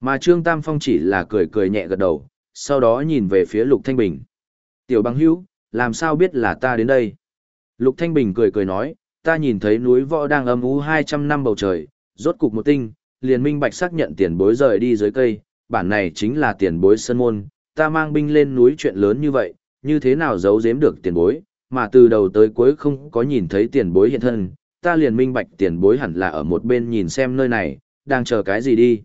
Mà Trương Tam Phong chỉ là cười cười nhẹ gật đầu, sau đó nhìn về phía Lục Thanh Bình. Tiểu băng hữu, làm sao biết là ta đến đây? Lục Thanh Bình cười cười nói, ta nhìn thấy núi võ đang âm u 200 năm bầu trời, rốt cục một tinh, liền minh bạch xác nhận tiền bối rời đi dưới cây, bản này chính là tiền bối sân môn, ta mang binh lên núi chuyện lớn như vậy, như thế nào giấu giếm được tiền bối, mà từ đầu tới cuối không có nhìn thấy tiền bối hiện thân, ta liền minh bạch tiền bối hẳn là ở một bên nhìn xem nơi này, đang chờ cái gì đi.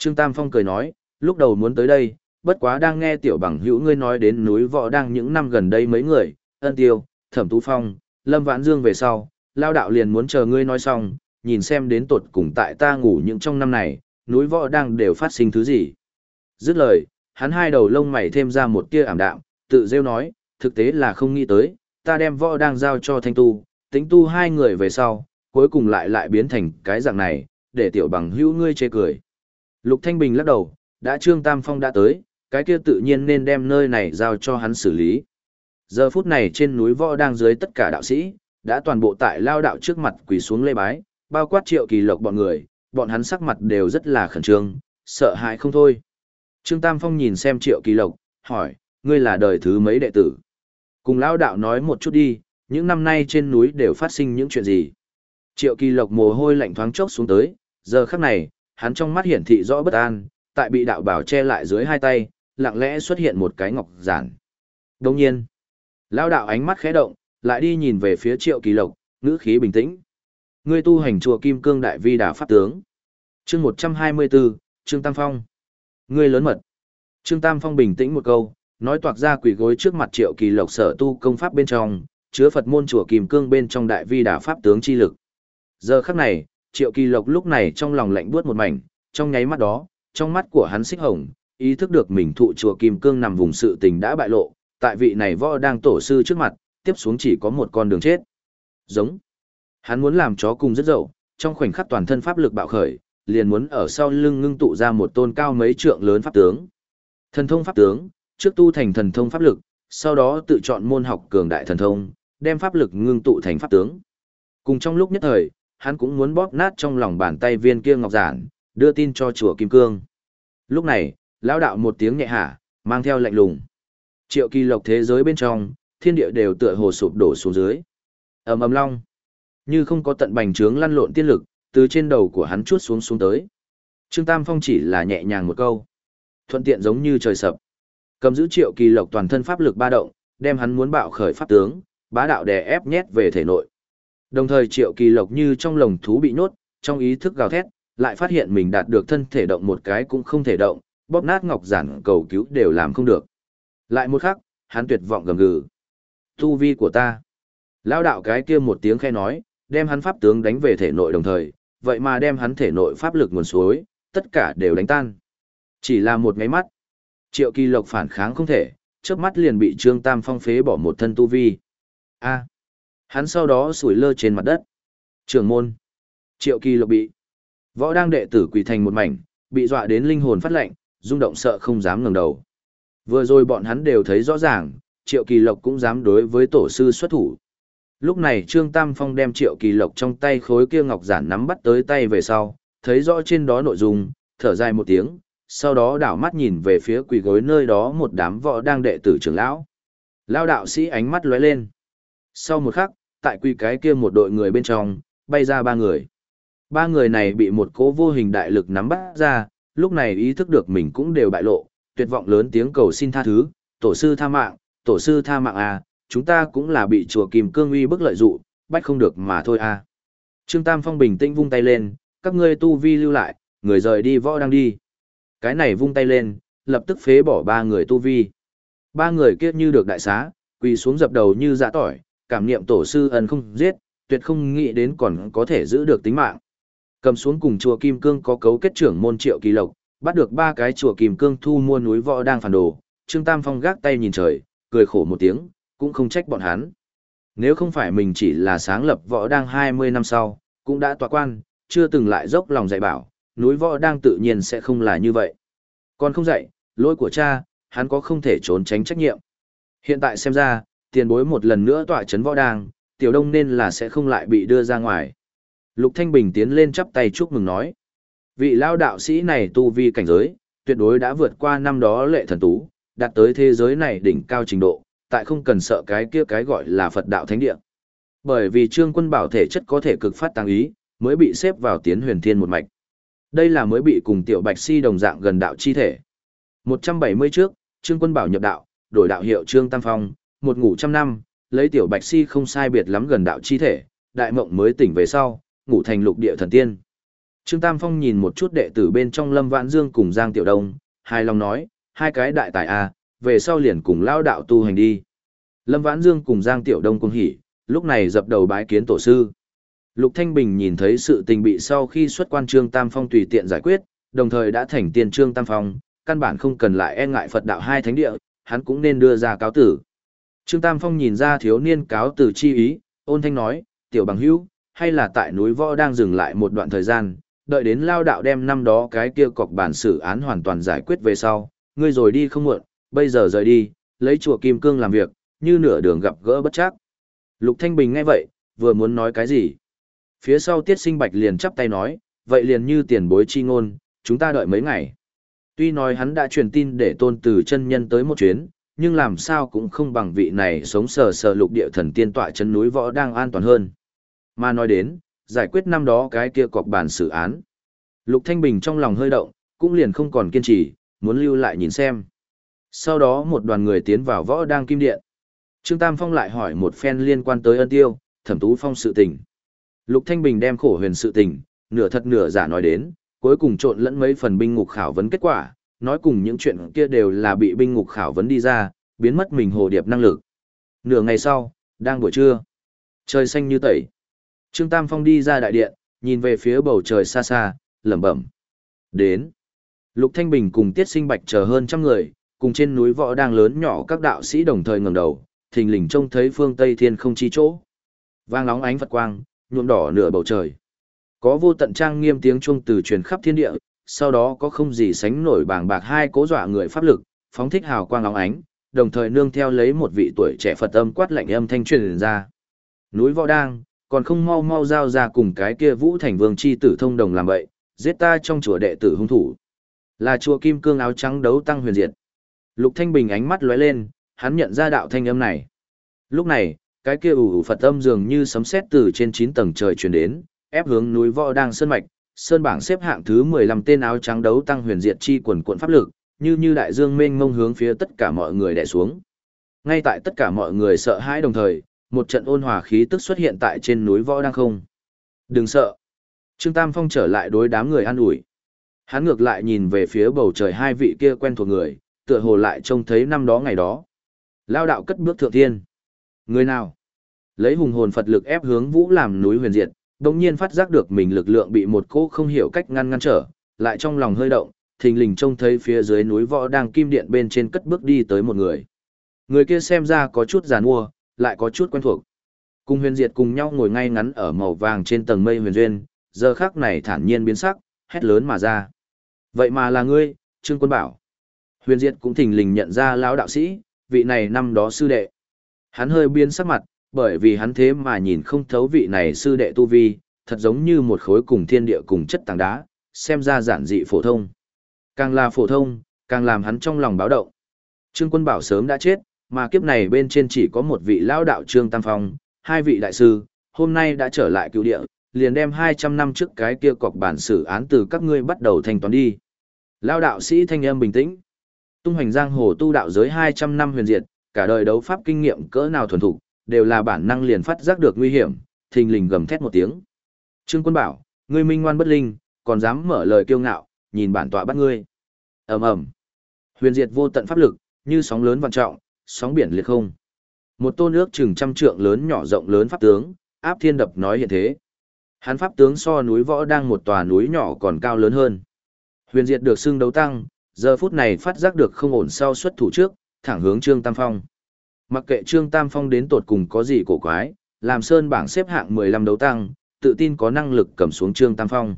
Trương Tam Phong cười nói, lúc đầu muốn tới đây, bất quá đang nghe tiểu bằng hữu ngươi nói đến núi võ đang những năm gần đây mấy người, ân tiêu, thẩm tú phong, lâm vãn dương về sau, lao đạo liền muốn chờ ngươi nói xong, nhìn xem đến tột cùng tại ta ngủ những trong năm này, núi võ đang đều phát sinh thứ gì. Dứt lời, hắn hai đầu lông mày thêm ra một tia ảm đạm, tự rêu nói, thực tế là không nghĩ tới, ta đem võ đang giao cho thanh tu, tính tu hai người về sau, cuối cùng lại lại biến thành cái dạng này, để tiểu bằng hữu ngươi chê cười. Lục Thanh Bình lắc đầu, đã Trương Tam Phong đã tới, cái kia tự nhiên nên đem nơi này giao cho hắn xử lý. Giờ phút này trên núi võ đang dưới tất cả đạo sĩ, đã toàn bộ tại lao đạo trước mặt quỳ xuống lê bái, bao quát triệu kỳ lộc bọn người, bọn hắn sắc mặt đều rất là khẩn trương, sợ hãi không thôi. Trương Tam Phong nhìn xem triệu kỳ lộc, hỏi, ngươi là đời thứ mấy đệ tử? Cùng lao đạo nói một chút đi, những năm nay trên núi đều phát sinh những chuyện gì? Triệu kỳ lộc mồ hôi lạnh thoáng chốc xuống tới, giờ khắc này, hắn trong mắt hiển thị rõ bất an, tại bị đạo bảo che lại dưới hai tay, lặng lẽ xuất hiện một cái ngọc giản. Đồng nhiên, lao đạo ánh mắt khẽ động, lại đi nhìn về phía triệu kỳ lộc, ngữ khí bình tĩnh. Ngươi tu hành chùa Kim Cương Đại Vi Đà Pháp Tướng. Chương 124, Trương Tam Phong. Ngươi lớn mật. Trương Tam Phong bình tĩnh một câu, nói toạc ra quỷ gối trước mặt triệu kỳ lộc sở tu công pháp bên trong, chứa Phật môn chùa Kim Cương bên trong Đại Vi Đà Pháp Tướng chi lực. Giờ khắc này, triệu kỳ lộc lúc này trong lòng lạnh buốt một mảnh, trong nháy mắt đó, trong mắt của hắn xích hồng, ý thức được mình thụ chùa Kim Cương nằm vùng sự tình đã bại lộ, tại vị này võ đang tổ sư trước mặt, tiếp xuống chỉ có một con đường chết. Giống. Hắn muốn làm chó cùng rất dậu, trong khoảnh khắc toàn thân pháp lực bạo khởi, liền muốn ở sau lưng ngưng tụ ra một tôn cao mấy trượng lớn pháp tướng. Thần thông pháp tướng, trước tu thành thần thông pháp lực, sau đó tự chọn môn học cường đại thần thông, đem pháp lực ngưng tụ thành pháp tướng. Cùng trong lúc nhất thời, hắn cũng muốn bóp nát trong lòng bàn tay viên kia ngọc giản, đưa tin cho chùa Kim Cương. Lúc này, lão đạo một tiếng nhẹ hả, mang theo lạnh lùng. Triệu kỳ lộc thế giới bên trong, thiên địa đều tựa hồ sụp đổ xuống dưới. ầm ầm long. Như không có tận bành trướng lăn lộn tiên lực, từ trên đầu của hắn chuốt xuống xuống tới. Trương Tam Phong chỉ là nhẹ nhàng một câu. Thuận tiện giống như trời sập. Cầm giữ triệu kỳ lộc toàn thân pháp lực ba động, đem hắn muốn bạo khởi pháp tướng, bá đạo đè ép nhét về thể nội. Đồng thời triệu kỳ lộc như trong lồng thú bị nhốt, trong ý thức gào thét, lại phát hiện mình đạt được thân thể động một cái cũng không thể động, bóp nát ngọc giản cầu cứu đều làm không được. Lại một khắc, hắn tuyệt vọng gầm gừ. Tu vi của ta. Lao đạo cái kia một tiếng khe nói, đem hắn pháp tướng đánh về thể nội đồng thời, vậy mà đem hắn thể nội pháp lực nguồn suối, tất cả đều đánh tan. Chỉ là một ngáy mắt. Triệu kỳ lộc phản kháng không thể, trước mắt liền bị Trương Tam Phong phế bỏ một thân tu vi. A. Hắn sau đó sủi lơ trên mặt đất. Trường môn. Triệu kỳ lộc bị. Võ đang đệ tử quỳ thành một mảnh, bị dọa đến linh hồn phát lệnh, rung động sợ không dám ngẩng đầu. Vừa rồi bọn hắn đều thấy rõ ràng, Triệu Kỳ Lộc cũng dám đối với tổ sư xuất thủ. Lúc này Trương Tam Phong đem Triệu Kỳ Lộc trong tay khối kia ngọc giản nắm bắt tới tay về sau, thấy rõ trên đó nội dung, thở dài một tiếng, sau đó đảo mắt nhìn về phía quỳ gối nơi đó một đám võ đang đệ tử trưởng lão. Lao đạo sĩ ánh mắt lóe lên. Sau một khắc, tại quy cái kia một đội người bên trong, bay ra ba người. Ba người này bị một cố vô hình đại lực nắm bắt ra, lúc này ý thức được mình cũng đều bại lộ, tuyệt vọng lớn tiếng cầu xin tha thứ, tổ sư tha mạng, tổ sư tha mạng à, chúng ta cũng là bị chùa Kim Cương uy bức lợi dụ, bách không được mà thôi à. Trương Tam Phong bình tĩnh vung tay lên, các ngươi tu vi lưu lại, người rời đi võ đang đi. Cái này vung tay lên, lập tức phế bỏ ba người tu vi. Ba người kia như được đại xá, quỳ xuống dập đầu như dạ tỏi, cảm niệm tổ sư ân không giết, tuyệt không nghĩ đến còn có thể giữ được tính mạng. Cầm xuống cùng chùa Kim Cương có cấu kết trưởng môn triệu kỳ lộc, bắt được ba cái chùa Kim Cương thu mua núi võ đang phản đồ, Trương Tam Phong gác tay nhìn trời, cười khổ một tiếng, cũng không trách bọn hắn. Nếu không phải mình chỉ là sáng lập võ đang 20 năm sau, cũng đã tòa quan, chưa từng lại dốc lòng dạy bảo, núi võ đang tự nhiên sẽ không là như vậy. Còn không dạy, lỗi của cha, hắn có không thể trốn tránh trách nhiệm. Hiện tại xem ra, tiền bối một lần nữa tỏa chấn võ đang, tiểu đông nên là sẽ không lại bị đưa ra ngoài. Lục Thanh Bình tiến lên chắp tay chúc mừng nói. Vị lao đạo sĩ này tu vi cảnh giới, tuyệt đối đã vượt qua năm đó lệ thần tú, đạt tới thế giới này đỉnh cao trình độ, tại không cần sợ cái kia cái gọi là Phật đạo thánh địa. Bởi vì Trương Quân Bảo thể chất có thể cực phát tăng ý, mới bị xếp vào tiến huyền thiên một mạch. Đây là mới bị cùng tiểu Bạch Si đồng dạng gần đạo chi thể. 170 trước, Trương Quân Bảo nhập đạo, đổi đạo hiệu Trương Tam Phong, một ngủ trăm năm, lấy tiểu Bạch Si không sai biệt lắm gần đạo chi thể, đại mộng mới tỉnh về sau, ngủ thành lục địa thần tiên. Trương Tam Phong nhìn một chút đệ tử bên trong Lâm Vãn Dương cùng Giang Tiểu Đông, hai lòng nói, hai cái đại tài a, về sau liền cùng lao đạo tu hành đi. Lâm Vãn Dương cùng Giang Tiểu Đông cùng hỉ, lúc này dập đầu bái kiến tổ sư. Lục Thanh Bình nhìn thấy sự tình bị sau khi xuất quan Trương Tam Phong tùy tiện giải quyết, đồng thời đã thành tiền Trương Tam Phong, căn bản không cần lại e ngại Phật đạo hai thánh địa, hắn cũng nên đưa ra cáo tử. Trương Tam Phong nhìn ra thiếu niên cáo từ chi ý, ôn thanh nói, tiểu bằng hữu, hay là tại núi võ đang dừng lại một đoạn thời gian, đợi đến lao đạo đem năm đó cái kia cọc bản xử án hoàn toàn giải quyết về sau, ngươi rồi đi không muộn, bây giờ rời đi, lấy chùa Kim Cương làm việc, như nửa đường gặp gỡ bất chắc. Lục Thanh Bình nghe vậy, vừa muốn nói cái gì. Phía sau Tiết Sinh Bạch liền chắp tay nói, vậy liền như tiền bối chi ngôn, chúng ta đợi mấy ngày. Tuy nói hắn đã truyền tin để tôn từ chân nhân tới một chuyến, nhưng làm sao cũng không bằng vị này sống sờ sờ lục địa thần tiên tọa chân núi võ đang an toàn hơn. Mà nói đến, giải quyết năm đó cái kia cọc bản xử án. Lục Thanh Bình trong lòng hơi động, cũng liền không còn kiên trì, muốn lưu lại nhìn xem. Sau đó một đoàn người tiến vào võ đang kim điện. Trương Tam Phong lại hỏi một phen liên quan tới ân tiêu, thẩm tú phong sự tình. Lục Thanh Bình đem khổ huyền sự tình, nửa thật nửa giả nói đến, cuối cùng trộn lẫn mấy phần binh ngục khảo vấn kết quả, nói cùng những chuyện kia đều là bị binh ngục khảo vấn đi ra, biến mất mình hồ điệp năng lực. Nửa ngày sau, đang buổi trưa, trời xanh như tẩy. Trương Tam Phong đi ra đại điện, nhìn về phía bầu trời xa xa, lẩm bẩm. Đến. Lục Thanh Bình cùng Tiết Sinh Bạch chờ hơn trăm người, cùng trên núi võ đang lớn nhỏ các đạo sĩ đồng thời ngẩng đầu, thình lình trông thấy phương Tây thiên không chi chỗ. Vang nóng ánh Phật quang, nhuộm đỏ nửa bầu trời. Có vô tận trang nghiêm tiếng chuông từ truyền khắp thiên địa, sau đó có không gì sánh nổi bàng bạc hai cố dọa người pháp lực, phóng thích hào quang óng ánh, đồng thời nương theo lấy một vị tuổi trẻ Phật âm quát lạnh âm thanh truyền ra. Núi võ đang, còn không mau mau giao ra cùng cái kia vũ thành vương chi tử thông đồng làm vậy, giết ta trong chùa đệ tử hung thủ. Là chùa kim cương áo trắng đấu tăng huyền diệt. Lục Thanh Bình ánh mắt lóe lên, hắn nhận ra đạo thanh âm này. Lúc này, cái kia ủ ủ Phật âm dường như sấm sét từ trên 9 tầng trời truyền đến, ép hướng núi võ đang sơn mạch, sơn bảng xếp hạng thứ 15 tên áo trắng đấu tăng huyền diệt chi quần cuộn pháp lực, như như đại dương mênh mông hướng phía tất cả mọi người đè xuống. Ngay tại tất cả mọi người sợ hãi đồng thời, một trận ôn hòa khí tức xuất hiện tại trên núi võ đang không. Đừng sợ. Trương Tam Phong trở lại đối đám người an ủi. Hắn ngược lại nhìn về phía bầu trời hai vị kia quen thuộc người, tựa hồ lại trông thấy năm đó ngày đó. Lao đạo cất bước thượng thiên. Người nào? Lấy hùng hồn Phật lực ép hướng vũ làm núi huyền diệt, đồng nhiên phát giác được mình lực lượng bị một cô không hiểu cách ngăn ngăn trở, lại trong lòng hơi động, thình lình trông thấy phía dưới núi võ đang kim điện bên trên cất bước đi tới một người. Người kia xem ra có chút giàn mua, lại có chút quen thuộc. Cùng huyền diệt cùng nhau ngồi ngay ngắn ở màu vàng trên tầng mây huyền duyên, giờ khắc này thản nhiên biến sắc, hét lớn mà ra. Vậy mà là ngươi, Trương Quân Bảo. Huyền diệt cũng thình lình nhận ra lão đạo sĩ, vị này năm đó sư đệ. Hắn hơi biến sắc mặt, bởi vì hắn thế mà nhìn không thấu vị này sư đệ tu vi, thật giống như một khối cùng thiên địa cùng chất tảng đá, xem ra giản dị phổ thông. Càng là phổ thông, càng làm hắn trong lòng báo động. Trương Quân Bảo sớm đã chết, mà kiếp này bên trên chỉ có một vị lão đạo Trương Tam Phong, hai vị đại sư, hôm nay đã trở lại cứu địa, liền đem 200 năm trước cái kia cọc bản xử án từ các ngươi bắt đầu thanh toán đi. Lão đạo sĩ thanh âm bình tĩnh. Tung hoành giang hồ tu đạo giới 200 năm huyền diệt, cả đời đấu pháp kinh nghiệm cỡ nào thuần thục, đều là bản năng liền phát giác được nguy hiểm, thình lình gầm thét một tiếng. Trương Quân bảo, ngươi minh ngoan bất linh, còn dám mở lời kiêu ngạo, nhìn bản tọa bắt ngươi. Ầm ầm. Huyền diệt vô tận pháp lực, như sóng lớn vạn trọng, sóng biển liệt không. Một tôn nước chừng trăm trượng lớn nhỏ rộng lớn pháp tướng, áp thiên đập nói hiện thế. Hắn pháp tướng so núi võ đang một tòa núi nhỏ còn cao lớn hơn. Huyền diệt được xưng đấu tăng, giờ phút này phát giác được không ổn sau xuất thủ trước, thẳng hướng Trương Tam Phong. Mặc kệ Trương Tam Phong đến tột cùng có gì cổ quái, làm sơn bảng xếp hạng 15 đấu tăng, tự tin có năng lực cầm xuống Trương Tam Phong.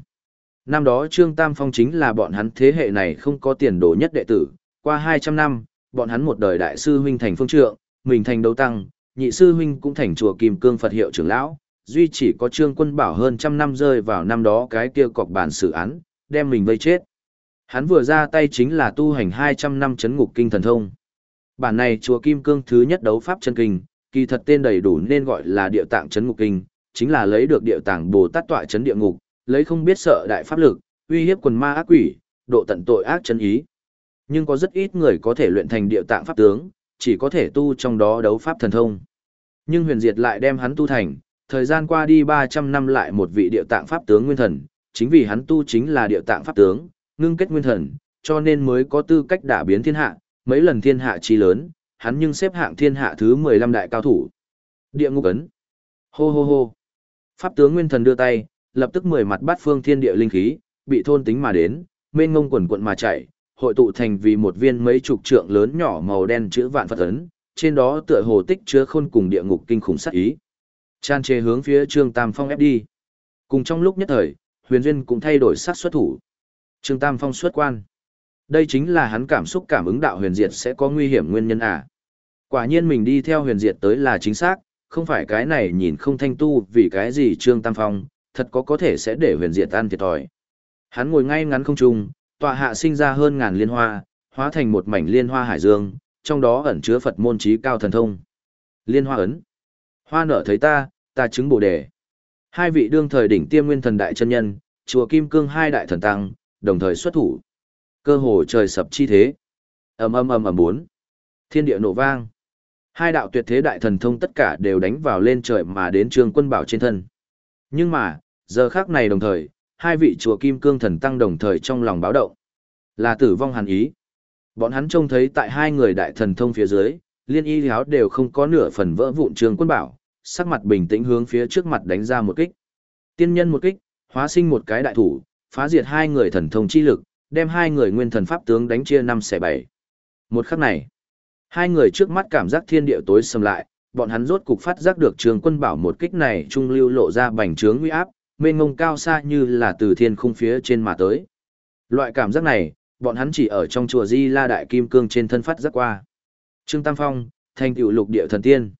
Năm đó Trương Tam Phong chính là bọn hắn thế hệ này không có tiền đồ nhất đệ tử, qua 200 năm, bọn hắn một đời đại sư huynh thành phương trượng, mình thành đấu tăng, nhị sư huynh cũng thành chùa Kim Cương Phật hiệu trưởng lão, duy chỉ có Trương Quân Bảo hơn trăm năm rơi vào năm đó cái kia cọc bản xử án, đem mình vây chết. Hắn vừa ra tay chính là tu hành 200 năm chấn ngục kinh thần thông. Bản này chùa Kim Cương thứ nhất đấu pháp chân kinh, kỳ thật tên đầy đủ nên gọi là địa tạng chấn ngục kinh, chính là lấy được địa tạng Bồ Tát tọa chấn địa ngục, lấy không biết sợ đại pháp lực, uy hiếp quần ma ác quỷ, độ tận tội ác chân ý. Nhưng có rất ít người có thể luyện thành địa tạng pháp tướng, chỉ có thể tu trong đó đấu pháp thần thông. Nhưng huyền diệt lại đem hắn tu thành, thời gian qua đi 300 năm lại một vị địa tạng pháp tướng nguyên thần, chính vì hắn tu chính là địa tạng pháp tướng, ngưng kết nguyên thần, cho nên mới có tư cách đả biến thiên hạ, mấy lần thiên hạ chi lớn, hắn nhưng xếp hạng thiên hạ thứ 15 đại cao thủ. Địa ngục ấn. Hô hô hô. Pháp tướng nguyên thần đưa tay, lập tức mười mặt bát phương thiên địa linh khí, bị thôn tính mà đến, mênh ngông quần quận mà chạy, hội tụ thành vì một viên mấy chục trượng lớn nhỏ màu đen chữ vạn Phật ấn, trên đó tựa hồ tích chứa khôn cùng địa ngục kinh khủng sát ý. Chan chê hướng phía Trương Tam Phong ép đi. Cùng trong lúc nhất thời, Huyền Duyên cũng thay đổi sát xuất thủ. Trương Tam Phong xuất quan. Đây chính là hắn cảm xúc cảm ứng đạo huyền diệt sẽ có nguy hiểm nguyên nhân à. Quả nhiên mình đi theo huyền diệt tới là chính xác, không phải cái này nhìn không thanh tu vì cái gì Trương Tam Phong, thật có có thể sẽ để huyền diệt ăn thiệt thòi. Hắn ngồi ngay ngắn không trung, tọa hạ sinh ra hơn ngàn liên hoa, hóa thành một mảnh liên hoa hải dương, trong đó ẩn chứa Phật môn trí cao thần thông. Liên hoa ấn. Hoa nở thấy ta, ta chứng bồ đề. Hai vị đương thời đỉnh tiêm nguyên thần đại chân nhân, chùa Kim Cương hai đại thần tăng, đồng thời xuất thủ. Cơ hồ trời sập chi thế. Ầm ầm ầm ầm bốn. Thiên địa nổ vang. Hai đạo tuyệt thế đại thần thông tất cả đều đánh vào lên trời mà đến Trương Quân Bảo trên thân. Nhưng mà, giờ khác này đồng thời, hai vị chùa Kim Cương thần tăng đồng thời trong lòng báo động. Là tử vong hàn ý. Bọn hắn trông thấy tại hai người đại thần thông phía dưới, liên y giáo đều không có nửa phần vỡ vụn Trương Quân Bảo, sắc mặt bình tĩnh hướng phía trước mặt đánh ra một kích. Tiên nhân một kích, hóa sinh một cái đại thủ, phá diệt hai người thần thông chi lực, đem hai người nguyên thần pháp tướng đánh chia năm xẻ bảy. Một khắc này, hai người trước mắt cảm giác thiên địa tối sầm lại, bọn hắn rốt cục phát giác được trường quân bảo một kích này trung lưu lộ ra bành trướng uy áp, mênh mông cao xa như là từ thiên khung phía trên mà tới. Loại cảm giác này, bọn hắn chỉ ở trong chùa Di La Đại Kim Cương trên thân phát giác qua. Trương Tam Phong, thành tựu lục địa thần tiên.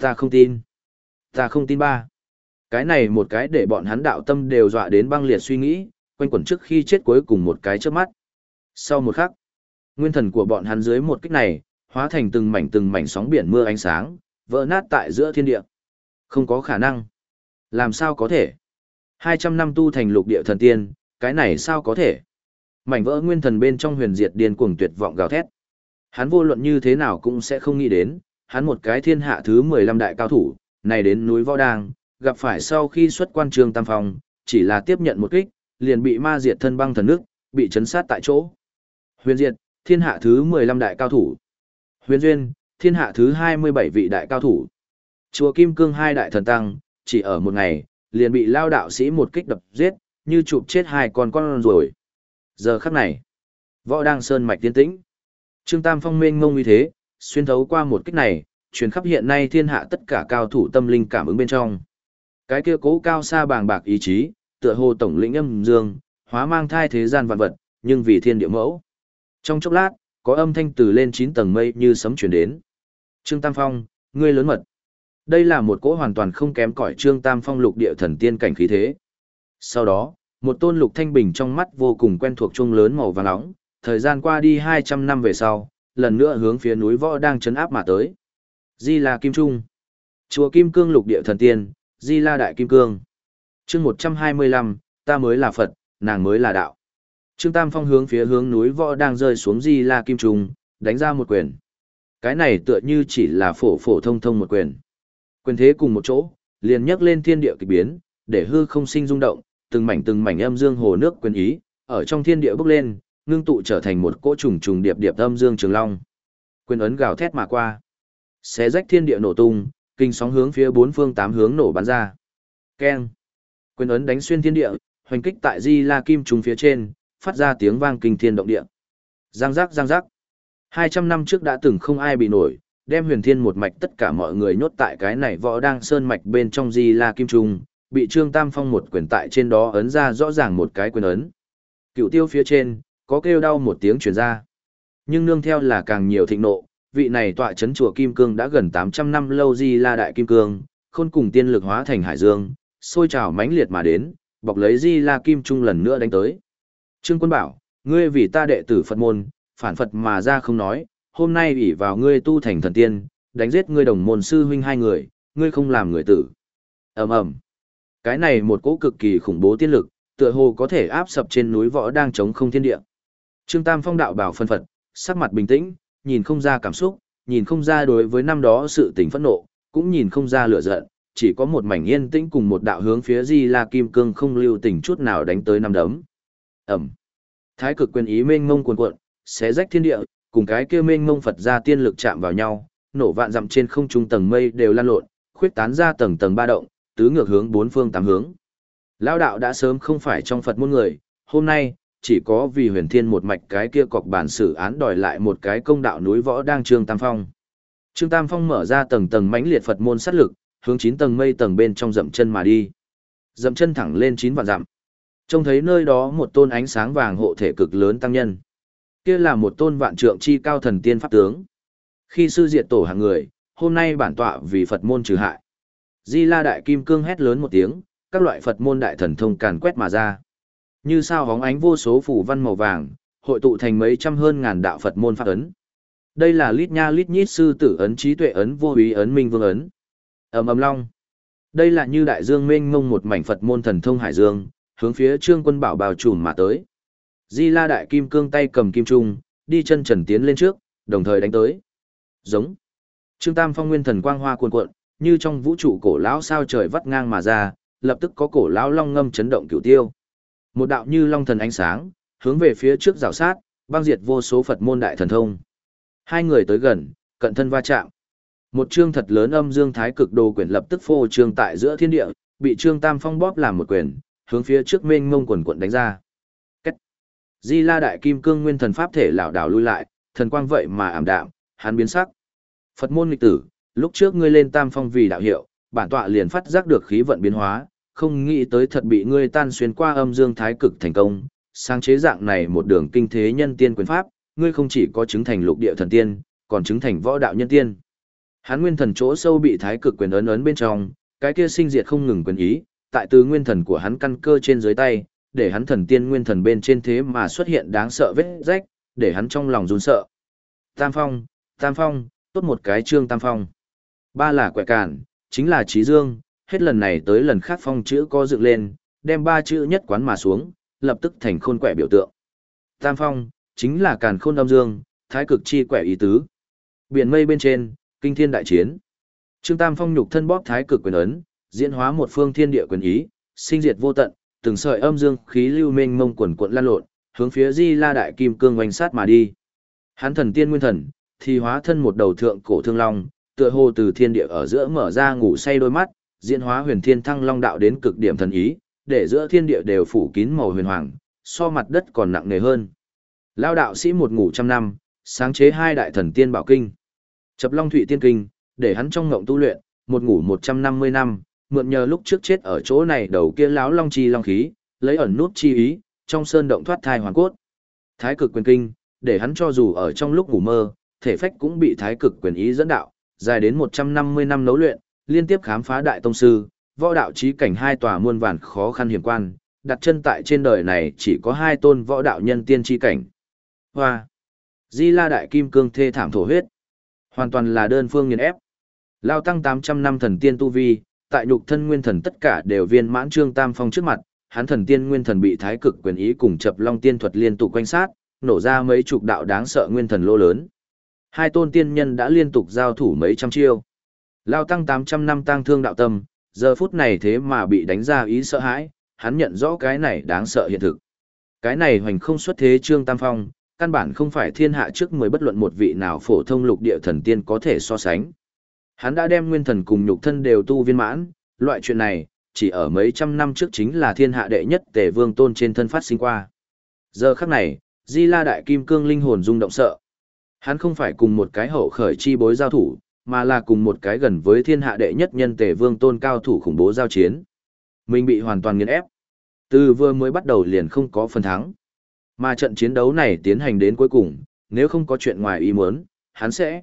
Ta không tin. Ta không tin ba. Cái này một cái để bọn hắn đạo tâm đều dọa đến băng liệt suy nghĩ, quanh quẩn trước khi chết cuối cùng một cái trước mắt. Sau một khắc, nguyên thần của bọn hắn dưới một kích này, hóa thành từng mảnh từng mảnh sóng biển mưa ánh sáng, vỡ nát tại giữa thiên địa. Không có khả năng. Làm sao có thể? 200 năm tu thành lục địa thần tiên, cái này sao có thể? Mảnh vỡ nguyên thần bên trong huyền diệt điên cuồng tuyệt vọng gào thét. Hắn vô luận như thế nào cũng sẽ không nghĩ đến, hắn một cái thiên hạ thứ 15 đại cao thủ, này đến núi Võ Đang, gặp phải sau khi xuất quan trường Tam Phong, chỉ là tiếp nhận một kích, liền bị ma diệt thân băng thần nước, bị chấn sát tại chỗ. Huyền diệt, thiên hạ thứ 15 đại cao thủ. Huyền duyên, thiên hạ thứ 27 vị đại cao thủ. Chùa Kim Cương hai đại thần tăng, chỉ ở một ngày, liền bị lao đạo sĩ một kích đập giết, như chụp chết hai con con rồi. Giờ khắc này, võ đang sơn mạch tiến tĩnh. Trương Tam Phong mênh ngông như thế, xuyên thấu qua một kích này, truyền khắp hiện nay thiên hạ tất cả cao thủ tâm linh cảm ứng bên trong. Cái kia cố cao xa bàng bạc ý chí, tựa hồ tổng lĩnh âm dương, hóa mang thai thế gian vạn vật, nhưng vì thiên địa mẫu. Trong chốc lát, có âm thanh từ lên 9 tầng mây như sấm truyền đến. Trương Tam Phong, ngươi lớn mật. Đây là một cỗ hoàn toàn không kém cỏi Trương Tam Phong lục địa thần tiên cảnh khí thế. Sau đó, một tôn lục thanh bình trong mắt vô cùng quen thuộc chuông lớn màu vàng nóng, thời gian qua đi 200 năm về sau, lần nữa hướng phía núi võ đang chấn áp mà tới. Di La Kim Trung. Chùa Kim Cương lục địa thần tiên, Di La Đại Kim Cương chương 125, ta mới là Phật, nàng mới là đạo. Trương Tam Phong hướng phía hướng núi võ đang rơi xuống Di La Kim Trung, đánh ra một quyền. Cái này tựa như chỉ là phổ phổ thông thông một quyền. Quyền thế cùng một chỗ, liền nhấc lên thiên địa kỳ biến, để hư không sinh rung động, từng mảnh từng mảnh âm dương hồ nước quyền ý, ở trong thiên địa bước lên, ngưng tụ trở thành một cỗ trùng trùng điệp điệp âm dương trường long. Quyền ấn gào thét mà qua, xé rách thiên địa nổ tung, kinh sóng hướng phía bốn phương tám hướng nổ bắn ra. Keng. Quyền ấn đánh xuyên thiên địa, hoành kích tại Di La Kim trùng phía trên, phát ra tiếng vang kinh thiên động địa. Giang giác giang giác. 200 năm trước đã từng không ai bị nổi, đem huyền thiên một mạch tất cả mọi người nhốt tại cái này võ đang sơn mạch bên trong Di La Kim trùng, bị Trương Tam Phong một quyền tại trên đó ấn ra rõ ràng một cái quyền ấn. Cựu tiêu phía trên, có kêu đau một tiếng truyền ra. Nhưng nương theo là càng nhiều thịnh nộ, vị này tọa chấn chùa Kim Cương đã gần 800 năm lâu Di La Đại Kim Cương, khôn cùng tiên lực hóa thành hải dương, sôi trào mãnh liệt mà đến, bọc lấy Di La Kim Trung lần nữa đánh tới. Trương Quân bảo, ngươi vì ta đệ tử Phật môn, phản Phật mà ra không nói, hôm nay ủy vào ngươi tu thành thần tiên, đánh giết ngươi đồng môn sư huynh hai người, ngươi không làm người tử. ầm ầm Cái này một cỗ cực kỳ khủng bố tiên lực, tựa hồ có thể áp sập trên núi võ đang chống không thiên địa. Trương Tam Phong đạo bảo phân Phật, sắc mặt bình tĩnh, nhìn không ra cảm xúc, nhìn không ra đối với năm đó sự tình phẫn nộ, cũng nhìn không ra lửa giận, chỉ có một mảnh yên tĩnh cùng một đạo hướng phía Di La Kim Cương không lưu tình chút nào đánh tới năm đấm. Ẩm. Thái cực quyền ý mênh mông cuồn cuộn, xé rách thiên địa, cùng cái kia mênh mông Phật ra tiên lực chạm vào nhau, nổ vạn dặm trên không trung tầng mây đều lan lộn, khuyết tán ra tầng tầng ba động, tứ ngược hướng bốn phương tám hướng. Lão đạo đã sớm không phải trong Phật môn người, hôm nay, chỉ có vì huyền thiên một mạch cái kia cọc bản xử án đòi lại một cái công đạo núi võ đang trương tam phong. Trương Tam Phong mở ra tầng tầng mãnh liệt Phật môn sát lực, hướng chín tầng mây tầng bên trong dậm chân mà đi. Dậm chân thẳng lên chín vạn dặm. Trông thấy nơi đó một tôn ánh sáng vàng hộ thể cực lớn tăng nhân. Kia là một tôn vạn trượng chi cao thần tiên pháp tướng. Khi sư diệt tổ hàng người, hôm nay bản tọa vì Phật môn trừ hại. Di La Đại Kim Cương hét lớn một tiếng, các loại Phật môn đại thần thông càn quét mà ra. Như sao hóng ánh vô số phủ văn màu vàng, hội tụ thành mấy trăm hơn ngàn đạo Phật môn pháp ấn. Đây là lít nha lít nhít sư tử ấn trí tuệ ấn vô ý ấn minh vương ấn. Ầm ầm long. Đây là như đại dương mênh mông một mảnh Phật môn thần thông hải dương, hướng phía Trương Quân Bảo bào trùm mà tới. Di La đại kim cương tay cầm kim trung, đi chân trần tiến lên trước, đồng thời đánh tới. Giống. Trương Tam Phong nguyên thần quang hoa cuồn cuộn, như trong vũ trụ cổ lão sao trời vắt ngang mà ra, lập tức có cổ lão long ngâm chấn động cửu tiêu. Một đạo như long thần ánh sáng, hướng về phía trước rào sát, băng diệt vô số Phật môn đại thần thông. Hai người tới gần, cận thân va chạm. Một chương thật lớn âm dương thái cực đồ quyển lập tức phô trương tại giữa thiên địa, bị trương tam phong bóp làm một quyển, hướng phía trước mênh mông quần quận đánh ra. Cách. Di la đại kim cương nguyên thần pháp thể lảo đảo lui lại, thần quang vậy mà ảm đạm, hắn biến sắc. Phật môn nghịch tử, lúc trước ngươi lên tam phong vì đạo hiệu, bản tọa liền phát giác được khí vận biến hóa, không nghĩ tới thật bị ngươi tan xuyên qua âm dương thái cực thành công, sáng chế dạng này một đường kinh thế nhân tiên quyền pháp, ngươi không chỉ có chứng thành lục địa thần tiên, còn chứng thành võ đạo nhân tiên. Hắn nguyên thần chỗ sâu bị thái cực quyền ấn ấn bên trong, cái kia sinh diệt không ngừng quyền ý, tại từ nguyên thần của hắn căn cơ trên dưới tay, để hắn thần tiên nguyên thần bên trên thế mà xuất hiện đáng sợ vết rách, để hắn trong lòng run sợ. Tam phong, tam phong, tốt một cái trương tam phong. Ba là quẻ cản, chính là trí dương, hết lần này tới lần khác phong chữ co dựng lên, đem ba chữ nhất quán mà xuống, lập tức thành khôn quẻ biểu tượng. Tam phong, chính là càn khôn âm dương, thái cực chi quẻ ý tứ. Biển mây bên trên, kinh thiên đại chiến. Trương Tam Phong nhục thân bóp thái cực quyền ấn, diễn hóa một phương thiên địa quyền ý, sinh diệt vô tận, từng sợi âm dương khí lưu mênh mông quần quận lan lộn, hướng phía Di La đại kim cương oanh sát mà đi. Hắn thần tiên nguyên thần, thì hóa thân một đầu thượng cổ thương long, tựa hồ từ thiên địa ở giữa mở ra ngủ say đôi mắt, diễn hóa huyền thiên thăng long đạo đến cực điểm thần ý, để giữa thiên địa đều phủ kín màu huyền hoàng, so mặt đất còn nặng nề hơn. Lao đạo sĩ một ngủ trăm năm, sáng chế hai đại thần tiên bảo kinh. Chập Long Thụy Tiên Kinh, để hắn trong ngộng tu luyện, một ngủ một trăm năm mươi năm, mượn nhờ lúc trước chết ở chỗ này đầu kia láo long chi long khí, lấy ẩn nút chi ý, trong sơn động thoát thai hoàn cốt. Thái cực quyền kinh, để hắn cho dù ở trong lúc ngủ mơ, thể phách cũng bị thái cực quyền ý dẫn đạo, dài đến một trăm năm mươi năm nấu luyện, liên tiếp khám phá đại tông sư, võ đạo trí cảnh hai tòa muôn vàn khó khăn hiểm quan, đặt chân tại trên đời này chỉ có hai tôn võ đạo nhân tiên chi cảnh. Hoa! Di la đại kim cương thê thảm thổ huyết. Hoàn toàn là đơn phương nghiền ép. Lao tăng 800 năm thần tiên tu vi, tại nhục thân nguyên thần tất cả đều viên mãn trương tam phong trước mặt, hắn thần tiên nguyên thần bị thái cực quyền ý cùng chập long tiên thuật liên tục quanh sát, nổ ra mấy chục đạo đáng sợ nguyên thần lô lớn. Hai tôn tiên nhân đã liên tục giao thủ mấy trăm chiêu. Lao tăng 800 năm tăng thương đạo tâm, giờ phút này thế mà bị đánh ra ý sợ hãi, hắn nhận rõ cái này đáng sợ hiện thực. Cái này hoành không xuất thế trương tam phong, căn bản không phải thiên hạ trước mười bất luận một vị nào phổ thông lục địa thần tiên có thể so sánh. Hắn đã đem nguyên thần cùng nhục thân đều tu viên mãn, loại chuyện này, chỉ ở mấy trăm năm trước chính là thiên hạ đệ nhất tề vương tôn trên thân phát sinh qua. Giờ khắc này, Di La Đại Kim Cương linh hồn rung động sợ. Hắn không phải cùng một cái hậu khởi chi bối giao thủ, mà là cùng một cái gần với thiên hạ đệ nhất nhân tề vương tôn cao thủ khủng bố giao chiến. Mình bị hoàn toàn nghiền ép. Từ vừa mới bắt đầu liền không có phần thắng. Mà trận chiến đấu này tiến hành đến cuối cùng, nếu không có chuyện ngoài ý muốn, hắn sẽ.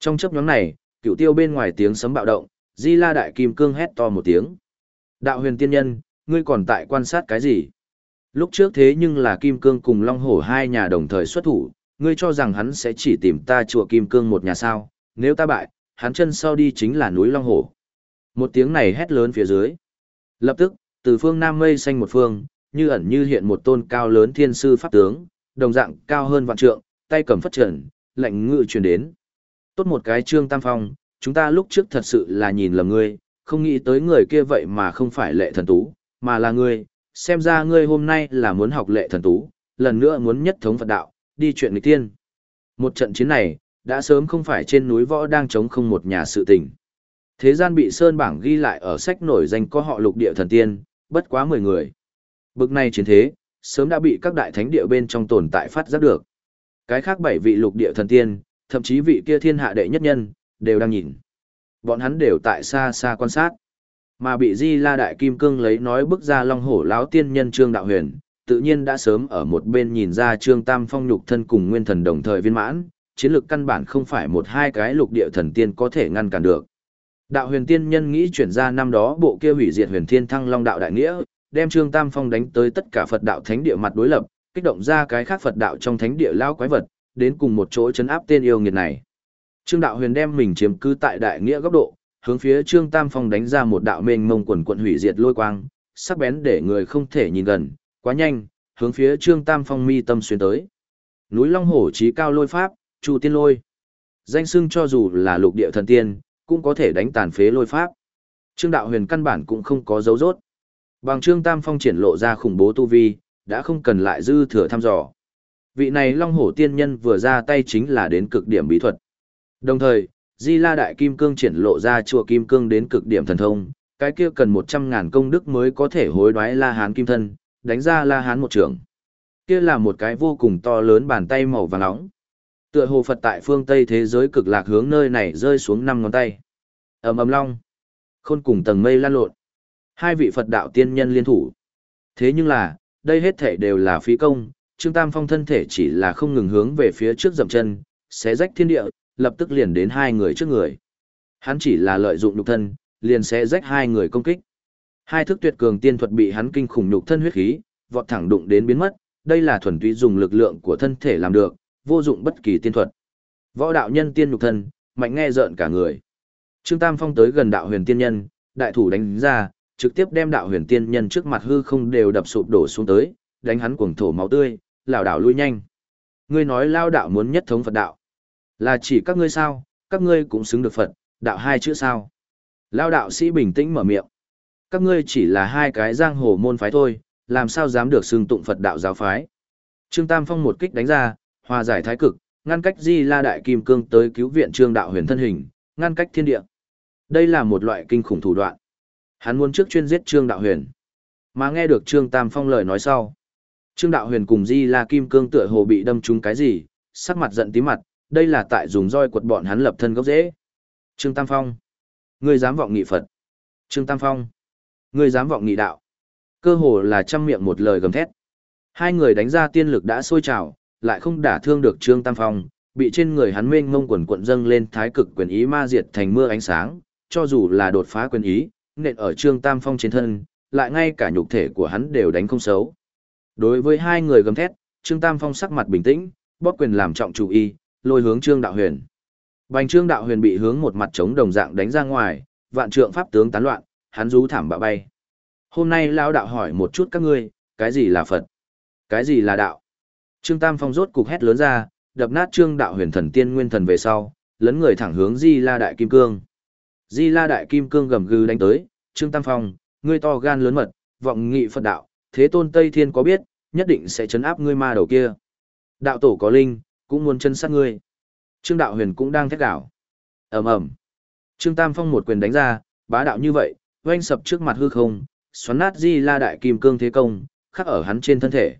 Trong chấp nhóm này, cựu tiêu bên ngoài tiếng sấm bạo động, Di La Đại Kim Cương hét to một tiếng. Đạo huyền tiên nhân, ngươi còn tại quan sát cái gì? Lúc trước thế nhưng là Kim Cương cùng Long Hổ hai nhà đồng thời xuất thủ, ngươi cho rằng hắn sẽ chỉ tìm ta chùa Kim Cương một nhà sao, nếu ta bại, hắn chân sau đi chính là núi Long Hổ. Một tiếng này hét lớn phía dưới. Lập tức, từ phương Nam mây xanh một phương, như ẩn như hiện một tôn cao lớn thiên sư pháp tướng, đồng dạng cao hơn vạn trượng, tay cầm phất trần, lạnh ngự truyền đến. Tốt một cái trương tam phong, chúng ta lúc trước thật sự là nhìn lầm ngươi, không nghĩ tới người kia vậy mà không phải lệ thần tú, mà là ngươi, xem ra ngươi hôm nay là muốn học lệ thần tú, lần nữa muốn nhất thống Phật đạo, đi chuyện nghịch tiên. Một trận chiến này, đã sớm không phải trên núi võ đang chống không một nhà sự tình. Thế gian bị Sơn bảng ghi lại ở sách nổi danh có họ lục địa thần tiên, bất quá 10 người. Bực này chiến thế, sớm đã bị các đại thánh địa bên trong tồn tại phát giác được. Cái khác bảy vị lục địa thần tiên, thậm chí vị kia thiên hạ đệ nhất nhân, đều đang nhìn. Bọn hắn đều tại xa xa quan sát. Mà bị Di La Đại Kim Cương lấy nói bức ra long hổ lão tiên nhân Trương Đạo Huyền, tự nhiên đã sớm ở một bên nhìn ra Trương Tam Phong nhục thân cùng nguyên thần đồng thời viên mãn, chiến lược căn bản không phải một hai cái lục địa thần tiên có thể ngăn cản được. Đạo huyền tiên nhân nghĩ chuyển ra năm đó bộ kia hủy diệt huyền thiên thăng long đạo đại nghĩa, đem Trương Tam Phong đánh tới tất cả Phật đạo thánh địa mặt đối lập, kích động ra cái khác Phật đạo trong thánh địa lao quái vật, đến cùng một chỗ chấn áp tên yêu nghiệt này. Trương Đạo Huyền đem mình chiếm cứ tại đại nghĩa góc độ, hướng phía Trương Tam Phong đánh ra một đạo mênh mông quần quận hủy diệt lôi quang, sắc bén để người không thể nhìn gần, quá nhanh, hướng phía Trương Tam Phong mi tâm xuyên tới. Núi Long Hổ chí cao lôi pháp, Chu Tiên Lôi. Danh xưng cho dù là lục địa thần tiên, cũng có thể đánh tàn phế lôi pháp. Trương Đạo Huyền căn bản cũng không có dấu rốt. Bằng Trương Tam Phong triển lộ ra khủng bố tu vi, đã không cần lại dư thừa thăm dò. Vị này Long Hổ tiên nhân vừa ra tay chính là đến cực điểm bí thuật. Đồng thời, Di La Đại Kim Cương triển lộ ra chùa Kim Cương đến cực điểm thần thông, cái kia cần 100.000 công đức mới có thể hối đoái La Hán Kim Thân, đánh ra La Hán một trường. Kia là một cái vô cùng to lớn bàn tay màu vàng nóng. Tựa hồ Phật tại phương Tây thế giới cực lạc hướng nơi này rơi xuống năm ngón tay. ầm ầm long. Khôn cùng tầng mây lan lộn. Hai vị Phật đạo tiên nhân liên thủ. Thế nhưng là, đây hết thể đều là phí công, Trương Tam Phong thân thể chỉ là không ngừng hướng về phía trước dậm chân, xé rách thiên địa, lập tức liền đến hai người trước người. Hắn chỉ là lợi dụng nhục thân, liền xé rách hai người công kích. Hai thức tuyệt cường tiên thuật bị hắn kinh khủng nhục thân huyết khí, vọt thẳng đụng đến biến mất, đây là thuần túy dùng lực lượng của thân thể làm được, vô dụng bất kỳ tiên thuật. Võ đạo nhân tiên nhục thân, mạnh nghe rợn cả người. Trương Tam Phong tới gần đạo huyền tiên nhân, đại thủ đánh ra, trực tiếp đem đạo huyền tiên nhân trước mặt hư không đều đập sụp đổ xuống tới, đánh hắn cuồng thổ máu tươi, lảo đảo lui nhanh. Ngươi nói lao đạo muốn nhất thống Phật đạo. Là chỉ các ngươi sao, các ngươi cũng xứng được Phật, đạo hai chữ sao. Lao đạo sĩ bình tĩnh mở miệng. Các ngươi chỉ là hai cái giang hồ môn phái thôi, làm sao dám được xưng tụng Phật đạo giáo phái. Trương Tam Phong một kích đánh ra, hòa giải thái cực, ngăn cách Di La Đại Kim Cương tới cứu viện Trương Đạo Huyền thân hình, ngăn cách thiên địa. Đây là một loại kinh khủng thủ đoạn. Hắn muốn trước chuyên giết Trương Đạo Huyền. Mà nghe được Trương Tam Phong lời nói sau. Trương Đạo Huyền cùng Di La Kim Cương tựa hồ bị đâm trúng cái gì, sắc mặt giận tí mặt, đây là tại dùng roi quật bọn hắn lập thân gốc dễ. Trương Tam Phong. Ngươi dám vọng nghị Phật. Trương Tam Phong. Ngươi dám vọng nghị đạo. Cơ hồ là trăm miệng một lời gầm thét. Hai người đánh ra tiên lực đã sôi trào, lại không đả thương được Trương Tam Phong, bị trên người hắn mênh mông quần quận dâng lên thái cực quyền ý ma diệt thành mưa ánh sáng, cho dù là đột phá quyền ý, nện ở Trương Tam Phong trên thân, lại ngay cả nhục thể của hắn đều đánh không xấu. Đối với hai người gầm thét, Trương Tam Phong sắc mặt bình tĩnh, bóp quyền làm trọng chủ y, lôi hướng Trương Đạo Huyền. Bành Trương Đạo Huyền bị hướng một mặt chống đồng dạng đánh ra ngoài, vạn trượng pháp tướng tán loạn, hắn rú thảm bạ bay. Hôm nay lão đạo hỏi một chút các ngươi, cái gì là Phật? Cái gì là đạo? Trương Tam Phong rốt cục hét lớn ra, đập nát Trương Đạo Huyền thần tiên nguyên thần về sau, lấn người thẳng hướng Di La Đại Kim Cương. Di La Đại Kim Cương gầm gừ đánh tới, Trương Tam Phong, ngươi to gan lớn mật, vọng nghị Phật đạo, thế tôn Tây Thiên có biết, nhất định sẽ chấn áp ngươi ma đầu kia. Đạo tổ có linh, cũng muốn chân sát ngươi. Trương Đạo Huyền cũng đang thét đảo. ầm ầm. Trương Tam Phong một quyền đánh ra, bá đạo như vậy, oanh sập trước mặt hư không, xoắn nát Di La Đại Kim Cương thế công, khắc ở hắn trên thân thể.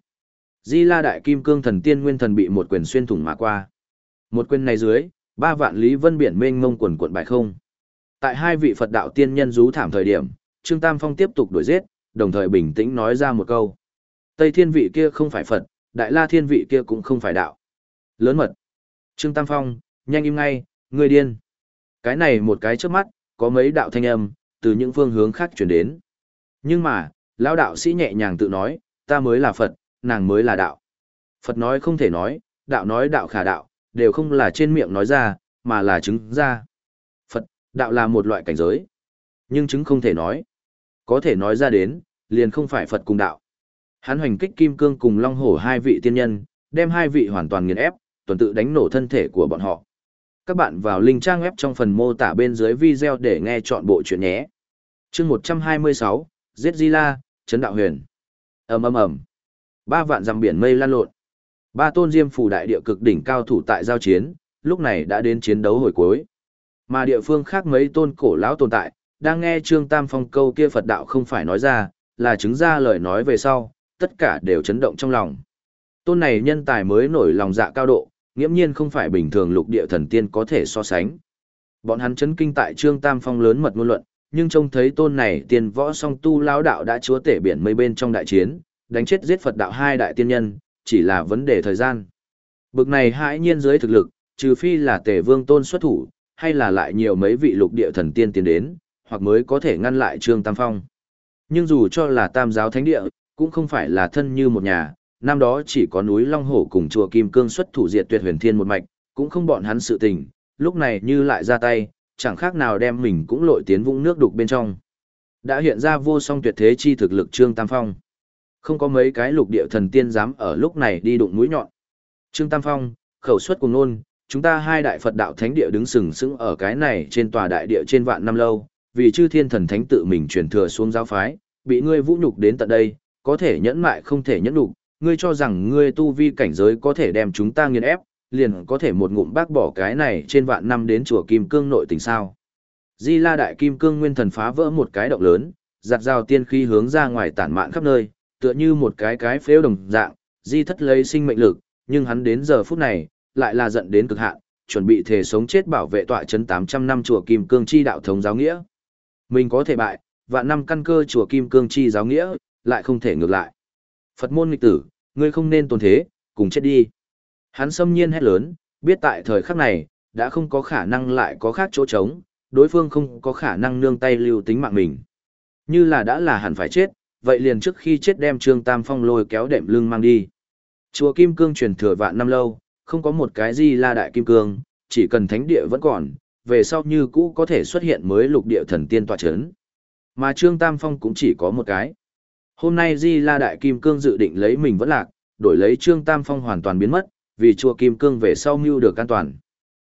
Di La Đại Kim Cương thần tiên nguyên thần bị một quyền xuyên thủng mà qua. Một quyền này dưới, ba vạn lý vân biển mênh mông quần cuộn bại không. Tại hai vị Phật đạo tiên nhân rú thảm thời điểm, Trương Tam Phong tiếp tục đuổi giết, đồng thời bình tĩnh nói ra một câu. Tây thiên vị kia không phải Phật, Đại La thiên vị kia cũng không phải đạo. Lớn mật. Trương Tam Phong, nhanh im ngay, ngươi điên. Cái này một cái trước mắt, có mấy đạo thanh âm, từ những phương hướng khác chuyển đến. Nhưng mà, lão đạo sĩ nhẹ nhàng tự nói, ta mới là Phật, nàng mới là đạo. Phật nói không thể nói, đạo nói đạo khả đạo, đều không là trên miệng nói ra, mà là chứng ra. Đạo là một loại cảnh giới. Nhưng chứng không thể nói. Có thể nói ra đến, liền không phải Phật cùng đạo. Hắn hoành kích kim cương cùng long hổ hai vị tiên nhân, đem hai vị hoàn toàn nghiền ép, tuần tự đánh nổ thân thể của bọn họ. Các bạn vào link trang web trong phần mô tả bên dưới video để nghe chọn bộ chuyện nhé. chương 126, Giết Di La, Trấn Đạo Huyền. ầm ầm ầm Ba vạn dặm biển mây lan lộn. Ba tôn diêm phủ đại địa cực đỉnh cao thủ tại giao chiến, lúc này đã đến chiến đấu hồi cuối. Mà địa phương khác mấy tôn cổ lão tồn tại, đang nghe Trương Tam Phong câu kia Phật đạo không phải nói ra, là chứng ra lời nói về sau, tất cả đều chấn động trong lòng. Tôn này nhân tài mới nổi lòng dạ cao độ, nghiễm nhiên không phải bình thường lục địa thần tiên có thể so sánh. Bọn hắn chấn kinh tại Trương Tam Phong lớn mật ngôn luận, nhưng trông thấy tôn này tiền võ song tu lão đạo đã chúa tể biển mây bên trong đại chiến, đánh chết giết Phật đạo hai đại tiên nhân, chỉ là vấn đề thời gian. Bực này hãi nhiên dưới thực lực, trừ phi là tề vương tôn xuất thủ, hay là lại nhiều mấy vị lục địa thần tiên tiến đến, hoặc mới có thể ngăn lại Trương Tam Phong. Nhưng dù cho là tam giáo thánh địa, cũng không phải là thân như một nhà, năm đó chỉ có núi Long Hổ cùng chùa Kim Cương xuất thủ diệt tuyệt huyền thiên một mạch, cũng không bọn hắn sự tình, lúc này như lại ra tay, chẳng khác nào đem mình cũng lội tiến vũng nước đục bên trong. Đã hiện ra vô song tuyệt thế chi thực lực Trương Tam Phong. Không có mấy cái lục địa thần tiên dám ở lúc này đi đụng mũi nhọn. Trương Tam Phong, khẩu suất cùng nôn, chúng ta hai đại Phật đạo thánh địa đứng sừng sững ở cái này trên tòa đại địa trên vạn năm lâu, vì chư thiên thần thánh tự mình truyền thừa xuống giáo phái, bị ngươi vũ nhục đến tận đây, có thể nhẫn mại không thể nhẫn nhục, ngươi cho rằng ngươi tu vi cảnh giới có thể đem chúng ta nghiền ép, liền có thể một ngụm bác bỏ cái này trên vạn năm đến chùa Kim Cương nội tình sao. Di La Đại Kim Cương Nguyên Thần phá vỡ một cái động lớn, giặt rào tiên khí hướng ra ngoài tản mạn khắp nơi, tựa như một cái cái phếu đồng dạng, Di thất lấy sinh mệnh lực, nhưng hắn đến giờ phút này, lại là giận đến cực hạn, chuẩn bị thể sống chết bảo vệ tọa trấn 800 năm chùa Kim Cương chi đạo thống giáo nghĩa. Mình có thể bại, vạn năm căn cơ chùa Kim Cương chi giáo nghĩa, lại không thể ngược lại. Phật môn nghịch tử, ngươi không nên tồn thế, cùng chết đi. Hắn xâm nhiên hét lớn, biết tại thời khắc này, đã không có khả năng lại có khác chỗ trống, đối phương không có khả năng nương tay lưu tính mạng mình. Như là đã là hẳn phải chết, vậy liền trước khi chết đem Trương Tam Phong lôi kéo đệm lưng mang đi. Chùa Kim Cương truyền thừa vạn năm lâu, không có một cái gì là đại kim cương, chỉ cần thánh địa vẫn còn, về sau như cũ có thể xuất hiện mới lục địa thần tiên tọa chấn. Mà Trương Tam Phong cũng chỉ có một cái. Hôm nay Di La Đại Kim Cương dự định lấy mình vẫn lạc, đổi lấy Trương Tam Phong hoàn toàn biến mất, vì chùa Kim Cương về sau mưu được an toàn.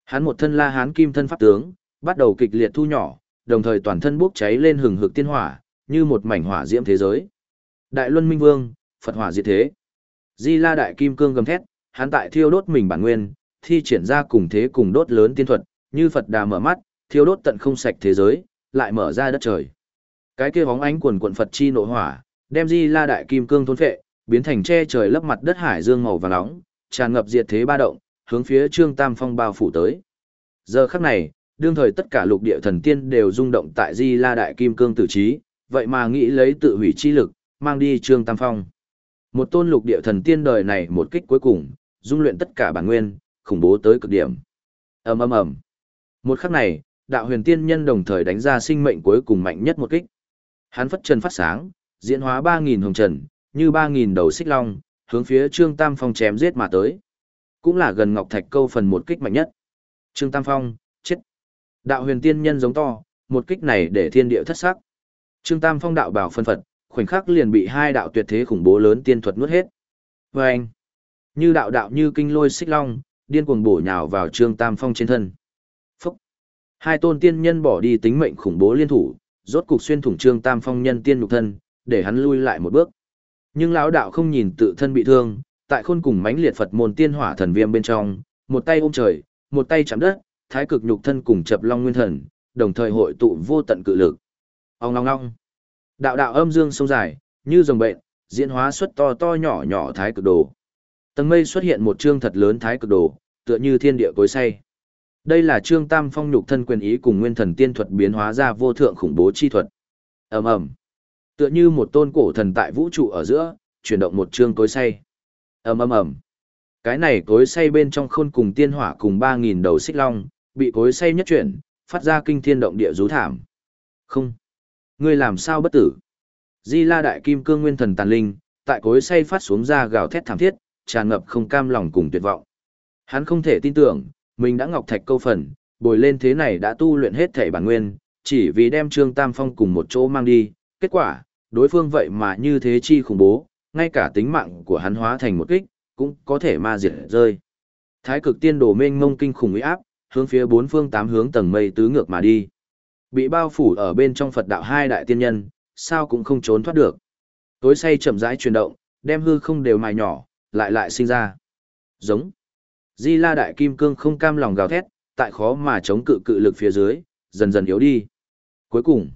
Hắn một thân La Hán Kim thân pháp tướng, bắt đầu kịch liệt thu nhỏ, đồng thời toàn thân bốc cháy lên hừng hực tiên hỏa, như một mảnh hỏa diễm thế giới. Đại Luân Minh Vương, Phật hỏa diệt thế. Di La Đại Kim Cương gầm thét, hắn tại thiêu đốt mình bản nguyên, thi triển ra cùng thế cùng đốt lớn tiên thuật, như Phật đà mở mắt, thiêu đốt tận không sạch thế giới, lại mở ra đất trời. Cái kia bóng ánh quần quần Phật chi nộ hỏa, đem Di La Đại Kim Cương thôn phệ, biến thành che trời lấp mặt đất hải dương màu vàng nóng, tràn ngập diệt thế ba động, hướng phía Trương Tam Phong bao phủ tới. Giờ khắc này, đương thời tất cả lục địa thần tiên đều rung động tại Di La Đại Kim Cương tử trí, vậy mà nghĩ lấy tự hủy chi lực, mang đi Trương Tam Phong. Một tôn lục địa thần tiên đời này một kích cuối cùng, dung luyện tất cả bản nguyên, khủng bố tới cực điểm. Ầm ầm ầm. Một khắc này, đạo huyền tiên nhân đồng thời đánh ra sinh mệnh cuối cùng mạnh nhất một kích. Hắn phất trần phát sáng, diễn hóa 3000 hồng trần, như 3000 đầu xích long, hướng phía Trương Tam Phong chém giết mà tới. Cũng là gần Ngọc Thạch câu phần một kích mạnh nhất. Trương Tam Phong, chết. Đạo huyền tiên nhân giống to, một kích này để thiên địa thất sắc. Trương Tam Phong đạo bảo phân phật, khoảnh khắc liền bị hai đạo tuyệt thế khủng bố lớn tiên thuật nuốt hết. Và anh, như đạo đạo như kinh lôi xích long, điên cuồng bổ nhào vào Trương Tam Phong trên thân. Phúc! Hai tôn tiên nhân bỏ đi tính mệnh khủng bố liên thủ, rốt cục xuyên thủng Trương Tam Phong nhân tiên nhục thân, để hắn lui lại một bước. Nhưng lão đạo không nhìn tự thân bị thương, tại khôn cùng mãnh liệt Phật môn tiên hỏa thần viêm bên trong, một tay ôm trời, một tay chạm đất, thái cực nhục thân cùng chập long nguyên thần, đồng thời hội tụ vô tận cự lực. Ông long long. Đạo đạo âm dương sông dài, như dòng bệnh, diễn hóa xuất to to nhỏ nhỏ thái cực đồ. Tầng mây xuất hiện một chương thật lớn thái cực đồ, tựa như thiên địa cối say. Đây là chương tam phong nhục thân quyền ý cùng nguyên thần tiên thuật biến hóa ra vô thượng khủng bố chi thuật. ầm ầm, tựa như một tôn cổ thần tại vũ trụ ở giữa, chuyển động một chương cối say. ầm ầm ầm, cái này cối say bên trong khôn cùng tiên hỏa cùng ba nghìn đầu xích long, bị cối say nhất chuyển, phát ra kinh thiên động địa rú thảm. Không, ngươi làm sao bất tử? Di La Đại Kim Cương Nguyên Thần Tàn Linh, tại cối say phát xuống ra gào thét thảm thiết, tràn ngập không cam lòng cùng tuyệt vọng. Hắn không thể tin tưởng, mình đã ngọc thạch câu phần, bồi lên thế này đã tu luyện hết thể bản nguyên, chỉ vì đem Trương Tam Phong cùng một chỗ mang đi, kết quả, đối phương vậy mà như thế chi khủng bố, ngay cả tính mạng của hắn hóa thành một kích, cũng có thể ma diệt rơi. Thái cực tiên đồ mênh ngông kinh khủng uy áp, hướng phía bốn phương tám hướng tầng mây tứ ngược mà đi. Bị bao phủ ở bên trong Phật đạo hai đại tiên nhân, sao cũng không trốn thoát được. Tối say chậm rãi chuyển động, đem hư không đều mài nhỏ, lại lại sinh ra. Giống. Di La đại kim cương không cam lòng gào thét, tại khó mà chống cự cự lực phía dưới, dần dần yếu đi. Cuối cùng,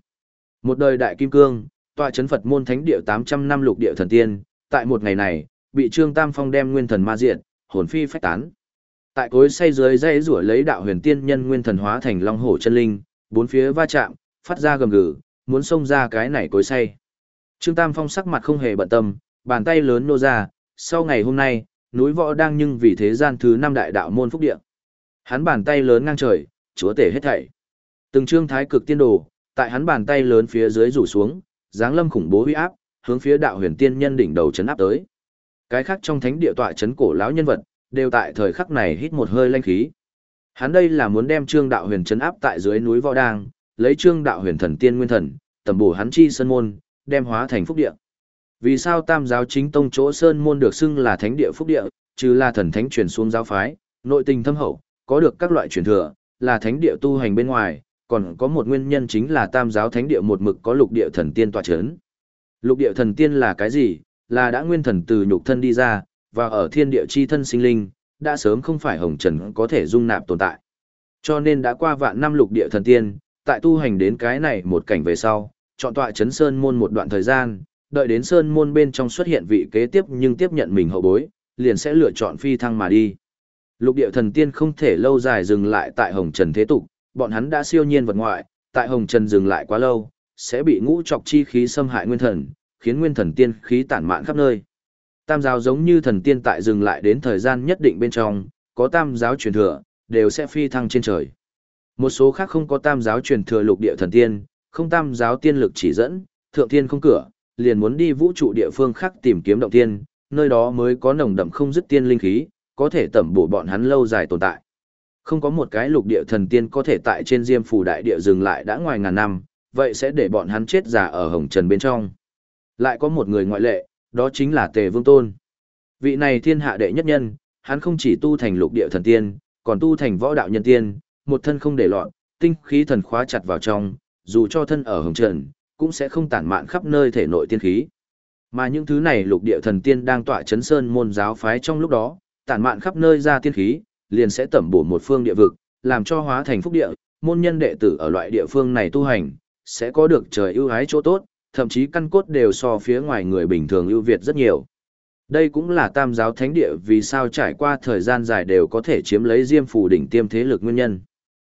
một đời đại kim cương, tọa chấn Phật môn thánh địa 800 năm lục địa thần tiên, tại một ngày này, bị Trương Tam Phong đem nguyên thần ma diệt, hồn phi phách tán. Tại cối say dưới dây rủa lấy đạo huyền tiên nhân nguyên thần hóa thành long hổ chân linh, bốn phía va chạm, phát ra gầm gừ, muốn xông ra cái này cối say. Trương Tam Phong sắc mặt không hề bận tâm, bàn tay lớn nô ra, sau ngày hôm nay, núi võ đang nhưng vì thế gian thứ năm đại đạo môn phúc địa. Hắn bàn tay lớn ngang trời, chúa tể hết thảy. Từng trương thái cực tiên đồ, tại hắn bàn tay lớn phía dưới rủ xuống, dáng lâm khủng bố uy áp, hướng phía đạo huyền tiên nhân đỉnh đầu chấn áp tới. Cái khác trong thánh địa tọa chấn cổ lão nhân vật, đều tại thời khắc này hít một hơi lanh khí. Hắn đây là muốn đem trương đạo huyền chấn áp tại dưới núi võ đang, lấy trương đạo huyền thần tiên nguyên thần, tầm bổ hắn chi sơn môn, đem hóa thành phúc địa. Vì sao tam giáo chính tông chỗ sơn môn được xưng là thánh địa phúc địa, Chứ là thần thánh truyền xuống giáo phái, nội tình thâm hậu, có được các loại truyền thừa, là thánh địa tu hành bên ngoài, còn có một nguyên nhân chính là tam giáo thánh địa một mực có lục địa thần tiên tọa chấn. Lục địa thần tiên là cái gì? Là đã nguyên thần từ nhục thân đi ra, và ở thiên địa chi thân sinh linh, đã sớm không phải hồng trần có thể dung nạp tồn tại. Cho nên đã qua vạn năm lục địa thần tiên, tại tu hành đến cái này một cảnh về sau, chọn tọa chấn sơn môn một đoạn thời gian, đợi đến sơn môn bên trong xuất hiện vị kế tiếp nhưng tiếp nhận mình hậu bối, liền sẽ lựa chọn phi thăng mà đi. Lục địa thần tiên không thể lâu dài dừng lại tại hồng trần thế tục, bọn hắn đã siêu nhiên vật ngoại, tại hồng trần dừng lại quá lâu, sẽ bị ngũ trọc chi khí xâm hại nguyên thần, khiến nguyên thần tiên khí tản mạn khắp nơi. Tam giáo giống như thần tiên tại dừng lại đến thời gian nhất định bên trong, có tam giáo truyền thừa, đều sẽ phi thăng trên trời. Một số khác không có tam giáo truyền thừa lục địa thần tiên, không tam giáo tiên lực chỉ dẫn, thượng tiên không cửa, liền muốn đi vũ trụ địa phương khác tìm kiếm động tiên, nơi đó mới có nồng đậm không dứt tiên linh khí, có thể tẩm bổ bọn hắn lâu dài tồn tại. Không có một cái lục địa thần tiên có thể tại trên diêm phủ đại địa dừng lại đã ngoài ngàn năm, vậy sẽ để bọn hắn chết già ở hồng trần bên trong. Lại có một người ngoại lệ, đó chính là Tề Vương Tôn. Vị này thiên hạ đệ nhất nhân, hắn không chỉ tu thành lục địa thần tiên, còn tu thành võ đạo nhân tiên, một thân không để loạn, tinh khí thần khóa chặt vào trong, dù cho thân ở hồng trần, cũng sẽ không tản mạn khắp nơi thể nội tiên khí. Mà những thứ này lục địa thần tiên đang tọa chấn sơn môn giáo phái trong lúc đó, tản mạn khắp nơi ra tiên khí, liền sẽ tẩm bổ một phương địa vực, làm cho hóa thành phúc địa, môn nhân đệ tử ở loại địa phương này tu hành, sẽ có được trời ưu ái chỗ tốt, thậm chí căn cốt đều so phía ngoài người bình thường ưu việt rất nhiều. Đây cũng là tam giáo thánh địa vì sao trải qua thời gian dài đều có thể chiếm lấy diêm phù đỉnh tiêm thế lực nguyên nhân.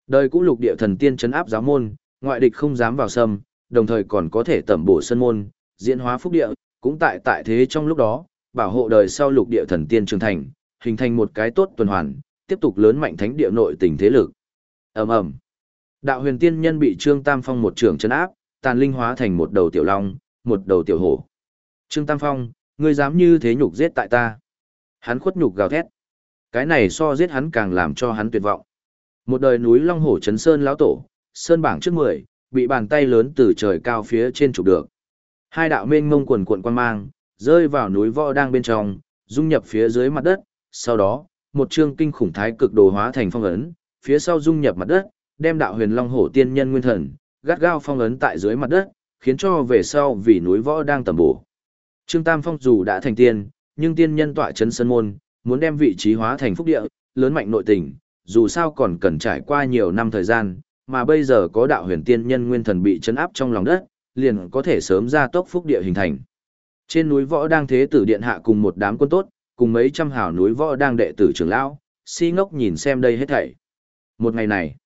Đời cũ lục địa thần tiên chấn áp giáo môn, ngoại địch không dám vào sâm, đồng thời còn có thể tẩm bổ sân môn, diễn hóa phúc địa, cũng tại tại thế trong lúc đó, bảo hộ đời sau lục địa thần tiên trưởng thành, hình thành một cái tốt tuần hoàn, tiếp tục lớn mạnh thánh địa nội tình thế lực. Ầm ầm. Đạo huyền tiên nhân bị Trương Tam Phong một trường chân áp, tàn linh hóa thành một đầu tiểu long, một đầu tiểu hổ. Trương Tam Phong, ngươi dám như thế nhục giết tại ta? Hắn khuất nhục gào thét. Cái này so giết hắn càng làm cho hắn tuyệt vọng. Một đời núi long hổ chấn sơn lão tổ, sơn bảng trước mười, bị bàn tay lớn từ trời cao phía trên chụp được. Hai đạo mênh mông quần cuộn quan mang, rơi vào núi võ đang bên trong, dung nhập phía dưới mặt đất, sau đó, một chương kinh khủng thái cực đồ hóa thành phong ấn, phía sau dung nhập mặt đất, đem đạo huyền long hổ tiên nhân nguyên thần, gắt gao phong ấn tại dưới mặt đất, khiến cho về sau vì núi võ đang tầm bổ. Trương Tam Phong dù đã thành tiên, nhưng tiên nhân tọa chấn sân môn, muốn đem vị trí hóa thành phúc địa, lớn mạnh nội tình, dù sao còn cần trải qua nhiều năm thời gian, mà bây giờ có đạo huyền tiên nhân nguyên thần bị chấn áp trong lòng đất, liền có thể sớm ra tốc phúc địa hình thành. Trên núi võ đang thế tử điện hạ cùng một đám quân tốt, cùng mấy trăm hào núi võ đang đệ tử trưởng lão, si ngốc nhìn xem đây hết thảy. Một ngày này,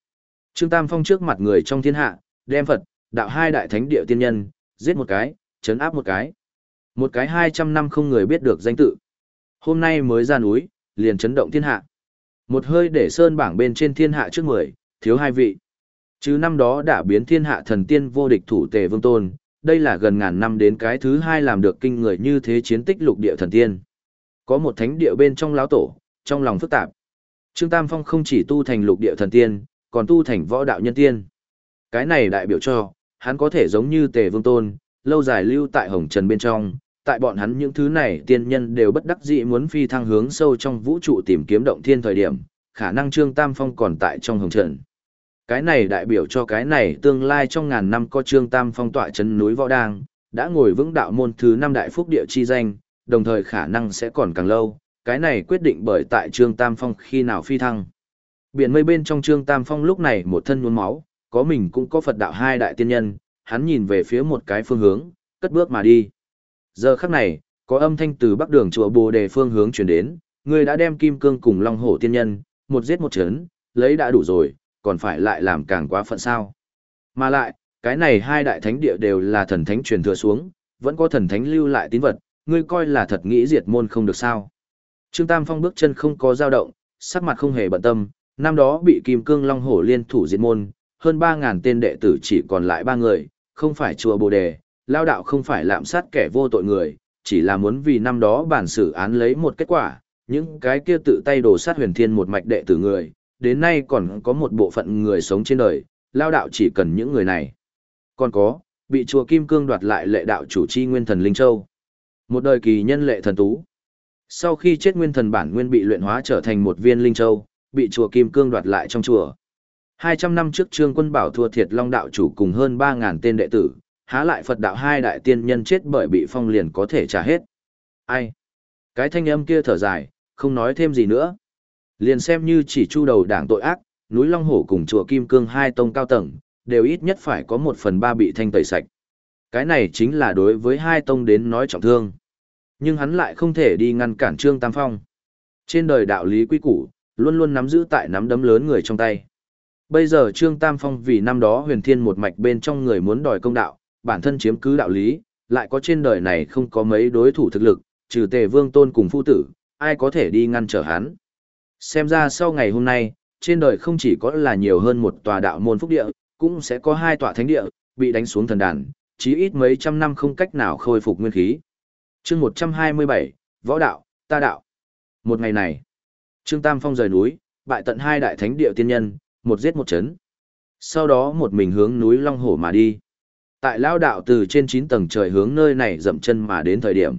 Trương Tam Phong trước mặt người trong thiên hạ, đem Phật, đạo hai đại thánh địa tiên nhân, giết một cái, chấn áp một cái. Một cái hai trăm năm không người biết được danh tự. Hôm nay mới ra núi, liền chấn động thiên hạ. Một hơi để sơn bảng bên trên thiên hạ trước mười, thiếu hai vị. Chứ năm đó đã biến thiên hạ thần tiên vô địch thủ tề vương tôn, đây là gần ngàn năm đến cái thứ hai làm được kinh người như thế chiến tích lục địa thần tiên. Có một thánh địa bên trong lão tổ, trong lòng phức tạp. Trương Tam Phong không chỉ tu thành lục địa thần tiên, còn tu thành võ đạo nhân tiên. Cái này đại biểu cho, hắn có thể giống như tề vương tôn, lâu dài lưu tại hồng trần bên trong, tại bọn hắn những thứ này tiên nhân đều bất đắc dĩ muốn phi thăng hướng sâu trong vũ trụ tìm kiếm động thiên thời điểm, khả năng Trương Tam Phong còn tại trong hồng trần. Cái này đại biểu cho cái này tương lai trong ngàn năm có Trương Tam Phong tọa chấn núi Võ Đang, đã ngồi vững đạo môn thứ năm đại phúc địa chi danh, đồng thời khả năng sẽ còn càng lâu, cái này quyết định bởi tại Trương Tam Phong khi nào phi thăng. Biển mây bên trong Trương Tam Phong lúc này một thân nhuốm máu, có mình cũng có Phật đạo hai đại tiên nhân, hắn nhìn về phía một cái phương hướng, cất bước mà đi. Giờ khắc này, có âm thanh từ bắc đường chùa Bồ Đề phương hướng chuyển đến, người đã đem kim cương cùng long hổ tiên nhân, một giết một chấn, lấy đã đủ rồi, còn phải lại làm càng quá phận sao. Mà lại, cái này hai đại thánh địa đều là thần thánh truyền thừa xuống, vẫn có thần thánh lưu lại tín vật, ngươi coi là thật nghĩ diệt môn không được sao. Trương Tam Phong bước chân không có dao động, sắc mặt không hề bận tâm, năm đó bị Kim Cương Long Hổ liên thủ diệt môn, hơn 3.000 tên đệ tử chỉ còn lại ba người, không phải chùa Bồ Đề, lao đạo không phải lạm sát kẻ vô tội người, chỉ là muốn vì năm đó bản xử án lấy một kết quả, những cái kia tự tay đổ sát huyền thiên một mạch đệ tử người, đến nay còn có một bộ phận người sống trên đời, lao đạo chỉ cần những người này. Còn có, bị chùa Kim Cương đoạt lại lệ đạo chủ chi nguyên thần Linh Châu. Một đời kỳ nhân lệ thần tú. Sau khi chết nguyên thần bản nguyên bị luyện hóa trở thành một viên Linh Châu, bị chùa Kim Cương đoạt lại trong chùa. 200 năm trước Trương Quân Bảo thua thiệt Long đạo chủ cùng hơn 3000 tên đệ tử, há lại Phật đạo hai đại tiên nhân chết bởi bị phong liền có thể trả hết. Ai? Cái thanh âm kia thở dài, không nói thêm gì nữa. Liền xem như chỉ chu đầu đảng tội ác, núi Long Hổ cùng chùa Kim Cương hai tông cao tầng, đều ít nhất phải có một phần ba bị thanh tẩy sạch. Cái này chính là đối với hai tông đến nói trọng thương. Nhưng hắn lại không thể đi ngăn cản Trương Tam Phong. Trên đời đạo lý quy củ, luôn luôn nắm giữ tại nắm đấm lớn người trong tay. Bây giờ Trương Tam Phong vì năm đó huyền thiên một mạch bên trong người muốn đòi công đạo, bản thân chiếm cứ đạo lý, lại có trên đời này không có mấy đối thủ thực lực, trừ tề vương tôn cùng phu tử, ai có thể đi ngăn trở hắn. Xem ra sau ngày hôm nay, trên đời không chỉ có là nhiều hơn một tòa đạo môn phúc địa, cũng sẽ có hai tòa thánh địa, bị đánh xuống thần đàn, chí ít mấy trăm năm không cách nào khôi phục nguyên khí. chương 127, Võ Đạo, Ta Đạo. Một ngày này, Trương Tam Phong rời núi, bại tận hai đại thánh địa tiên nhân, một giết một chấn. Sau đó một mình hướng núi Long Hổ mà đi. Tại lao đạo từ trên 9 tầng trời hướng nơi này dậm chân mà đến thời điểm.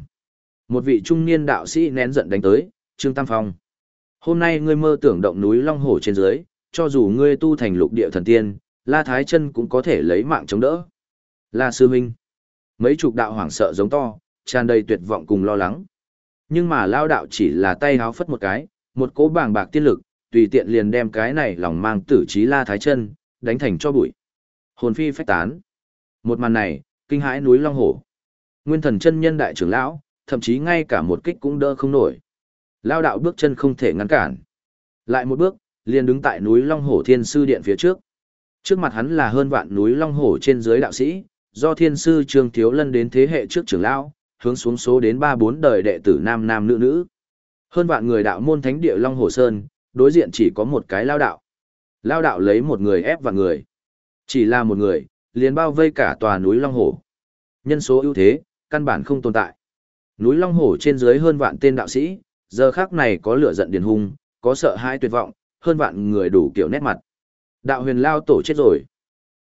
Một vị trung niên đạo sĩ nén giận đánh tới, Trương Tam Phong. Hôm nay ngươi mơ tưởng động núi Long Hổ trên dưới, cho dù ngươi tu thành lục địa thần tiên, La Thái Chân cũng có thể lấy mạng chống đỡ. La Sư Minh. Mấy chục đạo hoảng sợ giống to, tràn đầy tuyệt vọng cùng lo lắng. Nhưng mà lao đạo chỉ là tay háo phất một cái, một cỗ bàng bạc tiên lực, tùy tiện liền đem cái này lòng mang tử trí La Thái Chân đánh thành cho bụi. Hồn phi phách tán. Một màn này, kinh hãi núi Long Hổ. Nguyên thần chân nhân đại trưởng lão, thậm chí ngay cả một kích cũng đỡ không nổi. Lao đạo bước chân không thể ngăn cản. Lại một bước, liền đứng tại núi Long Hổ Thiên Sư Điện phía trước. Trước mặt hắn là hơn vạn núi Long Hổ trên dưới đạo sĩ, do Thiên Sư Trương Thiếu Lân đến thế hệ trước trưởng lão, hướng xuống số đến ba bốn đời đệ tử nam nam nữ nữ. Hơn vạn người đạo môn thánh địa Long Hổ Sơn, đối diện chỉ có một cái lao đạo. Lao đạo lấy một người ép vào người. Chỉ là một người, liền bao vây cả tòa núi Long Hổ. Nhân số ưu thế, căn bản không tồn tại. Núi Long Hổ trên dưới hơn vạn tên đạo sĩ, giờ khác này có lửa giận điền hung, có sợ hãi tuyệt vọng, hơn vạn người đủ kiểu nét mặt. Đạo huyền lao tổ chết rồi.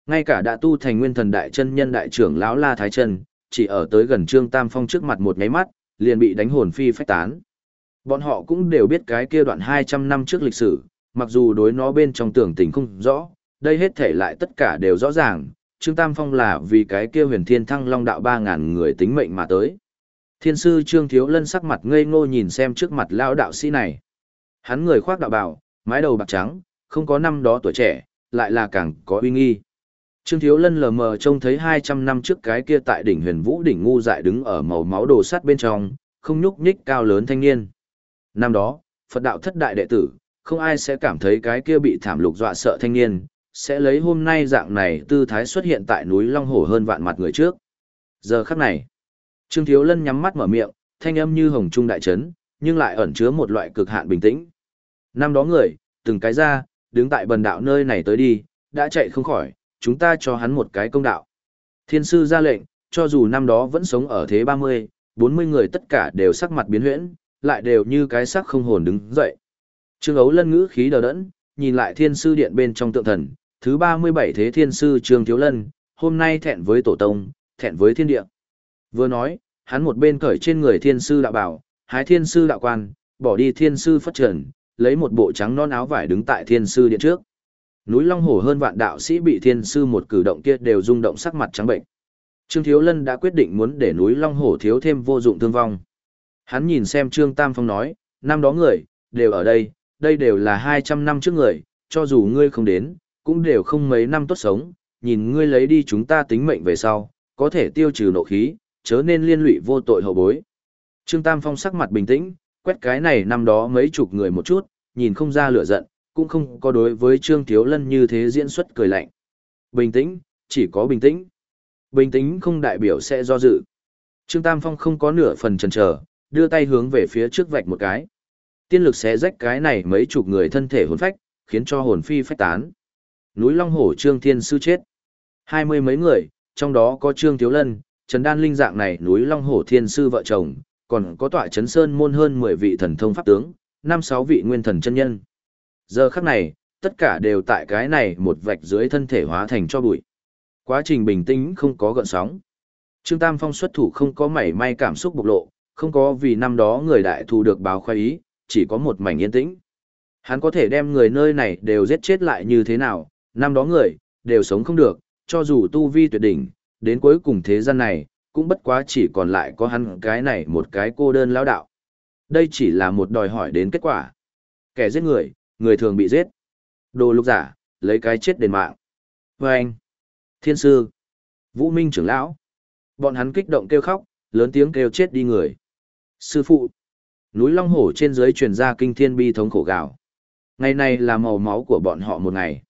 Ngay cả đã tu thành nguyên thần đại chân nhân đại trưởng lão La Thái Trần chỉ ở tới gần Trương Tam Phong trước mặt một nháy mắt, liền bị đánh hồn phi phách tán. Bọn họ cũng đều biết cái kia đoạn 200 năm trước lịch sử, mặc dù đối nó bên trong tưởng tình không rõ, đây hết thể lại tất cả đều rõ ràng, Trương Tam Phong là vì cái kia huyền thiên thăng long đạo 3.000 người tính mệnh mà tới. Thiên sư Trương Thiếu Lân sắc mặt ngây ngô nhìn xem trước mặt lão đạo sĩ này. Hắn người khoác đạo bào, mái đầu bạc trắng, không có năm đó tuổi trẻ, lại là càng có uy nghi. Trương Thiếu Lân lờ mờ trông thấy 200 năm trước cái kia tại đỉnh huyền vũ đỉnh ngu dại đứng ở màu máu đồ sắt bên trong, không nhúc nhích cao lớn thanh niên. Năm đó, Phật đạo thất đại đệ tử, không ai sẽ cảm thấy cái kia bị thảm lục dọa sợ thanh niên, sẽ lấy hôm nay dạng này tư thái xuất hiện tại núi Long Hổ hơn vạn mặt người trước. Giờ khắc này, Trương Thiếu Lân nhắm mắt mở miệng, thanh âm như hồng trung đại chấn, nhưng lại ẩn chứa một loại cực hạn bình tĩnh. Năm đó người, từng cái ra, đứng tại bần đạo nơi này tới đi, đã chạy không khỏi, chúng ta cho hắn một cái công đạo. Thiên sư ra lệnh, cho dù năm đó vẫn sống ở thế 30, 40 người tất cả đều sắc mặt biến huyễn, lại đều như cái sắc không hồn đứng dậy. Trương Ấu Lân ngữ khí đờ đẫn, nhìn lại thiên sư điện bên trong tượng thần, thứ 37 thế thiên sư Trương Thiếu Lân, hôm nay thẹn với tổ tông, thẹn với thiên địa. Vừa nói, hắn một bên cởi trên người thiên sư đạo bảo, hái thiên sư đạo quan, bỏ đi thiên sư phất trần, lấy một bộ trắng non áo vải đứng tại thiên sư điện trước. Núi Long Hổ hơn vạn đạo sĩ bị thiên sư một cử động kia đều rung động sắc mặt trắng bệnh. Trương Thiếu Lân đã quyết định muốn để núi Long Hổ thiếu thêm vô dụng thương vong. Hắn nhìn xem Trương Tam Phong nói, năm đó người, đều ở đây, đây đều là 200 năm trước người, cho dù ngươi không đến, cũng đều không mấy năm tốt sống, nhìn ngươi lấy đi chúng ta tính mệnh về sau, có thể tiêu trừ nộ khí, chớ nên liên lụy vô tội hậu bối. Trương Tam Phong sắc mặt bình tĩnh, quét cái này năm đó mấy chục người một chút, nhìn không ra lửa giận, cũng không có đối với Trương Thiếu Lân như thế diễn xuất cười lạnh. Bình tĩnh, chỉ có bình tĩnh. Bình tĩnh không đại biểu sẽ do dự. Trương Tam Phong không có nửa phần chần chờ, đưa tay hướng về phía trước vạch một cái. Tiên lực sẽ rách cái này mấy chục người thân thể hồn phách, khiến cho hồn phi phách tán. Núi Long Hổ Trương Thiên Sư chết. Hai mươi mấy người, trong đó có Trương Thiếu Lân, Trần Đan Linh dạng này núi Long Hổ Thiên Sư vợ chồng, còn có tọa Trấn sơn môn hơn 10 vị thần thông pháp tướng, năm sáu vị nguyên thần chân nhân. Giờ khắc này, tất cả đều tại cái này một vạch dưới thân thể hóa thành cho bụi. Quá trình bình tĩnh không có gợn sóng. Trương Tam Phong xuất thủ không có mảy may cảm xúc bộc lộ, không có vì năm đó người đại thù được báo khoái ý, chỉ có một mảnh yên tĩnh. Hắn có thể đem người nơi này đều giết chết lại như thế nào, năm đó người, đều sống không được, cho dù tu vi tuyệt đỉnh, đến cuối cùng thế gian này, cũng bất quá chỉ còn lại có hắn cái này một cái cô đơn lão đạo. Đây chỉ là một đòi hỏi đến kết quả. Kẻ giết người, người thường bị giết. Đồ lục giả, lấy cái chết đền mạng. Và anh, thiên sư, vũ minh trưởng lão. Bọn hắn kích động kêu khóc, lớn tiếng kêu chết đi người. Sư phụ, núi Long Hổ trên dưới truyền ra kinh thiên bi thống khổ gạo. Ngày này là màu máu của bọn họ một ngày.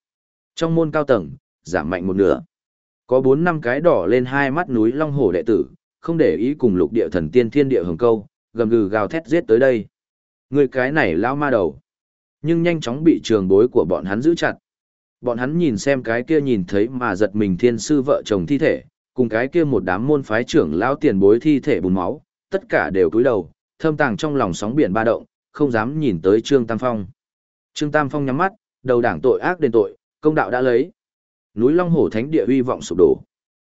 Trong môn cao tầng, giảm mạnh một nửa. Có bốn năm cái đỏ lên hai mắt núi Long Hổ đệ tử, không để ý cùng lục địa thần tiên thiên địa hồng câu, gầm gừ gào thét giết tới đây. Người cái này lao ma đầu. Nhưng nhanh chóng bị trường bối của bọn hắn giữ chặt. Bọn hắn nhìn xem cái kia nhìn thấy mà giật mình thiên sư vợ chồng thi thể, cùng cái kia một đám môn phái trưởng lao tiền bối thi thể bùn máu, tất cả đều cúi đầu, thâm tàng trong lòng sóng biển ba động, không dám nhìn tới Trương Tam Phong. Trương Tam Phong nhắm mắt, đầu đảng tội ác đền tội, công đạo đã lấy. Núi Long Hổ Thánh địa uy vọng sụp đổ.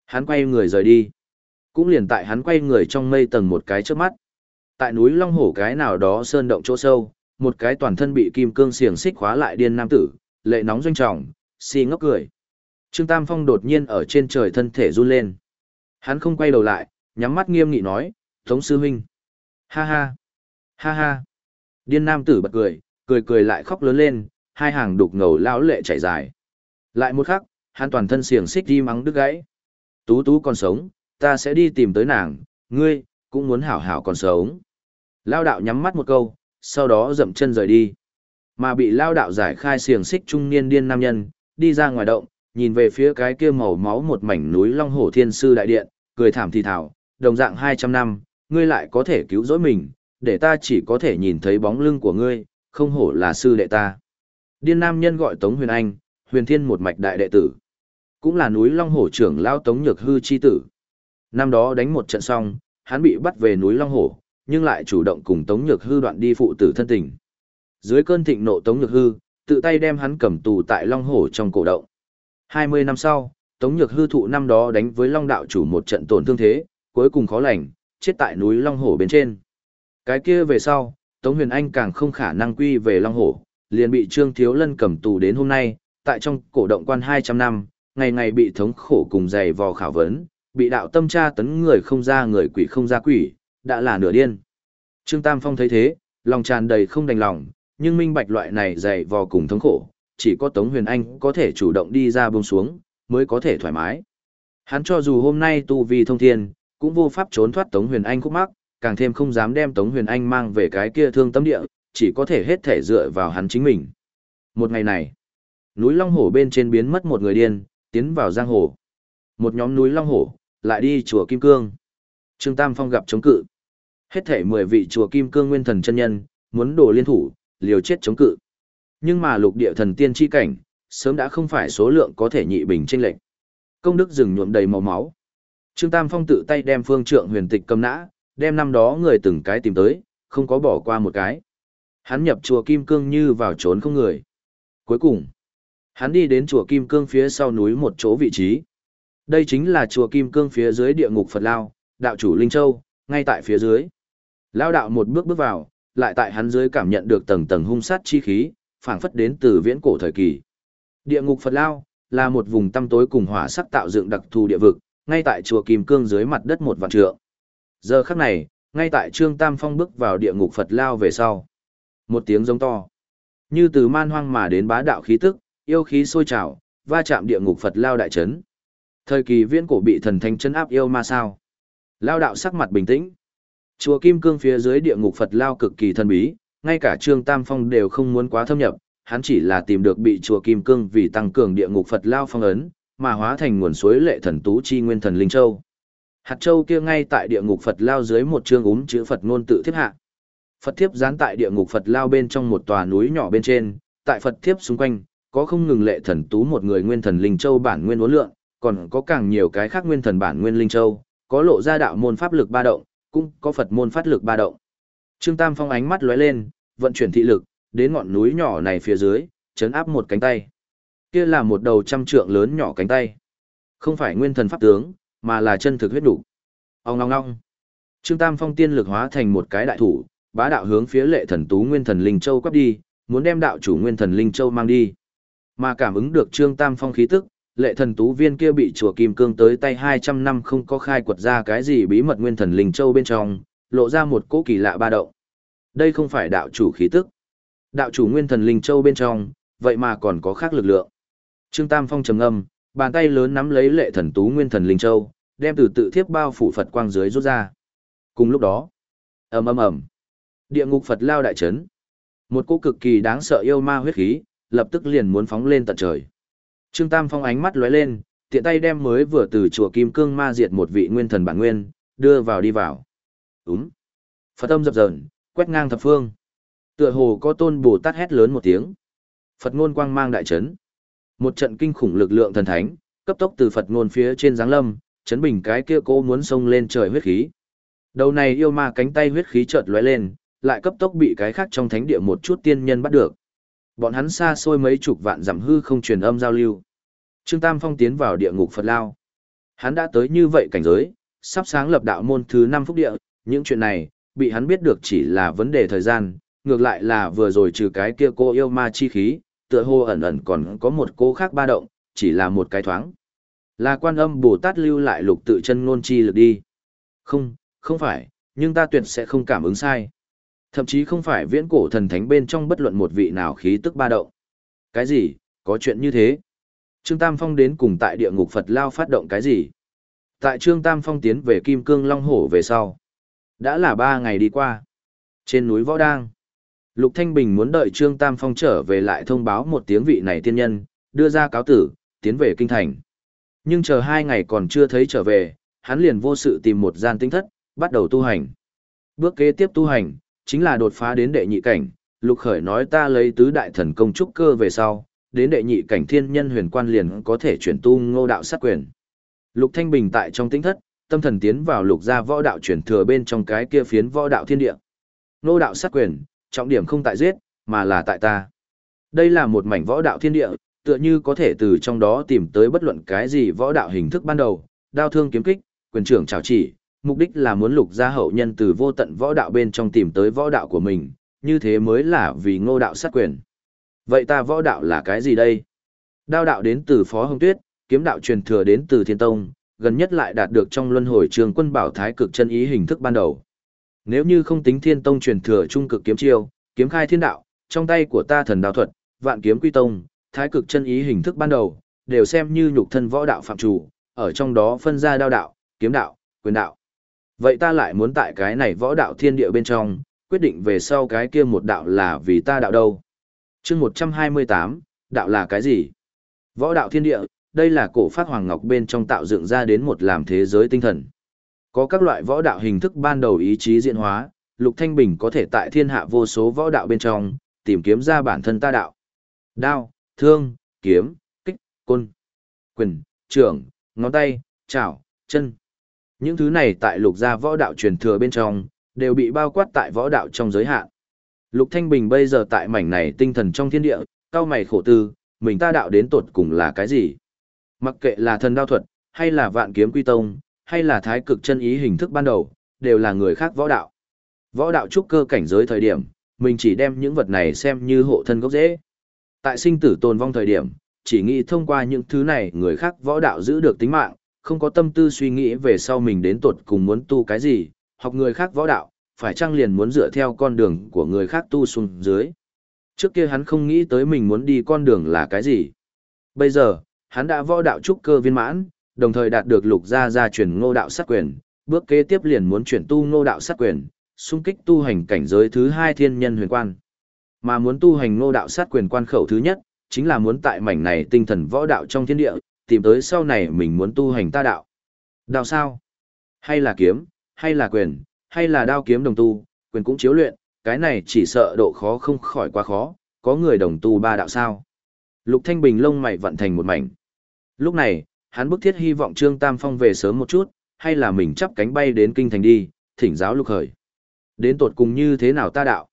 Hắn quay người rời đi. Cũng liền tại hắn quay người trong mây tầng một cái trước mắt. Tại núi Long Hổ cái nào đó sơn động chỗ sâu, một cái toàn thân bị kim cương xiềng xích khóa lại điên nam tử, lệ nóng doanh trọng, si ngốc cười. Trương Tam Phong đột nhiên ở trên trời thân thể run lên. Hắn không quay đầu lại, nhắm mắt nghiêm nghị nói, Tống Sư Huynh. Ha ha, ha ha. Điên nam tử bật cười, cười cười lại khóc lớn lên, hai hàng đục ngầu lão lệ chảy dài. Lại một khắc, hắn toàn thân xiềng xích đi mắng đứt gãy. Tú tú còn sống, ta sẽ đi tìm tới nàng, ngươi, cũng muốn hảo hảo còn sống. Lao đạo nhắm mắt một câu, sau đó dậm chân rời đi. Mà bị lao đạo giải khai xiềng xích trung niên điên nam nhân, đi ra ngoài động, nhìn về phía cái kia màu máu một mảnh núi Long Hổ Thiên Sư Đại Điện, cười thảm thì thảo, đồng dạng 200 năm, ngươi lại có thể cứu rỗi mình, để ta chỉ có thể nhìn thấy bóng lưng của ngươi, không hổ là sư đệ ta. Điên nam nhân gọi Tống Huyền Anh, huyền thiên một mạch đại đệ tử. Cũng là núi Long Hổ trưởng lao Tống Nhược Hư chi tử. Năm đó đánh một trận xong, hắn bị bắt về núi Long Hổ, nhưng lại chủ động cùng Tống Nhược Hư đoạn đi phụ tử thân tình. Dưới cơn thịnh nộ Tống Nhược Hư, tự tay đem hắn cầm tù tại Long Hổ trong cổ động. 20 năm sau, Tống Nhược Hư thụ năm đó đánh với Long đạo chủ một trận tổn thương thế, cuối cùng khó lành, chết tại núi Long Hổ bên trên. Cái kia về sau, Tống Huyền Anh càng không khả năng quy về Long Hổ, liền bị Trương Thiếu Lân cầm tù đến hôm nay, tại trong cổ động quan 200 năm, ngày ngày bị thống khổ cùng dày vò khảo vấn, bị đạo tâm tra tấn người không ra người quỷ không ra quỷ, đã là nửa điên. Trương Tam Phong thấy thế, lòng tràn đầy không đành lòng, nhưng minh bạch loại này dày vò cùng thống khổ, chỉ có Tống Huyền Anh có thể chủ động đi ra buông xuống, mới có thể thoải mái. Hắn cho dù hôm nay tu vi thông thiên, cũng vô pháp trốn thoát Tống Huyền Anh khúc mắc, càng thêm không dám đem Tống Huyền Anh mang về cái kia thương tâm địa, chỉ có thể hết thể dựa vào hắn chính mình. Một ngày này, núi Long Hổ bên trên biến mất một người điên, tiến vào giang hồ. Một nhóm núi Long Hổ, lại đi chùa Kim Cương. Trương Tam Phong gặp chống cự. Hết thể 10 vị chùa Kim Cương nguyên thần chân nhân, muốn đổ liên thủ, liều chết chống cự. Nhưng mà lục địa thần tiên chi cảnh, sớm đã không phải số lượng có thể nhị bình tranh lệnh. Công đức rừng nhuộm đầy màu máu. Trương Tam Phong tự tay đem phương trượng huyền tịch cầm nã, đem năm đó người từng cái tìm tới, không có bỏ qua một cái. Hắn nhập chùa Kim Cương như vào trốn không người. Cuối cùng, hắn đi đến chùa Kim Cương phía sau núi một chỗ vị trí. Đây chính là chùa Kim Cương phía dưới địa ngục Phật Lao, đạo chủ Linh Châu, ngay tại phía dưới. Lao đạo một bước bước vào, lại tại hắn dưới cảm nhận được tầng tầng hung sát chi khí, phảng phất đến từ viễn cổ thời kỳ. Địa ngục Phật Lao là một vùng tăm tối cùng hỏa sắc tạo dựng đặc thù địa vực, ngay tại chùa Kim Cương dưới mặt đất một vạn trượng. Giờ khắc này, ngay tại Trương Tam Phong bước vào địa ngục Phật Lao về sau. Một tiếng giống to. Như từ man hoang mà đến bá đạo khí tức, yêu khí sôi trào, va chạm địa ngục Phật Lao đại chấn. Thời kỳ viễn cổ bị thần thánh trấn áp yêu ma sao. Lao đạo sắc mặt bình tĩnh. Chùa Kim Cương phía dưới địa ngục Phật Lao cực kỳ thần bí, ngay cả Trương Tam Phong đều không muốn quá thâm nhập, hắn chỉ là tìm được bị chùa Kim Cương vì tăng cường địa ngục Phật Lao phong ấn, mà hóa thành nguồn suối lệ thần tú chi nguyên thần Linh Châu. Hạt châu kia ngay tại địa ngục Phật Lao dưới một chương úm chữ Phật ngôn tự thiết hạ. Phật thiếp dán tại địa ngục Phật Lao bên trong một tòa núi nhỏ bên trên, tại Phật thiếp xung quanh, có không ngừng lệ thần tú một người nguyên thần Linh Châu bản nguyên uốn lượn, còn có càng nhiều cái khác nguyên thần bản nguyên Linh Châu, có lộ ra đạo môn pháp lực ba động, cũng có Phật môn phát lực ba động. Trương Tam Phong ánh mắt lóe lên, vận chuyển thị lực, đến ngọn núi nhỏ này phía dưới, chấn áp một cánh tay. Kia là một đầu trăm trượng lớn nhỏ cánh tay. Không phải nguyên thần pháp tướng, mà là chân thực huyết đủ. Ông ngong ngong. Trương Tam Phong tiên lực hóa thành một cái đại thủ, bá đạo hướng phía lệ thần tú nguyên thần Linh Châu quắp đi, muốn đem đạo chủ nguyên thần Linh Châu mang đi. Mà cảm ứng được Trương Tam Phong khí tức, lệ thần tú viên kia bị chùa Kim Cương tới tay 200 năm không có khai quật ra cái gì bí mật nguyên thần Linh Châu bên trong, lộ ra một cỗ kỳ lạ ba động. Đây không phải đạo chủ khí tức. Đạo chủ nguyên thần Linh Châu bên trong, vậy mà còn có khác lực lượng. Trương Tam Phong trầm ngâm, bàn tay lớn nắm lấy lệ thần tú nguyên thần Linh Châu, đem từ tự thiếp bao phủ Phật quang dưới rút ra. Cùng lúc đó, ầm ầm ầm, địa ngục Phật lao đại chấn. Một cỗ cực kỳ đáng sợ yêu ma huyết khí, lập tức liền muốn phóng lên tận trời. Trương Tam Phong ánh mắt lóe lên, tiện tay đem mới vừa từ chùa Kim Cương ma diệt một vị nguyên thần bản nguyên, đưa vào đi vào. Úm. Phật âm dập dờn, quét ngang thập phương. Tựa hồ có tôn Bồ Tát hét lớn một tiếng. Phật ngôn quang mang đại chấn. Một trận kinh khủng lực lượng thần thánh, cấp tốc từ Phật ngôn phía trên giáng lâm, chấn bình cái kia cô muốn xông lên trời huyết khí. Đầu này yêu ma cánh tay huyết khí chợt lóe lên, lại cấp tốc bị cái khác trong thánh địa một chút tiên nhân bắt được. Bọn hắn xa xôi mấy chục vạn dặm hư không truyền âm giao lưu. Trương Tam Phong tiến vào địa ngục Phật Lao. Hắn đã tới như vậy cảnh giới, sắp sáng lập đạo môn thứ năm phúc địa, những chuyện này, bị hắn biết được chỉ là vấn đề thời gian, ngược lại là vừa rồi trừ cái kia cô yêu ma chi khí, tựa hồ ẩn ẩn còn có một cô khác ba động, chỉ là một cái thoáng. Là quan âm Bồ Tát lưu lại lục tự chân ngôn chi lực đi. Không, không phải, nhưng ta tuyệt sẽ không cảm ứng sai. Thậm chí không phải viễn cổ thần thánh bên trong bất luận một vị nào khí tức ba động. Cái gì, có chuyện như thế? Trương Tam Phong đến cùng tại địa ngục Phật Lao phát động cái gì? Tại Trương Tam Phong tiến về Kim Cương Long Hổ về sau. Đã là ba ngày đi qua. Trên núi Võ Đang. Lục Thanh Bình muốn đợi Trương Tam Phong trở về lại thông báo một tiếng vị này tiên nhân, đưa ra cáo tử, tiến về kinh thành. Nhưng chờ hai ngày còn chưa thấy trở về, hắn liền vô sự tìm một gian tinh thất, bắt đầu tu hành. Bước kế tiếp tu hành, chính là đột phá đến đệ nhị cảnh, Lục Khởi nói ta lấy tứ đại thần công trúc cơ về sau, đến đệ nhị cảnh thiên nhân huyền quan liền có thể chuyển tu ngô đạo sát quyền. Lục Thanh Bình tại trong tĩnh thất, tâm thần tiến vào lục gia võ đạo chuyển thừa bên trong cái kia phiến võ đạo thiên địa. Ngô đạo sát quyền, trọng điểm không tại giết, mà là tại ta. Đây là một mảnh võ đạo thiên địa, tựa như có thể từ trong đó tìm tới bất luận cái gì võ đạo hình thức ban đầu, đao thương kiếm kích, quyền trưởng trảo chỉ, mục đích là muốn lục gia hậu nhân từ vô tận võ đạo bên trong tìm tới võ đạo của mình, như thế mới là vì ngô đạo sát quyền. Vậy ta võ đạo là cái gì đây? Đao đạo đến từ Phó Hồng Tuyết, kiếm đạo truyền thừa đến từ Thiên Tông, gần nhất lại đạt được trong luân hồi trường quân bảo thái cực chân ý hình thức ban đầu. Nếu như không tính Thiên Tông truyền thừa trung cực kiếm chiêu, kiếm khai thiên đạo, trong tay của ta thần đạo thuật, vạn kiếm quy tông, thái cực chân ý hình thức ban đầu, đều xem như nhục thân võ đạo phạm chủ, ở trong đó phân ra đao đạo, kiếm đạo, quyền đạo. Vậy ta lại muốn tại cái này võ đạo thiên địa bên trong, quyết định về sau cái kia một đạo là vì ta đạo đâu. chương 128, đạo là cái gì? Võ đạo thiên địa, đây là cổ phát hoàng ngọc bên trong tạo dựng ra đến một làm thế giới tinh thần. Có các loại võ đạo hình thức ban đầu ý chí diễn hóa, Lục Thanh Bình có thể tại thiên hạ vô số võ đạo bên trong, tìm kiếm ra bản thân ta đạo. Đao, thương, kiếm, kích, côn, quyền, trưởng, ngón tay, chảo, chân. Những thứ này tại lục gia võ đạo truyền thừa bên trong, đều bị bao quát tại võ đạo trong giới hạn. Lục Thanh Bình bây giờ tại mảnh này tinh thần trong thiên địa, cao mày khổ tư, mình ta đạo đến tột cùng là cái gì? Mặc kệ là thần đao thuật, hay là vạn kiếm quy tông, hay là thái cực chân ý hình thức ban đầu, đều là người khác võ đạo. Võ đạo trúc cơ cảnh giới thời điểm, mình chỉ đem những vật này xem như hộ thân gốc dễ. Tại sinh tử tồn vong thời điểm, chỉ nghĩ thông qua những thứ này người khác võ đạo giữ được tính mạng, không có tâm tư suy nghĩ về sau mình đến tột cùng muốn tu cái gì, học người khác võ đạo, phải chăng liền muốn dựa theo con đường của người khác tu xuống dưới. Trước kia hắn không nghĩ tới mình muốn đi con đường là cái gì. Bây giờ, hắn đã võ đạo trúc cơ viên mãn, đồng thời đạt được lục gia gia truyền ngô đạo sát quyền, bước kế tiếp liền muốn chuyển tu ngô đạo sát quyền, xung kích tu hành cảnh giới thứ hai thiên nhân huyền quan. Mà muốn tu hành ngô đạo sát quyền quan khẩu thứ nhất, chính là muốn tại mảnh này tinh thần võ đạo trong thiên địa, tìm tới sau này mình muốn tu hành ta đạo. Đạo sao? Hay là kiếm, hay là quyền, hay là đao kiếm đồng tu, quyền cũng chiếu luyện, cái này chỉ sợ độ khó không khỏi quá khó, có người đồng tu ba đạo sao. Lục Thanh Bình lông mày vận thành một mảnh. Lúc này, hắn bức thiết hy vọng Trương Tam Phong về sớm một chút, hay là mình chắp cánh bay đến kinh thành đi, thỉnh giáo lục khởi. Đến tột cùng như thế nào ta đạo?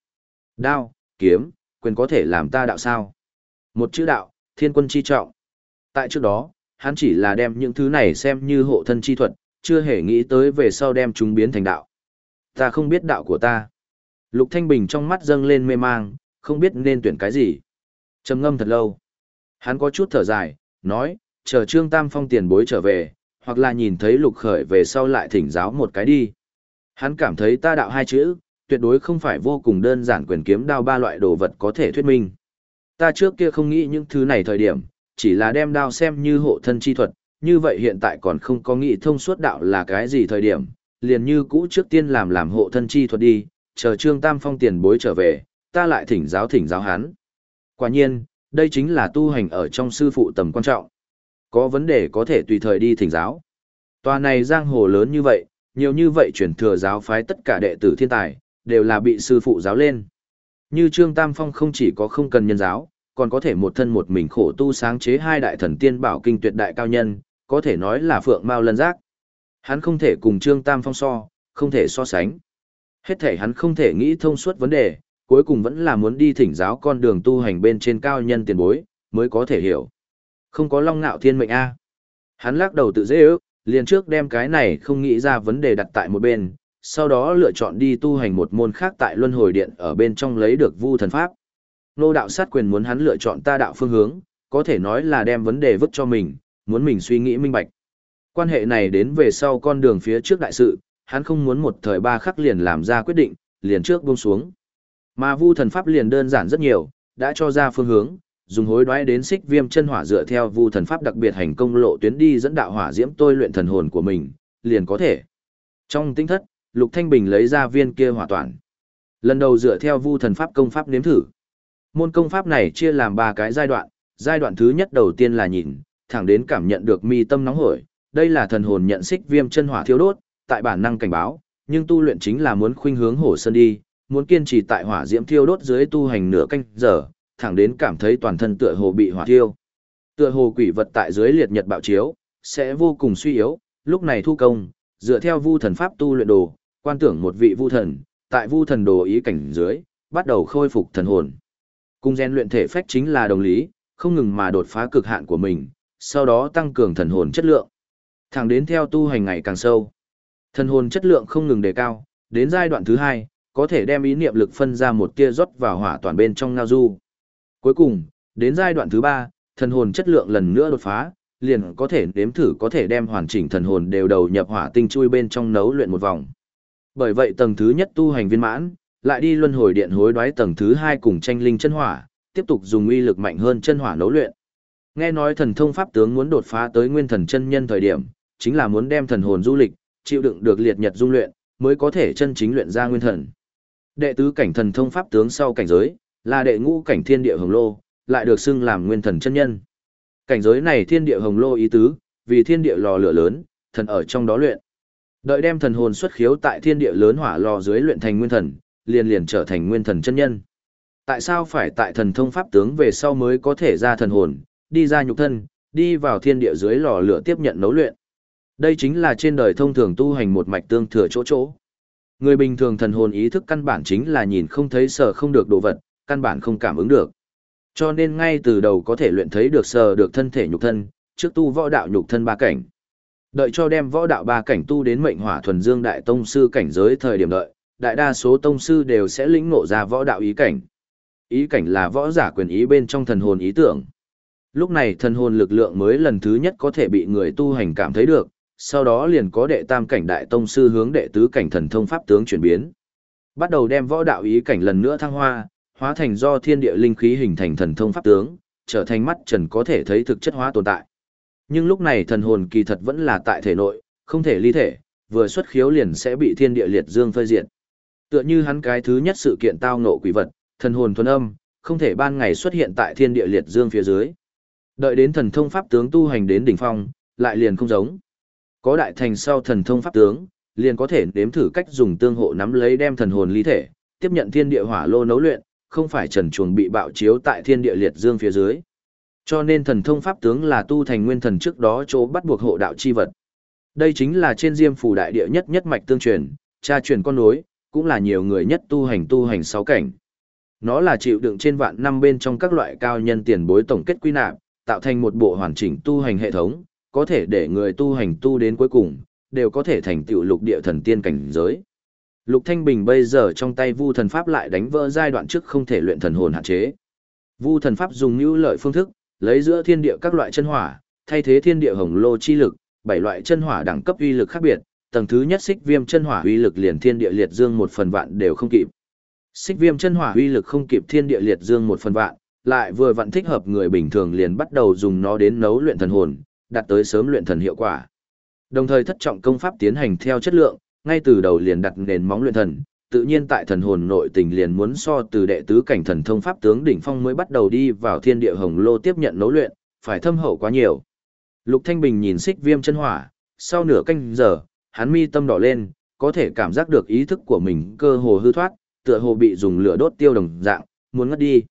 Đao, kiếm, quyền có thể làm ta đạo sao? Một chữ đạo, thiên quân chi trọng. Tại trước đó, hắn chỉ là đem những thứ này xem như hộ thân chi thuật, chưa hề nghĩ tới về sau đem chúng biến thành đạo. Ta không biết đạo của ta. Lục Thanh Bình trong mắt dâng lên mê mang, không biết nên tuyển cái gì. trầm ngâm thật lâu. Hắn có chút thở dài, nói, chờ Trương Tam Phong tiền bối trở về, hoặc là nhìn thấy Lục Khởi về sau lại thỉnh giáo một cái đi. Hắn cảm thấy ta đạo hai chữ, tuyệt đối không phải vô cùng đơn giản quyền kiếm đao ba loại đồ vật có thể thuyết minh. Ta trước kia không nghĩ những thứ này thời điểm, chỉ là đem đao xem như hộ thân chi thuật, như vậy hiện tại còn không có nghĩ thông suốt đạo là cái gì thời điểm, liền như cũ trước tiên làm làm hộ thân chi thuật đi, chờ Trương Tam Phong tiền bối trở về, ta lại thỉnh giáo thỉnh giáo hắn. Quả nhiên, đây chính là tu hành ở trong sư phụ tầm quan trọng. Có vấn đề có thể tùy thời đi thỉnh giáo. Tòa này giang hồ lớn như vậy, nhiều như vậy chuyển thừa giáo phái tất cả đệ tử thiên tài, đều là bị sư phụ giáo lên. Như Trương Tam Phong không chỉ có không cần nhân giáo, còn có thể một thân một mình khổ tu sáng chế hai đại thần tiên bảo kinh tuyệt đại cao nhân, có thể nói là phượng mao lân giác. Hắn không thể cùng Trương Tam Phong so, không thể so sánh. Hết thể hắn không thể nghĩ thông suốt vấn đề, cuối cùng vẫn là muốn đi thỉnh giáo con đường tu hành bên trên cao nhân tiền bối, mới có thể hiểu. Không có long ngạo thiên mệnh A. Hắn lắc đầu tự dễ ước, liền trước đem cái này không nghĩ ra vấn đề đặt tại một bên, sau đó lựa chọn đi tu hành một môn khác tại luân hồi điện ở bên trong lấy được vu thần pháp. Nô đạo sát quyền muốn hắn lựa chọn ta đạo phương hướng, có thể nói là đem vấn đề vứt cho mình, muốn mình suy nghĩ minh bạch. Quan hệ này đến về sau con đường phía trước đại sự, hắn không muốn một thời ba khắc liền làm ra quyết định, liền trước buông xuống. Mà vu thần pháp liền đơn giản rất nhiều, đã cho ra phương hướng, dùng hối đoái đến xích viêm chân hỏa dựa theo vu thần pháp đặc biệt hành công lộ tuyến đi dẫn đạo hỏa diễm tôi luyện thần hồn của mình, liền có thể. Trong tinh thất, Lục Thanh Bình lấy ra viên kia hỏa toàn. Lần đầu dựa theo vu thần pháp công pháp nếm thử. Môn công pháp này chia làm ba cái giai đoạn, giai đoạn thứ nhất đầu tiên là nhìn, thẳng đến cảm nhận được mi tâm nóng hổi, đây là thần hồn nhận xích viêm chân hỏa thiêu đốt, tại bản năng cảnh báo, nhưng tu luyện chính là muốn khuynh hướng hổ sơn đi, muốn kiên trì tại hỏa diễm thiêu đốt dưới tu hành nửa canh giờ, thẳng đến cảm thấy toàn thân tựa hồ bị hỏa thiêu. Tựa hồ quỷ vật tại dưới liệt nhật bạo chiếu, sẽ vô cùng suy yếu, lúc này thu công, dựa theo vu thần pháp tu luyện đồ, quan tưởng một vị vu thần, tại vu thần đồ ý cảnh dưới, bắt đầu khôi phục thần hồn. Cung gen luyện thể phách chính là đồng lý, không ngừng mà đột phá cực hạn của mình, sau đó tăng cường thần hồn chất lượng. Thẳng đến theo tu hành ngày càng sâu. Thần hồn chất lượng không ngừng đề cao, đến giai đoạn thứ hai, có thể đem ý niệm lực phân ra một tia rót vào hỏa toàn bên trong ngao du. Cuối cùng, đến giai đoạn thứ ba, thần hồn chất lượng lần nữa đột phá, liền có thể đếm thử có thể đem hoàn chỉnh thần hồn đều đầu nhập hỏa tinh chui bên trong nấu luyện một vòng. Bởi vậy tầng thứ nhất tu hành viên mãn, lại đi luân hồi điện hối đoái tầng thứ hai cùng tranh linh chân hỏa, tiếp tục dùng uy lực mạnh hơn chân hỏa nấu luyện. Nghe nói thần thông pháp tướng muốn đột phá tới nguyên thần chân nhân thời điểm, chính là muốn đem thần hồn du lịch, chịu đựng được liệt nhật dung luyện, mới có thể chân chính luyện ra nguyên thần. Đệ tứ cảnh thần thông pháp tướng sau cảnh giới, là đệ ngũ cảnh thiên địa hồng lô, lại được xưng làm nguyên thần chân nhân. Cảnh giới này thiên địa hồng lô ý tứ, vì thiên địa lò lửa lớn, thần ở trong đó luyện. Đợi đem thần hồn xuất khiếu tại thiên địa lớn hỏa lò dưới luyện thành nguyên thần, liền liền trở thành nguyên thần chân nhân. Tại sao phải tại thần thông pháp tướng về sau mới có thể ra thần hồn, đi ra nhục thân, đi vào thiên địa dưới lò lửa tiếp nhận nấu luyện? Đây chính là trên đời thông thường tu hành một mạch tương thừa chỗ chỗ. Người bình thường thần hồn ý thức căn bản chính là nhìn không thấy sờ không được đồ vật, căn bản không cảm ứng được. Cho nên ngay từ đầu có thể luyện thấy được sờ được thân thể nhục thân, trước tu võ đạo nhục thân ba cảnh. Đợi cho đem võ đạo ba cảnh tu đến mệnh hỏa thuần dương đại tông sư cảnh giới thời điểm đợi, đại đa số tông sư đều sẽ lĩnh ngộ ra võ đạo ý cảnh. Ý cảnh là võ giả quyền ý bên trong thần hồn ý tưởng. Lúc này thần hồn lực lượng mới lần thứ nhất có thể bị người tu hành cảm thấy được, sau đó liền có đệ tam cảnh đại tông sư hướng đệ tứ cảnh thần thông pháp tướng chuyển biến. Bắt đầu đem võ đạo ý cảnh lần nữa thăng hoa, hóa thành do thiên địa linh khí hình thành thần thông pháp tướng, trở thành mắt trần có thể thấy thực chất hóa tồn tại. Nhưng lúc này thần hồn kỳ thật vẫn là tại thể nội, không thể ly thể, vừa xuất khiếu liền sẽ bị thiên địa liệt dương phơi diệt. Tựa như hắn cái thứ nhất sự kiện tao ngộ quỷ vật, thần hồn thuần âm, không thể ban ngày xuất hiện tại thiên địa liệt dương phía dưới. Đợi đến thần thông pháp tướng tu hành đến đỉnh phong, lại liền không giống. Có đại thành sau thần thông pháp tướng, liền có thể nếm thử cách dùng tương hộ nắm lấy đem thần hồn ly thể, tiếp nhận thiên địa hỏa lô nấu luyện, không phải trần chuồng bị bạo chiếu tại thiên địa liệt dương phía dưới. Cho nên thần thông pháp tướng là tu thành nguyên thần trước đó chỗ bắt buộc hộ đạo chi vật. Đây chính là trên diêm phủ đại địa nhất nhất mạch tương truyền, cha truyền con nối, cũng là nhiều người nhất tu hành tu hành sáu cảnh. Nó là chịu đựng trên vạn năm bên trong các loại cao nhân tiền bối tổng kết quy nạp, tạo thành một bộ hoàn chỉnh tu hành hệ thống, có thể để người tu hành tu đến cuối cùng, đều có thể thành tựu lục địa thần tiên cảnh giới. Lục Thanh Bình bây giờ trong tay Vu thần pháp lại đánh vỡ giai đoạn trước không thể luyện thần hồn hạn chế. Vu thần pháp dùng như lợi phương thức, lấy giữa thiên địa các loại chân hỏa, thay thế thiên địa hồng lô chi lực, bảy loại chân hỏa đẳng cấp uy lực khác biệt, tầng thứ nhất xích viêm chân hỏa uy lực liền thiên địa liệt dương một phần vạn đều không kịp. Xích viêm chân hỏa uy lực không kịp thiên địa liệt dương một phần vạn, lại vừa vặn thích hợp người bình thường liền bắt đầu dùng nó đến nấu luyện thần hồn, đạt tới sớm luyện thần hiệu quả. Đồng thời thất trọng công pháp tiến hành theo chất lượng, ngay từ đầu liền đặt nền móng luyện thần, tự nhiên tại thần hồn nội tình liền muốn so từ đệ tứ cảnh thần thông pháp tướng đỉnh phong mới bắt đầu đi vào thiên địa hồng lô tiếp nhận nấu luyện, phải thâm hậu quá nhiều. Lục Thanh Bình nhìn xích viêm chân hỏa, sau nửa canh giờ, hắn mi tâm đỏ lên, có thể cảm giác được ý thức của mình cơ hồ hư thoát, tựa hồ bị dùng lửa đốt tiêu đồng dạng, muốn ngất đi.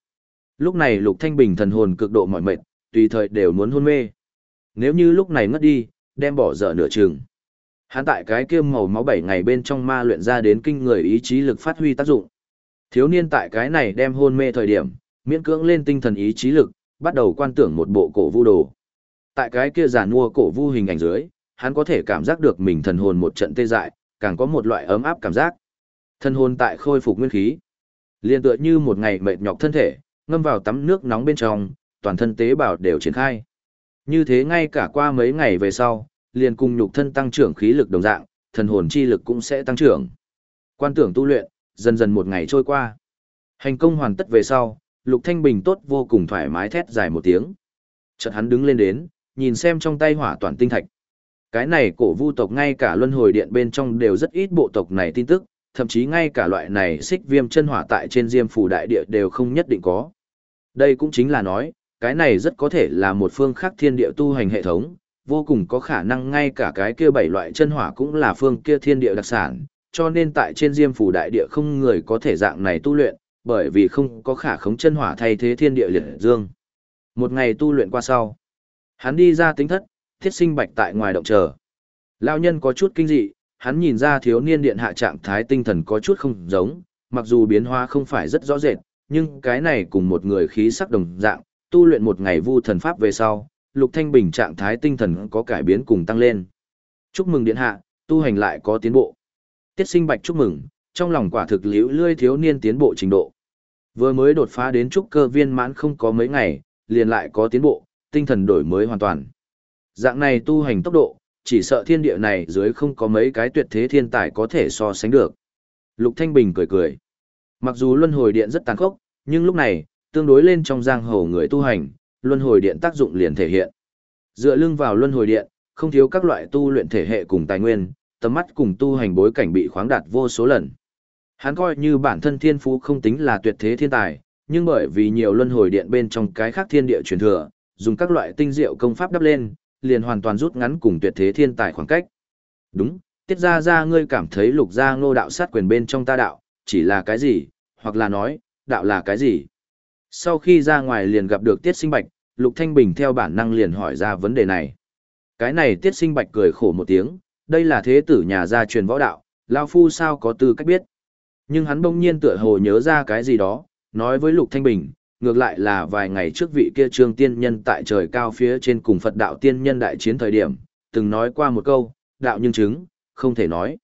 Lúc này Lục Thanh Bình thần hồn cực độ mỏi mệt, tùy thời đều muốn hôn mê. Nếu như lúc này ngất đi, đem bỏ dở nửa chừng. Hắn tại cái kia màu máu bảy ngày bên trong ma luyện ra đến kinh người ý chí lực phát huy tác dụng. Thiếu niên tại cái này đem hôn mê thời điểm, miễn cưỡng lên tinh thần ý chí lực, bắt đầu quan tưởng một bộ cổ vu đồ. Tại cái kia giàn mua cổ vu hình ảnh dưới, hắn có thể cảm giác được mình thần hồn một trận tê dại, càng có một loại ấm áp cảm giác. Thần hồn tại khôi phục nguyên khí, liên tựa như một ngày mệt nhọc thân thể, ngâm vào tắm nước nóng bên trong, toàn thân tế bào đều triển khai. Như thế ngay cả qua mấy ngày về sau, liền cùng nhục thân tăng trưởng khí lực đồng dạng, thần hồn chi lực cũng sẽ tăng trưởng. Quan tưởng tu luyện, dần dần một ngày trôi qua. Hành công hoàn tất về sau, Lục Thanh Bình tốt vô cùng thoải mái thét dài một tiếng. Chợt hắn đứng lên đến, nhìn xem trong tay hỏa toàn tinh thạch. Cái này cổ vu tộc ngay cả luân hồi điện bên trong đều rất ít bộ tộc này tin tức, thậm chí ngay cả loại này xích viêm chân hỏa tại trên diêm phủ đại địa đều không nhất định có. Đây cũng chính là nói, cái này rất có thể là một phương khác thiên địa tu hành hệ thống, vô cùng có khả năng ngay cả cái kia bảy loại chân hỏa cũng là phương kia thiên địa đặc sản, cho nên tại trên diêm phủ đại địa không người có thể dạng này tu luyện, bởi vì không có khả khống chân hỏa thay thế thiên địa liệt dương. Một ngày tu luyện qua sau, hắn đi ra tính thất, thiết sinh bạch tại ngoài động chờ. Lão nhân có chút kinh dị, hắn nhìn ra thiếu niên điện hạ trạng thái tinh thần có chút không giống, mặc dù biến hóa không phải rất rõ rệt, nhưng cái này cùng một người khí sắc đồng dạng, tu luyện một ngày vu thần pháp về sau, Lục Thanh Bình trạng thái tinh thần có cải biến cùng tăng lên. Chúc mừng điện hạ, tu hành lại có tiến bộ. Tiết sinh bạch chúc mừng, trong lòng quả thực liễu lươi thiếu niên tiến bộ trình độ. Vừa mới đột phá đến trúc cơ viên mãn không có mấy ngày, liền lại có tiến bộ, tinh thần đổi mới hoàn toàn. Dạng này tu hành tốc độ, chỉ sợ thiên địa này dưới không có mấy cái tuyệt thế thiên tài có thể so sánh được. Lục Thanh Bình cười cười. Mặc dù luân hồi điện rất tàn khốc, nhưng lúc này, tương đối lên trong giang hồ người tu hành, luân hồi điện tác dụng liền thể hiện. Dựa lưng vào luân hồi điện, không thiếu các loại tu luyện thể hệ cùng tài nguyên, tầm mắt cùng tu hành bối cảnh bị khoáng đạt vô số lần. Hắn coi như bản thân thiên phú không tính là tuyệt thế thiên tài, nhưng bởi vì nhiều luân hồi điện bên trong cái khác thiên địa truyền thừa, dùng các loại tinh diệu công pháp đắp lên, liền hoàn toàn rút ngắn cùng tuyệt thế thiên tài khoảng cách. Đúng, tiết ra ra ngươi cảm thấy lục gia ngô đạo sát quyền bên trong ta đạo, chỉ là cái gì, hoặc là nói, đạo là cái gì. Sau khi ra ngoài liền gặp được tiết sinh bạch, lục thanh bình theo bản năng liền hỏi ra vấn đề này. Cái này tiết sinh bạch cười khổ một tiếng, đây là thế tử nhà gia truyền võ đạo, lão Phu sao có tư cách biết. Nhưng hắn bỗng nhiên tựa hồ nhớ ra cái gì đó, nói với Lục Thanh Bình, ngược lại là vài ngày trước vị kia trương tiên nhân tại trời cao phía trên cùng Phật đạo tiên nhân đại chiến thời điểm, từng nói qua một câu, đạo nhưng chứng, không thể nói.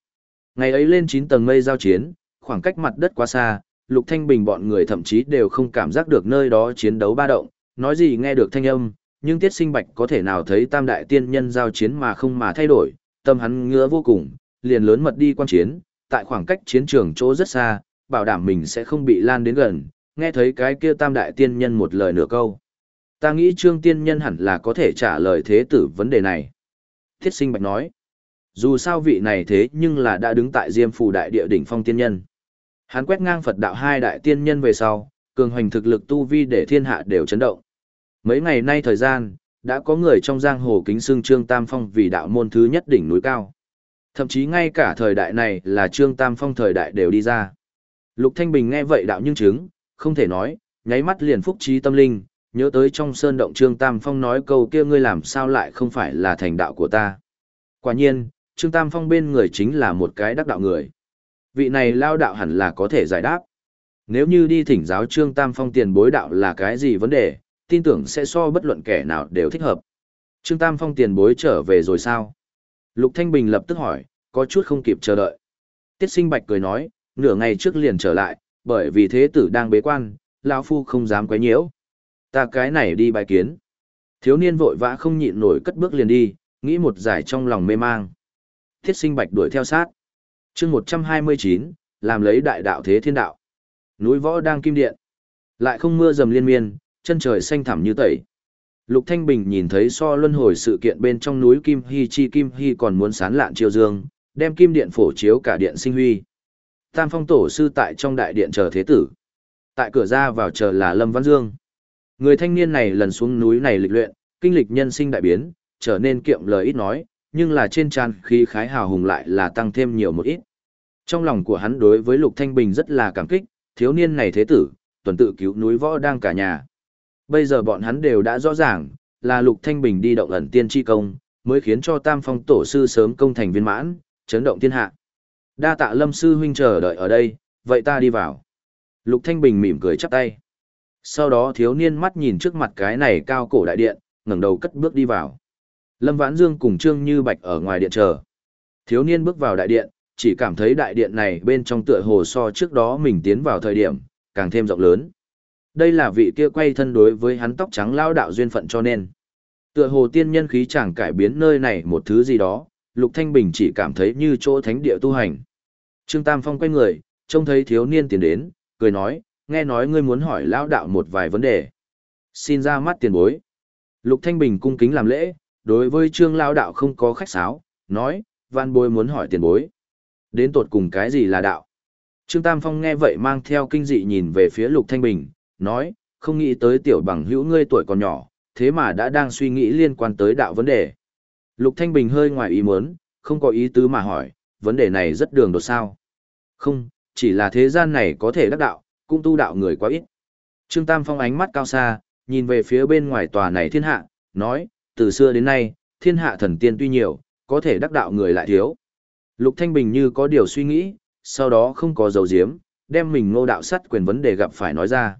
Ngày ấy lên 9 tầng mây giao chiến, khoảng cách mặt đất quá xa, Lục Thanh Bình bọn người thậm chí đều không cảm giác được nơi đó chiến đấu ba động, nói gì nghe được thanh âm, nhưng Tiết Sinh Bạch có thể nào thấy tam đại tiên nhân giao chiến mà không mà thay đổi, tâm hắn ngứa vô cùng, liền lớn mật đi quan chiến, tại khoảng cách chiến trường chỗ rất xa, bảo đảm mình sẽ không bị lan đến gần, nghe thấy cái kia tam đại tiên nhân một lời nửa câu. Ta nghĩ trương tiên nhân hẳn là có thể trả lời thế tử vấn đề này. Thiết sinh bạch nói, dù sao vị này thế nhưng là đã đứng tại diêm phù đại địa đỉnh phong tiên nhân. Hắn quét ngang Phật đạo hai đại tiên nhân về sau, cường hoành thực lực tu vi để thiên hạ đều chấn động. Mấy ngày nay thời gian, đã có người trong giang hồ kính xưng Trương Tam Phong vì đạo môn thứ nhất đỉnh núi cao. Thậm chí ngay cả thời đại này là Trương Tam Phong thời đại đều đi ra. Lục Thanh Bình nghe vậy đạo nhưng chứng, không thể nói, nháy mắt liền phúc trí tâm linh, nhớ tới trong sơn động Trương Tam Phong nói câu kia ngươi làm sao lại không phải là thành đạo của ta. Quả nhiên, Trương Tam Phong bên người chính là một cái đắc đạo người. Vị này lao đạo hẳn là có thể giải đáp. Nếu như đi thỉnh giáo Trương Tam Phong tiền bối đạo là cái gì vấn đề, tin tưởng sẽ so bất luận kẻ nào đều thích hợp. Trương Tam Phong tiền bối trở về rồi sao? Lục Thanh Bình lập tức hỏi, có chút không kịp chờ đợi. Tiết sinh bạch cười nói, nửa ngày trước liền trở lại, bởi vì thế tử đang bế quan, lão phu không dám quấy nhiễu. Ta cái này đi bài kiến. Thiếu niên vội vã không nhịn nổi cất bước liền đi, nghĩ một giải trong lòng mê mang. Thiết sinh bạch đuổi theo sát. chương 129, làm lấy đại đạo thế thiên đạo. Núi võ đang kim điện. Lại không mưa dầm liên miên, chân trời xanh thẳm như tẩy. Lục Thanh Bình nhìn thấy so luân hồi sự kiện bên trong núi Kim Hy Chi Kim Hy còn muốn sán lạn chiêu dương, đem kim điện phổ chiếu cả điện sinh huy. Tam phong tổ sư tại trong đại điện chờ thế tử. Tại cửa ra vào chờ là Lâm Văn Dương. Người thanh niên này lần xuống núi này lịch luyện, kinh lịch nhân sinh đại biến, trở nên kiệm lời ít nói, nhưng là trên tràn khí khái hào hùng lại là tăng thêm nhiều một ít. Trong lòng của hắn đối với Lục Thanh Bình rất là cảm kích, thiếu niên này thế tử, tuần tự cứu núi võ đang cả nhà. Bây giờ bọn hắn đều đã rõ ràng, là Lục Thanh Bình đi động ẩn tiên chi công, mới khiến cho Tam Phong tổ sư sớm công thành viên mãn, chấn động thiên hạ. Đa tạ Lâm sư huynh chờ đợi ở đây, vậy ta đi vào. Lục Thanh Bình mỉm cười chắp tay. Sau đó thiếu niên mắt nhìn trước mặt cái này cao cổ đại điện, ngẩng đầu cất bước đi vào. Lâm Vãn Dương cùng Trương Như Bạch ở ngoài điện chờ. Thiếu niên bước vào đại điện, chỉ cảm thấy đại điện này bên trong tựa hồ so trước đó mình tiến vào thời điểm, càng thêm rộng lớn. Đây là vị kia quay thân đối với hắn tóc trắng lao đạo duyên phận cho nên. Tựa hồ tiên nhân khí chẳng cải biến nơi này một thứ gì đó, Lục Thanh Bình chỉ cảm thấy như chỗ thánh địa tu hành. Trương Tam Phong quay người, trông thấy thiếu niên tiến đến, cười nói, nghe nói ngươi muốn hỏi lão đạo một vài vấn đề. Xin ra mắt tiền bối. Lục Thanh Bình cung kính làm lễ, đối với trương Lão đạo không có khách sáo, nói, văn bối muốn hỏi tiền bối. Đến tột cùng cái gì là đạo? Trương Tam Phong nghe vậy mang theo kinh dị nhìn về phía Lục Thanh Bình, nói, không nghĩ tới tiểu bằng hữu ngươi tuổi còn nhỏ, thế mà đã đang suy nghĩ liên quan tới đạo vấn đề. Lục Thanh Bình hơi ngoài ý muốn, không có ý tứ mà hỏi, vấn đề này rất đường đột sao. Không, chỉ là thế gian này có thể đắc đạo, cũng tu đạo người quá ít. Trương Tam Phong ánh mắt cao xa, nhìn về phía bên ngoài tòa này thiên hạ, nói, từ xưa đến nay, thiên hạ thần tiên tuy nhiều, có thể đắc đạo người lại thiếu. Lục Thanh Bình như có điều suy nghĩ, sau đó không có dầu diếm, đem mình ngô đạo sắt quyền vấn đề gặp phải nói ra.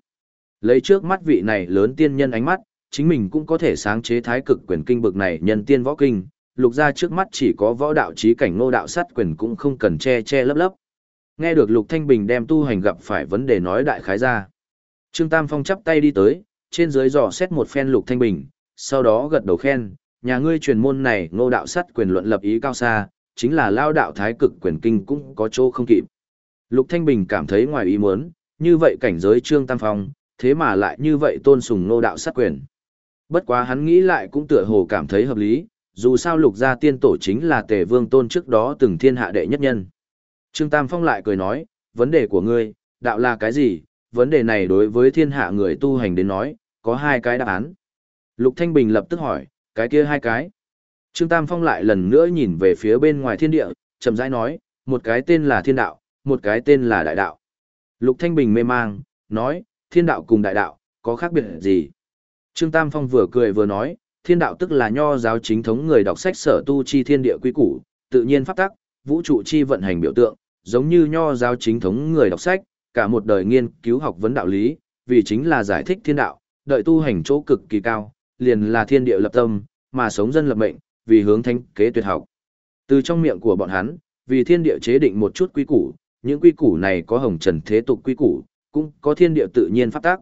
Lấy trước mắt vị này lớn tiên nhân ánh mắt, chính mình cũng có thể sáng chế thái cực quyền kinh bực này nhân tiên võ kinh, lục ra trước mắt chỉ có võ đạo trí cảnh ngô đạo sát quyền cũng không cần che che lấp lấp. Nghe được lục thanh bình đem tu hành gặp phải vấn đề nói đại khái ra. Trương Tam Phong chắp tay đi tới, trên dưới dò xét một phen lục thanh bình, sau đó gật đầu khen, nhà ngươi truyền môn này ngô đạo sát quyền luận lập ý cao xa, chính là lao đạo thái cực quyền kinh cũng có chỗ không kịp. Lục Thanh Bình cảm thấy ngoài ý muốn, như vậy cảnh giới Trương Tam Phong, thế mà lại như vậy tôn sùng Ngô đạo sát quyền. Bất quá hắn nghĩ lại cũng tựa hồ cảm thấy hợp lý, dù sao lục gia tiên tổ chính là tề vương tôn trước đó từng thiên hạ đệ nhất nhân. Trương Tam Phong lại cười nói, vấn đề của ngươi, đạo là cái gì? Vấn đề này đối với thiên hạ người tu hành đến nói, có hai cái đáp án. Lục Thanh Bình lập tức hỏi, cái kia hai cái. Trương Tam Phong lại lần nữa nhìn về phía bên ngoài thiên địa, chậm rãi nói, một cái tên là thiên đạo, một cái tên là đại đạo. Lục Thanh Bình mê mang, nói, thiên đạo cùng đại đạo, có khác biệt gì? Trương Tam Phong vừa cười vừa nói, thiên đạo tức là nho giáo chính thống người đọc sách sở tu chi thiên địa quy củ, tự nhiên pháp tắc, vũ trụ chi vận hành biểu tượng, giống như nho giáo chính thống người đọc sách, cả một đời nghiên cứu học vấn đạo lý, vì chính là giải thích thiên đạo, đợi tu hành chỗ cực kỳ cao, liền là thiên địa lập tâm, mà sống dân lập mệnh, vì hướng thanh kế tuyệt học. Từ trong miệng của bọn hắn, vì thiên địa chế định một chút quy củ, những quy củ này có hồng trần thế tục quy củ, cũng có thiên địa tự nhiên pháp tắc.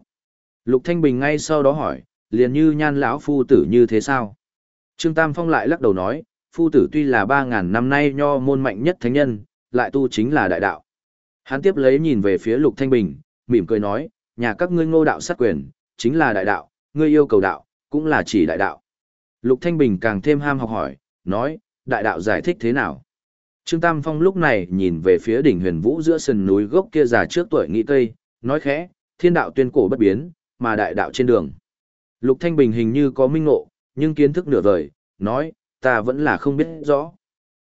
Lục Thanh Bình ngay sau đó hỏi, liền như nhan lão phu tử như thế sao? Trương Tam Phong lại lắc đầu nói, phu tử tuy là ba ngàn năm nay nho môn mạnh nhất thánh nhân, lại tu chính là đại đạo. Hắn tiếp lấy nhìn về phía Lục Thanh Bình, mỉm cười nói, nhà các ngươi ngô đạo sát quyền, chính là đại đạo, ngươi yêu cầu đạo, cũng là chỉ đại đạo. Lục Thanh Bình càng thêm ham học hỏi, nói, đại đạo giải thích thế nào? Trương Tam Phong lúc này nhìn về phía đỉnh huyền vũ giữa sườn núi gốc kia già trước tuổi nghị cây, nói khẽ, thiên đạo tuyên cổ bất biến, mà đại đạo trên đường. Lục Thanh Bình hình như có minh ngộ, nhưng kiến thức nửa vời, nói, ta vẫn là không biết rõ.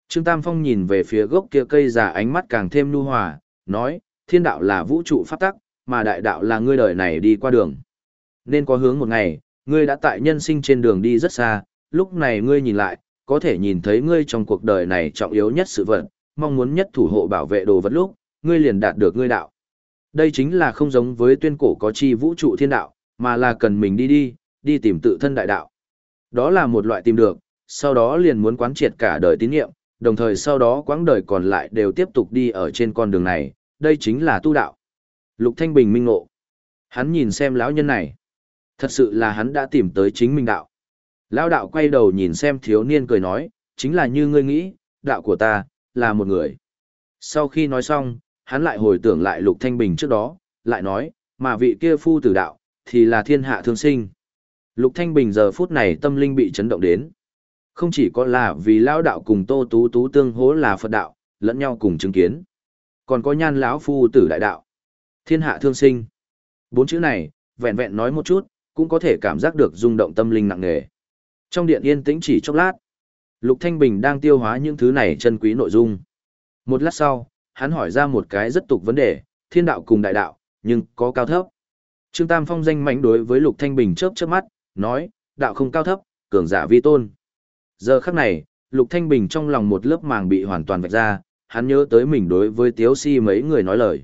Trương Tam Phong nhìn về phía gốc kia cây già ánh mắt càng thêm nu hòa, nói, thiên đạo là vũ trụ pháp tắc, mà đại đạo là ngươi đời này đi qua đường. Nên có hướng một ngày, ngươi đã tại nhân sinh trên đường đi rất xa, lúc này ngươi nhìn lại, có thể nhìn thấy ngươi trong cuộc đời này trọng yếu nhất sự vật, mong muốn nhất thủ hộ bảo vệ đồ vật lúc, ngươi liền đạt được ngươi đạo. Đây chính là không giống với tuyên cổ có chi vũ trụ thiên đạo, mà là cần mình đi đi, đi tìm tự thân đại đạo. Đó là một loại tìm được, sau đó liền muốn quán triệt cả đời tín nhiệm, đồng thời sau đó quãng đời còn lại đều tiếp tục đi ở trên con đường này, đây chính là tu đạo. Lục Thanh Bình minh ngộ. Hắn nhìn xem lão nhân này. Thật sự là hắn đã tìm tới chính mình đạo. Lão đạo quay đầu nhìn xem thiếu niên cười nói, chính là như ngươi nghĩ, đạo của ta, là một người. Sau khi nói xong, hắn lại hồi tưởng lại Lục Thanh Bình trước đó, lại nói, mà vị kia phu tử đạo, thì là thiên hạ thương sinh. Lục Thanh Bình giờ phút này tâm linh bị chấn động đến. Không chỉ có là vì lão đạo cùng Tô Tú Tú tương hỗ là Phật đạo, lẫn nhau cùng chứng kiến. Còn có nhan lão phu tử đại đạo. Thiên hạ thương sinh. Bốn chữ này, vẹn vẹn nói một chút, cũng có thể cảm giác được rung động tâm linh nặng nề. Trong điện yên tĩnh chỉ chốc lát, Lục Thanh Bình đang tiêu hóa những thứ này chân quý nội dung. Một lát sau, hắn hỏi ra một cái rất tục vấn đề, thiên đạo cùng đại đạo, nhưng có cao thấp. Trương Tam Phong danh mảnh đối với Lục Thanh Bình chớp chớp mắt, nói, đạo không cao thấp, cường giả vi tôn. Giờ khắc này, Lục Thanh Bình trong lòng một lớp màng bị hoàn toàn vạch ra, hắn nhớ tới mình đối với Tiếu Si mấy người nói lời.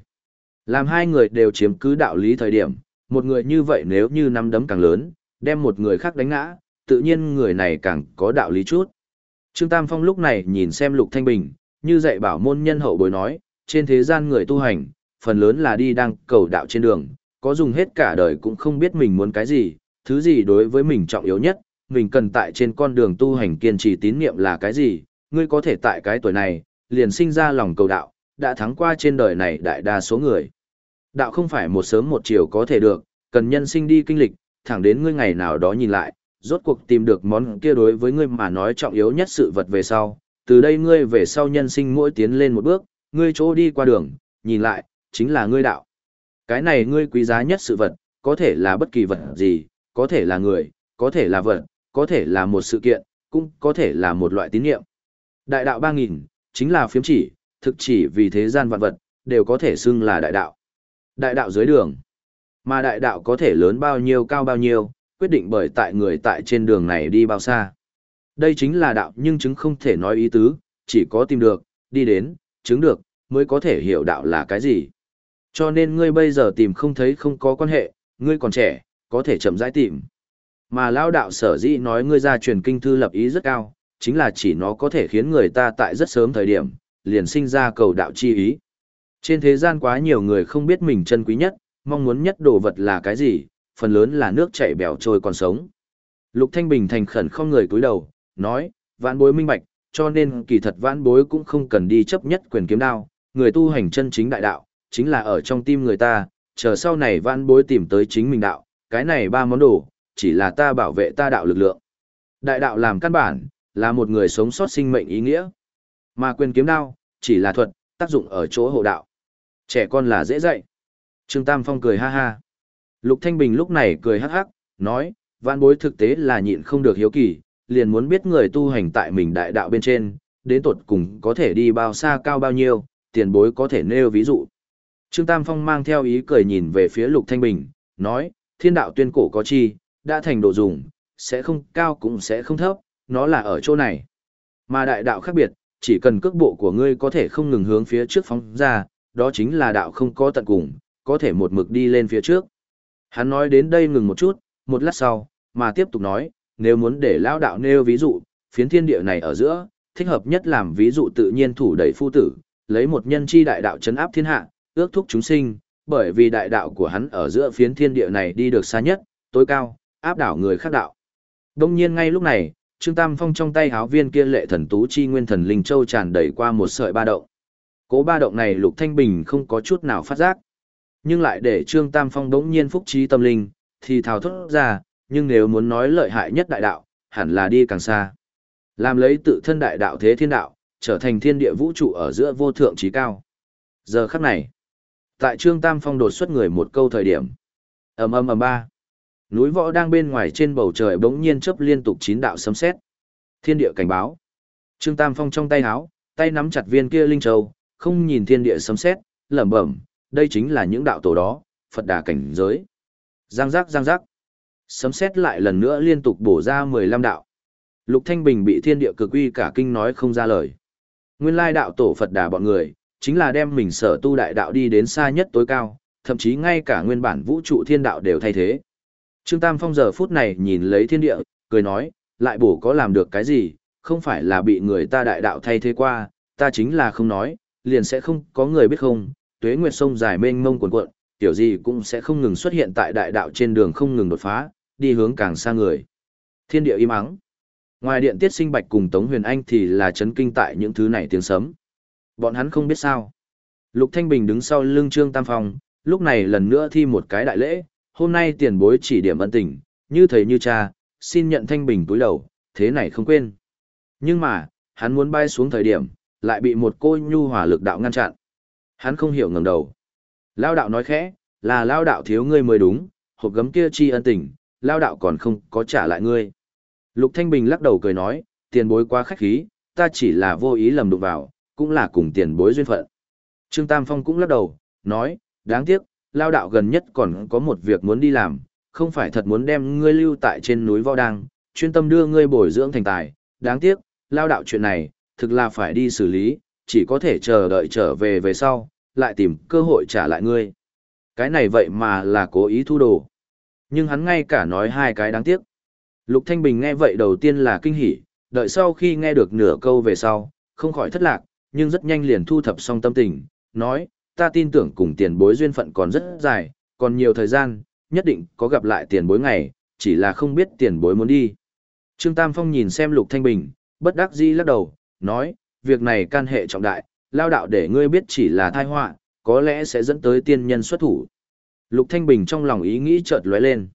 Làm hai người đều chiếm cứ đạo lý thời điểm, một người như vậy nếu như năm đấm càng lớn, đem một người khác đánh ngã, tự nhiên người này càng có đạo lý chút. Trương Tam Phong lúc này nhìn xem Lục Thanh Bình, như dạy bảo môn nhân hậu bối nói, trên thế gian người tu hành, phần lớn là đi đang cầu đạo trên đường, có dùng hết cả đời cũng không biết mình muốn cái gì, thứ gì đối với mình trọng yếu nhất, mình cần tại trên con đường tu hành kiên trì tín niệm là cái gì, ngươi có thể tại cái tuổi này, liền sinh ra lòng cầu đạo, đã thắng qua trên đời này đại đa số người. Đạo không phải một sớm một chiều có thể được, cần nhân sinh đi kinh lịch, thẳng đến ngươi ngày nào đó nhìn lại, rốt cuộc tìm được món kia đối với ngươi mà nói trọng yếu nhất sự vật về sau. Từ đây ngươi về sau nhân sinh mỗi tiến lên một bước, ngươi chỗ đi qua đường, nhìn lại, chính là ngươi đạo. Cái này ngươi quý giá nhất sự vật, có thể là bất kỳ vật gì, có thể là người, có thể là vật, có thể là một sự kiện, cũng có thể là một loại tín niệm. Đại đạo 3000 chính là phiếm chỉ, thực chỉ vì thế gian vạn vật đều có thể xưng là đại đạo. Đại đạo dưới đường. Mà đại đạo có thể lớn bao nhiêu cao bao nhiêu, quyết định bởi tại người tại trên đường này đi bao xa. Đây chính là đạo nhưng chứng không thể nói ý tứ, chỉ có tìm được, đi đến, chứng được, mới có thể hiểu đạo là cái gì. Cho nên ngươi bây giờ tìm không thấy không có quan hệ, ngươi còn trẻ, có thể chậm rãi tìm. Mà lao đạo sở dĩ nói ngươi ra truyền kinh thư lập ý rất cao, chính là chỉ nó có thể khiến người ta tại rất sớm thời điểm, liền sinh ra cầu đạo chi ý. Trên thế gian quá nhiều người không biết mình chân quý nhất, mong muốn nhất đồ vật là cái gì, phần lớn là nước chảy bèo trôi còn sống. Lục Thanh Bình thành khẩn không người cúi đầu, nói, vãn bối minh bạch, cho nên kỳ thật vãn bối cũng không cần đi chấp nhất quyền kiếm đao, người tu hành chân chính đại đạo, chính là ở trong tim người ta, chờ sau này vãn bối tìm tới chính mình đạo, cái này ba món đồ, chỉ là ta bảo vệ ta đạo lực lượng. Đại đạo làm căn bản, là một người sống sót sinh mệnh ý nghĩa. Mà quyền kiếm đao, chỉ là thuật, tác dụng ở chỗ hộ đạo. Trẻ con là dễ dạy. Trương Tam Phong cười ha ha. Lục Thanh Bình lúc này cười hắc hắc, nói, vạn bối thực tế là nhịn không được hiếu kỳ, liền muốn biết người tu hành tại mình đại đạo bên trên, đến tột cùng có thể đi bao xa cao bao nhiêu, tiền bối có thể nêu ví dụ. Trương Tam Phong mang theo ý cười nhìn về phía Lục Thanh Bình, nói, thiên đạo tuyên cổ có chi, đã thành đồ dùng, sẽ không cao cũng sẽ không thấp, nó là ở chỗ này. Mà đại đạo khác biệt, chỉ cần cước bộ của ngươi có thể không ngừng hướng phía trước phóng ra, đó chính là đạo không có tận cùng, có thể một mực đi lên phía trước. Hắn nói đến đây ngừng một chút, một lát sau, mà tiếp tục nói, nếu muốn để lao đạo nêu ví dụ, phiến thiên địa này ở giữa, thích hợp nhất làm ví dụ tự nhiên thủ đẩy phu tử, lấy một nhân chi đại đạo chấn áp thiên hạ, ước thúc chúng sinh, bởi vì đại đạo của hắn ở giữa phiến thiên địa này đi được xa nhất, tối cao, áp đảo người khác đạo. Đông nhiên ngay lúc này, Trương Tam Phong trong tay háo viên kia lệ thần tú chi nguyên thần linh châu tràn đầy qua một sợi ba động. Cố ba động này Lục Thanh Bình không có chút nào phát giác, nhưng lại để Trương Tam Phong đống nhiên phúc trí tâm linh, thì thào thốt ra, nhưng nếu muốn nói lợi hại nhất đại đạo, hẳn là đi càng xa. Làm lấy tự thân đại đạo thế thiên đạo, trở thành thiên địa vũ trụ ở giữa vô thượng trí cao. Giờ khắc này, tại Trương Tam Phong đột xuất người một câu thời điểm. ầm ầm ầm ba. Núi võ đang bên ngoài trên bầu trời bỗng nhiên chớp liên tục chín đạo sấm sét. Thiên địa cảnh báo. Trương Tam Phong trong tay háo, tay nắm chặt viên kia linh châu, không nhìn thiên địa sấm sét, lẩm bẩm, đây chính là những đạo tổ đó, Phật đà cảnh giới. Giang giác giang giác. Sấm sét lại lần nữa liên tục bổ ra 15 đạo. Lục Thanh Bình bị thiên địa cực uy cả kinh nói không ra lời. Nguyên lai đạo tổ Phật đà bọn người, chính là đem mình sở tu đại đạo đi đến xa nhất tối cao, thậm chí ngay cả nguyên bản vũ trụ thiên đạo đều thay thế. Trương Tam Phong giờ phút này nhìn lấy thiên địa, cười nói, lại bổ có làm được cái gì, không phải là bị người ta đại đạo thay thế qua, ta chính là không nói, liền sẽ không có người biết không, tuế nguyệt sông dài mênh mông cuồn cuộn, tiểu gì cũng sẽ không ngừng xuất hiện tại đại đạo trên đường không ngừng đột phá, đi hướng càng xa người. Thiên địa im ắng. Ngoài điện tiết sinh bạch cùng Tống Huyền Anh thì là chấn kinh tại những thứ này tiếng sấm. Bọn hắn không biết sao. Lục Thanh Bình đứng sau lưng Trương Tam Phong, lúc này lần nữa thi một cái đại lễ, hôm nay tiền bối chỉ điểm ân tình, như thầy như cha, xin nhận Thanh Bình túi đầu, thế này không quên. Nhưng mà, hắn muốn bay xuống thời điểm, lại bị một cô nhu hỏa lực đạo ngăn chặn. Hắn không hiểu ngẩng đầu. Lao đạo nói khẽ, là lao đạo thiếu ngươi mới đúng, hộp gấm kia chi ân tình, lao đạo còn không có trả lại ngươi. Lục Thanh Bình lắc đầu cười nói, tiền bối quá khách khí, ta chỉ là vô ý lầm đụng vào, cũng là cùng tiền bối duyên phận. Trương Tam Phong cũng lắc đầu, nói, đáng tiếc, lao đạo gần nhất còn có một việc muốn đi làm, không phải thật muốn đem ngươi lưu tại trên núi Võ Đăng, chuyên tâm đưa ngươi bồi dưỡng thành tài, đáng tiếc, lao đạo chuyện này, thực là phải đi xử lý, chỉ có thể chờ đợi trở về về sau, lại tìm cơ hội trả lại ngươi. Cái này vậy mà là cố ý thu đồ. Nhưng hắn ngay cả nói hai cái đáng tiếc. Lục Thanh Bình nghe vậy đầu tiên là kinh hỉ, đợi sau khi nghe được nửa câu về sau, không khỏi thất lạc, nhưng rất nhanh liền thu thập xong tâm tình, nói, ta tin tưởng cùng tiền bối duyên phận còn rất dài, còn nhiều thời gian, nhất định có gặp lại tiền bối ngày, chỉ là không biết tiền bối muốn đi. Trương Tam Phong nhìn xem Lục Thanh Bình, bất đắc dĩ lắc đầu, nói, việc này can hệ trọng đại, lao đạo để ngươi biết chỉ là tai họa, có lẽ sẽ dẫn tới tiên nhân xuất thủ. Lục Thanh Bình trong lòng ý nghĩ chợt lóe lên.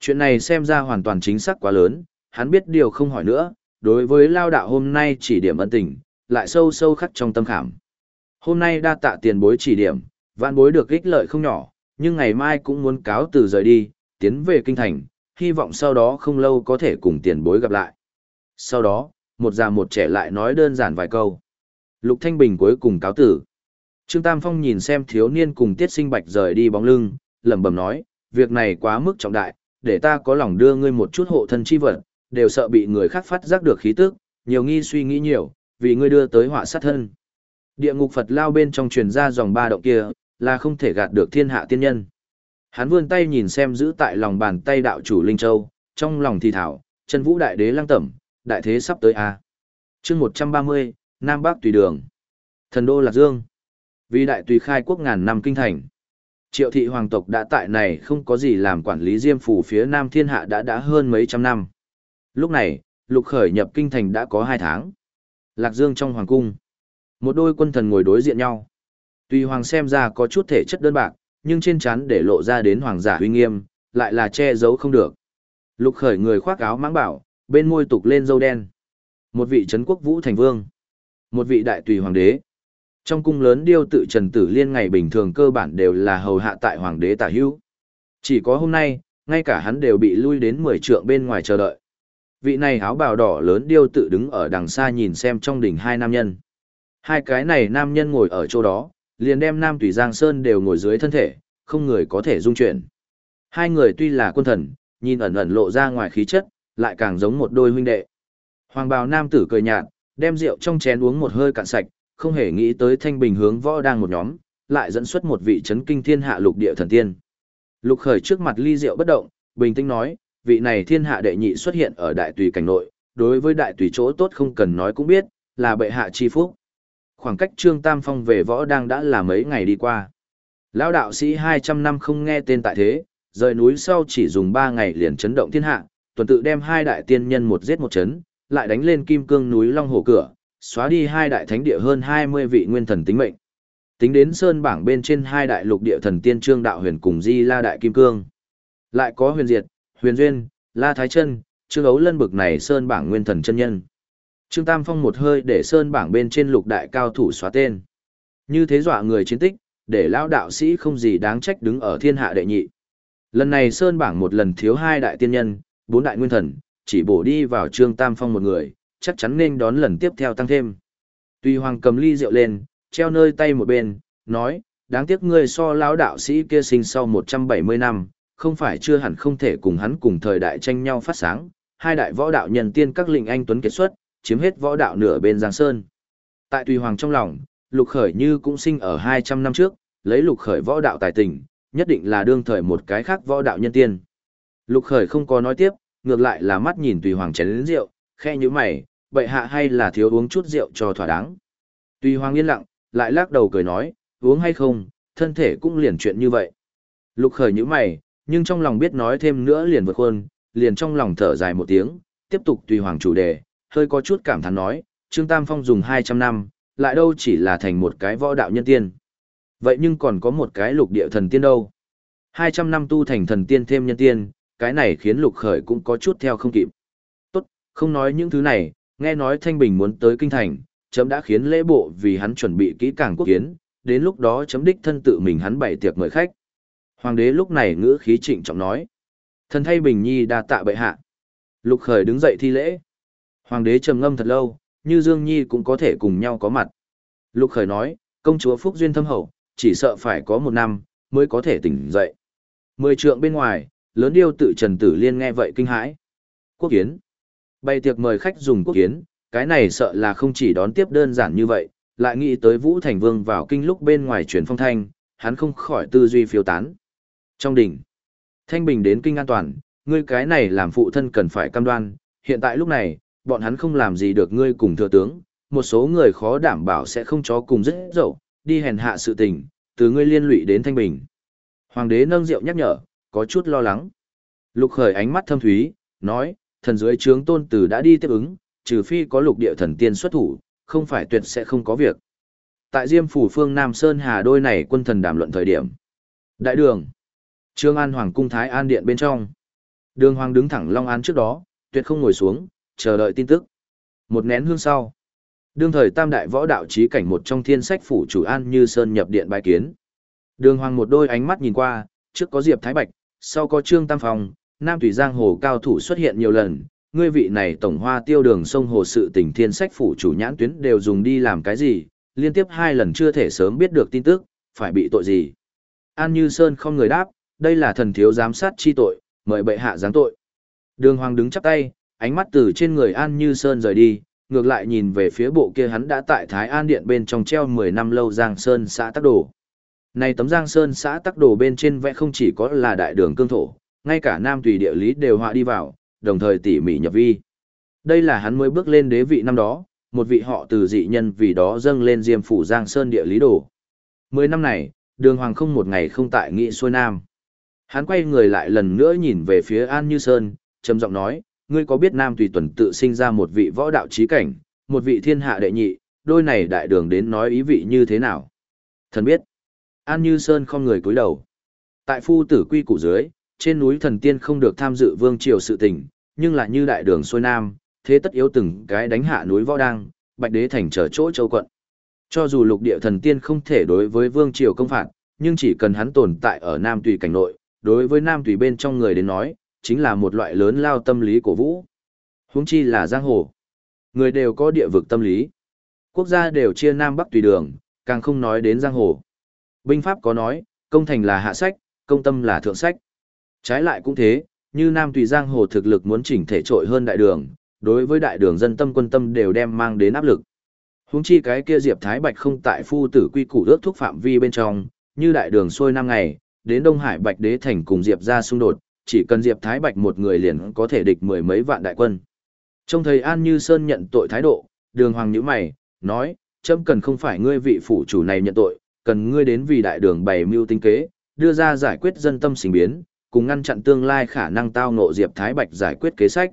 Chuyện này xem ra hoàn toàn chính xác quá lớn, hắn biết điều không hỏi nữa, đối với lao đạo hôm nay chỉ điểm ân tình, lại sâu sâu khắc trong tâm khảm. Hôm nay đa tạ tiền bối chỉ điểm, vạn bối được ích lợi không nhỏ, nhưng ngày mai cũng muốn cáo từ rời đi, tiến về kinh thành, hy vọng sau đó không lâu có thể cùng tiền bối gặp lại. Sau đó, một già một trẻ lại nói đơn giản vài câu. Lục Thanh Bình cuối cùng cáo tử. Trương Tam Phong nhìn xem thiếu niên cùng tiết sinh bạch rời đi bóng lưng, lẩm bẩm nói, việc này quá mức trọng đại, để ta có lòng đưa ngươi một chút hộ thân chi vật, đều sợ bị người khác phát giác được khí tức, nhiều nghi suy nghĩ nhiều, vì ngươi đưa tới họa sát thân. Địa ngục Phật lao bên trong truyền ra dòng ba động kia, là không thể gạt được thiên hạ tiên nhân. Hắn vươn tay nhìn xem giữ tại lòng bàn tay đạo chủ Linh Châu, trong lòng thì thảo, chân vũ đại đế lăng tẩm, đại thế sắp tới a. À. Chương 130, Nam Bắc tùy đường. Thần đô Lạc Dương. Vì đại tùy khai quốc ngàn năm kinh thành. Triệu thị hoàng tộc đã tại này không có gì làm quản lý diêm phủ phía Nam thiên hạ đã đã hơn mấy trăm năm. Lúc này, lục khởi nhập kinh thành đã có hai tháng. Lạc Dương trong hoàng cung. Một đôi quân thần ngồi đối diện nhau. tuy hoàng xem ra có chút thể chất đơn bạc, nhưng trên chắn để lộ ra đến hoàng giả uy nghiêm, lại là che giấu không được. Lục khởi người khoác áo mãng bảo, bên môi tục lên dâu đen. Một vị trấn quốc vũ thành vương. Một vị đại tùy hoàng đế. Trong cung lớn điêu tự Trần Tử Liên ngày bình thường cơ bản đều là hầu hạ tại hoàng đế tả hữu. Chỉ có hôm nay, ngay cả hắn đều bị lui đến 10 trượng bên ngoài chờ đợi. Vị này áo bào đỏ lớn điêu tự đứng ở đằng xa nhìn xem trong đỉnh hai nam nhân. Hai cái này nam nhân ngồi ở chỗ đó, liền đem Nam Tùy Giang Sơn đều ngồi dưới thân thể, không người có thể dung chuyển. Hai người tuy là quân thần, nhìn ẩn ẩn lộ ra ngoài khí chất, lại càng giống một đôi huynh đệ. Hoàng bào nam tử cười nhạt, đem rượu trong chén uống một hơi cạn sạch, không hề nghĩ tới thanh bình hướng võ đang một nhóm, lại dẫn xuất một vị chấn kinh thiên hạ lục địa thần tiên. Lục khởi trước mặt ly rượu bất động, bình tĩnh nói, vị này thiên hạ đệ nhị xuất hiện ở đại tùy cảnh nội, đối với đại tùy chỗ tốt không cần nói cũng biết, là bệ hạ chi phúc. Khoảng cách Trương Tam Phong về võ đang đã là mấy ngày đi qua. Lão đạo sĩ 200 năm không nghe tên tại thế, rời núi sau chỉ dùng 3 ngày liền chấn động thiên hạ, tuần tự đem hai đại tiên nhân một giết một chấn, lại đánh lên kim cương núi Long Hồ cửa, xóa đi hai đại thánh địa hơn 20 vị nguyên thần tính mệnh. Tính đến sơn bảng bên trên hai đại lục địa thần tiên trương đạo huyền cùng Di La đại kim cương. Lại có huyền diệt, huyền duyên, La Thái Chân, trương ấu lân bực này sơn bảng nguyên thần chân nhân. Trương Tam Phong một hơi để sơn bảng bên trên lục đại cao thủ xóa tên. Như thế dọa người chiến tích, để lão đạo sĩ không gì đáng trách đứng ở thiên hạ đệ nhị. Lần này sơn bảng một lần thiếu hai đại tiên nhân, bốn đại nguyên thần, chỉ bổ đi vào Trương Tam Phong một người, chắc chắn nên đón lần tiếp theo tăng thêm. Tuy Hoàng cầm ly rượu lên, treo nơi tay một bên, nói, đáng tiếc ngươi so lão đạo sĩ kia sinh sau 170 năm, không phải chưa hẳn không thể cùng hắn cùng thời đại tranh nhau phát sáng, hai đại võ đạo nhân tiên các lĩnh anh tuấn kết xuất, chiếm hết võ đạo nửa bên Giang Sơn. Tại Tùy Hoàng trong lòng, Lục Khởi như cũng sinh ở 200 năm trước, lấy Lục Khởi võ đạo tài tình, nhất định là đương thời một cái khác võ đạo nhân tiên. Lục Khởi không có nói tiếp, ngược lại là mắt nhìn Tùy Hoàng chén lớn rượu, khe như mày, bệ hạ hay là thiếu uống chút rượu cho thỏa đáng. Tùy Hoàng yên lặng, lại lắc đầu cười nói, uống hay không, thân thể cũng liền chuyện như vậy. Lục Khởi như mày, nhưng trong lòng biết nói thêm nữa liền vượt khuôn, liền trong lòng thở dài một tiếng, tiếp tục Tùy Hoàng chủ đề, hơi có chút cảm thán nói, Trương Tam Phong dùng 200 năm, lại đâu chỉ là thành một cái võ đạo nhân tiên. Vậy nhưng còn có một cái lục địa thần tiên đâu. 200 năm tu thành thần tiên thêm nhân tiên, cái này khiến lục khởi cũng có chút theo không kịp. Tốt, không nói những thứ này, nghe nói Thanh Bình muốn tới kinh thành, chấm đã khiến lễ bộ vì hắn chuẩn bị kỹ càng quốc kiến, đến lúc đó chấm đích thân tự mình hắn bày tiệc mời khách. Hoàng đế lúc này ngữ khí trịnh trọng nói. Thần thay Bình Nhi đa tạ bệ hạ. Lục khởi đứng dậy thi lễ. Hoàng đế trầm ngâm thật lâu, như Dương Nhi cũng có thể cùng nhau có mặt. Lục khởi nói, công chúa Phúc Duyên thâm hậu, chỉ sợ phải có một năm, mới có thể tỉnh dậy. Mười trượng bên ngoài, lớn điêu tự Trần Tử Liên nghe vậy kinh hãi. Quốc kiến. Bày tiệc mời khách dùng quốc kiến, cái này sợ là không chỉ đón tiếp đơn giản như vậy, lại nghĩ tới Vũ Thành Vương vào kinh lúc bên ngoài truyền phong thanh, hắn không khỏi tư duy phiêu tán. Trong đỉnh, Thanh Bình đến kinh an toàn, ngươi cái này làm phụ thân cần phải cam đoan, hiện tại lúc này, bọn hắn không làm gì được ngươi cùng thừa tướng, một số người khó đảm bảo sẽ không chó cùng rất dậu, đi hèn hạ sự tình, từ ngươi liên lụy đến thanh bình. Hoàng đế nâng rượu nhắc nhở, có chút lo lắng. Lục khởi ánh mắt thâm thúy, nói, thần dưới trướng tôn tử đã đi tiếp ứng, trừ phi có lục địa thần tiên xuất thủ, không phải tuyệt sẽ không có việc. Tại Diêm phủ phương Nam Sơn Hà đôi này quân thần đàm luận thời điểm. Đại đường. Trương An Hoàng cung Thái An Điện bên trong. Đường Hoàng đứng thẳng Long An trước đó, tuyệt không ngồi xuống, chờ đợi tin tức. Một nén hương sau. Đương thời tam đại võ đạo trí cảnh một trong thiên sách phủ chủ an như sơn nhập điện bài kiến. Đường hoàng một đôi ánh mắt nhìn qua, trước có Diệp Thái Bạch, sau có Trương Tam Phong, Nam Thủy Giang Hồ cao thủ xuất hiện nhiều lần. Ngươi vị này tổng hoa tiêu đường sông hồ sự tỉnh thiên sách phủ chủ nhãn tuyến đều dùng đi làm cái gì, liên tiếp hai lần chưa thể sớm biết được tin tức, phải bị tội gì. An Như Sơn không người đáp, đây là thần thiếu giám sát chi tội, mời bệ hạ giáng tội. Đường Hoàng đứng chắp tay, ánh mắt từ trên người An Như Sơn rời đi, ngược lại nhìn về phía bộ kia hắn đã tại Thái An Điện bên trong treo 10 năm lâu Giang Sơn xã Tắc Đồ. Này tấm Giang Sơn xã Tắc Đồ bên trên vẽ không chỉ có là đại đường cương thổ, ngay cả nam tùy địa lý đều họa đi vào, đồng thời tỉ mỉ nhập vi. Đây là hắn mới bước lên đế vị năm đó, một vị họ từ dị nhân vì đó dâng lên diêm phủ Giang Sơn địa lý đồ. Mười năm này, đường hoàng không một ngày không tại nghị xuôi nam. Hắn quay người lại lần nữa nhìn về phía An Như Sơn, trầm giọng nói, ngươi có biết Nam Tùy Tuần tự sinh ra một vị võ đạo trí cảnh, một vị thiên hạ đệ nhị, đôi này đại đường đến nói ý vị như thế nào? Thần biết. An Như Sơn không người cúi đầu. Tại phu tử quy củ dưới, trên núi thần tiên không được tham dự vương triều sự tình, nhưng lại như đại đường xuôi nam, thế tất yếu từng cái đánh hạ núi võ đăng, bạch đế thành trở chỗ châu quận. Cho dù lục địa thần tiên không thể đối với vương triều công phạt, nhưng chỉ cần hắn tồn tại ở Nam Tùy cảnh nội, đối với Nam Tùy bên trong người đến nói, chính là một loại lớn lao tâm lý cổ vũ. Huống chi là giang hồ. Người đều có địa vực tâm lý. Quốc gia đều chia Nam Bắc tùy đường, càng không nói đến giang hồ. Binh pháp có nói, công thành là hạ sách, công tâm là thượng sách. Trái lại cũng thế, như Nam Tùy Giang Hồ thực lực muốn chỉnh thể trội hơn đại đường, đối với đại đường dân tâm quân tâm đều đem mang đến áp lực. Huống chi cái kia Diệp Thái Bạch không tại phu tử quy củ ước thúc phạm vi bên trong, như đại đường xôi năm ngày, đến Đông Hải Bạch Đế thành cùng Diệp ra xung đột, chỉ cần Diệp Thái Bạch một người liền có thể địch mười mấy vạn đại quân. Trong thời An Như Sơn nhận tội thái độ, đường hoàng nhíu mày, nói, chấm cần không phải ngươi vị phủ chủ này nhận tội, cần ngươi đến vì đại đường bày mưu tinh kế, đưa ra giải quyết dân tâm sinh biến, cùng ngăn chặn tương lai khả năng tao ngộ Diệp Thái Bạch giải quyết kế sách.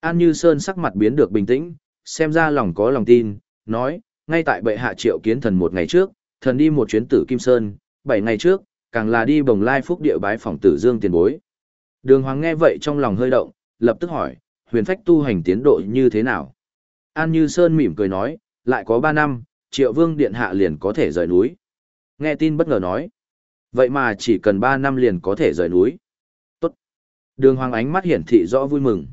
An Như Sơn sắc mặt biến được bình tĩnh, xem ra lòng có lòng tin, nói, ngay tại bệ hạ triệu kiến thần một ngày trước, thần đi một chuyến tử Kim Sơn, bảy ngày trước, càng là đi bồng lai phúc địa bái phòng tử dương tiền bối. Đường Hoàng nghe vậy trong lòng hơi động, lập tức hỏi, huyền phách tu hành tiến độ như thế nào? An Như Sơn mỉm cười nói, lại có ba năm, triệu vương điện hạ liền có thể rời núi. Nghe tin bất ngờ nói, vậy mà chỉ cần ba năm liền có thể rời núi. Tốt. Đường Hoàng ánh mắt hiển thị rõ vui mừng.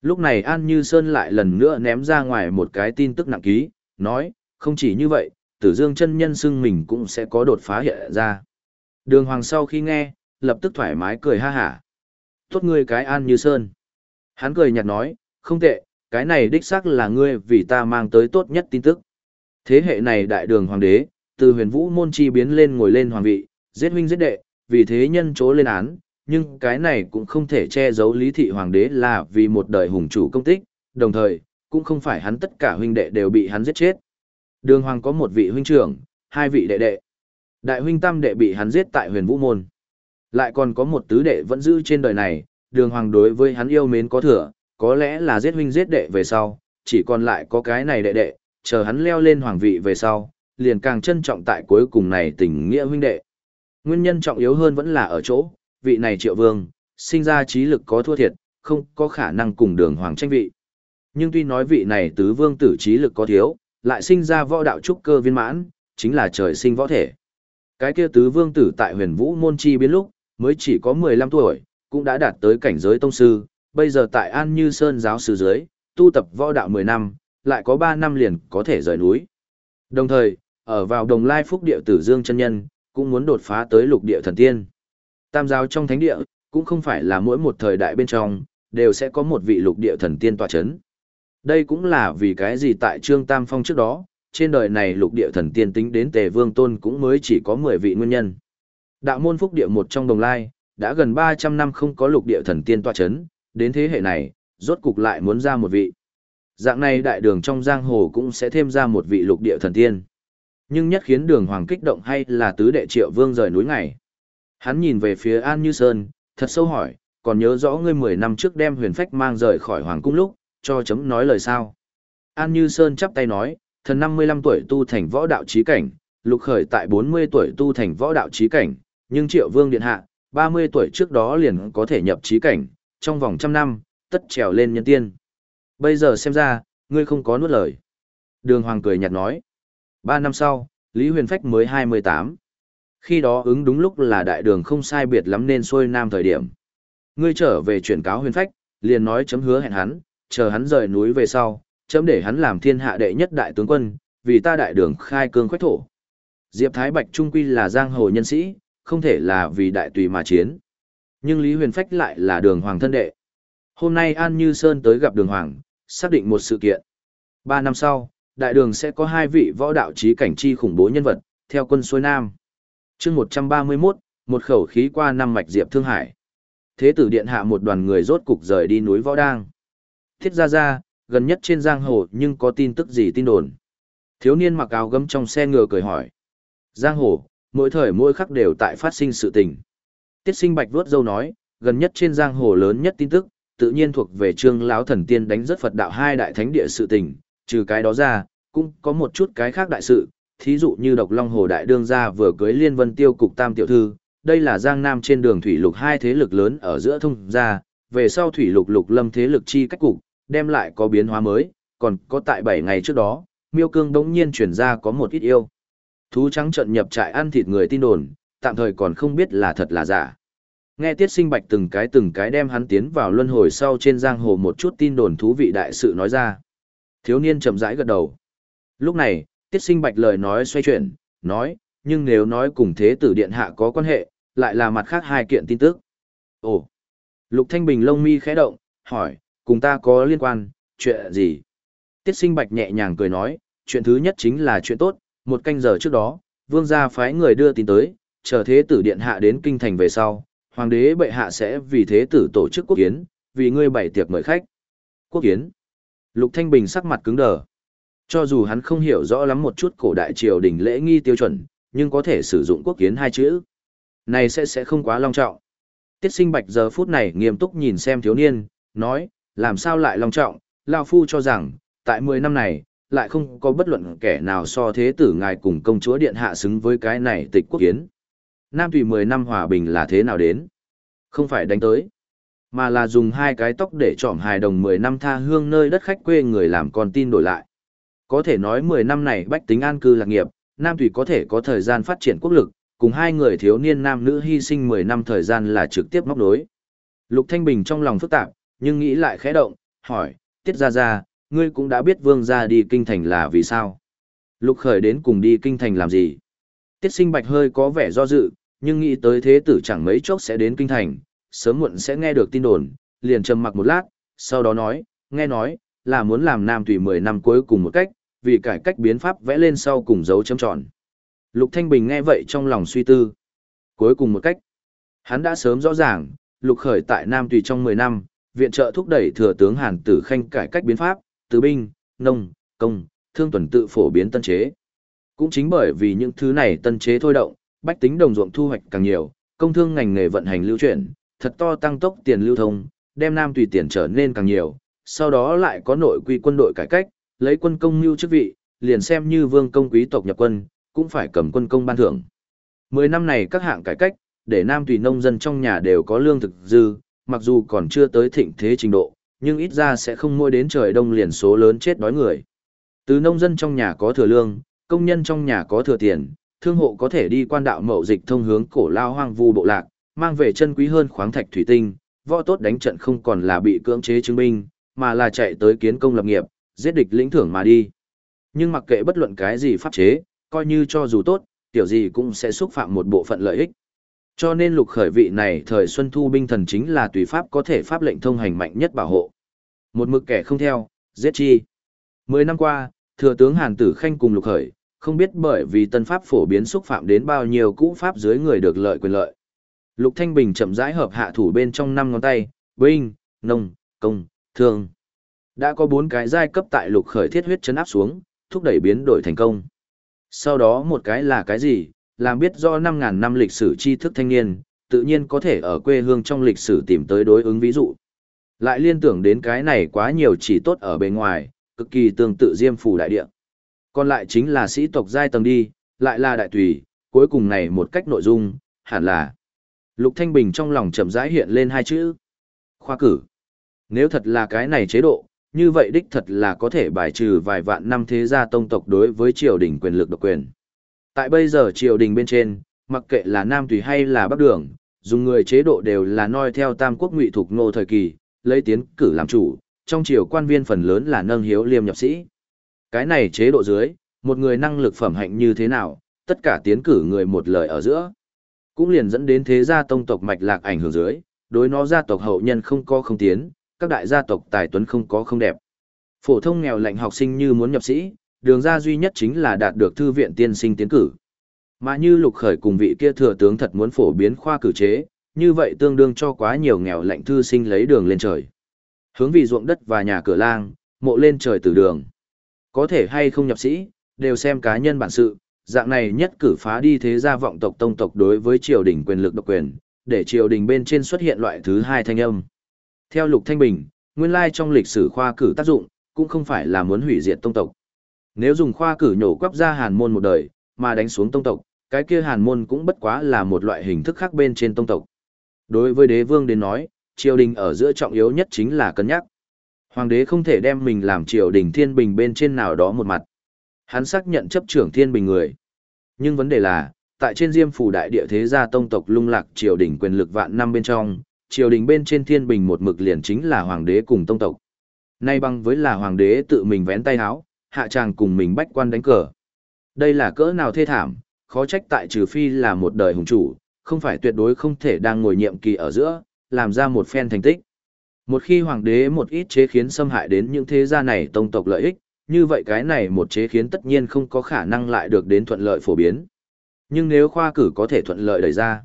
Lúc này An Như Sơn lại lần nữa ném ra ngoài một cái tin tức nặng ký, nói, không chỉ như vậy, tử dương chân nhân xưng mình cũng sẽ có đột phá hiện ra. Đường Hoàng sau khi nghe, lập tức thoải mái cười ha hả. Tốt ngươi cái An Như Sơn. Hắn cười nhạt nói, không tệ, cái này đích xác là ngươi vì ta mang tới tốt nhất tin tức. Thế hệ này đại đường hoàng đế, từ huyền vũ môn chi biến lên ngồi lên hoàng vị, giết huynh giết đệ, vì thế nhân chố lên án, nhưng cái này cũng không thể che giấu lý thị hoàng đế là vì một đời hùng chủ công tích, đồng thời, cũng không phải hắn tất cả huynh đệ đều bị hắn giết chết. Đường hoàng có một vị huynh trưởng, hai vị đệ đệ. Đại huynh tam đệ bị hắn giết tại huyền vũ môn. Lại còn có một tứ đệ vẫn giữ trên đời này, đường hoàng đối với hắn yêu mến có thừa, có lẽ là giết huynh giết đệ về sau, chỉ còn lại có cái này đệ đệ, chờ hắn leo lên hoàng vị về sau, liền càng trân trọng tại cuối cùng này tình nghĩa huynh đệ. Nguyên nhân trọng yếu hơn vẫn là ở chỗ, vị này triệu vương, sinh ra trí lực có thua thiệt, không có khả năng cùng đường hoàng tranh vị. Nhưng tuy nói vị này tứ vương tử trí lực có thiếu, lại sinh ra võ đạo trúc cơ viên mãn, chính là trời sinh võ thể. Cái kia tứ vương tử tại huyền vũ môn chi biến lúc, mới chỉ có 15 tuổi, cũng đã đạt tới cảnh giới tông sư, bây giờ tại An Như Sơn giáo sư dưới, tu tập võ đạo 10 năm, lại có 3 năm liền có thể rời núi. Đồng thời, ở vào đồng lai phúc địa tử dương chân nhân, cũng muốn đột phá tới lục địa thần tiên. Tam giáo trong thánh địa, cũng không phải là mỗi một thời đại bên trong, đều sẽ có một vị lục địa thần tiên tọa chấn. Đây cũng là vì cái gì tại Trương Tam Phong trước đó, trên đời này lục địa thần tiên tính đến tề vương tôn cũng mới chỉ có 10 vị nguyên nhân. Đạo môn phúc địa một trong đồng lai, đã gần 300 năm không có lục địa thần tiên tọa chấn, đến thế hệ này, rốt cục lại muốn ra một vị. Dạng này đại đường trong giang hồ cũng sẽ thêm ra một vị lục địa thần tiên. Nhưng nhất khiến đường hoàng kích động hay là tứ đệ triệu vương rời núi ngày. Hắn nhìn về phía An Như Sơn, thật sâu hỏi, còn nhớ rõ ngươi 10 năm trước đem huyền phách mang rời khỏi hoàng cung lúc, cho chấm nói lời sao. An Như Sơn chắp tay nói, thần 55 tuổi tu thành võ đạo trí cảnh, lục khởi tại 40 tuổi tu thành võ đạo trí cảnh, nhưng triệu vương điện hạ, 30 tuổi trước đó liền có thể nhập trí cảnh, trong vòng trăm năm, tất trèo lên nhân tiên. Bây giờ xem ra, ngươi không có nuốt lời. Đường Hoàng cười nhạt nói. Ba năm sau, Lý Huyền Phách mới 28. Khi đó ứng đúng lúc là đại đường không sai biệt lắm nên xuôi nam thời điểm. Ngươi trở về chuyển cáo Huyền Phách, liền nói chấm hứa hẹn hắn, chờ hắn rời núi về sau, chấm để hắn làm thiên hạ đệ nhất đại tướng quân, vì ta đại đường khai cương khoách thổ. Diệp Thái Bạch trung quy là giang hồ nhân sĩ, không thể là vì đại tùy mà chiến. Nhưng Lý Huyền Phách lại là đường hoàng thân đệ. Hôm nay An Như Sơn tới gặp đường hoàng, xác định một sự kiện. Ba năm sau, đại đường sẽ có hai vị võ đạo trí cảnh chi khủng bố nhân vật, theo quân xuôi nam. chương 131, một khẩu khí qua năm mạch diệp thương hải. Thế tử điện hạ một đoàn người rốt cục rời đi núi võ đang. Thiết ra ra, gần nhất trên giang hồ nhưng có tin tức gì tin đồn. Thiếu niên mặc áo gấm trong xe ngựa cười hỏi. Giang hồ, mỗi thời mỗi khắc đều tại phát sinh sự tình. Tiết sinh bạch vuốt dâu nói, gần nhất trên giang hồ lớn nhất tin tức, tự nhiên thuộc về trương lão thần tiên đánh rất Phật đạo hai đại thánh địa sự tình, trừ cái đó ra, cũng có một chút cái khác đại sự, thí dụ như độc long hồ đại đương gia vừa cưới liên vân tiêu cục tam tiểu thư, đây là giang nam trên đường thủy lục hai thế lực lớn ở giữa thông gia, về sau thủy lục lục lâm thế lực chi cách cục, đem lại có biến hóa mới, còn có tại 7 ngày trước đó, miêu cương đống nhiên chuyển ra có một ít yêu. Thú trắng trận nhập trại ăn thịt người tin đồn, tạm thời còn không biết là thật là giả. Nghe Tiết Sinh Bạch từng cái từng cái đem hắn tiến vào luân hồi sau trên giang hồ một chút tin đồn thú vị đại sự nói ra. Thiếu niên chậm rãi gật đầu. Lúc này, Tiết Sinh Bạch lời nói xoay chuyển, nói, nhưng nếu nói cùng thế tử điện hạ có quan hệ, lại là mặt khác hai kiện tin tức. Ồ, Lục Thanh Bình lông mi khẽ động, hỏi, cùng ta có liên quan, chuyện gì? Tiết sinh bạch nhẹ nhàng cười nói, chuyện thứ nhất chính là chuyện tốt, một canh giờ trước đó, vương gia phái người đưa tin tới, chờ thế tử điện hạ đến kinh thành về sau, hoàng đế bệ hạ sẽ vì thế tử tổ chức quốc kiến, vì ngươi bày tiệc mời khách. Quốc kiến. Lục Thanh Bình sắc mặt cứng đờ. Cho dù hắn không hiểu rõ lắm một chút cổ đại triều đình lễ nghi tiêu chuẩn, nhưng có thể sử dụng quốc kiến hai chữ. Này sẽ sẽ không quá long trọng. Tiết sinh bạch giờ phút này nghiêm túc nhìn xem thiếu niên, nói, làm sao lại long trọng, Lao Phu cho rằng, tại 10 năm này, lại không có bất luận kẻ nào so thế tử ngài cùng công chúa điện hạ xứng với cái này tịch quốc kiến. Nam Thủy 10 năm hòa bình là thế nào đến? Không phải đánh tới, mà là dùng hai cái tóc để trỏm hài đồng 10 năm tha hương nơi đất khách quê người làm con tin đổi lại. Có thể nói 10 năm này bách tính an cư lạc nghiệp, Nam Thủy có thể có thời gian phát triển quốc lực, cùng hai người thiếu niên nam nữ hy sinh 10 năm thời gian là trực tiếp móc đối. Lục Thanh Bình trong lòng phức tạp, nhưng nghĩ lại khẽ động, hỏi, tiết ra ra, ngươi cũng đã biết vương gia đi kinh thành là vì sao. Lục khởi đến cùng đi kinh thành làm gì? Tiết sinh bạch hơi có vẻ do dự, nhưng nghĩ tới thế tử chẳng mấy chốc sẽ đến kinh thành, sớm muộn sẽ nghe được tin đồn, liền trầm mặc một lát, sau đó nói, nghe nói, là muốn làm nam tùy 10 năm cuối cùng một cách, vì cải cách biến pháp vẽ lên sau cùng dấu chấm tròn. Lục Thanh Bình nghe vậy trong lòng suy tư. Cuối cùng một cách, hắn đã sớm rõ ràng, lục khởi tại nam tùy trong 10 năm, viện trợ thúc đẩy thừa tướng Hàn Tử Khanh cải cách biến pháp, từ binh, nông, công, thương tuần tự phổ biến tân chế. Cũng chính bởi vì những thứ này tân chế thôi động, bách tính đồng ruộng thu hoạch càng nhiều, công thương ngành nghề vận hành lưu chuyển, thật to tăng tốc tiền lưu thông, đem nam tùy tiền trở nên càng nhiều, sau đó lại có nội quy quân đội cải cách, lấy quân công mưu chức vị, liền xem như vương công quý tộc nhập quân, cũng phải cầm quân công ban thưởng. Mười năm này các hạng cải cách, để nam tùy nông dân trong nhà đều có lương thực dư, mặc dù còn chưa tới thịnh thế trình độ, nhưng ít ra sẽ không mua đến trời đông liền số lớn chết đói người. Từ nông dân trong nhà có thừa lương, công nhân trong nhà có thừa tiền, thương hộ có thể đi quan đạo mậu dịch thông hướng cổ lao hoang vu bộ lạc, mang về chân quý hơn khoáng thạch thủy tinh, võ tốt đánh trận không còn là bị cưỡng chế chứng minh, mà là chạy tới kiến công lập nghiệp, giết địch lĩnh thưởng mà đi. Nhưng mặc kệ bất luận cái gì pháp chế, coi như cho dù tốt, tiểu gì cũng sẽ xúc phạm một bộ phận lợi ích. Cho nên lục khởi vị này thời xuân thu binh thần chính là tùy pháp có thể pháp lệnh thông hành mạnh nhất bảo hộ. Một mực kẻ không theo, giết chi. Mười năm qua, thừa tướng Hàn Tử Khanh cùng lục khởi, không biết bởi vì tân pháp phổ biến xúc phạm đến bao nhiêu cũ pháp dưới người được lợi quyền lợi. Lục Thanh Bình chậm rãi hợp hạ thủ bên trong năm ngón tay, binh, nông, công, thương. Đã có bốn cái giai cấp tại lục khởi thiết huyết chấn áp xuống, thúc đẩy biến đổi thành công. Sau đó một cái là cái gì, làm biết do 5.000 năm lịch sử tri thức thanh niên, tự nhiên có thể ở quê hương trong lịch sử tìm tới đối ứng ví dụ. Lại liên tưởng đến cái này quá nhiều chỉ tốt ở bên ngoài, cực kỳ tương tự diêm phủ đại địa. Còn lại chính là sĩ tộc giai tầng đi, lại là đại tùy, cuối cùng này một cách nội dung, hẳn là. Lục Thanh Bình trong lòng chậm rãi hiện lên hai chữ. Khoa cử. Nếu thật là cái này chế độ, như vậy đích thật là có thể bài trừ vài vạn năm thế gia tông tộc đối với triều đình quyền lực độc quyền. Tại bây giờ triều đình bên trên, mặc kệ là Nam Tùy hay là Bắc Đường, dùng người chế độ đều là noi theo Tam Quốc Ngụy thuộc Ngô thời kỳ, lấy tiến cử làm chủ, trong triều quan viên phần lớn là nâng hiếu liêm nhập sĩ. Cái này chế độ dưới, một người năng lực phẩm hạnh như thế nào, tất cả tiến cử người một lời ở giữa. Cũng liền dẫn đến thế gia tông tộc mạch lạc ảnh hưởng dưới, đối nó gia tộc hậu nhân không có không tiến, các đại gia tộc tài tuấn không có không đẹp. Phổ thông nghèo lạnh học sinh như muốn nhập sĩ, đường ra duy nhất chính là đạt được thư viện tiên sinh tiến cử. Mà như lục khởi cùng vị kia thừa tướng thật muốn phổ biến khoa cử chế, như vậy tương đương cho quá nhiều nghèo lạnh thư sinh lấy đường lên trời. Hướng vì ruộng đất và nhà cửa lang, mộ lên trời từ đường. Có thể hay không nhập sĩ, đều xem cá nhân bản sự, dạng này nhất cử phá đi thế gia vọng tộc tông tộc đối với triều đình quyền lực độc quyền, để triều đình bên trên xuất hiện loại thứ hai thanh âm. Theo Lục Thanh Bình, nguyên lai trong lịch sử khoa cử tác dụng, cũng không phải là muốn hủy diệt tông tộc. Nếu dùng khoa cử nhổ quắp ra hàn môn một đời, mà đánh xuống tông tộc, cái kia hàn môn cũng bất quá là một loại hình thức khác bên trên tông tộc. Đối với đế vương đến nói, triều đình ở giữa trọng yếu nhất chính là cân nhắc. Hoàng đế không thể đem mình làm triều đình thiên bình bên trên nào đó một mặt. Hắn xác nhận chấp trưởng thiên bình người. Nhưng vấn đề là, tại trên diêm phủ đại địa thế gia tông tộc lung lạc triều đình quyền lực vạn năm bên trong, triều đình bên trên thiên bình một mực liền chính là hoàng đế cùng tông tộc. Nay bằng với là hoàng đế tự mình vén tay háo, hạ tràng cùng mình bách quan đánh cờ. Đây là cỡ nào thê thảm, khó trách tại trừ phi là một đời hùng chủ, không phải tuyệt đối không thể đang ngồi nhiệm kỳ ở giữa, làm ra một phen thành tích. Một khi hoàng đế một ít chế khiến xâm hại đến những thế gia này tông tộc lợi ích, như vậy cái này một chế khiến tất nhiên không có khả năng lại được đến thuận lợi phổ biến. Nhưng nếu khoa cử có thể thuận lợi đẩy ra,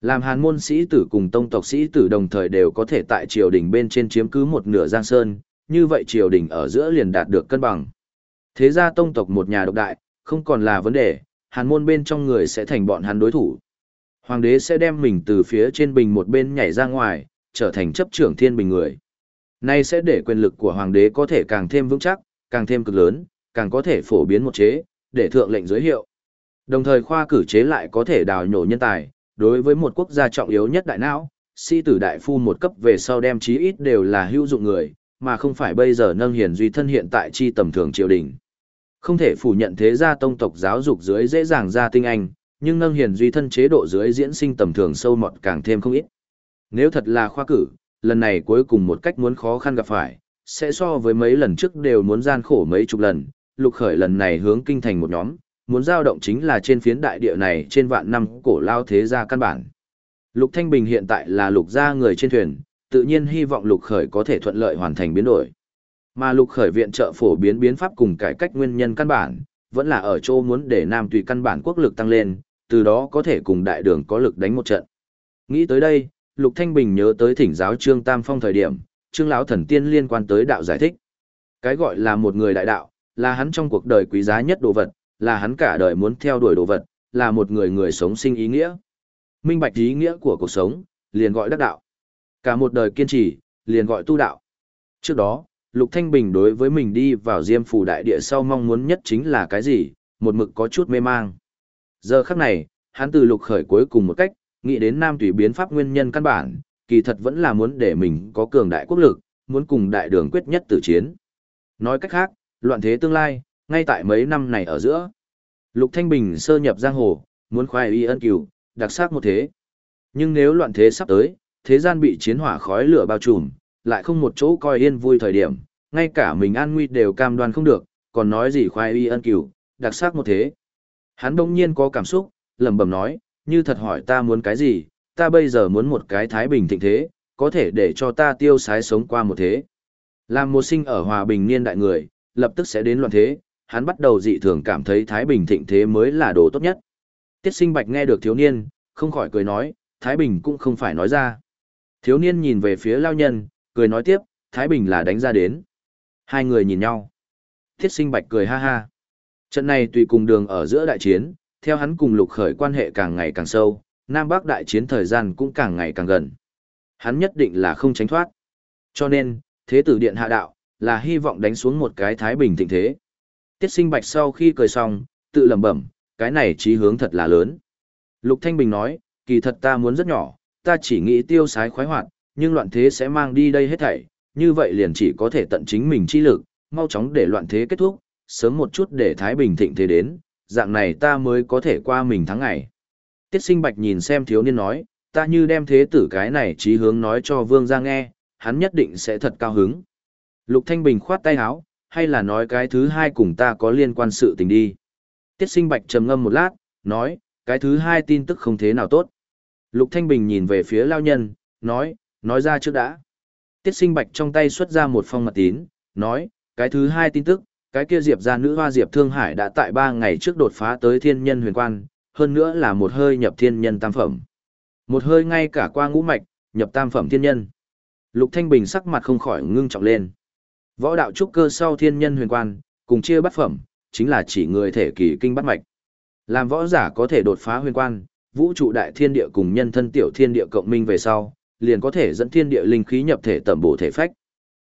làm hàn môn sĩ tử cùng tông tộc sĩ tử đồng thời đều có thể tại triều đình bên trên chiếm cứ một nửa giang sơn, như vậy triều đình ở giữa liền đạt được cân bằng. Thế ra tông tộc một nhà độc đại, không còn là vấn đề, hàn môn bên trong người sẽ thành bọn hắn đối thủ. Hoàng đế sẽ đem mình từ phía trên bình một bên nhảy ra ngoài, trở thành chấp trưởng thiên bình người. Nay sẽ để quyền lực của hoàng đế có thể càng thêm vững chắc, càng thêm cực lớn, càng có thể phổ biến một chế, để thượng lệnh giới hiệu. Đồng thời khoa cử chế lại có thể đào nhổ nhân tài, đối với một quốc gia trọng yếu nhất đại não, sĩ tử đại phu một cấp về sau đem chí ít đều là hữu dụng người, mà không phải bây giờ nâng hiển duy thân hiện tại chi tầm thường triều đình. Không thể phủ nhận thế gia tông tộc giáo dục dưới dễ dàng ra tinh anh, nhưng nâng hiền duy thân chế độ dưới diễn sinh tầm thường sâu mọt càng thêm không ít. Nếu thật là khoa cử, lần này cuối cùng một cách muốn khó khăn gặp phải, sẽ so với mấy lần trước đều muốn gian khổ mấy chục lần, lục khởi lần này hướng kinh thành một nhóm, muốn giao động chính là trên phiến đại địa này trên vạn năm cổ lao thế gia căn bản. Lục Thanh Bình hiện tại là lục gia người trên thuyền, tự nhiên hy vọng lục khởi có thể thuận lợi hoàn thành biến đổi. Mà lục khởi viện trợ phổ biến biến pháp cùng cải cách nguyên nhân căn bản, vẫn là ở chỗ muốn để Nam tùy căn bản quốc lực tăng lên, từ đó có thể cùng đại đường có lực đánh một trận. Nghĩ tới đây, Lục Thanh Bình nhớ tới thỉnh giáo Trương Tam Phong thời điểm, Trương lão thần tiên liên quan tới đạo giải thích. Cái gọi là một người đại đạo, là hắn trong cuộc đời quý giá nhất đồ vật, là hắn cả đời muốn theo đuổi đồ vật, là một người người sống sinh ý nghĩa. Minh bạch ý nghĩa của cuộc sống, liền gọi đắc đạo. Cả một đời kiên trì, liền gọi tu đạo. Trước đó, Lục Thanh Bình đối với mình đi vào Diêm Phủ Đại Địa sau mong muốn nhất chính là cái gì, một mực có chút mê mang. Giờ khắc này, hắn từ lục khởi cuối cùng một cách, nghĩ đến Nam Tùy biến pháp nguyên nhân căn bản, kỳ thật vẫn là muốn để mình có cường đại quốc lực, muốn cùng đại đường quyết nhất tử chiến. Nói cách khác, loạn thế tương lai, ngay tại mấy năm này ở giữa. Lục Thanh Bình sơ nhập giang hồ, muốn khoai y ân cửu, đặc sắc một thế. Nhưng nếu loạn thế sắp tới, thế gian bị chiến hỏa khói lửa bao trùm, lại không một chỗ coi yên vui thời điểm, ngay cả mình an nguy đều cam đoan không được, còn nói gì khoai y ân cửu, đặc sắc một thế. Hắn đông nhiên có cảm xúc, lẩm bẩm nói, như thật hỏi ta muốn cái gì, ta bây giờ muốn một cái thái bình thịnh thế, có thể để cho ta tiêu sái sống qua một thế. Làm một sinh ở hòa bình niên đại người, lập tức sẽ đến loạn thế, hắn bắt đầu dị thường cảm thấy thái bình thịnh thế mới là đồ tốt nhất. Tiết sinh bạch nghe được thiếu niên, không khỏi cười nói, thái bình cũng không phải nói ra. Thiếu niên nhìn về phía lao nhân, cười nói tiếp, thái bình là đánh ra đến. Hai người nhìn nhau. Thiết sinh bạch cười ha ha. Trận này tùy cùng đường ở giữa đại chiến, theo hắn cùng lục khởi quan hệ càng ngày càng sâu, Nam Bắc đại chiến thời gian cũng càng ngày càng gần. Hắn nhất định là không tránh thoát. Cho nên, thế tử điện hạ đạo, là hy vọng đánh xuống một cái thái bình thịnh thế. Tiết sinh bạch sau khi cười xong, tự lẩm bẩm, cái này trí hướng thật là lớn. Lục Thanh Bình nói, kỳ thật ta muốn rất nhỏ, ta chỉ nghĩ tiêu sái khoái hoạt, nhưng loạn thế sẽ mang đi đây hết thảy, như vậy liền chỉ có thể tận chính mình chi lực, mau chóng để loạn thế kết thúc, sớm một chút để Thái Bình thịnh thế đến, dạng này ta mới có thể qua mình tháng ngày. Tiết sinh bạch nhìn xem thiếu niên nói, ta như đem thế tử cái này trí hướng nói cho vương ra nghe, hắn nhất định sẽ thật cao hứng. Lục Thanh Bình khoát tay áo, hay là nói cái thứ hai cùng ta có liên quan sự tình đi. Tiết sinh bạch trầm ngâm một lát, nói, cái thứ hai tin tức không thế nào tốt. Lục Thanh Bình nhìn về phía lao nhân, nói, nói ra trước đã. Tiết sinh bạch trong tay xuất ra một phong mật tín, nói, cái thứ hai tin tức, cái kia diệp gia nữ hoa diệp thương hải đã tại ba ngày trước đột phá tới thiên nhân huyền quan hơn nữa là một hơi nhập thiên nhân tam phẩm. Một hơi ngay cả qua ngũ mạch nhập tam phẩm thiên nhân. Lục thanh bình sắc mặt không khỏi ngưng trọng lên. Võ đạo trúc cơ sau thiên nhân huyền quan cùng chia bắt phẩm chính là chỉ người thể kỳ kinh bắt mạch. Làm võ giả có thể đột phá huyền quan vũ trụ đại thiên địa cùng nhân thân tiểu thiên địa cộng minh về sau liền có thể dẫn thiên địa linh khí nhập thể tẩm bổ thể phách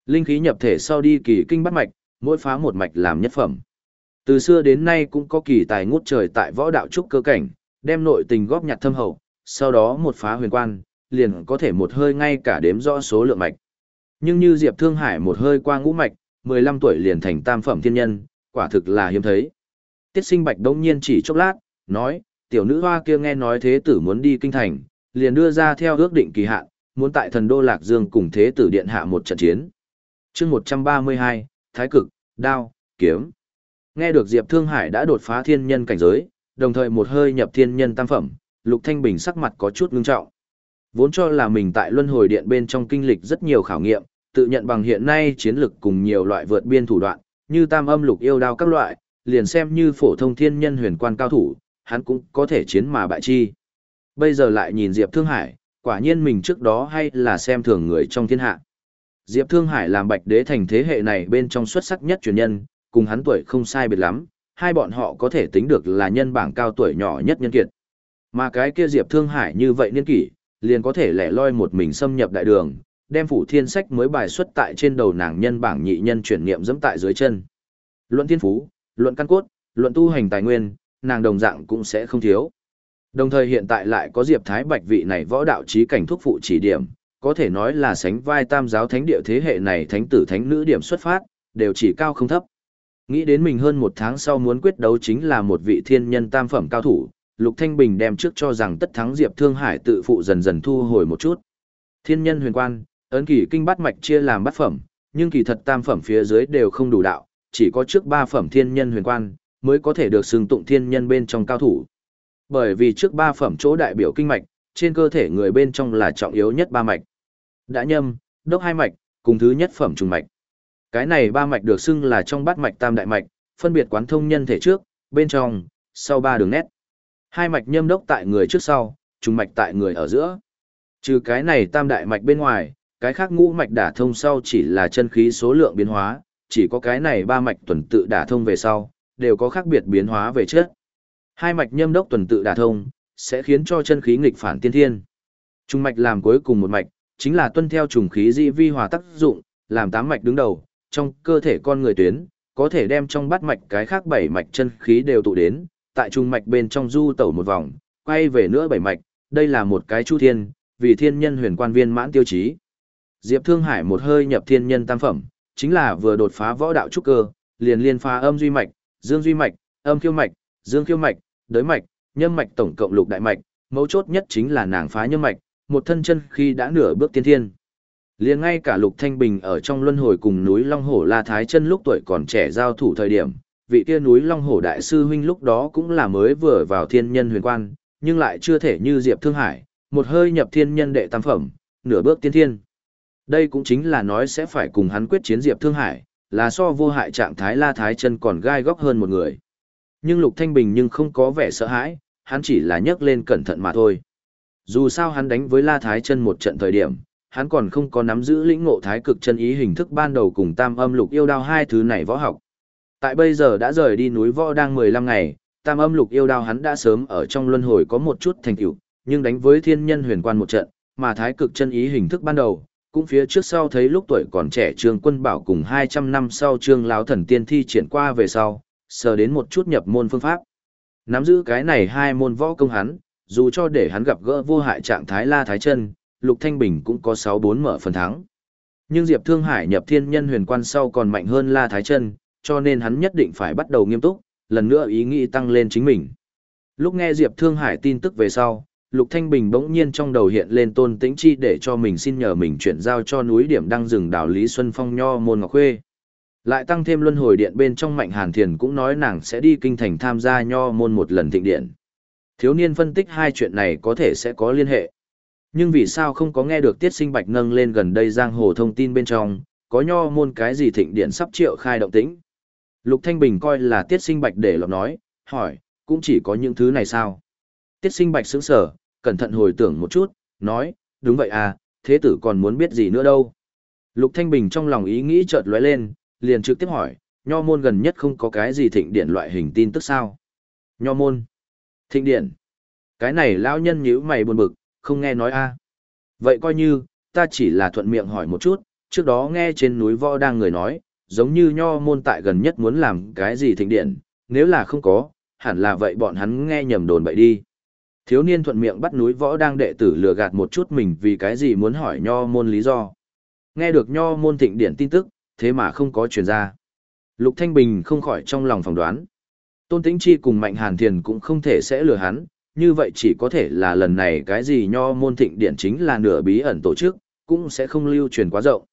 linh khí nhập thể sau đi kỳ kinh bắt mạch mỗi phá một mạch làm nhất phẩm. Từ xưa đến nay cũng có kỳ tài ngút trời tại võ đạo trúc cơ cảnh, đem nội tình góp nhặt thâm hậu, sau đó một phá huyền quan, liền có thể một hơi ngay cả đếm rõ số lượng mạch. Nhưng như Diệp Thương Hải một hơi qua ngũ mạch, 15 tuổi liền thành tam phẩm thiên nhân, quả thực là hiếm thấy. Tiết sinh bạch đông nhiên chỉ chốc lát, nói, tiểu nữ hoa kia nghe nói thế tử muốn đi kinh thành, liền đưa ra theo ước định kỳ hạn, muốn tại thần đô Lạc Dương cùng thế tử điện hạ một trận chiến. chương 132, Thái cực, đao, kiếm. Nghe được Diệp Thương Hải đã đột phá thiên nhân cảnh giới, đồng thời một hơi nhập thiên nhân tam phẩm, Lục Thanh Bình sắc mặt có chút ngưng trọng. Vốn cho là mình tại luân hồi điện bên trong kinh lịch rất nhiều khảo nghiệm, tự nhận bằng hiện nay chiến lực cùng nhiều loại vượt biên thủ đoạn, như tam âm lục yêu đao các loại, liền xem như phổ thông thiên nhân huyền quan cao thủ, hắn cũng có thể chiến mà bại chi. Bây giờ lại nhìn Diệp Thương Hải, quả nhiên mình trước đó hay là xem thường người trong thiên hạ. Diệp Thương Hải làm bạch đế thành thế hệ này bên trong xuất sắc nhất truyền nhân, cùng hắn tuổi không sai biệt lắm, hai bọn họ có thể tính được là nhân bảng cao tuổi nhỏ nhất nhân kiệt. Mà cái kia Diệp Thương Hải như vậy niên kỷ, liền có thể lẻ loi một mình xâm nhập đại đường, đem phủ thiên sách mới bài xuất tại trên đầu nàng nhân bảng nhị nhân chuyển niệm dẫm tại dưới chân. Luận thiên phú, luận căn cốt, luận tu hành tài nguyên, nàng đồng dạng cũng sẽ không thiếu. Đồng thời hiện tại lại có Diệp Thái Bạch vị này võ đạo trí cảnh thuốc phụ chỉ điểm, có thể nói là sánh vai tam giáo thánh địa thế hệ này thánh tử thánh nữ điểm xuất phát, đều chỉ cao không thấp. Nghĩ đến mình hơn một tháng sau muốn quyết đấu chính là một vị thiên nhân tam phẩm cao thủ, Lục Thanh Bình đem trước cho rằng tất thắng Diệp Thương Hải tự phụ dần dần thu hồi một chút. Thiên nhân huyền quan, ấn kỳ kinh bát mạch chia làm bát phẩm, nhưng kỳ thật tam phẩm phía dưới đều không đủ đạo, chỉ có trước ba phẩm thiên nhân huyền quan mới có thể được xưng tụng thiên nhân bên trong cao thủ. Bởi vì trước ba phẩm chỗ đại biểu kinh mạch, trên cơ thể người bên trong là trọng yếu nhất ba mạch. Đã nhâm, đốc hai mạch, cùng thứ nhất phẩm trùng mạch. Cái này ba mạch được xưng là trong bát mạch tam đại mạch, phân biệt quán thông nhân thể trước, bên trong, sau ba đường nét. Hai mạch nhâm đốc tại người trước sau, trùng mạch tại người ở giữa. Trừ cái này tam đại mạch bên ngoài, cái khác ngũ mạch đả thông sau chỉ là chân khí số lượng biến hóa, chỉ có cái này ba mạch tuần tự đả thông về sau, đều có khác biệt biến hóa về trước. Hai mạch nhâm đốc tuần tự đả thông, sẽ khiến cho chân khí nghịch phản tiên thiên. Trung mạch làm cuối cùng một mạch, chính là tuân theo trùng khí dị vi hòa tác dụng, làm tám mạch đứng đầu, trong cơ thể con người tuyến, có thể đem trong bát mạch cái khác bảy mạch chân khí đều tụ đến, tại trung mạch bên trong du tẩu một vòng, quay về nữa bảy mạch, đây là một cái chu thiên, vì thiên nhân huyền quan viên mãn tiêu chí. Diệp Thương Hải một hơi nhập thiên nhân tam phẩm, chính là vừa đột phá võ đạo trúc cơ, liền liên phá âm duy mạch, dương duy mạch, âm khiêu mạch, dương khiêu mạch, đới mạch, nhâm mạch tổng cộng lục đại mạch, mấu chốt nhất chính là nàng phá nhâm mạch, một thân chân khi đã nửa bước tiên thiên. Liền ngay cả Lục Thanh Bình ở trong luân hồi cùng núi Long Hổ La Thái chân lúc tuổi còn trẻ giao thủ thời điểm, vị kia núi Long Hổ đại sư huynh lúc đó cũng là mới vừa vào thiên nhân huyền quan, nhưng lại chưa thể như Diệp Thương Hải, một hơi nhập thiên nhân đệ tam phẩm, nửa bước tiên thiên. Đây cũng chính là nói sẽ phải cùng hắn quyết chiến Diệp Thương Hải, là so vô hại trạng thái La Thái chân còn gai góc hơn một người. Nhưng Lục Thanh Bình nhưng không có vẻ sợ hãi, hắn chỉ là nhấc lên cẩn thận mà thôi. Dù sao hắn đánh với La Thái chân một trận thời điểm, hắn còn không có nắm giữ lĩnh ngộ thái cực chân ý hình thức ban đầu cùng tam âm lục yêu đao hai thứ này võ học. Tại bây giờ đã rời đi núi võ đang 15 ngày, tam âm lục yêu đao hắn đã sớm ở trong luân hồi có một chút thành tựu, nhưng đánh với thiên nhân huyền quan một trận, mà thái cực chân ý hình thức ban đầu, cũng phía trước sau thấy lúc tuổi còn trẻ trương quân bảo cùng 200 năm sau trương lão thần tiên thi triển qua về sau, sờ đến một chút nhập môn phương pháp. Nắm giữ cái này hai môn võ công hắn, dù cho để hắn gặp gỡ vô hại trạng thái la thái chân, Lục Thanh Bình cũng có 6-4 mở phần thắng. Nhưng Diệp Thương Hải nhập thiên nhân huyền quan sau còn mạnh hơn La Thái Chân, cho nên hắn nhất định phải bắt đầu nghiêm túc, lần nữa ý nghĩ tăng lên chính mình. Lúc nghe Diệp Thương Hải tin tức về sau, Lục Thanh Bình bỗng nhiên trong đầu hiện lên tôn tĩnh chi để cho mình xin nhờ mình chuyển giao cho núi điểm đăng rừng đảo Lý Xuân Phong Nho Môn Ngọc Khuê. Lại tăng thêm luân hồi điện bên trong Mạnh Hàn Thiền cũng nói nàng sẽ đi kinh thành tham gia Nho Môn một lần thịnh điện. Thiếu niên phân tích hai chuyện này có thể sẽ có liên hệ. Nhưng vì sao không có nghe được tiết sinh bạch nâng lên gần đây giang hồ thông tin bên trong, có nho môn cái gì thịnh điện sắp triệu khai động tĩnh. Lục Thanh Bình coi là tiết sinh bạch để lọc nói, hỏi, cũng chỉ có những thứ này sao? Tiết sinh bạch sững sờ cẩn thận hồi tưởng một chút, nói, đúng vậy à, thế tử còn muốn biết gì nữa đâu. Lục Thanh Bình trong lòng ý nghĩ chợt lóe lên, liền trực tiếp hỏi, nho môn gần nhất không có cái gì thịnh điện loại hình tin tức sao? Nho môn. Thịnh điện. Cái này lão nhân nhíu mày buồn bực, không nghe nói a Vậy coi như, ta chỉ là thuận miệng hỏi một chút, trước đó nghe trên núi võ đang người nói, giống như nho môn tại gần nhất muốn làm cái gì thịnh điện, nếu là không có, hẳn là vậy bọn hắn nghe nhầm đồn bậy đi. Thiếu niên thuận miệng bắt núi võ đang đệ tử lừa gạt một chút mình vì cái gì muốn hỏi nho môn lý do. Nghe được nho môn thịnh điện tin tức, thế mà không có truyền ra. Lục Thanh Bình không khỏi trong lòng phỏng đoán. Tôn Tĩnh Chi cùng Mạnh Hàn Thiền cũng không thể sẽ lừa hắn, như vậy chỉ có thể là lần này cái gì nho môn thịnh điển chính là nửa bí ẩn tổ chức, cũng sẽ không lưu truyền quá rộng.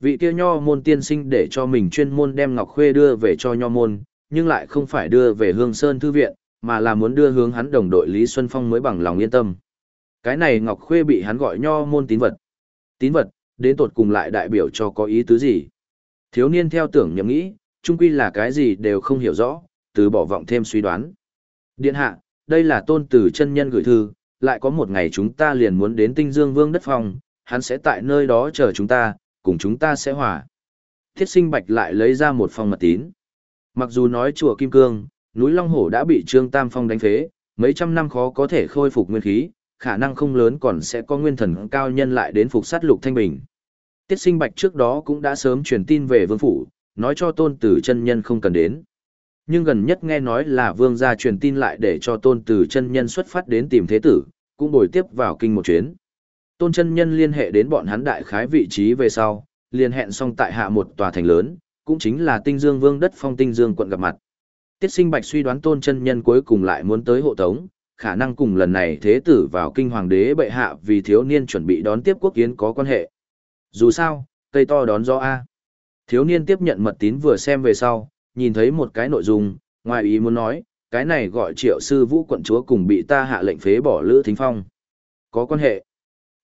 Vị kia nho môn tiên sinh để cho mình chuyên môn đem Ngọc Khuê đưa về cho nho môn, nhưng lại không phải đưa về Hương Sơn Thư Viện, mà là muốn đưa hướng hắn đồng đội Lý Xuân Phong mới bằng lòng yên tâm. Cái này Ngọc Khuê bị hắn gọi nho môn tín vật. Tín vật, đến tột cùng lại đại biểu cho có ý tứ gì? Thiếu niên theo tưởng nhầm nghĩ, chung quy là cái gì đều không hiểu rõ, từ bỏ vọng thêm suy đoán. Điện hạ, đây là tôn tử chân nhân gửi thư, lại có một ngày chúng ta liền muốn đến tinh dương vương đất phòng, hắn sẽ tại nơi đó chờ chúng ta, cùng chúng ta sẽ hòa. Thiết sinh bạch lại lấy ra một phong mật tín. Mặc dù nói chùa Kim Cương, núi Long Hổ đã bị Trương Tam Phong đánh phế, mấy trăm năm khó có thể khôi phục nguyên khí, khả năng không lớn còn sẽ có nguyên thần cao nhân lại đến phục sát lục thanh bình. Tiết sinh bạch trước đó cũng đã sớm truyền tin về vương phủ, nói cho tôn tử chân nhân không cần đến. Nhưng gần nhất nghe nói là vương gia truyền tin lại để cho tôn tử chân nhân xuất phát đến tìm thế tử, cũng bồi tiếp vào kinh một chuyến. Tôn chân nhân liên hệ đến bọn hắn đại khái vị trí về sau, liên hẹn xong tại hạ một tòa thành lớn, cũng chính là tinh dương vương đất phong tinh dương quận gặp mặt. Tiết sinh bạch suy đoán tôn chân nhân cuối cùng lại muốn tới hộ tống, khả năng cùng lần này thế tử vào kinh hoàng đế bệ hạ vì thiếu niên chuẩn bị đón tiếp quốc kiến có quan hệ. Dù sao, cây to đón gió A. Thiếu niên tiếp nhận mật tín vừa xem về sau, nhìn thấy một cái nội dung, ngoài ý muốn nói, cái này gọi triệu sư vũ quận chúa cùng bị ta hạ lệnh phế bỏ Lữ Thính Phong. Có quan hệ.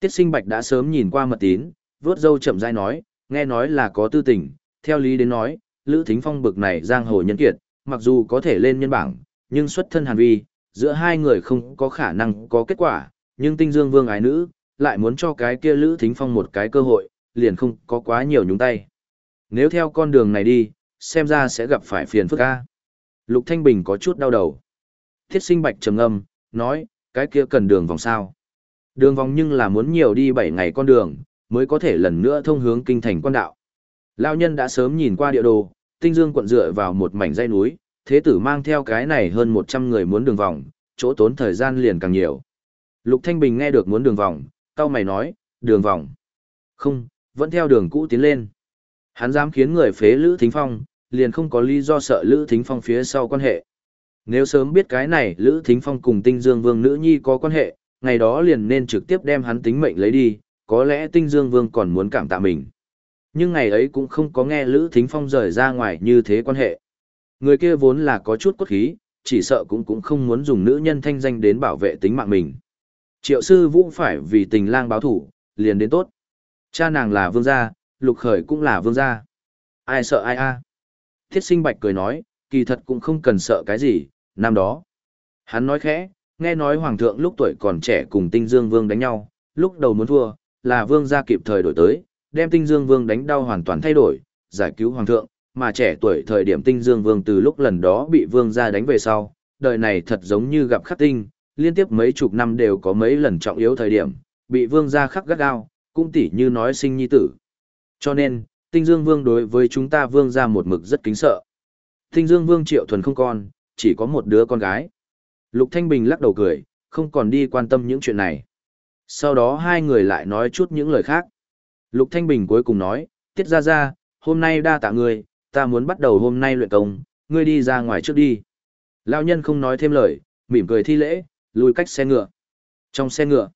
Tiết sinh bạch đã sớm nhìn qua mật tín, vớt dâu chậm rãi nói, nghe nói là có tư tình, theo lý đến nói, Lữ Thính Phong bực này giang hồ nhân kiệt, mặc dù có thể lên nhân bảng, nhưng xuất thân hàn vi, giữa hai người không có khả năng có kết quả, nhưng tinh dương vương ái nữ, lại muốn cho cái kia Lữ Thính Phong một cái cơ hội, liền không có quá nhiều nhúng tay. Nếu theo con đường này đi, xem ra sẽ gặp phải phiền phức a. Lục Thanh Bình có chút đau đầu. Thiết sinh bạch trầm âm, nói, cái kia cần đường vòng sao. Đường vòng nhưng là muốn nhiều đi 7 ngày con đường, mới có thể lần nữa thông hướng kinh thành quan đạo. lão nhân đã sớm nhìn qua địa đồ, tinh dương quận dựa vào một mảnh dãy núi, thế tử mang theo cái này hơn 100 người muốn đường vòng, chỗ tốn thời gian liền càng nhiều. Lục Thanh Bình nghe được muốn đường vòng, cao mày nói, đường vòng. Không, vẫn theo đường cũ tiến lên. Hắn dám khiến người phế Lữ Thính Phong, liền không có lý do sợ Lữ Thính Phong phía sau quan hệ. Nếu sớm biết cái này Lữ Thính Phong cùng Tinh Dương Vương nữ nhi có quan hệ, ngày đó liền nên trực tiếp đem hắn tính mệnh lấy đi, có lẽ Tinh Dương Vương còn muốn cảm tạ mình. Nhưng ngày ấy cũng không có nghe Lữ Thính Phong rời ra ngoài như thế quan hệ. Người kia vốn là có chút cốt khí, chỉ sợ cũng cũng không muốn dùng nữ nhân thanh danh đến bảo vệ tính mạng mình. Triệu sư vũ phải vì tình lang báo thủ, liền đến tốt. Cha nàng là vương gia, lục khởi cũng là vương gia. Ai sợ ai a? Thiết sinh bạch cười nói, kỳ thật cũng không cần sợ cái gì, năm đó. Hắn nói khẽ, nghe nói hoàng thượng lúc tuổi còn trẻ cùng tinh dương vương đánh nhau, lúc đầu muốn thua, là vương gia kịp thời đổi tới, đem tinh dương vương đánh đau hoàn toàn thay đổi, giải cứu hoàng thượng, mà trẻ tuổi thời điểm tinh dương vương từ lúc lần đó bị vương gia đánh về sau, đời này thật giống như gặp khắc tinh, liên tiếp mấy chục năm đều có mấy lần trọng yếu thời điểm, bị vương gia khắc gắt gao, cũng tỉ như nói sinh nhi tử. Cho nên, tinh dương vương đối với chúng ta vương gia một mực rất kính sợ. Tinh dương vương triệu thuần không con, chỉ có một đứa con gái. Lục Thanh Bình lắc đầu cười, không còn đi quan tâm những chuyện này. Sau đó hai người lại nói chút những lời khác. Lục Thanh Bình cuối cùng nói, tiết Gia Gia hôm nay đa tạ ngươi, ta muốn bắt đầu hôm nay luyện công, ngươi đi ra ngoài trước đi. Lão nhân không nói thêm lời, mỉm cười thi lễ, lùi cách xe ngựa. Trong xe ngựa,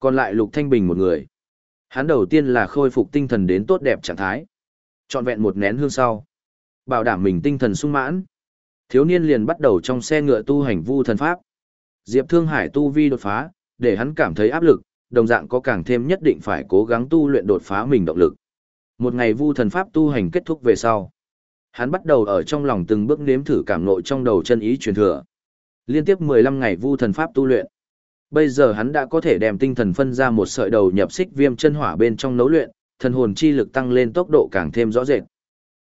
còn lại Lục Thanh Bình một người. Hắn đầu tiên là khôi phục tinh thần đến tốt đẹp trạng thái. Chọn vẹn một nén hương sau. Bảo đảm mình tinh thần sung mãn. Thiếu niên liền bắt đầu trong xe ngựa tu hành vu thần pháp. Diệp Thương Hải tu vi đột phá, để hắn cảm thấy áp lực, đồng dạng có càng thêm nhất định phải cố gắng tu luyện đột phá mình động lực. Một ngày vu thần pháp tu hành kết thúc về sau. Hắn bắt đầu ở trong lòng từng bước nếm thử cảm ngộ trong đầu chân ý truyền thừa. Liên tiếp 15 ngày vu thần pháp tu luyện. Bây giờ hắn đã có thể đem tinh thần phân ra một sợi đầu nhập xích viêm chân hỏa bên trong nấu luyện, thần hồn chi lực tăng lên tốc độ càng thêm rõ rệt.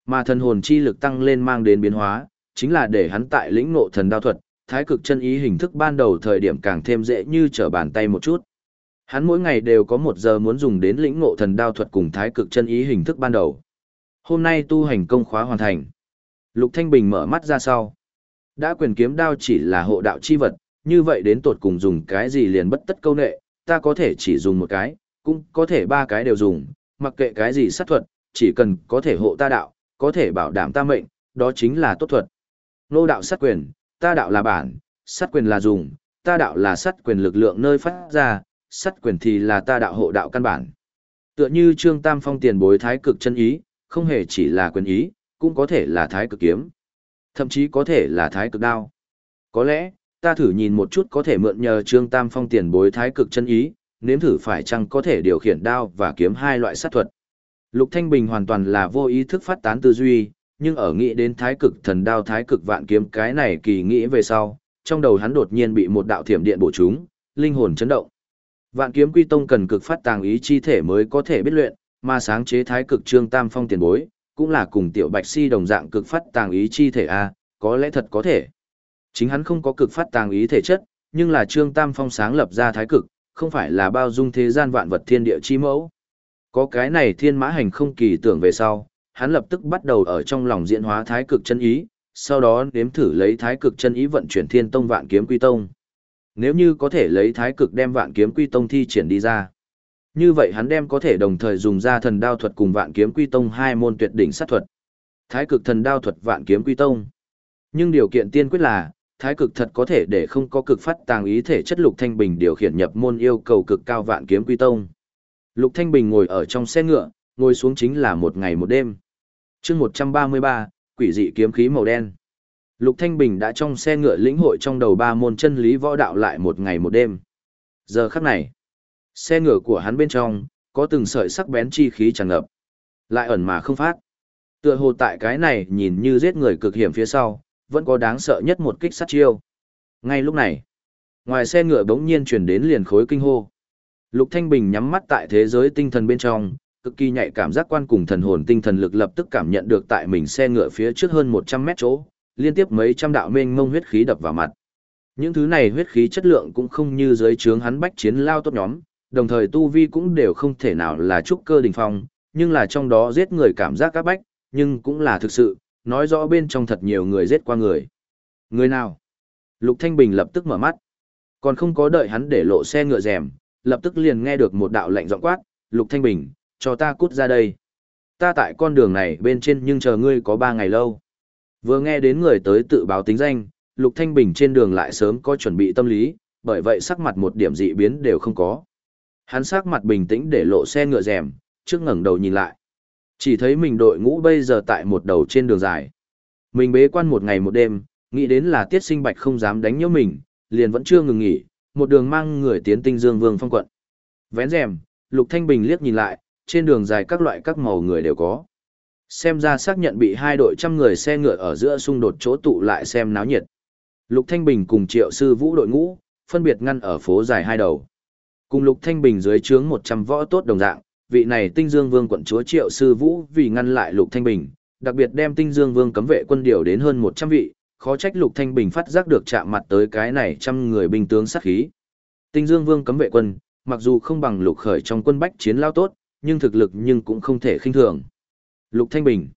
Mà thần hồn chi lực tăng lên mang đến biến hóa, chính là để hắn tại lĩnh ngộ thần đao thuật, thái cực chân ý hình thức ban đầu thời điểm càng thêm dễ như trở bàn tay một chút. Hắn mỗi ngày đều có một giờ muốn dùng đến lĩnh ngộ thần đao thuật cùng thái cực chân ý hình thức ban đầu. Hôm nay tu hành công khóa hoàn thành. Lục Thanh Bình mở mắt ra sau. Đã quyền kiếm đao chỉ là hộ đạo chi vật, như vậy đến tột cùng dùng cái gì liền bất tất câu nệ, ta có thể chỉ dùng một cái, cũng có thể ba cái đều dùng, mặc kệ cái gì sát thuật, chỉ cần có thể hộ ta đạo, có thể bảo đảm ta mệnh, đó chính là tốt thuật. Nô đạo sát quyền, ta đạo là bản, sát quyền là dùng, ta đạo là sát quyền lực lượng nơi phát ra, sát quyền thì là ta đạo hộ đạo căn bản. Tựa như Trương Tam Phong tiền bối thái cực chân ý, không hề chỉ là quyền ý, cũng có thể là thái cực kiếm, thậm chí có thể là thái cực đao. Có lẽ, ta thử nhìn một chút có thể mượn nhờ Trương Tam Phong tiền bối thái cực chân ý, nếm thử phải chăng có thể điều khiển đao và kiếm hai loại sát thuật. Lục Thanh Bình hoàn toàn là vô ý thức phát tán tư duy, nhưng ở nghĩ đến thái cực thần đao thái cực vạn kiếm cái này kỳ nghĩ về sau, trong đầu hắn đột nhiên bị một đạo thiểm điện bổ trúng, linh hồn chấn động. Vạn kiếm quy tông cần cực phát tàng ý chi thể mới có thể biết luyện, mà sáng chế thái cực trương tam phong tiền bối, cũng là cùng tiểu bạch si đồng dạng cực phát tàng ý chi thể a, có lẽ thật có thể. Chính hắn không có cực phát tàng ý thể chất, nhưng là trương tam phong sáng lập ra thái cực, không phải là bao dung thế gian vạn vật thiên địa chi mẫu. Có cái này thiên mã hành không kỳ tưởng về sau, hắn lập tức bắt đầu ở trong lòng diễn hóa thái cực chân ý, sau đó nếm thử lấy thái cực chân ý vận chuyển thiên tông vạn kiếm quy tông. Nếu như có thể lấy thái cực đem vạn kiếm quy tông thi triển đi ra, như vậy hắn đem có thể đồng thời dùng ra thần đao thuật cùng vạn kiếm quy tông hai môn tuyệt đỉnh sát thuật. Thái cực thần đao thuật vạn kiếm quy tông. Nhưng điều kiện tiên quyết là, thái cực thật có thể để không có cực phát tàng ý thể chất lục thanh bình điều khiển nhập môn yêu cầu cực cao vạn kiếm quy tông. Lục Thanh Bình ngồi ở trong xe ngựa, ngồi xuống chính là một ngày một đêm. chương 133, quỷ dị kiếm khí màu đen. Lục Thanh Bình đã trong xe ngựa lĩnh hội trong đầu ba môn chân lý võ đạo lại một ngày một đêm. Giờ khắc này, xe ngựa của hắn bên trong, có từng sợi sắc bén chi khí tràn ngập. Lại ẩn mà không phát. Tựa hồ tại cái này nhìn như giết người cực hiểm phía sau, vẫn có đáng sợ nhất một kích sát chiêu. Ngay lúc này, ngoài xe ngựa bỗng nhiên truyền đến liền khối kinh hô. Lục Thanh Bình nhắm mắt tại thế giới tinh thần bên trong, cực kỳ nhạy cảm giác quan cùng thần hồn tinh thần lực lập tức cảm nhận được tại mình xe ngựa phía trước hơn 100 mét chỗ, liên tiếp mấy trăm đạo mênh mông huyết khí đập vào mặt. Những thứ này huyết khí chất lượng cũng không như dưới trướng hắn bách chiến lao tốt nhóm, đồng thời tu vi cũng đều không thể nào là trúc cơ đỉnh phong, nhưng là trong đó giết người cảm giác các bách, nhưng cũng là thực sự, nói rõ bên trong thật nhiều người giết qua người. Người nào? Lục Thanh Bình lập tức mở mắt. Còn không có đợi hắn để lộ xe ngựa rèm, lập tức liền nghe được một đạo lệnh giọng quát, Lục Thanh Bình, cho ta cút ra đây. Ta tại con đường này bên trên nhưng chờ ngươi có ba ngày lâu. Vừa nghe đến người tới tự báo tính danh, Lục Thanh Bình trên đường lại sớm có chuẩn bị tâm lý, bởi vậy sắc mặt một điểm dị biến đều không có. Hắn sắc mặt bình tĩnh để lộ xe ngựa rèm, trước ngẩng đầu nhìn lại. Chỉ thấy mình đội ngũ bây giờ tại một đầu trên đường dài. Mình bế quan một ngày một đêm, nghĩ đến là tiết sinh bạch không dám đánh nhớ mình, liền vẫn chưa ngừng nghỉ, một đường mang người tiến tinh dương vương phong quận. Vén rèm, Lục Thanh Bình liếc nhìn lại, trên đường dài các loại các màu người đều có. Xem ra xác nhận bị hai đội trăm người xe ngựa ở giữa xung đột chỗ tụ lại xem náo nhiệt. Lục Thanh Bình cùng triệu sư vũ đội ngũ, phân biệt ngăn ở phố dài hai đầu. Cùng Lục Thanh Bình dưới trướng 100 võ tốt đồng dạng, vị này tinh dương vương quận chúa triệu sư vũ vì ngăn lại Lục Thanh Bình, đặc biệt đem tinh dương vương cấm vệ quân điều đến hơn 100 vị, khó trách Lục Thanh Bình phát giác được chạm mặt tới cái này trăm người binh tướng sát khí. Tinh Dương Vương cấm vệ quân, mặc dù không bằng Lục Khởi trong quân bách chiến lao tốt, nhưng thực lực nhưng cũng không thể khinh thường. Lục Thanh Bình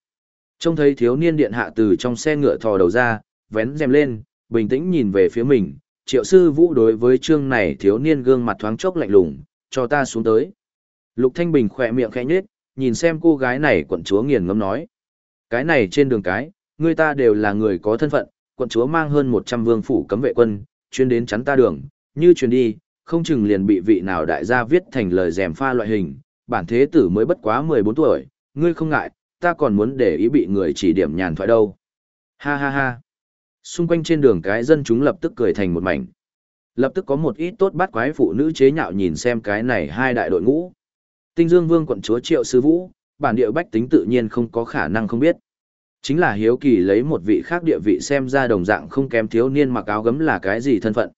trông thấy thiếu niên điện hạ từ trong xe ngựa thò đầu ra, vén rèm lên, bình tĩnh nhìn về phía mình. Triệu sư vũ đối với trương này thiếu niên gương mặt thoáng chốc lạnh lùng, cho ta xuống tới. Lục Thanh Bình khỏe miệng khẽ nhếch, nhìn xem cô gái này quận chúa nghiền ngẫm nói. Cái này trên đường cái, người ta đều là người có thân phận, quận chúa mang hơn 100 vương phủ cấm vệ quân, chuyên đến chắn ta đường, như chuyến đi, không chừng liền bị vị nào đại gia viết thành lời dèm pha loại hình, bản thế tử mới bất quá 14 tuổi, ngươi không ngại, ta còn muốn để ý bị người chỉ điểm nhàn thoại đâu. Ha ha ha. Xung quanh trên đường cái dân chúng lập tức cười thành một mảnh. Lập tức có một ít tốt bắt quái phụ nữ chế nhạo nhìn xem cái này hai đại đội ngũ. Tinh Dương Vương quận chúa Triệu Sư Vũ, bản địa bách tính tự nhiên không có khả năng không biết. Chính là hiếu kỳ lấy một vị khác địa vị xem ra đồng dạng không kém thiếu niên mặc áo gấm là cái gì thân phận.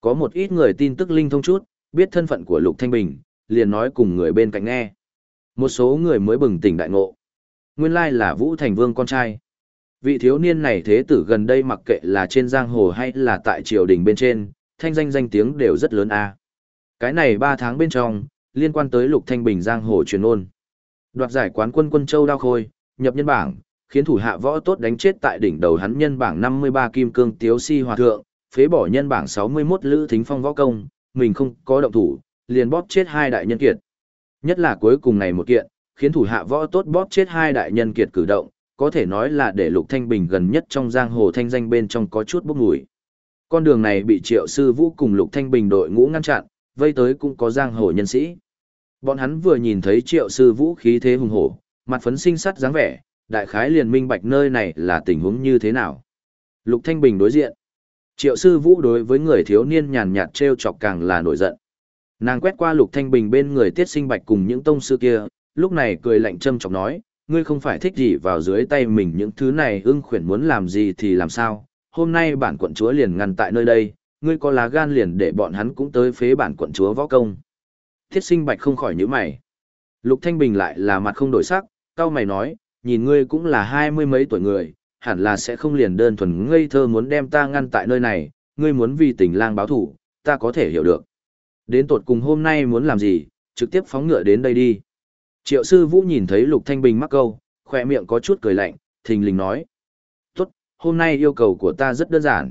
Có một ít người tin tức linh thông chút, biết thân phận của Lục Thanh Bình, liền nói cùng người bên cạnh nghe. Một số người mới bừng tỉnh đại ngộ. Nguyên lai là Vũ Thành Vương con trai. Vị thiếu niên này thế tử gần đây mặc kệ là trên giang hồ hay là tại triều đình bên trên, thanh danh danh tiếng đều rất lớn a. Cái này ba tháng bên trong, liên quan tới Lục Thanh Bình giang hồ truyền ôn. Đoạt giải quán quân quân châu đao khôi, nhập nhân bảng, khiến thủ hạ võ tốt đánh chết tại đỉnh đầu hắn nhân bảng 53 kim cương tiếu si hòa thượng, phế bỏ nhân bảng 61 lữ thính phong võ công, mình không có động thủ, liền bóp chết hai đại nhân kiệt. Nhất là cuối cùng này một kiện, khiến thủ hạ võ tốt bóp chết hai đại nhân kiệt cử động, có thể nói là để Lục Thanh Bình gần nhất trong giang hồ thanh danh bên trong có chút bốc mùi. Con đường này bị Triệu Sư Vũ cùng Lục Thanh Bình đội ngũ ngăn chặn, vây tới cũng có giang hồ nhân sĩ. Bọn hắn vừa nhìn thấy Triệu Sư Vũ khí thế hùng hổ, mặt phấn sinh sắt dáng vẻ, đại khái liền minh bạch nơi này là tình huống như thế nào. Lục Thanh Bình đối diện. Triệu sư vũ đối với người thiếu niên nhàn nhạt treo chọc càng là nổi giận. Nàng quét qua lục thanh bình bên người tiết sinh bạch cùng những tông sư kia, lúc này cười lạnh châm chọc nói, ngươi không phải thích gì vào dưới tay mình những thứ này ưng khuyển muốn làm gì thì làm sao, hôm nay bản quận chúa liền ngăn tại nơi đây, ngươi có lá gan liền để bọn hắn cũng tới phế bản quận chúa võ công. Thiết sinh bạch không khỏi nhíu mày. Lục Thanh Bình lại là mặt không đổi sắc, cao mày nói, nhìn ngươi cũng là hai mươi mấy tuổi người, hẳn là sẽ không liền đơn thuần ngây thơ muốn đem ta ngăn tại nơi này, ngươi muốn vì tình lang báo thủ, ta có thể hiểu được. Đến tột cùng hôm nay muốn làm gì, trực tiếp phóng ngựa đến đây đi. Triệu sư vũ nhìn thấy Lục Thanh Bình mắc câu, khỏe miệng có chút cười lạnh, thình lình nói. Tốt, hôm nay yêu cầu của ta rất đơn giản.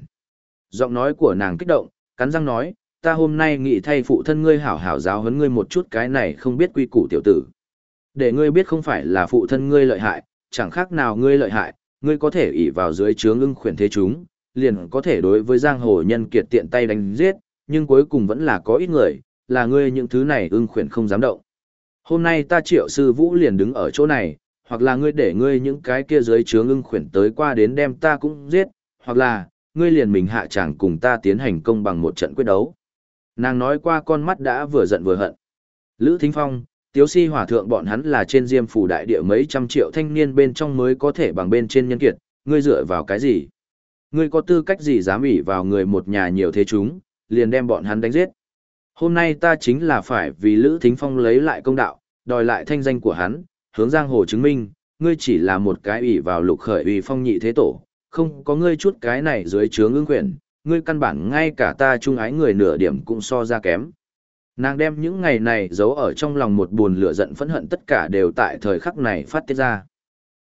Giọng nói của nàng kích động, cắn răng nói, ta hôm nay nghĩ thay phụ thân ngươi hảo hảo giáo huấn ngươi một chút cái này không biết quy củ tiểu tử. Để ngươi biết không phải là phụ thân ngươi lợi hại, chẳng khác nào ngươi lợi hại, ngươi có thể ỷ vào dưới chướng ưng khuyển thế chúng, liền có thể đối với giang hồ nhân kiệt tiện tay đánh giết, nhưng cuối cùng vẫn là có ít người, là ngươi những thứ này ưng khuyển không dám động. Hôm nay ta triệu sư vũ liền đứng ở chỗ này, hoặc là ngươi để ngươi những cái kia dưới chướng ưng khuyển tới qua đến đem ta cũng giết, hoặc là, ngươi liền mình hạ chẳng cùng ta tiến hành công bằng một trận quyết đấu. Nàng nói qua con mắt đã vừa giận vừa hận. Lữ Thính Phong, Tiếu Si Hòa Thượng bọn hắn là trên diêm phủ đại địa mấy trăm triệu thanh niên bên trong mới có thể bằng bên trên nhân kiệt, ngươi dựa vào cái gì? Ngươi có tư cách gì dám ủy vào người một nhà nhiều thế chúng, liền đem bọn hắn đánh giết. Hôm nay ta chính là phải vì Lữ Thính Phong lấy lại công đạo, đòi lại thanh danh của hắn, hướng giang hồ chứng minh, ngươi chỉ là một cái ủy vào lục khởi ủy phong nhị thế tổ, không có ngươi chút cái này dưới chướng ương quyền, ngươi căn bản ngay cả ta trung ái người nửa điểm cũng so ra kém. Nàng đem những ngày này giấu ở trong lòng một buồn lửa giận phẫn hận tất cả đều tại thời khắc này phát tiết ra.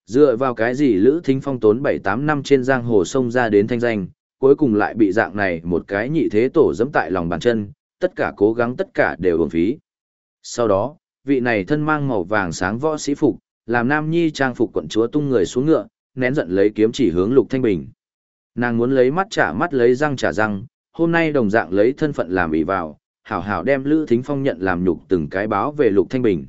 Dựa vào cái gì Lữ Thính Phong tốn 7-8 năm trên giang hồ sông ra đến thanh danh, cuối cùng lại bị dạng này một cái nhị thế tổ dẫm tại lòng bàn chân, tất cả cố gắng tất cả đều uổng phí. Sau đó, vị này thân mang màu vàng sáng võ sĩ phục, làm nam nhi trang phục quận chúa tung người xuống ngựa, nén giận lấy kiếm chỉ hướng Lục Thanh Bình. Nàng muốn lấy mắt trả mắt lấy răng trả răng, hôm nay đồng dạng lấy thân phận làm ỷ vào, hảo hảo đem Lữ Thính Phong nhận làm nhục từng cái báo về Lục Thanh Bình.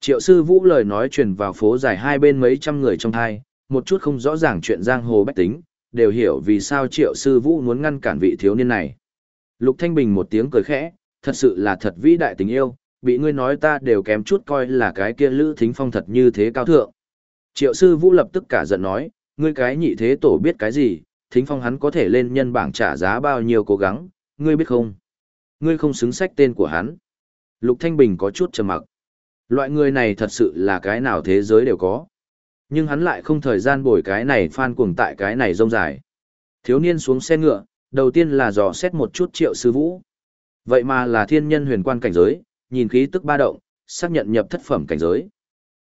Triệu sư Vũ lời nói truyền vào phố dài hai bên mấy trăm người trong thai, một chút không rõ ràng chuyện giang hồ bách tính, đều hiểu vì sao Triệu sư Vũ muốn ngăn cản vị thiếu niên này. Lục Thanh Bình một tiếng cười khẽ, thật sự là thật vĩ đại tình yêu, bị ngươi nói ta đều kém chút coi là cái kia Lữ Thính Phong thật như thế cao thượng. Triệu sư Vũ lập tức cả giận nói, ngươi cái nhị thế tổ biết cái gì, Thính Phong hắn có thể lên nhân bảng trả giá bao nhiêu cố gắng, ngươi biết không? Ngươi không xứng sách tên của hắn. Lục Thanh Bình có chút trầm mặc. Loại người này thật sự là cái nào thế giới đều có. Nhưng hắn lại không thời gian bồi cái này phan cuồng tại cái này rông dài. Thiếu niên xuống xe ngựa, đầu tiên là dò xét một chút triệu sư vũ. Vậy mà là thiên nhân huyền quan cảnh giới, nhìn khí tức ba động, xác nhận nhập thất phẩm cảnh giới.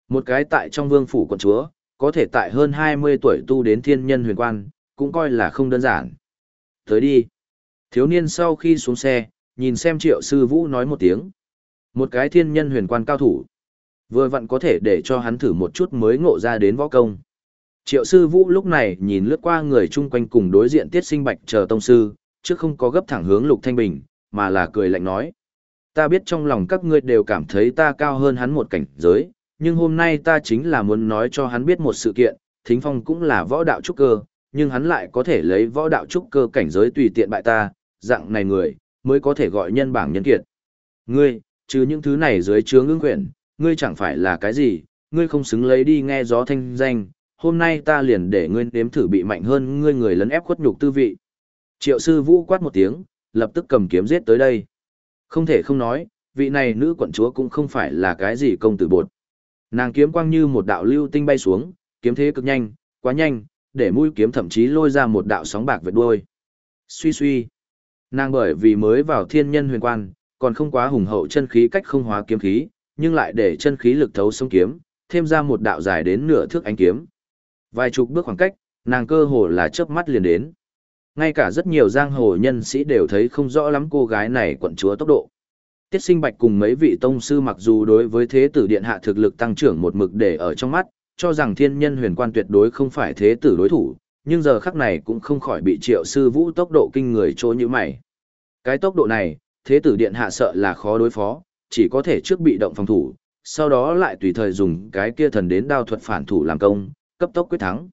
Một cái tại trong vương phủ quận chúa, có thể tại hơn 20 tuổi tu đến thiên nhân huyền quan, cũng coi là không đơn giản. Tới đi. Thiếu niên sau khi xuống xe, nhìn xem triệu sư vũ nói một tiếng. Một cái thiên nhân huyền quan cao thủ. Vừa vặn có thể để cho hắn thử một chút mới ngộ ra đến võ công. Triệu sư vũ lúc này nhìn lướt qua người chung quanh cùng đối diện tiết sinh bạch chờ tông sư, chứ không có gấp thẳng hướng lục thanh bình, mà là cười lạnh nói. Ta biết trong lòng các ngươi đều cảm thấy ta cao hơn hắn một cảnh giới, nhưng hôm nay ta chính là muốn nói cho hắn biết một sự kiện, thính phong cũng là võ đạo trúc cơ, nhưng hắn lại có thể lấy võ đạo trúc cơ cảnh giới tùy tiện bại ta, dạng này người, mới có thể gọi nhân bảng nhân kiệt. Ngươi, trừ những thứ này dưới chướng ưng quyển, ngươi chẳng phải là cái gì, ngươi không xứng lấy đi nghe gió thanh danh, hôm nay ta liền để ngươi nếm thử bị mạnh hơn ngươi người lấn ép khuất nhục tư vị. Triệu sư vũ quát một tiếng, lập tức cầm kiếm giết tới đây. Không thể không nói, vị này nữ quận chúa cũng không phải là cái gì công tử bột. Nàng kiếm quang như một đạo lưu tinh bay xuống, kiếm thế cực nhanh, quá nhanh, để mũi kiếm thậm chí lôi ra một đạo sóng bạc vệt đuôi. Suy suy. Nàng bởi vì mới vào thiên nhân huyền quan, còn không quá hùng hậu chân khí cách không hóa kiếm khí, nhưng lại để chân khí lực thấu sông kiếm, thêm ra một đạo dài đến nửa thước ánh kiếm. Vài chục bước khoảng cách, nàng cơ hồ là chớp mắt liền đến. Ngay cả rất nhiều giang hồ nhân sĩ đều thấy không rõ lắm cô gái này quận chúa tốc độ. Tiết sinh bạch cùng mấy vị tông sư mặc dù đối với thế tử điện hạ thực lực tăng trưởng một mực để ở trong mắt, cho rằng thiên nhân huyền quan tuyệt đối không phải thế tử đối thủ, nhưng giờ khắc này cũng không khỏi bị triệu sư vũ tốc độ kinh người trô như mày. Cái tốc độ này, thế tử điện hạ sợ là khó đối phó, chỉ có thể trước bị động phòng thủ, sau đó lại tùy thời dùng cái kia thần đến đao thuật phản thủ làm công, cấp tốc quyết thắng.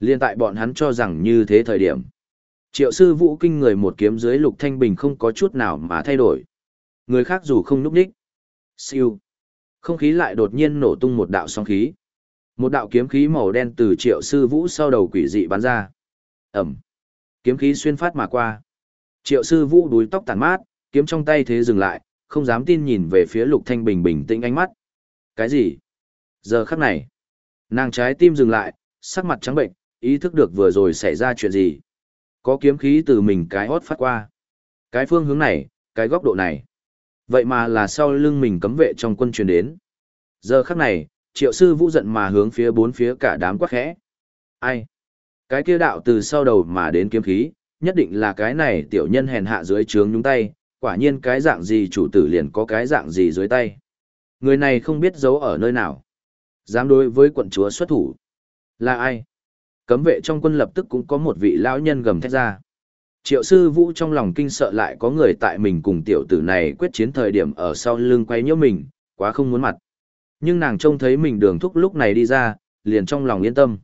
Liên tại bọn hắn cho rằng như thế thời điểm. Triệu sư vũ kinh người một kiếm dưới lục thanh bình không có chút nào mà thay đổi. Người khác dù không núp đích. Siêu. Không khí lại đột nhiên nổ tung một đạo sóng khí. Một đạo kiếm khí màu đen từ triệu sư vũ sau đầu quỷ dị bắn ra. Ẩm. Kiếm khí xuyên phát mà qua. Triệu sư vũ đuôi tóc tàn mát, kiếm trong tay thế dừng lại, không dám tin nhìn về phía lục thanh bình bình tĩnh ánh mắt. Cái gì? Giờ khắc này, nàng trái tim dừng lại, sắc mặt trắng bệnh, ý thức được vừa rồi xảy ra chuyện gì. Có kiếm khí từ mình cái hót phát qua. Cái phương hướng này, cái góc độ này. Vậy mà là sau lưng mình cấm vệ trong quân truyền đến. Giờ khắc này, triệu sư vũ giận mà hướng phía bốn phía cả đám quát khẽ. Ai? Cái kia đạo từ sau đầu mà đến kiếm khí, nhất định là cái này tiểu nhân hèn hạ dưới trướng nhúng tay, quả nhiên cái dạng gì chủ tử liền có cái dạng gì dưới tay. Người này không biết giấu ở nơi nào. Dám đối với quận chúa xuất thủ. Là ai? Cấm vệ trong quân lập tức cũng có một vị lão nhân gầm thét ra. Triệu sư vũ trong lòng kinh sợ lại có người tại mình cùng tiểu tử này quyết chiến thời điểm ở sau lưng quay nhiễu mình, quá không muốn mặt. Nhưng nàng trông thấy mình đường thúc lúc này đi ra, liền trong lòng yên tâm.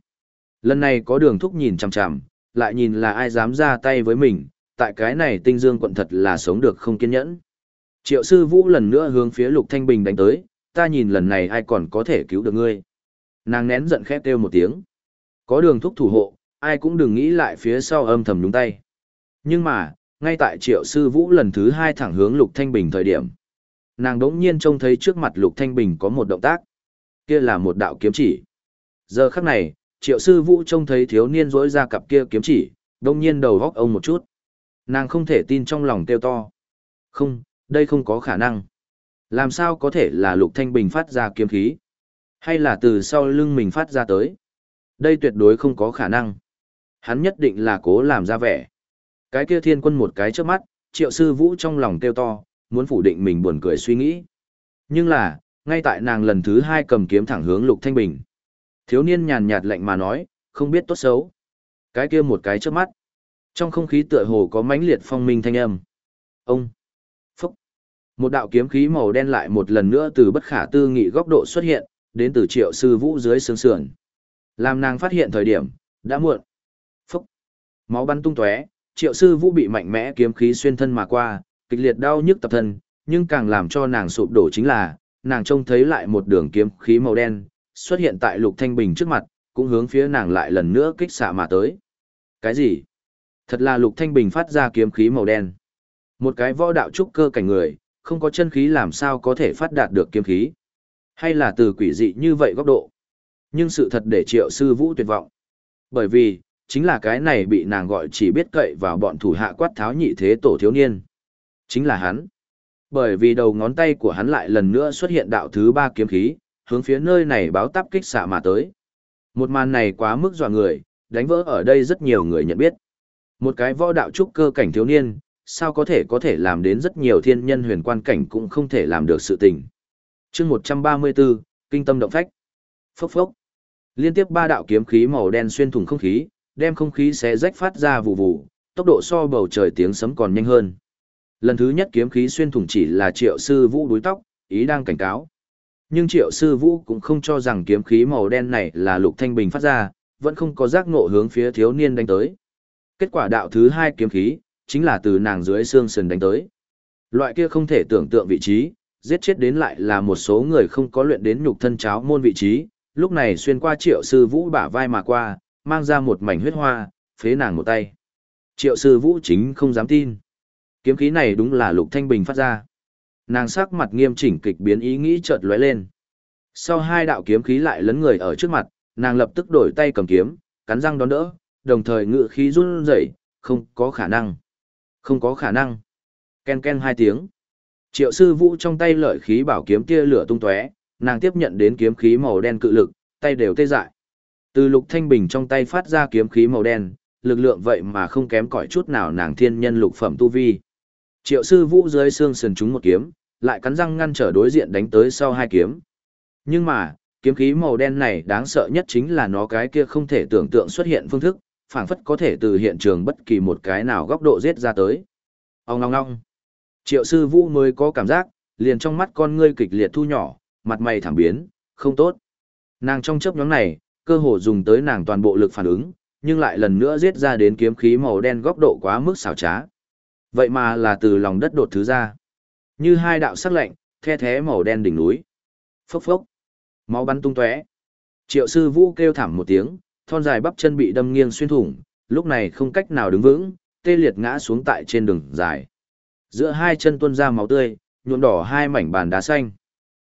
Lần này có đường thúc nhìn chằm chằm, lại nhìn là ai dám ra tay với mình, tại cái này tinh dương quận thật là sống được không kiên nhẫn. Triệu sư vũ lần nữa hướng phía lục thanh bình đánh tới, ta nhìn lần này ai còn có thể cứu được ngươi. Nàng nén giận khét kêu một tiếng. Có đường thúc thủ hộ, ai cũng đừng nghĩ lại phía sau âm thầm nhúng tay. Nhưng mà, ngay tại triệu sư vũ lần thứ hai thẳng hướng lục thanh bình thời điểm. Nàng đống nhiên trông thấy trước mặt lục thanh bình có một động tác. Kia là một đạo kiếm chỉ. Giờ khắc này, triệu sư vũ trông thấy thiếu niên rỗi ra cặp kia kiếm chỉ, đống nhiên đầu góc ông một chút. Nàng không thể tin trong lòng kêu to. Không, đây không có khả năng. Làm sao có thể là lục thanh bình phát ra kiếm khí? Hay là từ sau lưng mình phát ra tới? Đây tuyệt đối không có khả năng. Hắn nhất định là cố làm ra vẻ. Cái kia thiên quân một cái trước mắt, triệu sư vũ trong lòng kêu to, muốn phủ định mình buồn cười suy nghĩ. Nhưng là, ngay tại nàng lần thứ hai cầm kiếm thẳng hướng lục thanh bình. Thiếu niên nhàn nhạt lạnh mà nói, không biết tốt xấu. Cái kia một cái trước mắt. Trong không khí tựa hồ có mãnh liệt phong minh thanh âm. Ông! Phúc! Một đạo kiếm khí màu đen lại một lần nữa từ bất khả tư nghị góc độ xuất hiện, đến từ triệu sư vũ dưới sương sườn. Làm nàng phát hiện thời điểm, đã muộn. Phúc! Máu bắn tung tóe, triệu sư vũ bị mạnh mẽ kiếm khí xuyên thân mà qua, kịch liệt đau nhức tập thân, nhưng càng làm cho nàng sụp đổ chính là, nàng trông thấy lại một đường kiếm khí màu đen, xuất hiện tại lục thanh bình trước mặt, cũng hướng phía nàng lại lần nữa kích xạ mà tới. Cái gì? Thật là lục thanh bình phát ra kiếm khí màu đen. Một cái võ đạo trúc cơ cảnh người, không có chân khí làm sao có thể phát đạt được kiếm khí. Hay là từ quỷ dị như vậy góc độ. Nhưng sự thật để triệu sư vũ tuyệt vọng. Bởi vì, chính là cái này bị nàng gọi chỉ biết cậy vào bọn thủ hạ quát tháo nhị thế tổ thiếu niên. Chính là hắn. Bởi vì đầu ngón tay của hắn lại lần nữa xuất hiện đạo thứ ba kiếm khí, hướng phía nơi này báo táp kích xạ mà tới. Một màn này quá mức dọa người, đánh vỡ ở đây rất nhiều người nhận biết. Một cái võ đạo trúc cơ cảnh thiếu niên, sao có thể có thể làm đến rất nhiều thiên nhân huyền quan cảnh cũng không thể làm được sự tình. chương 134, Kinh tâm động phách. Phốc phốc. Liên tiếp ba đạo kiếm khí màu đen xuyên thủng không khí, đem không khí xé rách phát ra vụ vụ, tốc độ so bầu trời tiếng sấm còn nhanh hơn. Lần thứ nhất kiếm khí xuyên thủng chỉ là triệu sư vũ đuối tóc, ý đang cảnh cáo. Nhưng triệu sư vũ cũng không cho rằng kiếm khí màu đen này là lục thanh bình phát ra, vẫn không có giác ngộ hướng phía thiếu niên đánh tới. Kết quả đạo thứ hai kiếm khí, chính là từ nàng dưới xương sườn đánh tới. Loại kia không thể tưởng tượng vị trí, giết chết đến lại là một số người không có luyện đến nhục thân cháo môn vị trí, lúc này xuyên qua triệu sư vũ bả vai mà qua, mang ra một mảnh huyết hoa, phế nàng một tay. Triệu sư vũ chính không dám tin. Kiếm khí này đúng là lục thanh bình phát ra. Nàng sắc mặt nghiêm chỉnh kịch biến ý nghĩ chợt lóe lên. Sau hai đạo kiếm khí lại lấn người ở trước mặt, nàng lập tức đổi tay cầm kiếm, cắn răng đón đỡ, đồng thời ngự khí run rẩy, không có khả năng. Không có khả năng. Ken ken hai tiếng. Triệu sư vũ trong tay lợi khí bảo kiếm tia lửa tung tóe, nàng tiếp nhận đến kiếm khí màu đen cự lực, tay đều tê dại. Từ lục thanh bình trong tay phát ra kiếm khí màu đen, lực lượng vậy mà không kém cỏi chút nào nàng thiên nhân lục phẩm tu vi. Triệu sư vũ dưới xương sườn trúng một kiếm, lại cắn răng ngăn trở đối diện đánh tới sau hai kiếm. Nhưng mà, kiếm khí màu đen này đáng sợ nhất chính là nó cái kia không thể tưởng tượng xuất hiện phương thức, phảng phất có thể từ hiện trường bất kỳ một cái nào góc độ giết ra tới. Ông ngong ngong. Triệu sư vũ mới có cảm giác, liền trong mắt con ngươi kịch liệt thu nhỏ, mặt mày thảm biến, không tốt. Nàng trong chớp nhóm này, cơ hồ dùng tới nàng toàn bộ lực phản ứng, nhưng lại lần nữa giết ra đến kiếm khí màu đen góc độ quá mức xảo trá. Vậy mà là từ lòng đất đột thứ ra. Như hai đạo sắc lạnh, the thế màu đen đỉnh núi. Phốc phốc. Máu bắn tung tóe. Triệu sư vũ kêu thảm một tiếng, thon dài bắp chân bị đâm nghiêng xuyên thủng, lúc này không cách nào đứng vững, tê liệt ngã xuống tại trên đường dài. Giữa hai chân tuôn ra máu tươi, nhuộm đỏ hai mảnh bàn đá xanh.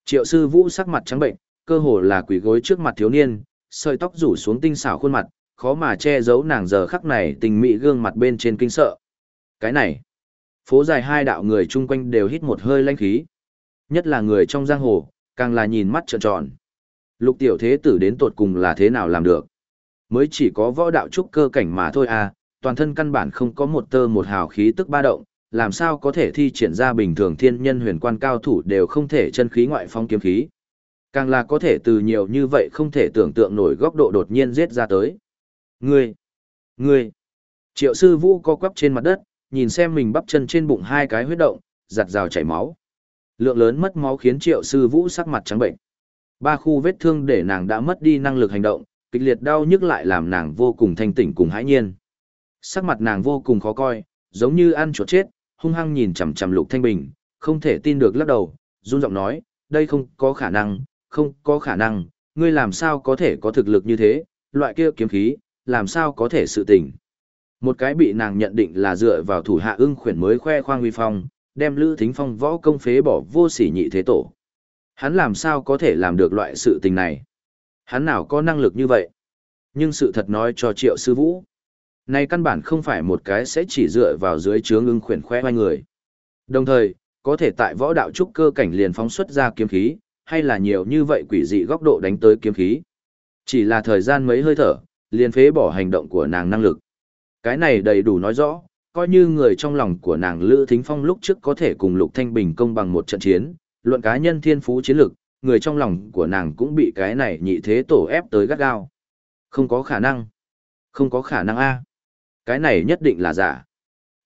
Triệu sư vũ sắc mặt trắng bệnh, cơ hồ là quỷ gối trước mặt thiếu niên, sợi tóc rủ xuống tinh xảo khuôn mặt, khó mà che giấu nàng giờ khắc này tình mị gương mặt bên trên kinh sợ. Cái này, phố dài hai đạo người chung quanh đều hít một hơi lanh khí. Nhất là người trong giang hồ, càng là nhìn mắt trợn tròn. Lục tiểu thế tử đến tột cùng là thế nào làm được? Mới chỉ có võ đạo trúc cơ cảnh mà thôi à, toàn thân căn bản không có một tơ một hào khí tức ba động, làm sao có thể thi triển ra bình thường thiên nhân huyền quan cao thủ đều không thể chân khí ngoại phong kiếm khí. Càng là có thể từ nhiều như vậy không thể tưởng tượng nổi góc độ đột nhiên giết ra tới. Ngươi! Ngươi! Triệu sư vũ co quắp trên mặt đất, nhìn xem mình bắp chân trên bụng hai cái huyết động, giặt rào chảy máu. Lượng lớn mất máu khiến triệu sư vũ sắc mặt trắng bệnh. Ba khu vết thương để nàng đã mất đi năng lực hành động, kịch liệt đau nhức lại làm nàng vô cùng thanh tỉnh cùng hãi nhiên. Sắc mặt nàng vô cùng khó coi, giống như ăn chuột chết, hung hăng nhìn chằm chằm Lục Thanh Bình, không thể tin được lắc đầu, run giọng nói, đây không có khả năng, không có khả năng, ngươi làm sao có thể có thực lực như thế, loại kia kiếm khí, làm sao có thể sự tỉnh một cái bị nàng nhận định là dựa vào thủ hạ ưng khuyển mới khoe khoang uy phong, đem Lữ Thính Phong võ công phế bỏ vô sỉ nhị thế tổ. Hắn làm sao có thể làm được loại sự tình này? Hắn nào có năng lực như vậy? Nhưng sự thật nói cho Triệu Sư Vũ. Này căn bản không phải một cái sẽ chỉ dựa vào dưới chướng ưng khuyển khoe hoài người. Đồng thời, có thể tại võ đạo trúc cơ cảnh liền phóng xuất ra kiếm khí, hay là nhiều như vậy quỷ dị góc độ đánh tới kiếm khí. Chỉ là thời gian mấy hơi thở, liền phế bỏ hành động của nàng năng lực. Cái này đầy đủ nói rõ, coi như người trong lòng của nàng Lữ Thính Phong lúc trước có thể cùng Lục Thanh Bình công bằng một trận chiến, luận cá nhân thiên phú chiến lực, người trong lòng của nàng cũng bị cái này nhị thế tổ ép tới gắt gao. Không có khả năng. Không có khả năng A. Cái này nhất định là giả.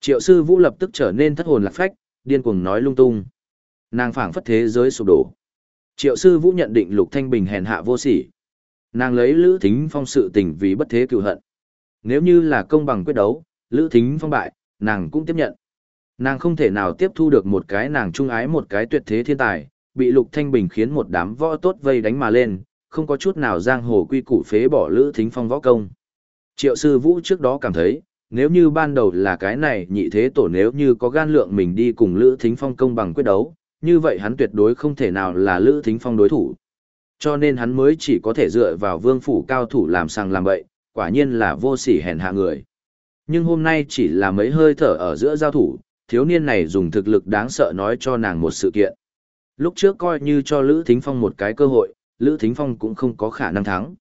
Triệu sư vũ lập tức trở nên thất hồn lạc phách, điên cuồng nói lung tung. Nàng phảng phất thế giới sụp đổ. Triệu sư vũ nhận định Lục Thanh Bình hèn hạ vô sỉ. Nàng lấy Lữ Thính Phong sự tình vì bất thế cựu hận. Nếu như là công bằng quyết đấu, Lữ Thính Phong bại, nàng cũng tiếp nhận. Nàng không thể nào tiếp thu được một cái nàng trung ái một cái tuyệt thế thiên tài, bị Lục Thanh Bình khiến một đám võ tốt vây đánh mà lên, không có chút nào giang hồ quy củ phế bỏ Lữ Thính Phong võ công. Triệu sư vũ trước đó cảm thấy, nếu như ban đầu là cái này nhị thế tổ nếu như có gan lượng mình đi cùng Lữ Thính Phong công bằng quyết đấu, như vậy hắn tuyệt đối không thể nào là Lữ Thính Phong đối thủ. Cho nên hắn mới chỉ có thể dựa vào vương phủ cao thủ làm sàng làm bậy, quả nhiên là vô sỉ hèn hạ người. Nhưng hôm nay chỉ là mấy hơi thở ở giữa giao thủ, thiếu niên này dùng thực lực đáng sợ nói cho nàng một sự kiện. Lúc trước coi như cho Lữ Thính Phong một cái cơ hội, Lữ Thính Phong cũng không có khả năng thắng.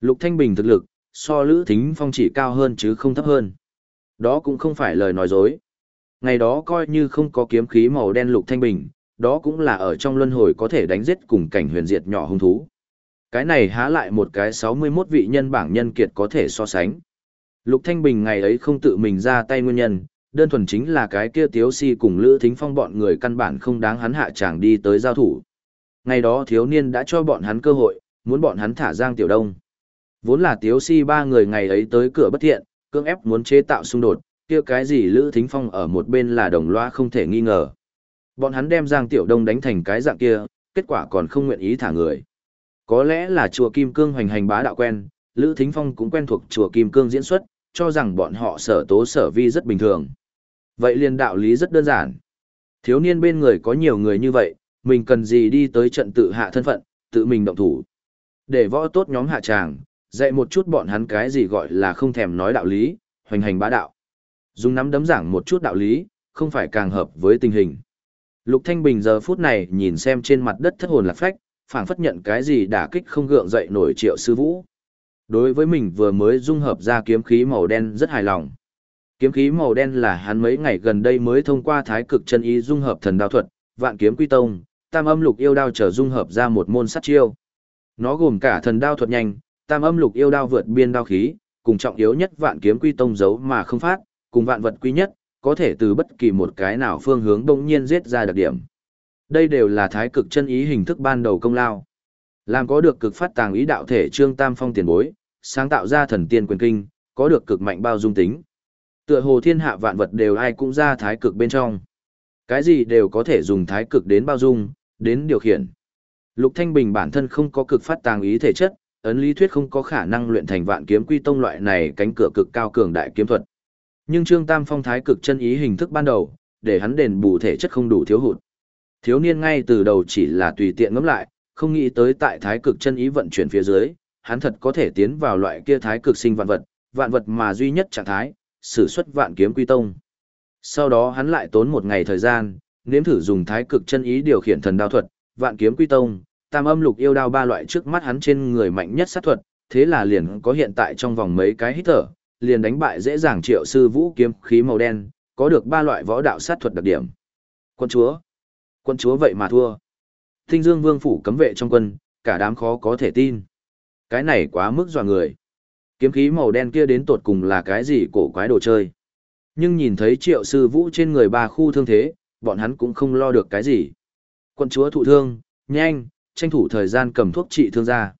Lục Thanh Bình thực lực, so Lữ Thính Phong chỉ cao hơn chứ không thấp hơn. Đó cũng không phải lời nói dối. Ngày đó coi như không có kiếm khí màu đen Lục Thanh Bình, đó cũng là ở trong luân hồi có thể đánh giết cùng cảnh huyền diệt nhỏ hung thú. Cái này há lại một cái 61 vị nhân bảng nhân kiệt có thể so sánh. Lục Thanh Bình ngày ấy không tự mình ra tay nguyên nhân, đơn thuần chính là cái kia tiếu si cùng Lữ Thính Phong bọn người căn bản không đáng hắn hạ chàng đi tới giao thủ. Ngày đó thiếu niên đã cho bọn hắn cơ hội, muốn bọn hắn thả Giang Tiểu Đông. Vốn là tiếu si ba người ngày ấy tới cửa bất thiện, cưỡng ép muốn chế tạo xung đột, kia cái gì Lữ Thính Phong ở một bên là đồng loa không thể nghi ngờ. Bọn hắn đem Giang Tiểu Đông đánh thành cái dạng kia, kết quả còn không nguyện ý thả người. Có lẽ là chùa Kim Cương hoành hành bá đạo quen, Lữ Thính Phong cũng quen thuộc chùa Kim Cương diễn xuất, cho rằng bọn họ sở tố sở vi rất bình thường. Vậy liền đạo lý rất đơn giản. Thiếu niên bên người có nhiều người như vậy, mình cần gì đi tới trận tự hạ thân phận, tự mình động thủ. Để võ tốt nhóm hạ tràng, dạy một chút bọn hắn cái gì gọi là không thèm nói đạo lý, hoành hành bá đạo. Dùng nắm đấm giảng một chút đạo lý, không phải càng hợp với tình hình. Lục Thanh Bình giờ phút này nhìn xem trên mặt đất thất hồn lạc phách, phảng phất nhận cái gì đả kích không gượng dậy nổi triệu sư vũ. Đối với mình vừa mới dung hợp ra kiếm khí màu đen rất hài lòng. Kiếm khí màu đen là hắn mấy ngày gần đây mới thông qua thái cực chân ý dung hợp thần đao thuật, vạn kiếm quy tông, tam âm lục yêu đao trở dung hợp ra một môn sát chiêu. Nó gồm cả thần đao thuật nhanh, tam âm lục yêu đao vượt biên đao khí, cùng trọng yếu nhất vạn kiếm quy tông giấu mà không phát, cùng vạn vật quy nhất, có thể từ bất kỳ một cái nào phương hướng bỗng nhiên giết ra đặc điểm. Đây đều là thái cực chân ý hình thức ban đầu công lao. Làm có được cực phát tàng ý đạo thể trương tam phong tiền bối, sáng tạo ra thần tiên quyền kinh, có được cực mạnh bao dung tính. Tựa hồ thiên hạ vạn vật đều ai cũng ra thái cực bên trong. Cái gì đều có thể dùng thái cực đến bao dung, đến điều khiển. Lục Thanh Bình bản thân không có cực phát tàng ý thể chất, ấn lý thuyết không có khả năng luyện thành vạn kiếm quy tông loại này cánh cửa cực cao cường đại kiếm thuật. Nhưng Trương Tam Phong thái cực chân ý hình thức ban đầu, để hắn đền bù thể chất không đủ thiếu hụt. Thiếu niên ngay từ đầu chỉ là tùy tiện ngẫm lại, không nghĩ tới tại thái cực chân ý vận chuyển phía dưới, hắn thật có thể tiến vào loại kia thái cực sinh vạn vật, vạn vật mà duy nhất trạng thái, sử xuất vạn kiếm quy tông. Sau đó hắn lại tốn một ngày thời gian, nếm thử dùng thái cực chân ý điều khiển thần đao thuật, vạn kiếm quy tông, tam âm lục yêu đao ba loại trước mắt hắn trên người mạnh nhất sát thuật, thế là liền có hiện tại trong vòng mấy cái hít thở, liền đánh bại dễ dàng triệu sư vũ kiếm khí màu đen, có được ba loại võ đạo sát thuật đặc điểm. Quân chúa, quân chúa vậy mà thua. Tinh Dương Vương phủ cấm vệ trong quân, cả đám khó có thể tin. Cái này quá mức dọa người. Kiếm khí màu đen kia đến tột cùng là cái gì cổ quái đồ chơi. Nhưng nhìn thấy triệu sư vũ trên người ba khu thương thế, bọn hắn cũng không lo được cái gì. Quân chúa thụ thương, nhanh, tranh thủ thời gian cầm thuốc trị thương ra.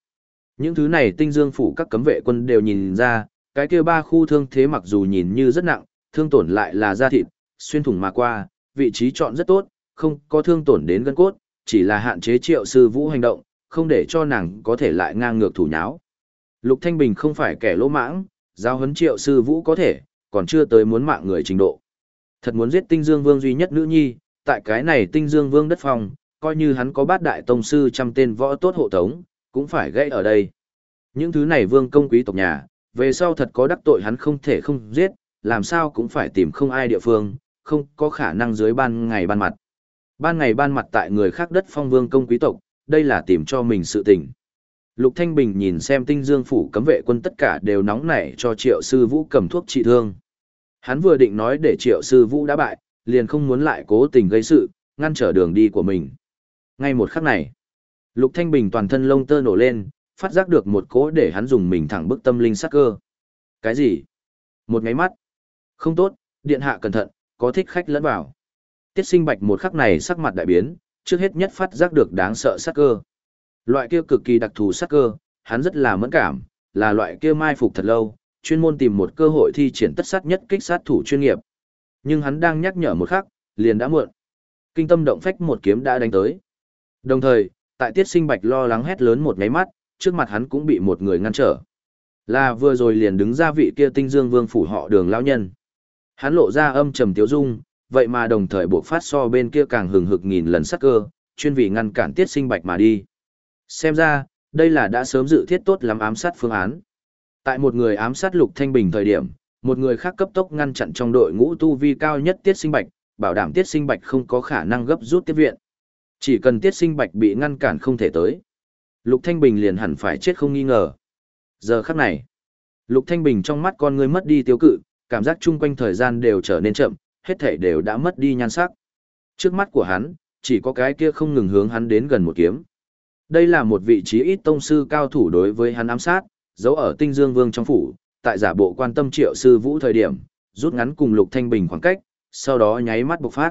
Những thứ này tinh dương phủ các cấm vệ quân đều nhìn ra, cái kia ba khu thương thế mặc dù nhìn như rất nặng, thương tổn lại là da thịt, xuyên thủng mà qua, vị trí chọn rất tốt, không có thương tổn đến gân cốt, chỉ là hạn chế triệu sư vũ hành động, không để cho nàng có thể lại ngang ngược thủ nháo. Lục Thanh Bình không phải kẻ lỗ mãng, giao huấn triệu sư vũ có thể, còn chưa tới muốn mạng người trình độ. Thật muốn giết tinh dương vương duy nhất nữ nhi, tại cái này tinh dương vương đất phòng, coi như hắn có bát đại tông sư trăm tên võ tốt hộ tống, cũng phải gãy ở đây. Những thứ này vương công quý tộc nhà, về sau thật có đắc tội hắn không thể không giết, làm sao cũng phải tìm không ai địa phương, không có khả năng dưới ban ngày ban mặt. Ban ngày ban mặt tại người khác đất phong vương công quý tộc, đây là tìm cho mình sự tình. Lục Thanh Bình nhìn xem tinh dương phủ cấm vệ quân tất cả đều nóng nảy cho triệu sư vũ cầm thuốc trị thương. Hắn vừa định nói để triệu sư vũ đã bại, liền không muốn lại cố tình gây sự, ngăn trở đường đi của mình. Ngay một khắc này, Lục Thanh Bình toàn thân lông tơ nổ lên, phát giác được một cố để hắn dùng mình thẳng bức tâm linh sắc cơ. Cái gì? Một ngáy mắt. Không tốt, điện hạ cẩn thận, có thích khách lẫn vào. Tiết sinh bạch một khắc này sắc mặt đại biến, trước hết nhất phát giác được đáng sợ sắc cơ. Loại kia cực kỳ đặc thù sắc cơ, hắn rất là mẫn cảm, là loại kia mai phục thật lâu, chuyên môn tìm một cơ hội thi triển tất sát nhất kích sát thủ chuyên nghiệp. Nhưng hắn đang nhắc nhở một khắc, liền đã muộn. Kinh tâm động phách một kiếm đã đánh tới. Đồng thời, tại tiết sinh bạch lo lắng hét lớn một nháy mắt, trước mặt hắn cũng bị một người ngăn trở. Là vừa rồi liền đứng ra vị kia tinh dương vương phủ họ đường lão nhân. Hắn lộ ra âm trầm tiếu dung, vậy mà đồng thời buộc phát so bên kia càng hừng hực nghìn lần sắc cơ, chuyên vì ngăn cản tiết sinh bạch mà đi. Xem ra, đây là đã sớm dự thiết tốt lắm ám sát phương án. Tại một người ám sát lục thanh bình thời điểm, một người khác cấp tốc ngăn chặn trong đội ngũ tu vi cao nhất tiết sinh bạch, bảo đảm tiết sinh bạch không có khả năng gấp rút tiếp viện. Chỉ cần tiết sinh bạch bị ngăn cản không thể tới. Lục Thanh Bình liền hẳn phải chết không nghi ngờ. Giờ khắc này, Lục Thanh Bình trong mắt con người mất đi tiêu cự, cảm giác chung quanh thời gian đều trở nên chậm, hết thảy đều đã mất đi nhan sắc. Trước mắt của hắn, chỉ có cái kia không ngừng hướng hắn đến gần một kiếm. Đây là một vị trí ít tông sư cao thủ đối với hắn ám sát, giấu ở Tinh Dương Vương trong phủ, tại giả bộ quan tâm Triệu sư Vũ thời điểm, rút ngắn cùng Lục Thanh Bình khoảng cách, sau đó nháy mắt bộc phát.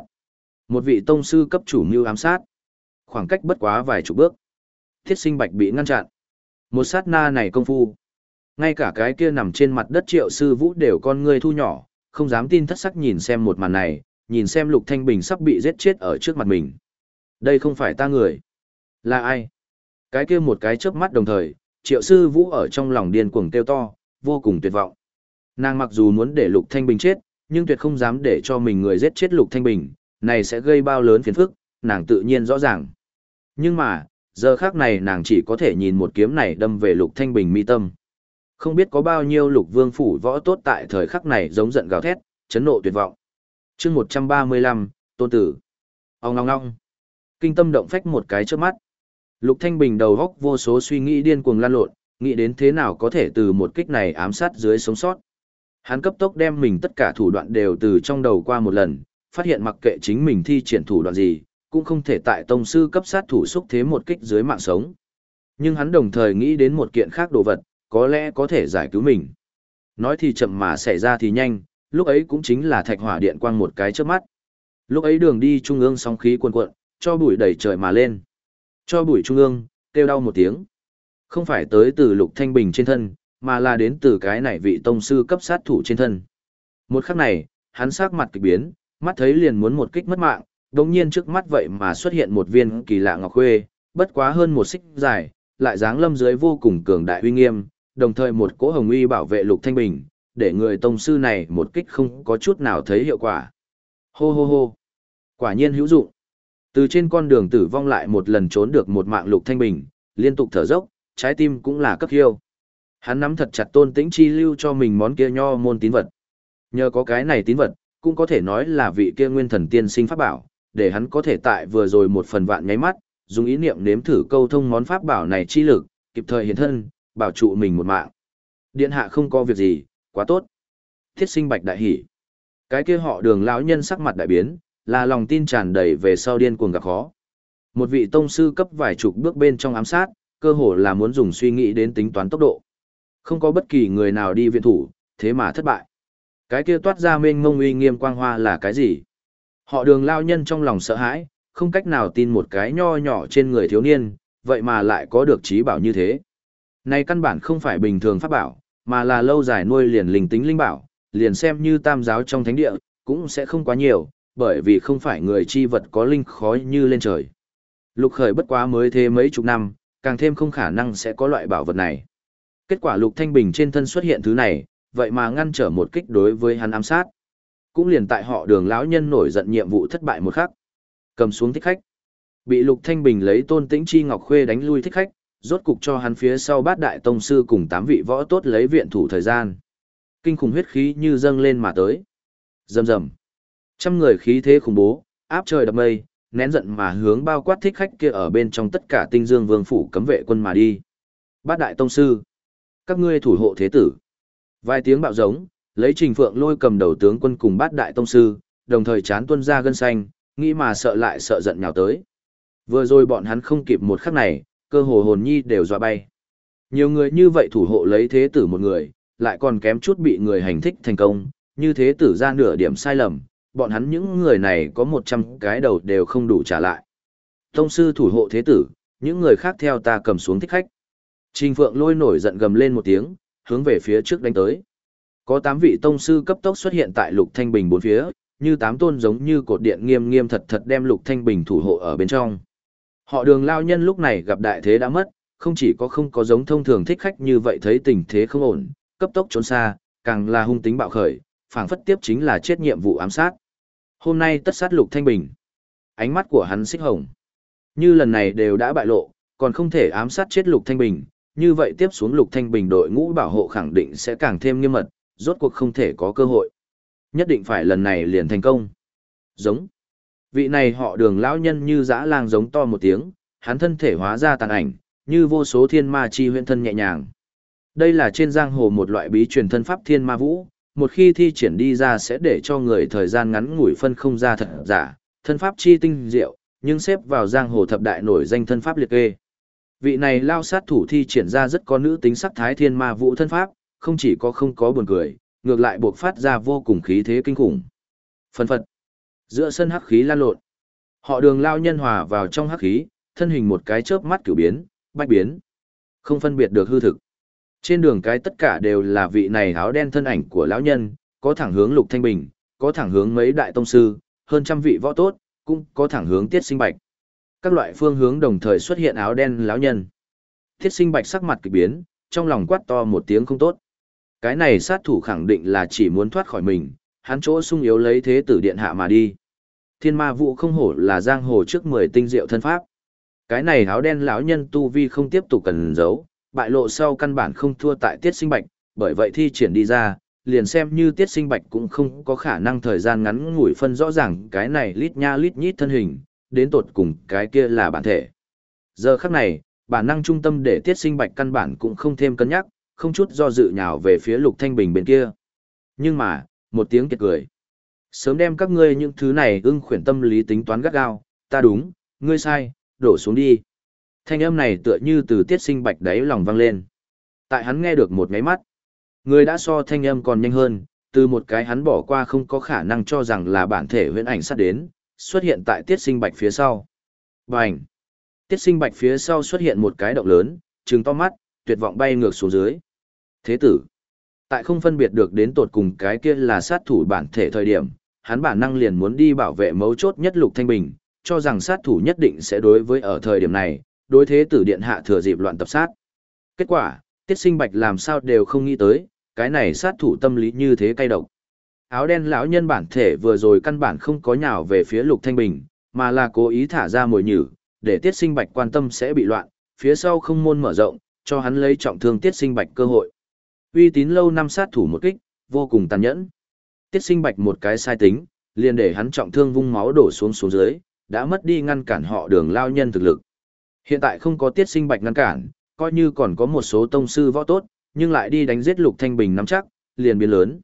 Một vị tông sư cấp chủ mưu ám sát. Khoảng cách bất quá vài chục bước. Thiết sinh bạch bị ngăn chặn. Một sát na này công phu. Ngay cả cái kia nằm trên mặt đất triệu sư vũ đều con ngươi thu nhỏ, không dám tin thất sắc nhìn xem một màn này, nhìn xem lục thanh bình sắp bị giết chết ở trước mặt mình. Đây không phải ta người. Là ai? Cái kia một cái chớp mắt đồng thời, triệu sư vũ ở trong lòng điên cuồng kêu to, vô cùng tuyệt vọng. Nàng mặc dù muốn để lục thanh bình chết, nhưng tuyệt không dám để cho mình người giết chết lục thanh bình, này sẽ gây bao lớn phiền phức, nàng tự nhiên rõ ràng. Nhưng mà, giờ khác này nàng chỉ có thể nhìn một kiếm này đâm về lục thanh bình mi tâm. Không biết có bao nhiêu lục vương phủ võ tốt tại thời khắc này giống giận gào thét, chấn nộ tuyệt vọng. chương 135, tôn tử. Ông ngong ngong. Kinh tâm động phách một cái trước mắt. Lục thanh bình đầu góc vô số suy nghĩ điên cuồng lan lộn, nghĩ đến thế nào có thể từ một kích này ám sát dưới sống sót. Hắn cấp tốc đem mình tất cả thủ đoạn đều từ trong đầu qua một lần, phát hiện mặc kệ chính mình thi triển thủ đoạn gì, cũng không thể tại tông sư cấp sát thủ xúc thế một kích dưới mạng sống. Nhưng hắn đồng thời nghĩ đến một kiện khác đồ vật, có lẽ có thể giải cứu mình. Nói thì chậm mà xảy ra thì nhanh, lúc ấy cũng chính là thạch hỏa điện quang một cái trước mắt. Lúc ấy đường đi trung ương sóng khí cuồn cuộn, cho bụi đẩy trời mà lên. Cho bụi trung ương, kêu đau một tiếng. Không phải tới từ lục thanh bình trên thân, mà là đến từ cái này vị tông sư cấp sát thủ trên thân. Một khắc này, hắn sắc mặt kỳ biến, mắt thấy liền muốn một kích mất mạng, đồng nhiên trước mắt vậy mà xuất hiện một viên kỳ lạ ngọc khuê, bất quá hơn một xích dài, lại dáng lâm dưới vô cùng cường đại uy nghiêm, đồng thời một cỗ hồng uy bảo vệ lục thanh bình, để người tông sư này một kích không có chút nào thấy hiệu quả. Hô hô hô. Quả nhiên hữu dụng. Từ trên con đường tử vong lại một lần trốn được một mạng lục thanh bình, liên tục thở dốc, trái tim cũng là cấp hiêu. Hắn nắm thật chặt tôn tĩnh chi lưu cho mình món kia nho môn tín vật. Nhờ có cái này tín vật, cũng có thể nói là vị kia nguyên thần tiên sinh pháp bảo, để hắn có thể tại vừa rồi một phần vạn nháy mắt, dùng ý niệm nếm thử câu thông món pháp bảo này chi lực, kịp thời hiện thân, bảo trụ mình một mạng. Điện hạ không có việc gì, quá tốt. Thiết sinh bạch đại hỉ. Cái kia họ đường lão nhân sắc mặt đại biến, là lòng tin tràn đầy về sau điên cuồng gặp khó. Một vị tông sư cấp vài chục bước bên trong ám sát, cơ hồ là muốn dùng suy nghĩ đến tính toán tốc độ. Không có bất kỳ người nào đi viện thủ, thế mà thất bại. Cái kia toát ra mênh mông uy nghiêm quang hoa là cái gì? Họ đường lao nhân trong lòng sợ hãi, không cách nào tin một cái nho nhỏ trên người thiếu niên, vậy mà lại có được trí bảo như thế. Này căn bản không phải bình thường pháp bảo, mà là lâu dài nuôi liền linh tính linh bảo, liền xem như tam giáo trong thánh địa, cũng sẽ không quá nhiều, bởi vì không phải người chi vật có linh khói như lên trời. Lục khởi bất quá mới thế mấy chục năm, càng thêm không khả năng sẽ có loại bảo vật này. Kết quả lục thanh bình trên thân xuất hiện thứ này, vậy mà ngăn trở một kích đối với hắn ám sát. Cũng liền tại họ đường lão nhân nổi giận nhiệm vụ thất bại một khắc. Cầm xuống thích khách. Bị lục thanh bình lấy tôn tĩnh chi ngọc khuê đánh lui thích khách, rốt cục cho hắn phía sau bát đại tông sư cùng tám vị võ tốt lấy viện thủ thời gian. Kinh khủng huyết khí như dâng lên mà tới. Rầm rầm. Trăm người khí thế khủng bố, áp trời đập mây, nén giận mà hướng bao quát thích khách kia ở bên trong tất cả tinh dương vương phủ cấm vệ quân mà đi. Bát đại tông sư. Các ngươi thủ hộ thế tử. Vài tiếng bạo giống, lấy trình phượng lôi cầm đầu tướng quân cùng bát đại tông sư, đồng thời chán tuân ra gân xanh, nghĩ mà sợ lại sợ giận nhào tới. Vừa rồi bọn hắn không kịp một khắc này, cơ hồ hồn nhi đều dọa bay. Nhiều người như vậy thủ hộ lấy thế tử một người, lại còn kém chút bị người hành thích thành công, như thế tử ra nửa điểm sai lầm, bọn hắn những người này có một trăm cái đầu đều không đủ trả lại. Tông sư thủ hộ thế tử, những người khác theo ta cầm xuống thích khách. Trình Phượng lôi nổi giận gầm lên một tiếng, hướng về phía trước đánh tới. Có tám vị tông sư cấp tốc xuất hiện tại Lục Thanh Bình bốn phía, như tám tôn giống như cột điện nghiêm nghiêm thật thật đem Lục Thanh Bình thủ hộ ở bên trong. Họ đường lao nhân lúc này gặp đại thế đã mất, không chỉ có không có giống thông thường thích khách như vậy thấy tình thế không ổn, cấp tốc trốn xa, càng là hung tính bạo khởi, phảng phất tiếp chính là chết nhiệm vụ ám sát. Hôm nay tất sát Lục Thanh Bình. Ánh mắt của hắn xích hồng. Như lần này đều đã bại lộ, còn không thể ám sát chết Lục Thanh Bình, như vậy tiếp xuống Lục Thanh Bình đội ngũ bảo hộ khẳng định sẽ càng thêm nghiêm mật, rốt cuộc không thể có cơ hội. Nhất định phải lần này liền thành công. Giống. Vị này họ đường lão nhân như dã lang giống to một tiếng, hắn thân thể hóa ra tàn ảnh, như vô số thiên ma chi huyễn thân nhẹ nhàng. Đây là trên giang hồ một loại bí truyền thân pháp thiên ma vũ, một khi thi triển đi ra sẽ để cho người thời gian ngắn ngủi phân không ra thật giả, thân pháp chi tinh diệu, nhưng xếp vào giang hồ thập đại nổi danh thân pháp liệt kê. Vị này lao sát thủ thi triển ra rất có nữ tính sắc thái thiên ma vũ thân pháp, không chỉ có không có buồn cười, ngược lại buộc phát ra vô cùng khí thế kinh khủng. Phân phật. Giữa sân hắc khí lan lộn. Họ đường lao nhân hòa vào trong hắc khí, thân hình một cái chớp mắt cửu biến, bách biến. Không phân biệt được hư thực. Trên đường cái tất cả đều là vị này áo đen thân ảnh của lão nhân, có thẳng hướng Lục Thanh Bình, có thẳng hướng mấy đại tông sư, hơn trăm vị võ tốt, cũng có thẳng hướng Tiết Sinh Bạch. Các loại phương hướng đồng thời xuất hiện áo đen lão nhân. Tiết Sinh Bạch sắc mặt kỳ biến, trong lòng quát to một tiếng không tốt. Cái này sát thủ khẳng định là chỉ muốn thoát khỏi mình, hắn chỗ sung yếu lấy thế tử điện hạ mà đi. Thiên ma vụ không hổ là giang hồ trước mười tinh diệu thân pháp. Cái này áo đen lão nhân tu vi không tiếp tục cần giấu, bại lộ sau căn bản không thua tại tiết sinh bạch, bởi vậy thi triển đi ra, liền xem như tiết sinh bạch cũng không có khả năng thời gian ngắn ngủi phân rõ ràng cái này lít nha lít nhít thân hình, đến tột cùng cái kia là bản thể. Giờ khắc này, bản năng trung tâm để tiết sinh bạch căn bản cũng không thêm cân nhắc, không chút do dự nhào về phía lục thanh bình bên kia. Nhưng mà, một tiếng kiệt cười. Sớm đem các ngươi những thứ này ưng khuyển tâm lý tính toán gắt gao, ta đúng, ngươi sai, đổ xuống đi. Thanh âm này tựa như từ tiết sinh bạch đáy lòng vang lên. Tại hắn nghe được một ngáy mắt. Người đã so thanh âm còn nhanh hơn, từ một cái hắn bỏ qua không có khả năng cho rằng là bản thể huyễn ảnh sắp đến, xuất hiện tại tiết sinh bạch phía sau. Bành! Tiết sinh bạch phía sau xuất hiện một cái động lớn, trừng to mắt, tuyệt vọng bay ngược xuống dưới. Thế tử, tại không phân biệt được đến tột cùng cái kia là sát thủ bản thể thời điểm, hắn bản năng liền muốn đi bảo vệ mấu chốt nhất Lục Thanh Bình, cho rằng sát thủ nhất định sẽ đối với ở thời điểm này, đối thế tử điện hạ thừa dịp loạn tập sát. Kết quả, Tiết Sinh Bạch làm sao đều không nghĩ tới, cái này sát thủ tâm lý như thế cay độc. Áo đen lão nhân bản thể vừa rồi căn bản không có nhào về phía Lục Thanh Bình, mà là cố ý thả ra mồi nhử, để Tiết Sinh Bạch quan tâm sẽ bị loạn, phía sau không môn mở rộng, cho hắn lấy trọng thương Tiết Sinh Bạch cơ hội. Uy tín lâu năm sát thủ một kích, vô cùng tàn nhẫn. Tiết Sinh Bạch một cái sai tính, liền để hắn trọng thương vung máu đổ xuống xuống dưới, đã mất đi ngăn cản họ đường lao nhân thực lực. Hiện tại không có Tiết Sinh Bạch ngăn cản, coi như còn có một số tông sư võ tốt, nhưng lại đi đánh giết Lục Thanh Bình nắm chắc, liền biến lớn.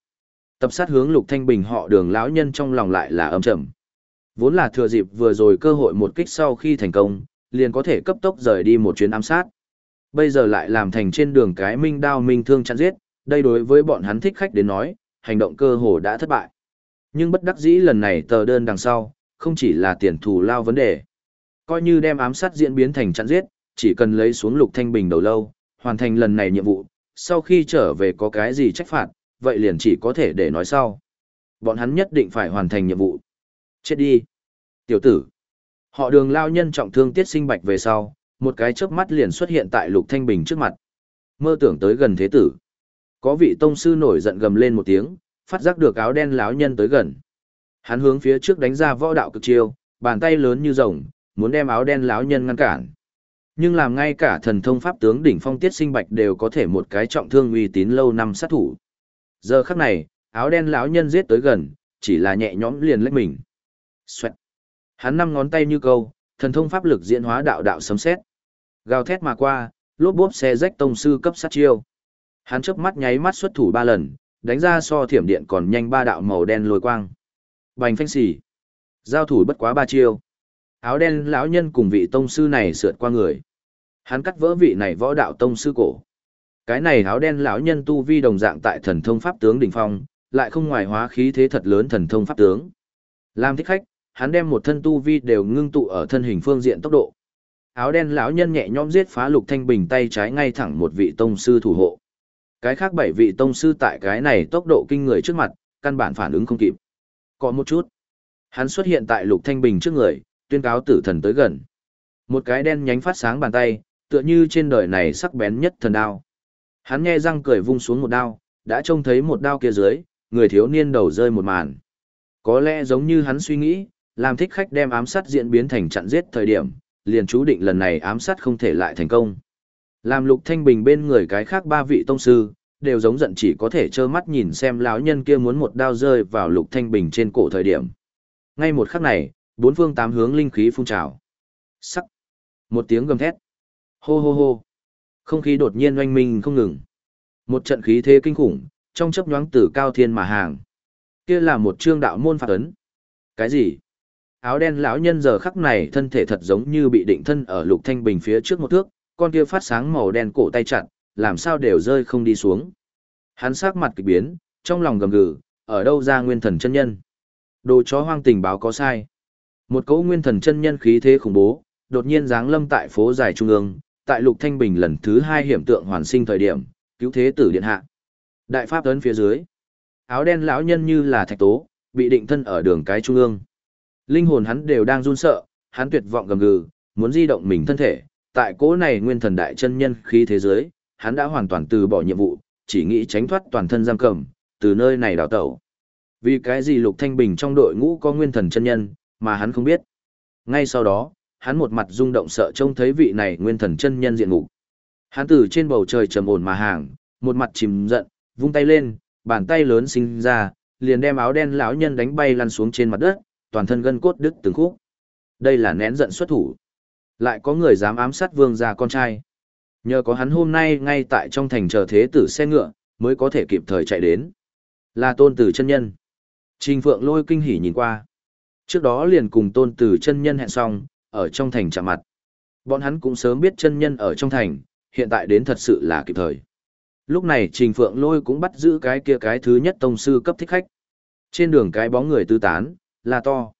Tập sát hướng Lục Thanh Bình họ đường lão nhân trong lòng lại là âm trầm. Vốn là thừa dịp vừa rồi cơ hội một kích sau khi thành công, liền có thể cấp tốc rời đi một chuyến ám sát. Bây giờ lại làm thành trên đường cái minh đao minh thương chặn giết, đây đối với bọn hắn thích khách đến nói, hành động cơ hồ đã thất bại. Nhưng bất đắc dĩ lần này tờ đơn đằng sau, không chỉ là tiền thù lao vấn đề. Coi như đem ám sát diễn biến thành chặn giết, chỉ cần lấy xuống lục thanh bình đầu lâu, hoàn thành lần này nhiệm vụ, sau khi trở về có cái gì trách phạt, vậy liền chỉ có thể để nói sau. Bọn hắn nhất định phải hoàn thành nhiệm vụ. Chết đi. Tiểu tử. Họ đường lao nhân trọng thương tiết sinh bạch về sau, một cái chớp mắt liền xuất hiện tại lục thanh bình trước mặt. Mơ tưởng tới gần thế tử. Có vị tông sư nổi giận gầm lên một tiếng, phát giác được áo đen lão nhân tới gần. Hắn hướng phía trước đánh ra võ đạo cực chiêu, bàn tay lớn như rồng, muốn đem áo đen lão nhân ngăn cản. Nhưng làm ngay cả thần thông pháp tướng đỉnh phong tiết sinh bạch đều có thể một cái trọng thương uy tín lâu năm sát thủ. Giờ khắc này, áo đen lão nhân giết tới gần, chỉ là nhẹ nhõm liền lách mình. Xoẹt. Hắn năm ngón tay như câu, thần thông pháp lực diễn hóa đạo đạo sấm sét. Gào thét mà qua, lốp bốp xe rách tông sư cấp sát chiêu. Hắn chớp mắt nháy mắt xuất thủ ba lần, đánh ra so thiểm điện còn nhanh ba đạo màu đen lôi quang. Bành phanh xỉ. Giao thủ bất quá ba chiêu. Áo đen lão nhân cùng vị tông sư này sượt qua người. Hắn cắt vỡ vị này võ đạo tông sư cổ. Cái này áo đen lão nhân tu vi đồng dạng tại thần thông pháp tướng đỉnh phong, lại không ngoài hóa khí thế thật lớn thần thông pháp tướng. Làm thích khách, hắn đem một thân tu vi đều ngưng tụ ở thân hình phương diện tốc độ. Áo đen lão nhân nhẹ nhõm giết phá Lục Thanh Bình tay trái ngay thẳng một vị tông sư thủ hộ. Cái khác bảy vị tông sư tại cái này tốc độ kinh người trước mặt, căn bản phản ứng không kịp. Có một chút. Hắn xuất hiện tại Lục Thanh Bình trước người, tuyên cáo tử thần tới gần. Một cái đen nhánh phát sáng bàn tay, tựa như trên đời này sắc bén nhất thần đao. Hắn nghe răng cười vung xuống một đao, đã trông thấy một đao kia dưới, người thiếu niên đầu rơi một màn. Có lẽ giống như hắn suy nghĩ, làm thích khách đem ám sát diễn biến thành chặn giết thời điểm, liền chú định lần này ám sát không thể lại thành công. Làm Lục Thanh Bình bên người cái khác ba vị tông sư, đều giống giận chỉ có thể trơ mắt nhìn xem lão nhân kia muốn một đao rơi vào Lục Thanh Bình trên cổ thời điểm. Ngay một khắc này, bốn phương tám hướng linh khí phun trào. Sắc. Một tiếng gầm thét. Hô hô hô. Không khí đột nhiên oanh minh không ngừng. Một trận khí thế kinh khủng, trong chớp nhoáng từ cao thiên mà hàng. Kia là một trương đạo môn phạt ấn. Cái gì? Áo đen lão nhân giờ khắc này thân thể thật giống như bị định thân ở lục thanh bình phía trước một thước, con kia phát sáng màu đen cổ tay chặt, làm sao đều rơi không đi xuống. Hắn sắc mặt kỳ biến, trong lòng gầm gừ, ở đâu ra nguyên thần chân nhân? Đồ chó hoang tình báo có sai. Một cỗ nguyên thần chân nhân khí thế khủng bố, đột nhiên giáng lâm tại phố dài trung ương, tại Lục Thanh Bình lần thứ hai hiểm tượng hoàn sinh thời điểm, cứu thế tử điện hạ. Đại pháp ấn phía dưới, áo đen lão nhân như là thạch tố, bị định thân ở đường cái trung ương. Linh hồn hắn đều đang run sợ, hắn tuyệt vọng gầm gừ, muốn di động mình thân thể, tại cỗ này nguyên thần đại chân nhân khí thế giới, hắn đã hoàn toàn từ bỏ nhiệm vụ, chỉ nghĩ tránh thoát toàn thân giam cầm, từ nơi này đào tẩu. Vì cái gì Lục Thanh Bình trong đội ngũ có nguyên thần chân nhân, mà hắn không biết. Ngay sau đó, hắn một mặt rung động sợ trông thấy vị này nguyên thần chân nhân diện ngục. Hắn từ trên bầu trời trầm ổn mà hàng, một mặt chìm giận, vung tay lên, bàn tay lớn sinh ra, liền đem áo đen lão nhân đánh bay lăn xuống trên mặt đất, toàn thân gân cốt đứt từng khúc. Đây là nén giận xuất thủ. Lại có người dám ám sát vương gia con trai. Nhờ có hắn hôm nay ngay tại trong thành chờ thế tử xe ngựa, mới có thể kịp thời chạy đến. Là tôn tử chân nhân. Trình Phượng lôi kinh hỉ nhìn qua. Trước đó liền cùng tôn tử chân nhân hẹn xong, ở trong thành chạm mặt. Bọn hắn cũng sớm biết chân nhân ở trong thành, hiện tại đến thật sự là kịp thời. Lúc này Trình Phượng lôi cũng bắt giữ cái kia cái thứ nhất tông sư cấp thích khách. Trên đường cái bóng người tư tán, là to.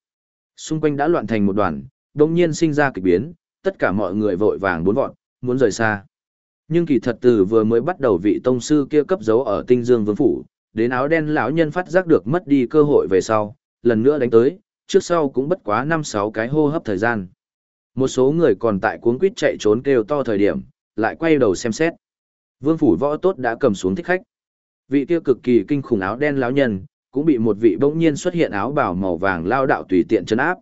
Xung quanh đã loạn thành một đoàn, đồng nhiên sinh ra kịch biến, tất cả mọi người vội vàng bốn vọn, muốn rời xa. Nhưng kỳ thật từ vừa mới bắt đầu vị tông sư kia cấp dấu ở tinh dương vương phủ, đến áo đen lão nhân phát giác được mất đi cơ hội về sau, lần nữa đánh tới, trước sau cũng bất quá 5-6 cái hô hấp thời gian. Một số người còn tại cuống quýt chạy trốn kêu to thời điểm, lại quay đầu xem xét. Vương phủ võ tốt đã cầm xuống thích khách. Vị kia cực kỳ kinh khủng áo đen lão nhân, cũng bị một vị bỗng nhiên xuất hiện áo bào màu vàng lao đạo tùy tiện chấn áp.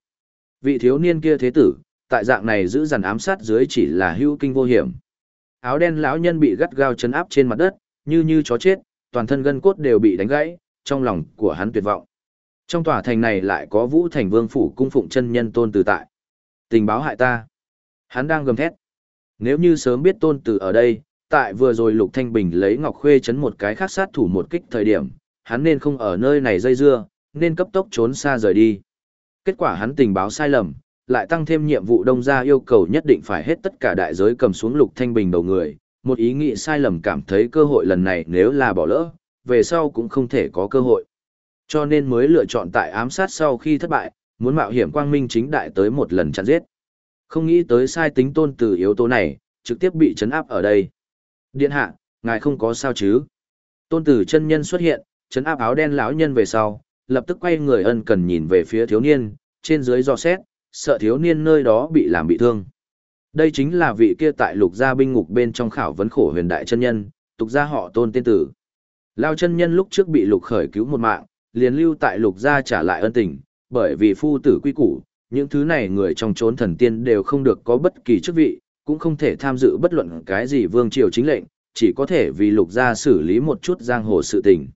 Vị thiếu niên kia thế tử, tại dạng này giữ dằn ám sát dưới chỉ là hưu kinh vô hiểm. Áo đen lão nhân bị gắt gao chấn áp trên mặt đất, như như chó chết, toàn thân gân cốt đều bị đánh gãy, trong lòng của hắn tuyệt vọng. Trong tòa thành này lại có Vũ Thành Vương phủ cung phụng chân nhân tôn từ tại. Tình báo hại ta. Hắn đang gầm thét. Nếu như sớm biết tôn từ ở đây, tại vừa rồi Lục Thanh Bình lấy Ngọc Khuê chấn một cái khác sát thủ một kích thời điểm, hắn nên không ở nơi này dây dưa, nên cấp tốc trốn xa rời đi. Kết quả hắn tình báo sai lầm, lại tăng thêm nhiệm vụ đông gia yêu cầu nhất định phải hết tất cả đại giới cầm xuống Lục Thanh Bình đầu người, một ý nghĩ sai lầm cảm thấy cơ hội lần này nếu là bỏ lỡ, về sau cũng không thể có cơ hội. Cho nên mới lựa chọn tại ám sát sau khi thất bại, muốn mạo hiểm quang minh chính đại tới một lần chặn giết. Không nghĩ tới sai tính tôn từ yếu tố này, trực tiếp bị chấn áp ở đây. Điện hạ, ngài không có sao chứ? Tôn tử chân nhân xuất hiện, chấn áp áo đen lão nhân về sau, lập tức quay người ân cần nhìn về phía thiếu niên, trên dưới do xét, sợ thiếu niên nơi đó bị làm bị thương. Đây chính là vị kia tại lục gia binh ngục bên trong khảo vấn khổ huyền đại chân nhân, tục gia họ tôn tên tử. Lao chân nhân lúc trước bị lục khởi cứu một mạng, liền lưu tại lục gia trả lại ân tình, bởi vì phu tử quy củ, những thứ này người trong chốn thần tiên đều không được có bất kỳ chức vị, cũng không thể tham dự bất luận cái gì vương triều chính lệnh, chỉ có thể vì lục gia xử lý một chút giang hồ sự tình.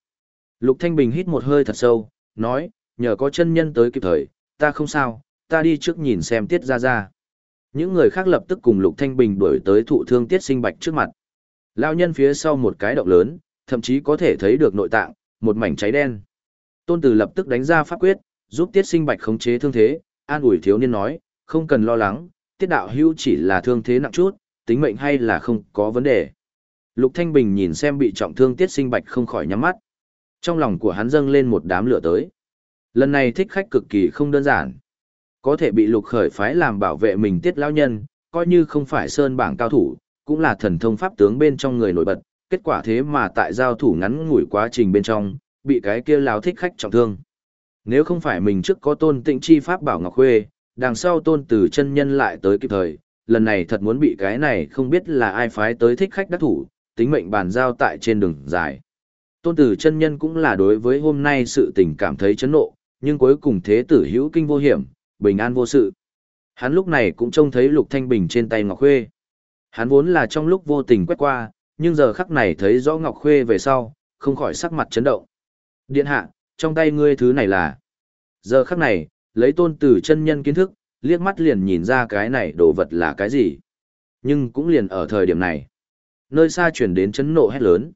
Lục Thanh Bình hít một hơi thật sâu, nói, nhờ có chân nhân tới kịp thời, ta không sao, ta đi trước nhìn xem tiết ra ra. Những người khác lập tức cùng Lục Thanh Bình đuổi tới thụ thương tiết sinh bạch trước mặt. Lão nhân phía sau một cái động lớn, thậm chí có thể thấy được nội tạng, một mảnh cháy đen. Tôn Tử lập tức đánh ra pháp quyết, giúp tiết sinh bạch khống chế thương thế, an ủi thiếu niên nói, không cần lo lắng, tiết đạo hưu chỉ là thương thế nặng chút, tính mệnh hay là không có vấn đề. Lục Thanh Bình nhìn xem bị trọng thương tiết sinh bạch không khỏi nhắm mắt. Trong lòng của hắn dâng lên một đám lửa tới. Lần này thích khách cực kỳ không đơn giản. Có thể bị lục khởi phái làm bảo vệ mình tiết lão nhân, coi như không phải sơn bảng cao thủ, cũng là thần thông pháp tướng bên trong người nổi bật. Kết quả thế mà tại giao thủ ngắn ngủi quá trình bên trong, bị cái kia lao thích khách trọng thương. Nếu không phải mình trước có tôn tịnh chi pháp bảo ngọc khuê, đằng sau tôn từ chân nhân lại tới kịp thời, lần này thật muốn bị cái này không biết là ai phái tới thích khách đắc thủ, tính mệnh bàn giao tại trên đường dài. Tôn tử chân nhân cũng là đối với hôm nay sự tình cảm thấy chấn nộ, nhưng cuối cùng thế tử hữu kinh vô hiểm, bình an vô sự. Hắn lúc này cũng trông thấy lục thanh bình trên tay Ngọc Khuê. Hắn vốn là trong lúc vô tình quét qua, nhưng giờ khắc này thấy rõ Ngọc Khuê về sau, không khỏi sắc mặt chấn động. Điện hạ, trong tay ngươi thứ này là... Giờ khắc này, lấy tôn tử chân nhân kiến thức, liếc mắt liền nhìn ra cái này đồ vật là cái gì. Nhưng cũng liền ở thời điểm này. Nơi xa chuyển đến chấn nộ hét lớn.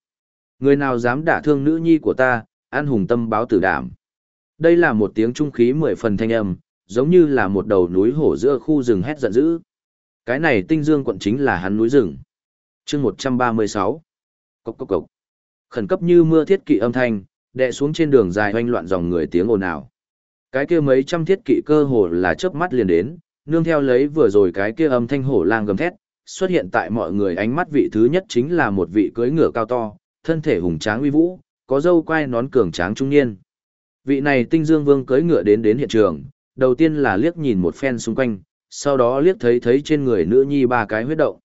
Người nào dám đả thương nữ nhi của ta, an hùng tâm báo tử đảm. Đây là một tiếng trung khí mười phần thanh âm, giống như là một đầu núi hổ giữa khu rừng hét giận dữ. Cái này tinh dương quận chính là hắn núi rừng. chương một trăm ba mươi sáu Cốc cốc cốc. Khẩn cấp như mưa thiết kỵ âm thanh, đè xuống trên đường dài hoanh loạn dòng người tiếng ồn ào. Cái kia mấy trăm thiết kỵ cơ hồ là chớp mắt liền đến, nương theo lấy vừa rồi cái kia âm thanh hổ lang gầm thét, xuất hiện tại mọi người ánh mắt vị thứ nhất chính là một vị cưỡi ngựa cao to, thân thể hùng tráng uy vũ, có dâu quai nón cường tráng trung niên. Vị này Tinh Dương Vương cưỡi ngựa đến đến hiện trường, đầu tiên là liếc nhìn một phen xung quanh, sau đó liếc thấy thấy trên người nữ nhi ba cái huyết động.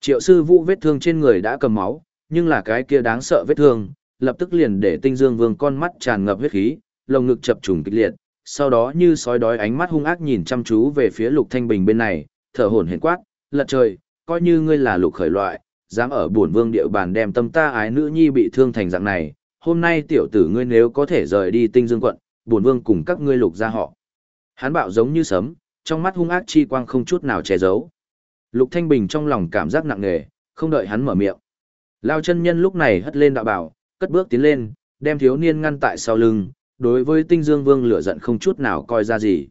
Triệu sư vũ vết thương trên người đã cầm máu, nhưng là cái kia đáng sợ vết thương, lập tức liền để Tinh Dương Vương con mắt tràn ngập huyết khí, lồng ngực chập trùng kịch liệt, sau đó như sói đói ánh mắt hung ác nhìn chăm chú về phía Lục Thanh Bình bên này, thở hổn hển quát, "Lật trời, coi như ngươi là Lục khởi loại, dám ở bổn vương địa bàn đem tâm ta ái nữ nhi bị thương thành dạng này, hôm nay tiểu tử ngươi nếu có thể rời đi Tinh Dương quận, bổn vương cùng các ngươi lục gia họ." Hắn bạo giống như sấm, trong mắt hung ác chi quang không chút nào che giấu. Lục Thanh Bình trong lòng cảm giác nặng nề, không đợi hắn mở miệng. Lao chân nhân lúc này hất lên đạo bảo, cất bước tiến lên, đem thiếu niên ngăn tại sau lưng, đối với tinh dương vương lửa giận không chút nào coi ra gì.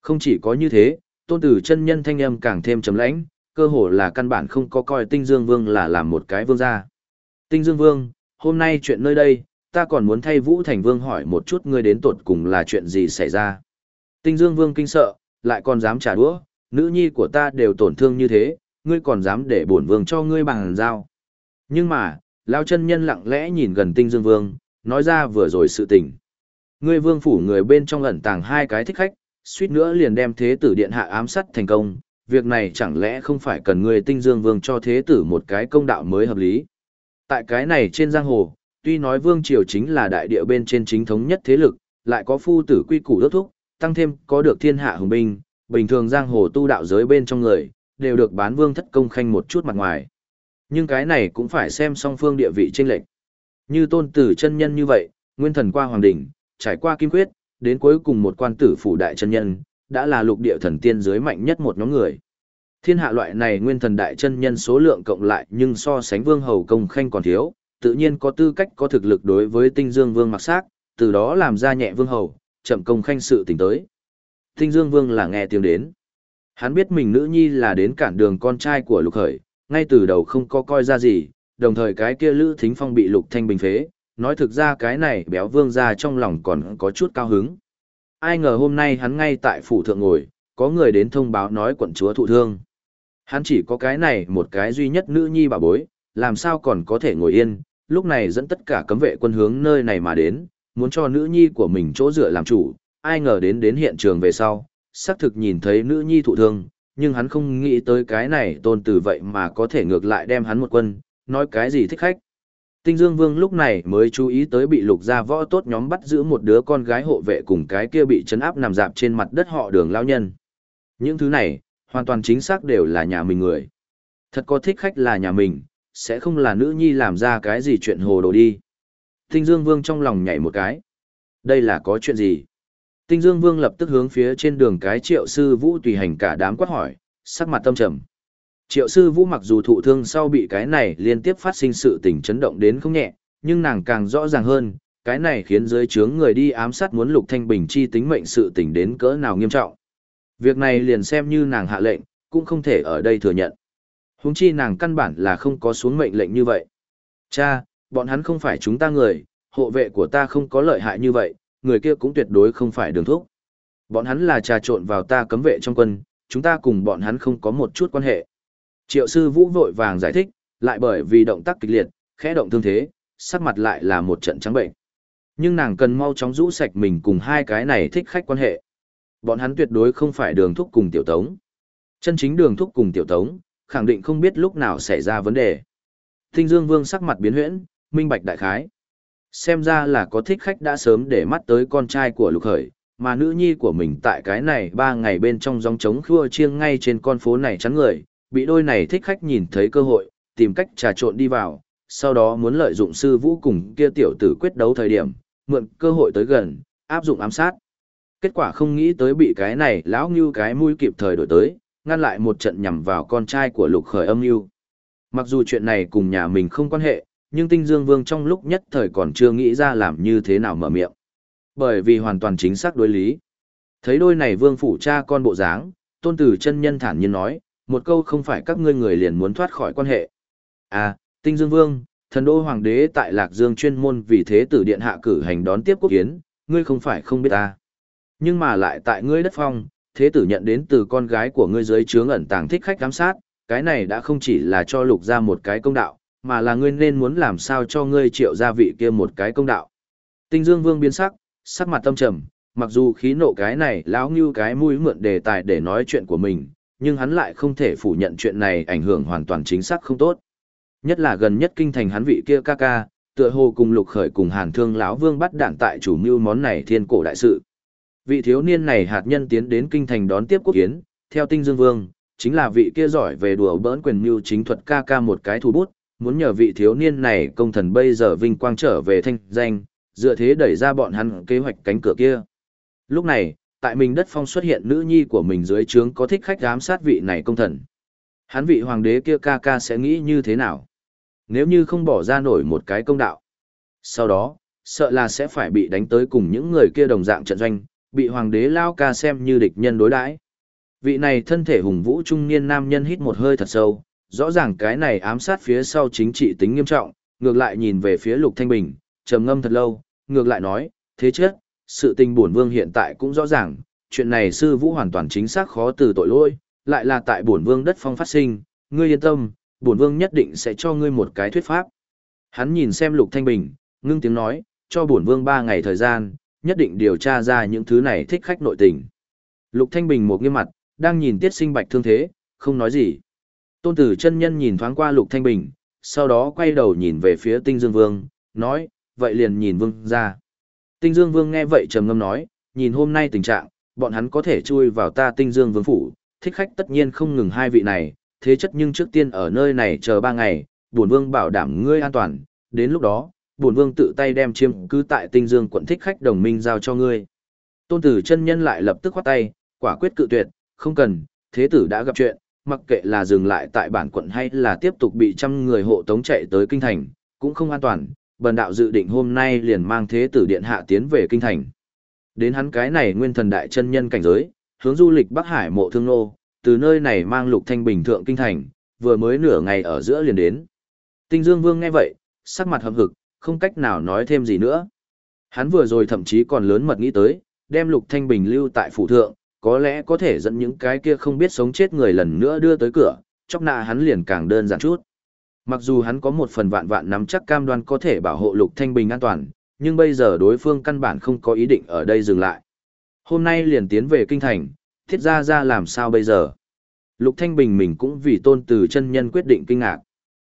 Không chỉ có như thế, tôn tử chân nhân thanh âm càng thêm trầm lãnh, cơ hồ là căn bản không có coi tinh dương vương là làm một cái vương gia. Tinh dương vương, hôm nay chuyện nơi đây, ta còn muốn thay Vũ Thành Vương hỏi một chút ngươi đến tột cùng là chuyện gì xảy ra. Tinh Dương Vương kinh sợ, lại còn dám trả đũa, nữ nhi của ta đều tổn thương như thế, ngươi còn dám để bổn vương cho ngươi bằng dao. Nhưng mà, Lão chân nhân lặng lẽ nhìn gần tinh dương vương, nói ra vừa rồi sự tình. Ngươi vương phủ người bên trong ẩn tàng hai cái thích khách, suýt nữa liền đem thế tử điện hạ ám sát thành công, việc này chẳng lẽ không phải cần người tinh dương vương cho thế tử một cái công đạo mới hợp lý. Tại cái này trên giang hồ, tuy nói vương triều chính là đại địa bên trên chính thống nhất thế lực, lại có phu tử quy củ đốt thúc, tăng thêm có được thiên hạ hùng binh, bình thường giang hồ tu đạo giới bên trong người, đều được bán vương thất công khanh một chút mặt ngoài. Nhưng cái này cũng phải xem song phương địa vị chênh lệch. Như tôn tử chân nhân như vậy, nguyên thần qua hoàng đỉnh, trải qua kim quyết, đến cuối cùng một quan tử phủ đại chân nhân, đã là lục địa thần tiên dưới mạnh nhất một nhóm người. Thiên hạ loại này nguyên thần đại chân nhân số lượng cộng lại nhưng so sánh vương hầu công khanh còn thiếu, tự nhiên có tư cách có thực lực đối với tinh dương vương mặc xác, từ đó làm ra nhẹ vương hầu, chậm công khanh sự tỉnh tới. Tinh dương vương là nghe tiếng đến. Hắn biết mình nữ nhi là đến cản đường con trai của lục khởi, ngay từ đầu không có coi ra gì, đồng thời cái kia Lữ Thính Phong bị Lục Thanh Bình phế, nói thực ra cái này béo vương ra trong lòng còn có chút cao hứng. Ai ngờ hôm nay hắn ngay tại phủ thượng ngồi, có người đến thông báo nói quận chúa thụ thương. Hắn chỉ có cái này một cái duy nhất nữ nhi bà bối, làm sao còn có thể ngồi yên, lúc này dẫn tất cả cấm vệ quân hướng nơi này mà đến, muốn cho nữ nhi của mình chỗ dựa làm chủ, ai ngờ đến đến hiện trường về sau, xác thực nhìn thấy nữ nhi thụ thương, nhưng hắn không nghĩ tới cái này tôn tử vậy mà có thể ngược lại đem hắn một quân, nói cái gì thích khách. Tinh Dương Vương lúc này mới chú ý tới bị lục gia võ tốt nhóm bắt giữ một đứa con gái hộ vệ cùng cái kia bị chấn áp nằm dạp trên mặt đất họ đường lao nhân. Những thứ này, hoàn toàn chính xác đều là nhà mình người. Thật có thích khách là nhà mình, sẽ không là nữ nhi làm ra cái gì chuyện hồ đồ đi. Tinh Dương Vương trong lòng nhảy một cái. Đây là có chuyện gì? Tinh Dương Vương lập tức hướng phía trên đường cái triệu sư vũ tùy hành cả đám quát hỏi, sắc mặt tâm trầm. Triệu sư vũ mặc dù thụ thương sau bị cái này liên tiếp phát sinh sự tình chấn động đến không nhẹ, nhưng nàng càng rõ ràng hơn, cái này khiến dưới trướng người đi ám sát muốn lục thanh bình chi tính mệnh sự tình đến cỡ nào nghiêm trọng. Việc này liền xem như nàng hạ lệnh, cũng không thể ở đây thừa nhận. Huống chi nàng căn bản là không có xuống mệnh lệnh như vậy. Cha, bọn hắn không phải chúng ta người, hộ vệ của ta không có lợi hại như vậy, người kia cũng tuyệt đối không phải đường thúc. Bọn hắn là trà trộn vào ta cấm vệ trong quân, chúng ta cùng bọn hắn không có một chút quan hệ. Triệu sư vũ vội vàng giải thích, lại bởi vì động tác kịch liệt, khẽ động thương thế, sắc mặt lại là một trận trắng bệnh. Nhưng nàng cần mau chóng rũ sạch mình cùng hai cái này thích khách quan hệ. Bọn hắn tuyệt đối không phải đường thúc cùng tiểu tống. Chân chính đường thúc cùng tiểu tống, khẳng định không biết lúc nào xảy ra vấn đề. Tinh Dương Vương sắc mặt biến huyễn, minh bạch đại khái. Xem ra là có thích khách đã sớm để mắt tới con trai của Lục Khởi, mà nữ nhi của mình tại cái này ba ngày bên trong gióng trống khua chiêng ngay trên con phố này chắn người, bị đôi này thích khách nhìn thấy cơ hội, tìm cách trà trộn đi vào, sau đó muốn lợi dụng sư vũ cùng kia tiểu tử quyết đấu thời điểm, mượn cơ hội tới gần, áp dụng ám sát. Kết quả không nghĩ tới bị cái này lão như cái mũi kịp thời đổi tới, ngăn lại một trận nhằm vào con trai của lục khởi âm mưu Mặc dù chuyện này cùng nhà mình không quan hệ, nhưng tinh dương vương trong lúc nhất thời còn chưa nghĩ ra làm như thế nào mở miệng. Bởi vì hoàn toàn chính xác đối lý. Thấy đôi này vương phủ cha con bộ dáng, tôn tử chân nhân thản nhiên nói, một câu không phải các ngươi người liền muốn thoát khỏi quan hệ. À, tinh dương vương, thần đô hoàng đế tại Lạc Dương chuyên môn vì thế tử điện hạ cử hành đón tiếp quốc kiến, ngươi không phải không biết ta. Nhưng mà lại tại ngươi đất phong, thế tử nhận đến từ con gái của ngươi dưới trướng ẩn tàng thích khách giám sát, cái này đã không chỉ là cho lục ra một cái công đạo, mà là ngươi nên muốn làm sao cho ngươi triệu gia vị kia một cái công đạo. Tinh Dương Vương biến sắc, sắc mặt tâm trầm, mặc dù khí nộ cái này lão như cái mũi mượn đề tài để nói chuyện của mình, nhưng hắn lại không thể phủ nhận chuyện này ảnh hưởng hoàn toàn chính xác không tốt. Nhất là gần nhất kinh thành hắn vị kia ca ca, tựa hồ cùng lục khởi cùng hàn thương lão vương bắt đạn tại chủ mưu món này thiên cổ đại sự. Vị thiếu niên này hạt nhân tiến đến kinh thành đón tiếp quốc kiến, theo tinh dương vương, chính là vị kia giỏi về đùa bỡn quyền mưu chính thuật ca ca một cái thủ bút, muốn nhờ vị thiếu niên này công thần bây giờ vinh quang trở về thanh danh, dựa thế đẩy ra bọn hắn kế hoạch cánh cửa kia. Lúc này, tại mình đất phong xuất hiện nữ nhi của mình dưới trướng có thích khách giám sát vị này công thần. Hắn vị hoàng đế kia ca ca sẽ nghĩ như thế nào? Nếu như không bỏ ra nổi một cái công đạo. Sau đó, sợ là sẽ phải bị đánh tới cùng những người kia đồng dạng trận doanh, bị hoàng đế lao ca xem như địch nhân đối đãi. Vị này thân thể hùng vũ trung niên nam nhân hít một hơi thật sâu, rõ ràng cái này ám sát phía sau chính trị tính nghiêm trọng, ngược lại nhìn về phía Lục Thanh Bình, trầm ngâm thật lâu, ngược lại nói, thế chứ, sự tình bổn vương hiện tại cũng rõ ràng, chuyện này sư vũ hoàn toàn chính xác khó từ tội lỗi, lại là tại bổn vương đất phong phát sinh, ngươi yên tâm, bổn vương nhất định sẽ cho ngươi một cái thuyết pháp. Hắn nhìn xem Lục Thanh Bình, ngưng tiếng nói, cho bổn vương ba ngày thời gian, nhất định điều tra ra những thứ này thích khách nội tình. Lục Thanh Bình một nghiêm mặt, đang nhìn Tiết Sinh Bạch thương thế, không nói gì. Tôn Tử chân nhân nhìn thoáng qua Lục Thanh Bình, sau đó quay đầu nhìn về phía Tinh Dương Vương, nói, vậy liền nhìn vương ra. Tinh Dương Vương nghe vậy trầm ngâm nói, nhìn hôm nay tình trạng, bọn hắn có thể chui vào ta Tinh Dương Vương phủ, thích khách tất nhiên không ngừng hai vị này, thế chất nhưng trước tiên ở nơi này chờ ba ngày, bổn vương bảo đảm ngươi an toàn, đến lúc đó, bổn vương tự tay đem chiêm cứ tại Tinh Dương quận thích khách đồng minh giao cho ngươi. Tôn tử chân nhân lại lập tức khoát tay, quả quyết cự tuyệt, không cần, thế tử đã gặp chuyện, mặc kệ là dừng lại tại bản quận hay là tiếp tục bị trăm người hộ tống chạy tới kinh thành, cũng không an toàn, bần đạo dự định hôm nay liền mang thế tử điện hạ tiến về kinh thành. Đến hắn cái này nguyên thần đại chân nhân cảnh giới, hướng du lịch Bắc Hải mộ thương nô, từ nơi này mang lục thanh bình thượng kinh thành, vừa mới nửa ngày ở giữa liền đến. Tinh Dương Vương nghe vậy, sắc mặt hậm hực, không cách nào nói thêm gì nữa. Hắn vừa rồi thậm chí còn lớn mật nghĩ tới, đem lục thanh bình lưu tại phủ thượng, có lẽ có thể dẫn những cái kia không biết sống chết người lần nữa đưa tới cửa, chóc nạ hắn liền càng đơn giản chút. Mặc dù hắn có một phần vạn vạn nắm chắc cam đoan có thể bảo hộ Lục Thanh Bình an toàn, nhưng bây giờ đối phương căn bản không có ý định ở đây dừng lại. Hôm nay liền tiến về kinh thành, thiết ra ra làm sao bây giờ? Lục Thanh Bình mình cũng vì tôn tử chân nhân quyết định kinh ngạc.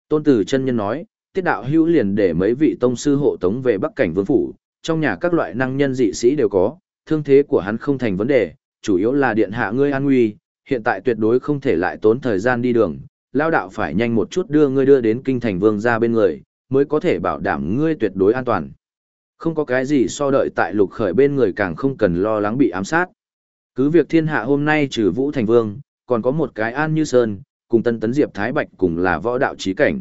Tôn tử chân nhân nói, tiết đạo hữu liền để mấy vị tông sư hộ tống về bắc cảnh vương phủ, trong nhà các loại năng nhân dị sĩ đều có, thương thế của hắn không thành vấn đề, chủ yếu là điện hạ ngươi an nguy, hiện tại tuyệt đối không thể lại tốn thời gian đi đường, lao đạo phải nhanh một chút đưa ngươi đưa đến kinh thành vương ra bên người, mới có thể bảo đảm ngươi tuyệt đối an toàn. Không có cái gì so đợi tại lục khởi bên người càng không cần lo lắng bị ám sát. Cứ việc thiên hạ hôm nay trừ vũ thành vương, còn có một cái an như sơn, cùng tân tấn diệp thái bạch cùng là võ đạo trí cảnh.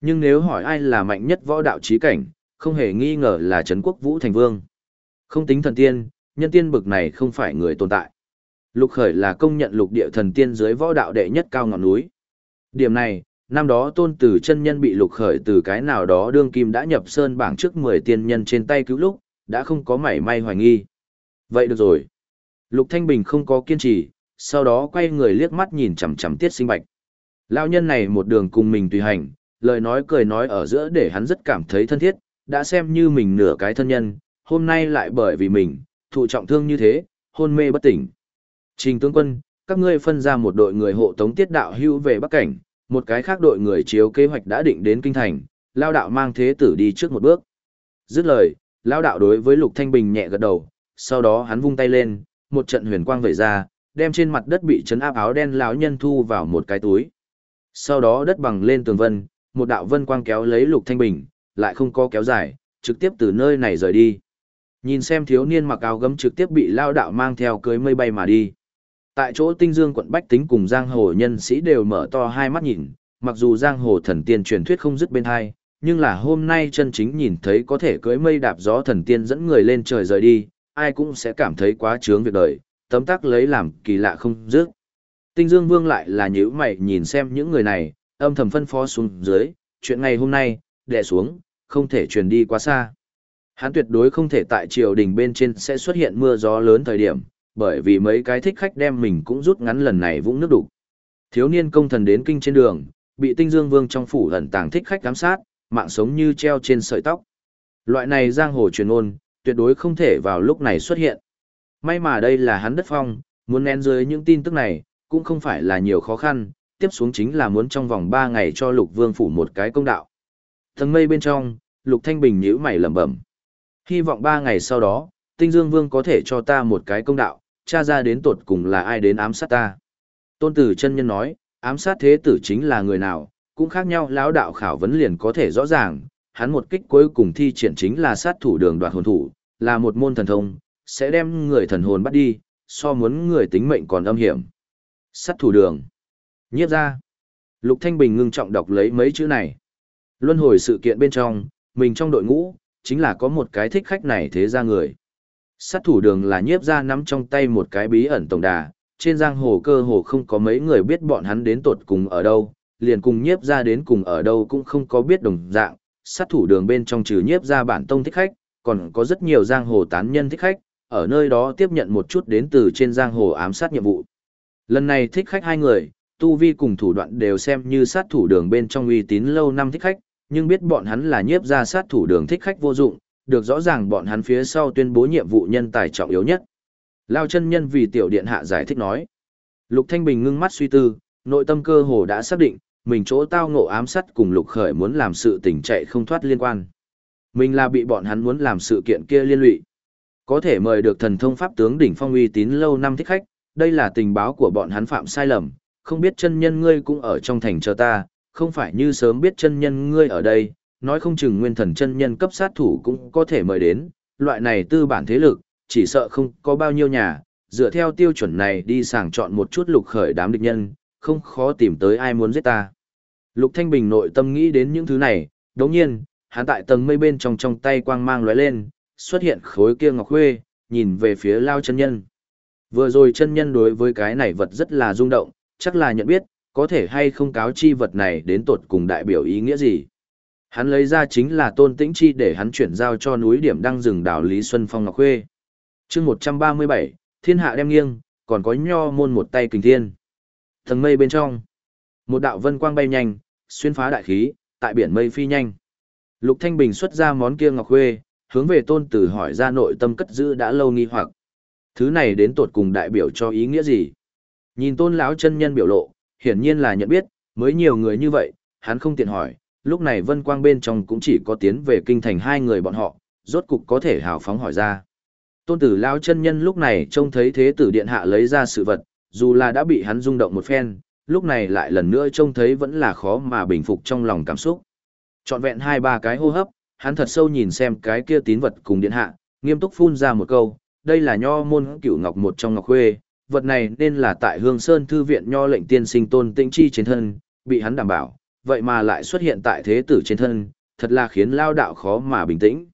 Nhưng nếu hỏi ai là mạnh nhất võ đạo trí cảnh, không hề nghi ngờ là Trấn quốc vũ thành vương. Không tính thần tiên, nhân tiên bực này không phải người tồn tại. Lục khởi là công nhận lục địa thần tiên dưới võ đạo đệ nhất cao ngọn núi. Điểm này, năm đó tôn tử chân nhân bị lục khởi từ cái nào đó đương kim đã nhập sơn bảng trước 10 tiên nhân trên tay cứu lúc, đã không có mảy may hoài nghi. Vậy được rồi. Lục Thanh Bình không có kiên trì, sau đó quay người liếc mắt nhìn chằm chằm tiết sinh bạch. Lão nhân này một đường cùng mình tùy hành, lời nói cười nói ở giữa để hắn rất cảm thấy thân thiết, đã xem như mình nửa cái thân nhân, hôm nay lại bởi vì mình, thụ trọng thương như thế, hôn mê bất tỉnh. Trình tướng quân, các ngươi phân ra một đội người hộ tống tiết đạo hưu về Bắc Cảnh, một cái khác đội người chiếu kế hoạch đã định đến Kinh Thành, lao đạo mang thế tử đi trước một bước. Dứt lời, lao đạo đối với Lục Thanh Bình nhẹ gật đầu, sau đó hắn vung tay lên, một trận huyền quang vẩy ra, đem trên mặt đất bị chấn áp áo đen lão nhân thu vào một cái túi. Sau đó đất bằng lên tường vân, một đạo vân quang kéo lấy Lục Thanh Bình, lại không có kéo dài, trực tiếp từ nơi này rời đi. Nhìn xem thiếu niên mặc áo gấm trực tiếp bị lao đạo mang theo cưới mây bay mà đi. Tại chỗ tinh dương quận Bách Tính cùng giang hồ nhân sĩ đều mở to hai mắt nhìn, mặc dù giang hồ thần tiên truyền thuyết không dứt bên hai, nhưng là hôm nay chân chính nhìn thấy có thể cưỡi mây đạp gió thần tiên dẫn người lên trời rời đi, ai cũng sẽ cảm thấy quá trướng việc đời, tấm tắc lấy làm kỳ lạ không dứt. Tinh Dương Vương lại là nhíu mày nhìn xem những người này, âm thầm phân phó xuống dưới, chuyện ngày hôm nay, đè xuống, không thể truyền đi quá xa. Hắn tuyệt đối không thể tại triều đình bên trên sẽ xuất hiện mưa gió lớn thời điểm, bởi vì mấy cái thích khách đem mình cũng rút ngắn lần này vũng nước đủ. Thiếu niên công thần đến kinh trên đường, bị tinh dương vương trong phủ ẩn tàng thích khách giám sát, mạng sống như treo trên sợi tóc. Loại này giang hồ truyền ngôn tuyệt đối không thể vào lúc này xuất hiện. May mà đây là hắn đất phong, muốn nén dưới những tin tức này, cũng không phải là nhiều khó khăn, tiếp xuống chính là muốn trong vòng 3 ngày cho lục vương phủ một cái công đạo. Tầng mây bên trong, lục thanh bình nhíu mày lẩm bẩm. Hy vọng 3 ngày sau đó, tinh dương vương có thể cho ta một cái công đạo, cha ra đến tột cùng là ai đến ám sát ta. Tôn tử chân nhân nói, ám sát thế tử chính là người nào, cũng khác nhau lão đạo khảo vấn liền có thể rõ ràng, hắn một kích cuối cùng thi triển chính là sát thủ đường đoạt hồn thủ, là một môn thần thông, sẽ đem người thần hồn bắt đi, so muốn người tính mệnh còn âm hiểm. Sát thủ đường. Nhiếp ra. Lục Thanh Bình ngưng trọng đọc lấy mấy chữ này. Luân hồi sự kiện bên trong, mình trong đội ngũ, chính là có một cái thích khách này thế ra người. Sát thủ đường là nhiếp ra nắm trong tay một cái bí ẩn tổng đà, trên giang hồ cơ hồ không có mấy người biết bọn hắn đến tột cùng ở đâu, liền cùng nhiếp ra đến cùng ở đâu cũng không có biết đồng dạng. Sát thủ đường bên trong trừ nhiếp ra bản tông thích khách, còn có rất nhiều giang hồ tán nhân thích khách, ở nơi đó tiếp nhận một chút đến từ trên giang hồ ám sát nhiệm vụ. Lần này thích khách hai người, tu vi cùng thủ đoạn đều xem như sát thủ đường bên trong uy tín lâu năm thích khách, nhưng biết bọn hắn là nhiếp ra sát thủ đường thích khách vô dụng, được rõ ràng bọn hắn phía sau tuyên bố nhiệm vụ nhân tài trọng yếu nhất. Lao chân nhân vì tiểu điện hạ giải thích nói. Lục Thanh Bình ngưng mắt suy tư, nội tâm cơ hồ đã xác định, mình chỗ tao ngộ ám sát cùng Lục Khởi muốn làm sự tình chạy không thoát liên quan. Mình là bị bọn hắn muốn làm sự kiện kia liên lụy. Có thể mời được thần thông pháp tướng đỉnh phong uy tín lâu năm thích khách, đây là tình báo của bọn hắn phạm sai lầm, không biết chân nhân ngươi cũng ở trong thành chờ ta, không phải như sớm biết chân nhân ngươi ở đây, nói không chừng nguyên thần chân nhân cấp sát thủ cũng có thể mời đến, loại này tư bản thế lực, chỉ sợ không có bao nhiêu nhà, dựa theo tiêu chuẩn này đi sàng chọn một chút lục khởi đám địch nhân, không khó tìm tới ai muốn giết ta. Lục Thanh Bình nội tâm nghĩ đến những thứ này, đồng nhiên, hắn tại tầng mây bên trong trong tay quang mang lóe lên, xuất hiện khối kia ngọc khuê, nhìn về phía lao chân nhân. Vừa rồi chân nhân đối với cái này vật rất là rung động, chắc là nhận biết, có thể hay không cáo chi vật này đến tột cùng đại biểu ý nghĩa gì. Hắn lấy ra chính là tôn tĩnh chi để hắn chuyển giao cho núi điểm đăng rừng đảo Lý Xuân Phong Ngọc Khuê. chương 137, thiên hạ đem nghiêng, còn có nho môn một tay kình thiên. Thần mây bên trong, một đạo vân quang bay nhanh, xuyên phá đại khí, tại biển mây phi nhanh. Lục Thanh Bình xuất ra món kia Ngọc Khuê, hướng về tôn tử hỏi ra nội tâm cất giữ đã lâu nghi hoặc. Thứ này đến tột cùng đại biểu cho ý nghĩa gì? Nhìn tôn lão chân nhân biểu lộ, hiển nhiên là nhận biết, mới nhiều người như vậy, hắn không tiện hỏi, lúc này vân quang bên trong cũng chỉ có tiến về kinh thành hai người bọn họ, rốt cục có thể hào phóng hỏi ra. Tôn tử lão chân nhân lúc này trông thấy thế tử điện hạ lấy ra sự vật, dù là đã bị hắn rung động một phen, lúc này lại lần nữa trông thấy vẫn là khó mà bình phục trong lòng cảm xúc. Chọn vẹn hai ba cái hô hấp, hắn thật sâu nhìn xem cái kia tín vật cùng điện hạ, nghiêm túc phun ra một câu, đây là nho môn cửu ngọc một trong ngọc khuê, vật này nên là tại Hương Sơn Thư viện nho lệnh tiên sinh tôn tĩnh chi trên thân, bị hắn đảm bảo, vậy mà lại xuất hiện tại thế tử trên thân, thật là khiến lao đạo khó mà bình tĩnh.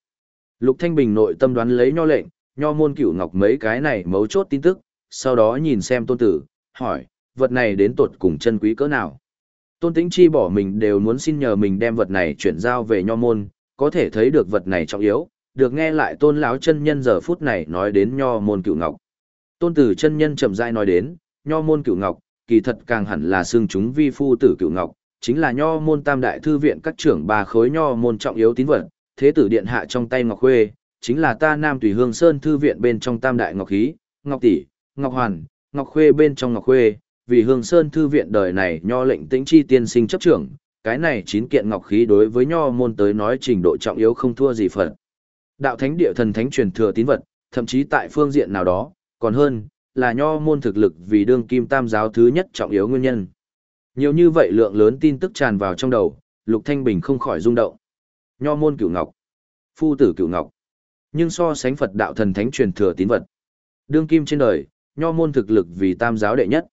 Lục Thanh Bình nội tâm đoán lấy nho lệnh, nho môn cửu ngọc mấy cái này mấu chốt tin tức, sau đó nhìn xem tôn tử, hỏi, vật này đến tột cùng chân quý cỡ nào. Tôn tĩnh chi bỏ mình đều muốn xin nhờ mình đem vật này chuyển giao về nho môn, có thể thấy được vật này trọng yếu, được nghe lại tôn lão chân nhân giờ phút này nói đến nho môn cửu ngọc. Tôn tử chân nhân chậm rãi nói đến, nho môn cửu ngọc, kỳ thật càng hẳn là xương chúng vi phu tử cửu ngọc, chính là nho môn tam đại thư viện các trưởng ba khối nho môn trọng yếu tín vật, thế tử điện hạ trong tay ngọc khuê, chính là ta nam tùy hương sơn thư viện bên trong tam đại ngọc khí, ngọc tỷ, ngọc hoàn, ngọc khuê bên trong ngọc khuê, vì hương sơn thư viện đời này nho lệnh tĩnh chi tiên sinh chấp trưởng, cái này chín kiện ngọc khí đối với nho môn tới nói trình độ trọng yếu không thua gì phật. Đạo thánh địa thần thánh truyền thừa tín vật, thậm chí tại phương diện nào đó, còn hơn, là nho môn thực lực vì đương kim tam giáo thứ nhất trọng yếu nguyên nhân. Nhiều như vậy lượng lớn tin tức tràn vào trong đầu, Lục Thanh Bình không khỏi rung động. Nho môn cửu ngọc, phu tử cửu ngọc. Nhưng so sánh Phật đạo thần thánh truyền thừa tín vật, đương kim trên đời, nho môn thực lực vì tam giáo đệ nhất.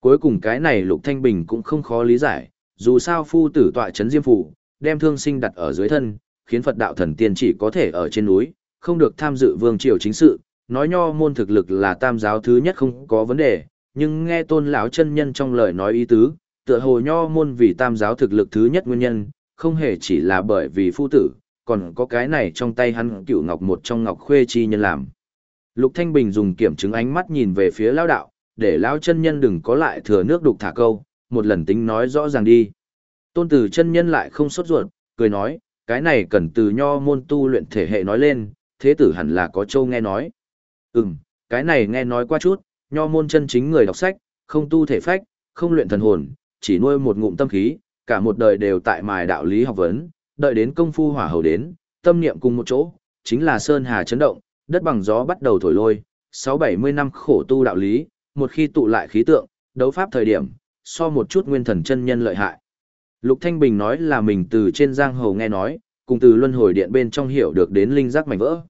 Cuối cùng cái này Lục Thanh Bình cũng không khó lý giải, dù sao phu tử tọa chấn diêm phủ, đem thương sinh đặt ở dưới thân, khiến Phật đạo thần tiên chỉ có thể ở trên núi, không được tham dự vương triều chính sự, nói nho môn thực lực là tam giáo thứ nhất không có vấn đề, nhưng nghe tôn lão chân nhân trong lời nói ý tứ, tựa hồ nho môn vì tam giáo thực lực thứ nhất nguyên nhân, không hề chỉ là bởi vì phu tử, còn có cái này trong tay hắn cựu ngọc một trong ngọc khuê chi nhân làm. Lục Thanh Bình dùng kiểm chứng ánh mắt nhìn về phía lão đạo, để lão chân nhân đừng có lại thừa nước đục thả câu, một lần tính nói rõ ràng đi. Tôn tử chân nhân lại không sốt ruột, cười nói, cái này cần từ nho môn tu luyện thể hệ nói lên, thế tử hẳn là có châu nghe nói. Ừm, cái này nghe nói qua chút, nho môn chân chính người đọc sách, không tu thể phách, không luyện thần hồn, chỉ nuôi một ngụm tâm khí, cả một đời đều tại mài đạo lý học vấn, đợi đến công phu hỏa hầu đến, tâm niệm cùng một chỗ, chính là sơn hà chấn động, đất bằng gió bắt đầu thổi lôi, sáu bảy mươi năm khổ tu đạo lý, một khi tụ lại khí tượng, đấu pháp thời điểm, so một chút nguyên thần chân nhân lợi hại. Lục Thanh Bình nói là mình từ trên giang hồ nghe nói, cùng từ luân hồi điện bên trong hiểu được đến linh giác mảnh vỡ.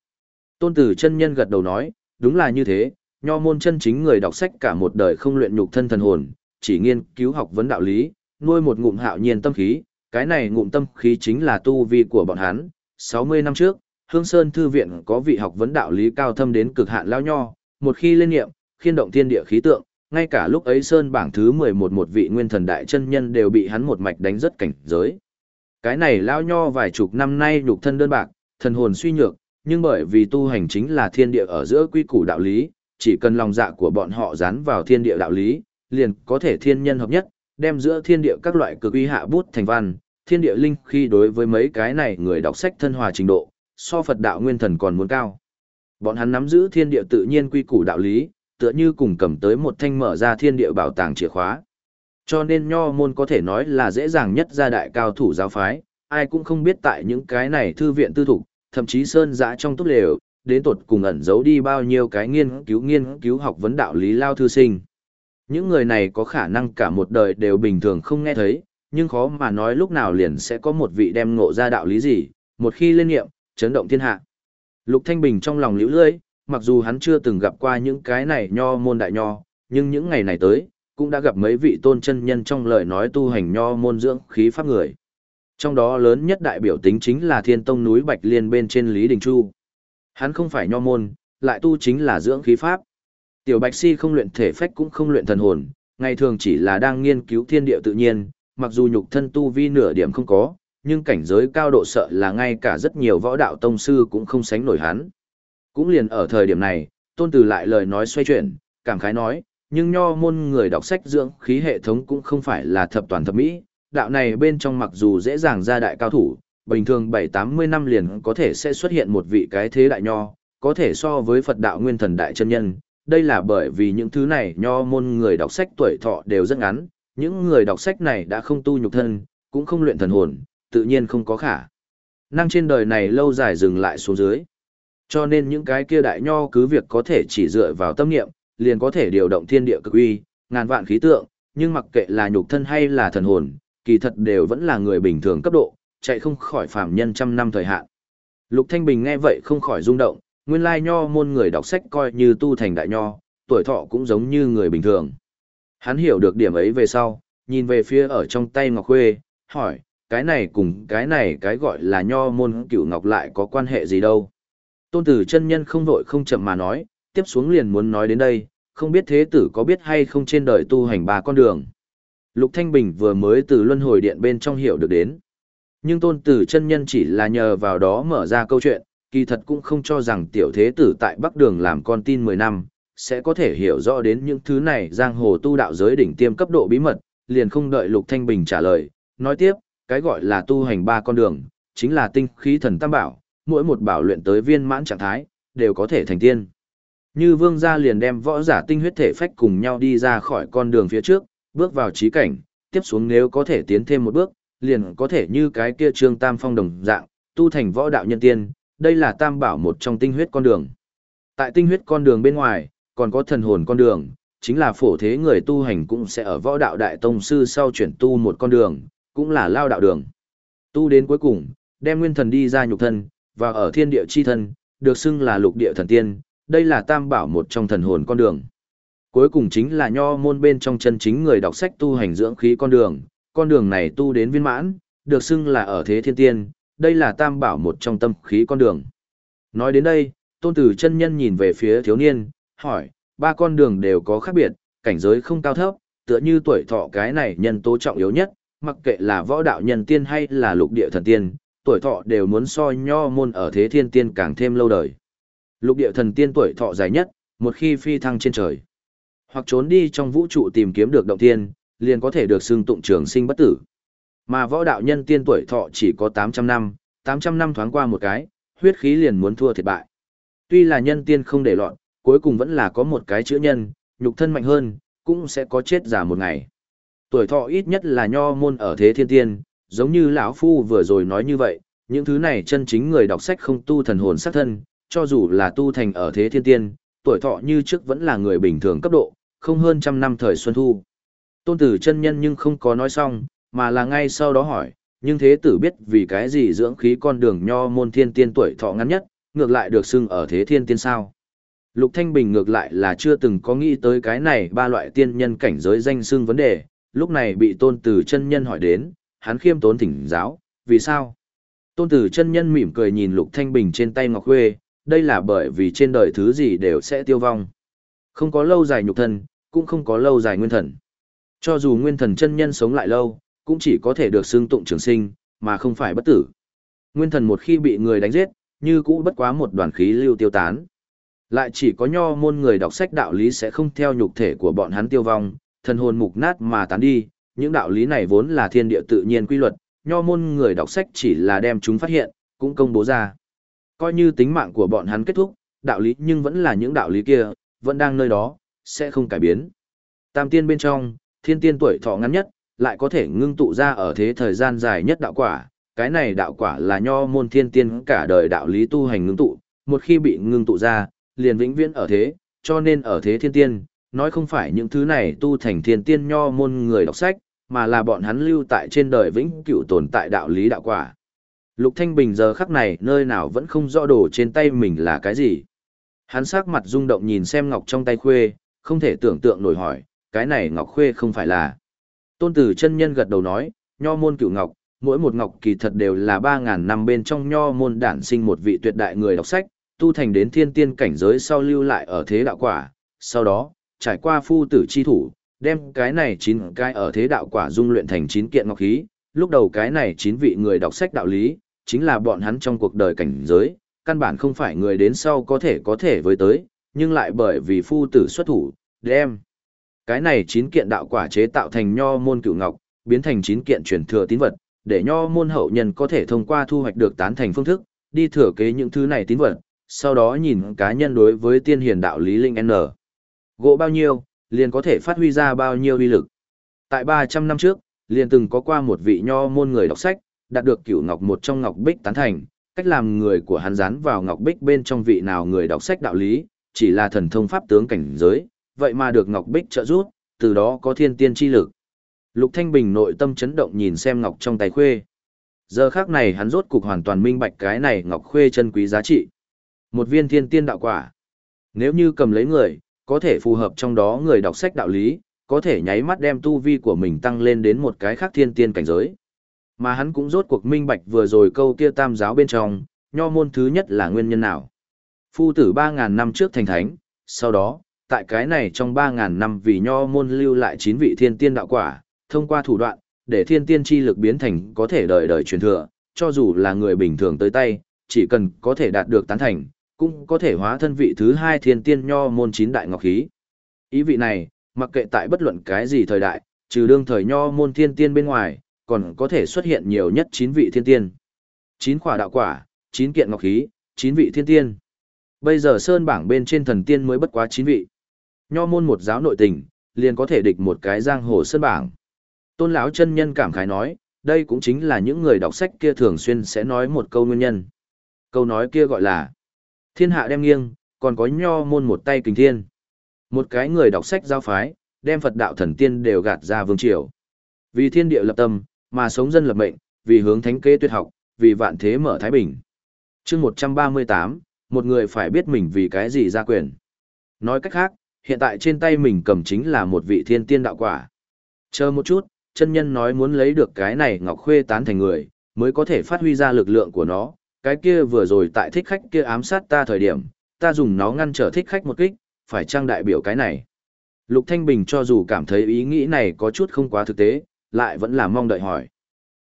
Tôn tử chân nhân gật đầu nói, đúng là như thế, nho môn chân chính người đọc sách cả một đời không luyện nhục thân thần hồn, chỉ nghiên cứu học vấn đạo lý, nuôi một ngụm hạo nhiên tâm khí, cái này ngụm tâm khí chính là tu vi của bọn hắn. 60 năm trước, Hương Sơn Thư Viện có vị học vấn đạo lý cao thâm đến cực hạn lao nho, một khi lên nghiệm, khiên động thiên địa khí tượng, ngay cả lúc ấy Sơn bảng thứ 11 một vị nguyên thần đại chân nhân đều bị hắn một mạch đánh rất cảnh giới. Cái này lao nho vài chục năm nay nhục thân đơn bạc, thần hồn suy nhược, nhưng bởi vì tu hành chính là thiên địa ở giữa quy củ đạo lý, chỉ cần lòng dạ của bọn họ dán vào thiên địa đạo lý, liền có thể thiên nhân hợp nhất, đem giữa thiên địa các loại cực uy hạ bút thành văn, thiên địa linh khi đối với mấy cái này người đọc sách thân hòa trình độ, so Phật đạo nguyên thần còn muốn cao. Bọn hắn nắm giữ thiên địa tự nhiên quy củ đạo lý, tựa như cùng cầm tới một thanh mở ra thiên địa bảo tàng chìa khóa. Cho nên nho môn có thể nói là dễ dàng nhất gia đại cao thủ giáo phái, ai cũng không biết tại những cái này thư viện tư thục, thậm chí sơn giã trong túp lều, đến tột cùng ẩn giấu đi bao nhiêu cái nghiên cứu nghiên cứu học vấn đạo lý lao thư sinh. Những người này có khả năng cả một đời đều bình thường không nghe thấy, nhưng khó mà nói lúc nào liền sẽ có một vị đem ngộ ra đạo lý gì, một khi lên nghiệm, chấn động thiên hạ. Lục Thanh Bình trong lòng liễu lưỡi, mặc dù hắn chưa từng gặp qua những cái này nho môn đại nho, nhưng những ngày này tới, cũng đã gặp mấy vị tôn chân nhân trong lời nói tu hành nho môn dưỡng khí pháp người. Trong đó lớn nhất đại biểu tính chính là thiên tông núi Bạch Liên bên trên Lý Đình Chu. Hắn không phải nho môn, lại tu chính là dưỡng khí pháp. Tiểu Bạch Si không luyện thể phách cũng không luyện thần hồn, ngày thường chỉ là đang nghiên cứu thiên địa tự nhiên, mặc dù nhục thân tu vi nửa điểm không có, nhưng cảnh giới cao độ sợ là ngay cả rất nhiều võ đạo tông sư cũng không sánh nổi hắn. Cũng liền ở thời điểm này, tôn từ lại lời nói xoay chuyển, cảm khái nói, nhưng nho môn người đọc sách dưỡng khí hệ thống cũng không phải là thập toàn thập mỹ, đạo này bên trong mặc dù dễ dàng ra đại cao thủ, bình thường 7-80 năm liền có thể sẽ xuất hiện một vị cái thế đại nho, có thể so với Phật đạo nguyên thần đại chân nhân. Đây là bởi vì những thứ này nho môn người đọc sách tuổi thọ đều rất ngắn, những người đọc sách này đã không tu nhục thân, cũng không luyện thần hồn, tự nhiên không có khả. Năng trên đời này lâu dài dừng lại xuống dưới. Cho nên những cái kia đại nho cứ việc có thể chỉ dựa vào tâm niệm, liền có thể điều động thiên địa cực uy, ngàn vạn khí tượng, nhưng mặc kệ là nhục thân hay là thần hồn, kỳ thật đều vẫn là người bình thường cấp độ, chạy không khỏi phàm nhân trăm năm thời hạn. Lục Thanh Bình nghe vậy không khỏi rung động, nguyên lai nho môn người đọc sách coi như tu thành đại nho, tuổi thọ cũng giống như người bình thường. Hắn hiểu được điểm ấy về sau, nhìn về phía ở trong tay Ngọc Khuê, hỏi, cái này cùng cái này cái gọi là nho môn cửu ngọc lại có quan hệ gì đâu. Tôn tử chân nhân không vội không chậm mà nói, tiếp xuống liền muốn nói đến đây, không biết thế tử có biết hay không trên đời tu hành ba con đường. Lục Thanh Bình vừa mới từ luân hồi điện bên trong hiểu được đến. Nhưng tôn tử chân nhân chỉ là nhờ vào đó mở ra câu chuyện, kỳ thật cũng không cho rằng tiểu thế tử tại Bắc Đường làm con tin 10 năm, sẽ có thể hiểu rõ đến những thứ này giang hồ tu đạo giới đỉnh tiêm cấp độ bí mật, liền không đợi Lục Thanh Bình trả lời, nói tiếp, cái gọi là tu hành ba con đường, chính là tinh khí thần tam bảo, mỗi một bảo luyện tới viên mãn trạng thái, đều có thể thành tiên. Như vương gia liền đem võ giả tinh huyết thể phách cùng nhau đi ra khỏi con đường phía trước, bước vào trí cảnh, tiếp xuống nếu có thể tiến thêm một bước, liền có thể như cái kia trương tam phong đồng dạng, tu thành võ đạo nhân tiên, đây là tam bảo một trong tinh huyết con đường. Tại tinh huyết con đường bên ngoài, còn có thần hồn con đường, chính là phổ thế người tu hành cũng sẽ ở võ đạo đại tông sư sau chuyển tu một con đường, cũng là lao đạo đường. Tu đến cuối cùng, đem nguyên thần đi ra nhục thân, và ở thiên địa chi thân, được xưng là lục địa thần tiên, đây là tam bảo một trong thần hồn con đường. Cuối cùng chính là nho môn bên trong chân chính người đọc sách tu hành dưỡng khí con đường, con đường này tu đến viên mãn, được xưng là ở thế thiên tiên, đây là tam bảo một trong tâm khí con đường. Nói đến đây, tôn tử chân nhân nhìn về phía thiếu niên, hỏi, ba con đường đều có khác biệt, cảnh giới không cao thấp, tựa như tuổi thọ cái này nhân tố trọng yếu nhất, mặc kệ là võ đạo nhân tiên hay là lục địa thần tiên, tuổi thọ đều muốn so nho môn ở thế thiên tiên càng thêm lâu đời. Lục địa thần tiên tuổi thọ dài nhất, một khi phi thăng trên trời, hoặc trốn đi trong vũ trụ tìm kiếm được động tiên, liền có thể được xưng tụng trường sinh bất tử. Mà võ đạo nhân tiên tuổi thọ chỉ có 800 năm, 800 năm thoáng qua một cái, huyết khí liền muốn thua thiệt bại. Tuy là nhân tiên không để loạn, cuối cùng vẫn là có một cái chữ nhân, nhục thân mạnh hơn, cũng sẽ có chết giả một ngày. Tuổi thọ ít nhất là nho môn ở thế thiên tiên, giống như lão phu vừa rồi nói như vậy, những thứ này chân chính người đọc sách không tu thần hồn sát thân, cho dù là tu thành ở thế thiên tiên, tuổi thọ như trước vẫn là người bình thường cấp độ, không hơn trăm năm thời xuân thu. Tôn tử chân nhân nhưng không có nói xong, mà là ngay sau đó hỏi, nhưng thế tử biết vì cái gì dưỡng khí con đường nho môn thiên tiên tuổi thọ ngắn nhất, ngược lại được xưng ở thế thiên tiên sao. Lục Thanh Bình ngược lại là chưa từng có nghĩ tới cái này ba loại tiên nhân cảnh giới danh xưng vấn đề, lúc này bị tôn tử chân nhân hỏi đến, hắn khiêm tốn thỉnh giáo, vì sao? Tôn tử chân nhân mỉm cười nhìn Lục Thanh Bình trên tay Ngọc Khuê, đây là bởi vì trên đời thứ gì đều sẽ tiêu vong. Không có lâu dài nhục thân, cũng không có lâu dài nguyên thần. Cho dù nguyên thần chân nhân sống lại lâu, cũng chỉ có thể được xưng tụng trường sinh, mà không phải bất tử. Nguyên thần một khi bị người đánh giết, như cũ bất quá một đoàn khí lưu tiêu tán. Lại chỉ có nho môn người đọc sách đạo lý sẽ không theo nhục thể của bọn hắn tiêu vong, thần hồn mục nát mà tán đi, những đạo lý này vốn là thiên địa tự nhiên quy luật, nho môn người đọc sách chỉ là đem chúng phát hiện, cũng công bố ra. Coi như tính mạng của bọn hắn kết thúc, đạo lý nhưng vẫn là những đạo lý kia, vẫn đang nơi đó, sẽ không cải biến. Tam tiên bên trong, thiên tiên tuổi thọ ngắn nhất, lại có thể ngưng tụ ra ở thế thời gian dài nhất đạo quả. Cái này đạo quả là nho môn thiên tiên cả đời đạo lý tu hành ngưng tụ, một khi bị ngưng tụ ra, liền vĩnh viễn ở thế, cho nên ở thế thiên tiên, nói không phải những thứ này tu thành thiên tiên nho môn người đọc sách, mà là bọn hắn lưu tại trên đời vĩnh cửu tồn tại đạo lý đạo quả. Lục Thanh Bình giờ khắc này nơi nào vẫn không rõ đồ trên tay mình là cái gì. Hắn sắc mặt rung động nhìn xem ngọc trong tay khuê, không thể tưởng tượng nổi hỏi, cái này ngọc khuê không phải là. Tôn tử chân nhân gật đầu nói, nho môn cửu ngọc, mỗi một ngọc kỳ thật đều là 3.000 năm bên trong nho môn đản sinh một vị tuyệt đại người đọc sách, tu thành đến thiên tiên cảnh giới sau lưu lại ở thế đạo quả, sau đó, trải qua phu tử chi thủ, đem cái này chín cái ở thế đạo quả dung luyện thành chín kiện ngọc khí, lúc đầu cái này chín vị người đọc sách đạo lý, chính là bọn hắn trong cuộc đời cảnh giới, căn bản không phải người đến sau có thể có thể với tới, nhưng lại bởi vì phu tử xuất thủ, đem cái này chín kiện đạo quả chế tạo thành nho môn cựu ngọc, biến thành chín kiện truyền thừa tín vật, để nho môn hậu nhân có thể thông qua thu hoạch được tán thành phương thức, đi thừa kế những thứ này tín vật, sau đó nhìn cá nhân đối với tiên hiền đạo lý linh N. Gỗ bao nhiêu, liền có thể phát huy ra bao nhiêu uy lực. Tại 300 năm trước, liền từng có qua một vị nho môn người đọc sách, đạt được cửu ngọc một trong ngọc bích tán thành, cách làm người của hắn dán vào ngọc bích bên trong vị nào người đọc sách đạo lý, chỉ là thần thông pháp tướng cảnh giới, vậy mà được ngọc bích trợ giúp, từ đó có thiên tiên chi lực. Lục Thanh Bình nội tâm chấn động nhìn xem ngọc trong tay khuê. Giờ khắc này hắn rốt cục hoàn toàn minh bạch cái này ngọc khuê chân quý giá trị. Một viên thiên tiên đạo quả. Nếu như cầm lấy người, có thể phù hợp trong đó người đọc sách đạo lý, có thể nháy mắt đem tu vi của mình tăng lên đến một cái khác thiên tiên cảnh giới. Mà hắn cũng rốt cuộc minh bạch vừa rồi câu kia tam giáo bên trong, nho môn thứ nhất là nguyên nhân nào. Phu tử 3.000 năm trước thành thánh, sau đó, tại cái này trong 3.000 năm vì nho môn lưu lại 9 vị thiên tiên đạo quả, thông qua thủ đoạn, để thiên tiên chi lực biến thành có thể đời đời truyền thừa, cho dù là người bình thường tới tay, chỉ cần có thể đạt được tán thành, cũng có thể hóa thân vị thứ hai thiên tiên nho môn chín đại ngọc khí. Ý vị này, mặc kệ tại bất luận cái gì thời đại, trừ đương thời nho môn thiên tiên bên ngoài, còn có thể xuất hiện nhiều nhất chín vị thiên tiên. chín quả đạo quả, chín kiện ngọc khí, chín vị thiên tiên. Bây giờ sơn bảng bên trên thần tiên mới bất quá chín vị. Nho môn một giáo nội tình, liền có thể địch một cái giang hồ sơn bảng. Tôn lão chân nhân cảm khái nói, đây cũng chính là những người đọc sách kia thường xuyên sẽ nói một câu nguyên nhân. Câu nói kia gọi là Thiên hạ đem nghiêng, còn có nho môn một tay kình thiên. Một cái người đọc sách giao phái, đem Phật đạo thần tiên đều gạt ra vương triều. Vì thiên địa lập tâm, mà sống dân lập mệnh, vì hướng thánh kế tuyệt học, vì vạn thế mở thái bình. chương 138, một người phải biết mình vì cái gì ra quyền. Nói cách khác, hiện tại trên tay mình cầm chính là một vị thiên tiên đạo quả. Chờ một chút, chân nhân nói muốn lấy được cái này ngọc khuê tán thành người, mới có thể phát huy ra lực lượng của nó, cái kia vừa rồi tại thích khách kia ám sát ta thời điểm, ta dùng nó ngăn trở thích khách một kích, phải trang đại biểu cái này. Lục Thanh Bình cho dù cảm thấy ý nghĩ này có chút không quá thực tế, lại vẫn là mong đợi hỏi.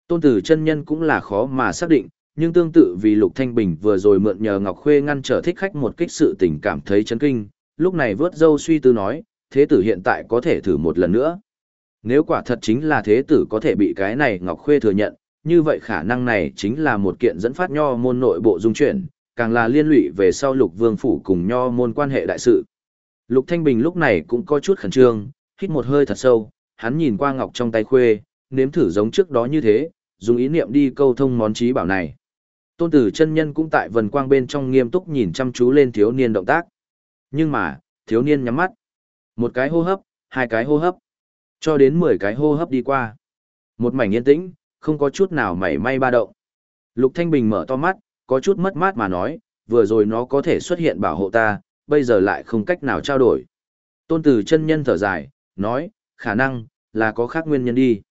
Tôn tử chân nhân cũng là khó mà xác định, nhưng tương tự vì Lục Thanh Bình vừa rồi mượn nhờ Ngọc Khuê ngăn trở thích khách một kích sự tình cảm thấy chấn kinh, lúc này vớt dâu suy tư nói, thế tử hiện tại có thể thử một lần nữa. Nếu quả thật chính là thế tử có thể bị cái này Ngọc Khuê thừa nhận, như vậy khả năng này chính là một kiện dẫn phát nho môn nội bộ dung chuyển, càng là liên lụy về sau lục vương phủ cùng nho môn quan hệ đại sự. Lục Thanh Bình lúc này cũng có chút khẩn trương, hít một hơi thật sâu, hắn nhìn qua ngọc trong tay khuê, nếm thử giống trước đó như thế, dùng ý niệm đi câu thông món trí bảo này. Tôn tử chân nhân cũng tại vần quang bên trong nghiêm túc nhìn chăm chú lên thiếu niên động tác. Nhưng mà, thiếu niên nhắm mắt. Một cái hô hấp, hai cái hô hấp, cho đến mười cái hô hấp đi qua. Một mảnh yên tĩnh, không có chút nào mảy may ba động. Lục Thanh Bình mở to mắt, có chút mất mát mà nói, vừa rồi nó có thể xuất hiện bảo hộ ta, bây giờ lại không cách nào trao đổi. Tôn tử chân nhân thở dài, nói, khả năng, là có khác nguyên nhân đi.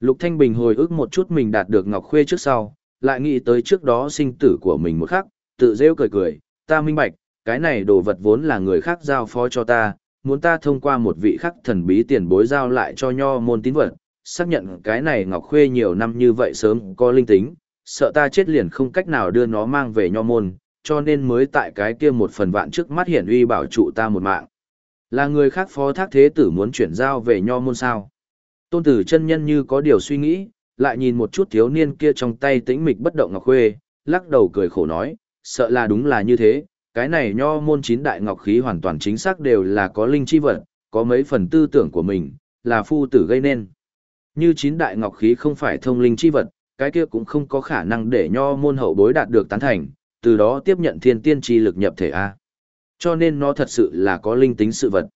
Lục Thanh Bình hồi ức một chút mình đạt được Ngọc Khuê trước sau, lại nghĩ tới trước đó sinh tử của mình một khắc, tự rêu cười cười, ta minh bạch, cái này đồ vật vốn là người khác giao phó cho ta, muốn ta thông qua một vị khắc thần bí tiền bối giao lại cho nho môn tín vật, xác nhận cái này Ngọc Khuê nhiều năm như vậy sớm có linh tính, sợ ta chết liền không cách nào đưa nó mang về nho môn, cho nên mới tại cái kia một phần vạn trước mắt hiển uy bảo trụ ta một mạng. Là người khác phó thác thế tử muốn chuyển giao về nho môn sao? Tôn tử chân nhân như có điều suy nghĩ, lại nhìn một chút thiếu niên kia trong tay tĩnh mịch bất động ngọc khuê, lắc đầu cười khổ nói, sợ là đúng là như thế, cái này nho môn chín đại ngọc khí hoàn toàn chính xác đều là có linh chi vật, có mấy phần tư tưởng của mình, là phu tử gây nên. Như chín đại ngọc khí không phải thông linh chi vật, cái kia cũng không có khả năng để nho môn hậu bối đạt được tán thành, từ đó tiếp nhận thiên tiên chi lực nhập thể A. Cho nên nó thật sự là có linh tính sự vật.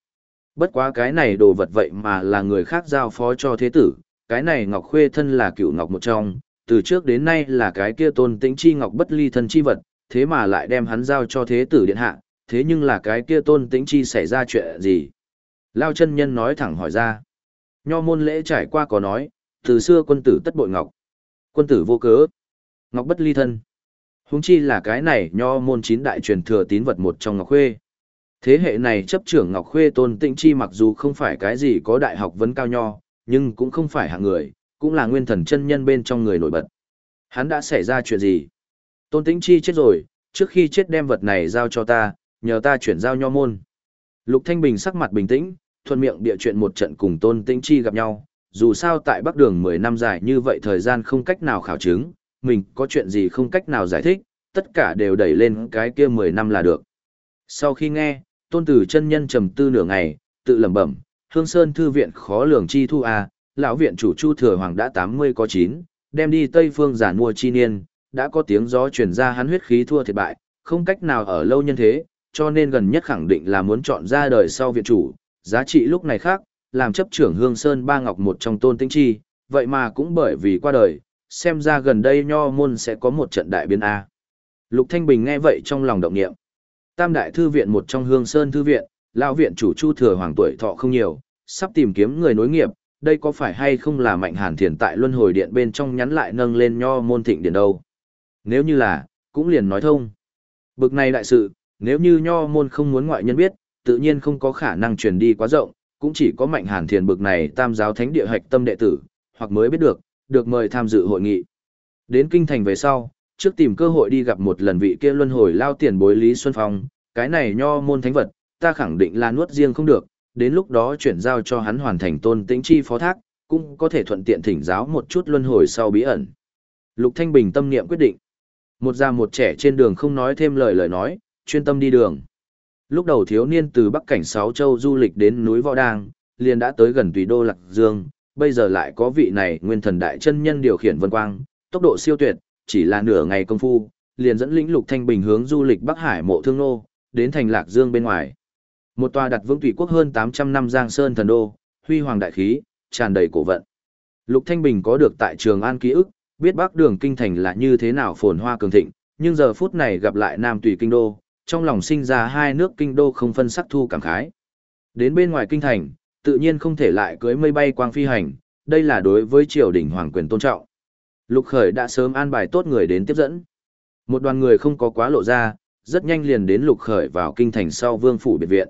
Bất quá cái này đồ vật vậy mà là người khác giao phó cho thế tử, cái này ngọc khuê thân là cựu ngọc một trong, từ trước đến nay là cái kia tôn tĩnh chi ngọc bất ly thân chi vật, thế mà lại đem hắn giao cho thế tử điện hạ, thế nhưng là cái kia tôn tĩnh chi xảy ra chuyện gì? Lao chân nhân nói thẳng hỏi ra. Nho môn lễ trải qua có nói, từ xưa quân tử tất bội ngọc. Quân tử vô cớ. Ngọc bất ly thân. Húng chi là cái này nho môn chín đại truyền thừa tín vật một trong Ngọc Khuê. Thế hệ này chấp trưởng Ngọc Khuê tôn tĩnh chi mặc dù không phải cái gì có đại học vấn cao nho, nhưng cũng không phải hạng người, cũng là nguyên thần chân nhân bên trong người nổi bật. Hắn đã xảy ra chuyện gì? Tôn tĩnh chi chết rồi, trước khi chết đem vật này giao cho ta, nhờ ta chuyển giao nho môn. Lục Thanh Bình sắc mặt bình tĩnh, thuận miệng địa chuyện một trận cùng Tôn Tĩnh Chi gặp nhau, dù sao tại Bắc Đường 10 năm dài như vậy thời gian không cách nào khảo chứng, mình có chuyện gì không cách nào giải thích, tất cả đều đẩy lên cái kia 10 năm là được. Sau khi nghe, Tôn Tử chân nhân trầm tư nửa ngày, tự lẩm bẩm, Hương Sơn thư viện khó lường chi thu a, lão viện chủ Chu Thừa Hoàng đã 80 có 9, đem đi Tây phương giản mua chi niên, đã có tiếng gió truyền ra hắn huyết khí thua thiệt bại, không cách nào ở lâu nhân thế, cho nên gần nhất khẳng định là muốn chọn ra đời sau viện chủ, giá trị lúc này khác, làm chấp trưởng Hương Sơn Ba Ngọc một trong tôn tinh chi, vậy mà cũng bởi vì qua đời, xem ra gần đây nho môn sẽ có một trận đại biến A. Lục Thanh Bình nghe vậy trong lòng động niệm. Tam đại thư viện một trong Hương Sơn thư viện, lão viện chủ Chu Thừa Hoàng tuổi thọ không nhiều, sắp tìm kiếm người nối nghiệp, đây có phải hay không là mạnh hàn thiền tại luân hồi điện bên trong nhắn lại nâng lên nho môn thịnh điện đâu. Nếu như là, cũng liền nói thông. Bực này đại sự, nếu như nho môn không muốn ngoại nhân biết, tự nhiên không có khả năng truyền đi quá rộng, cũng chỉ có mạnh hàn thiền bực này tam giáo thánh địa hạch tâm đệ tử, hoặc mới biết được, được mời tham dự hội nghị. Đến kinh thành về sau, trước tìm cơ hội đi gặp một lần vị kia luân hồi lao tiền bối Lý Xuân Phong, cái này nho môn thánh vật, ta khẳng định là nuốt riêng không được, đến lúc đó chuyển giao cho hắn hoàn thành tôn tĩnh chi phó thác, cũng có thể thuận tiện thỉnh giáo một chút luân hồi sau bí ẩn. Lục Thanh Bình tâm niệm quyết định. Một già một trẻ trên đường không nói thêm lời lời nói, chuyên tâm đi đường. Lúc đầu thiếu niên từ Bắc Cảnh Sáu Châu du lịch đến núi Võ Đang, liền đã tới gần Tùy Đô Lạc Dương, bây giờ lại có vị này nguyên thần đại chân nhân điều khiển vân quang, tốc độ siêu tuyệt, chỉ là nửa ngày công phu, liền dẫn lĩnh Lục Thanh Bình hướng du lịch Bắc Hải mộ thương nô, đến thành Lạc Dương bên ngoài. Một tòa đặt vương tùy quốc hơn 800 năm Giang Sơn thần đô, huy hoàng đại khí, tràn đầy cổ vận. Lục Thanh Bình có được tại Trường An ký ức, biết Bắc Đường kinh thành là như thế nào phồn hoa cường thịnh, nhưng giờ phút này gặp lại Nam Tùy kinh đô, trong lòng sinh ra hai nước kinh đô không phân sắc thu cảm khái. Đến bên ngoài kinh thành, tự nhiên không thể lại cưới mây bay quang phi hành, đây là đối với triều đình hoàng quyền tôn trọng. Lục Khởi đã sớm an bài tốt người đến tiếp dẫn. Một đoàn người không có quá lộ ra, rất nhanh liền đến Lục Khởi vào kinh thành sau vương phủ biệt viện.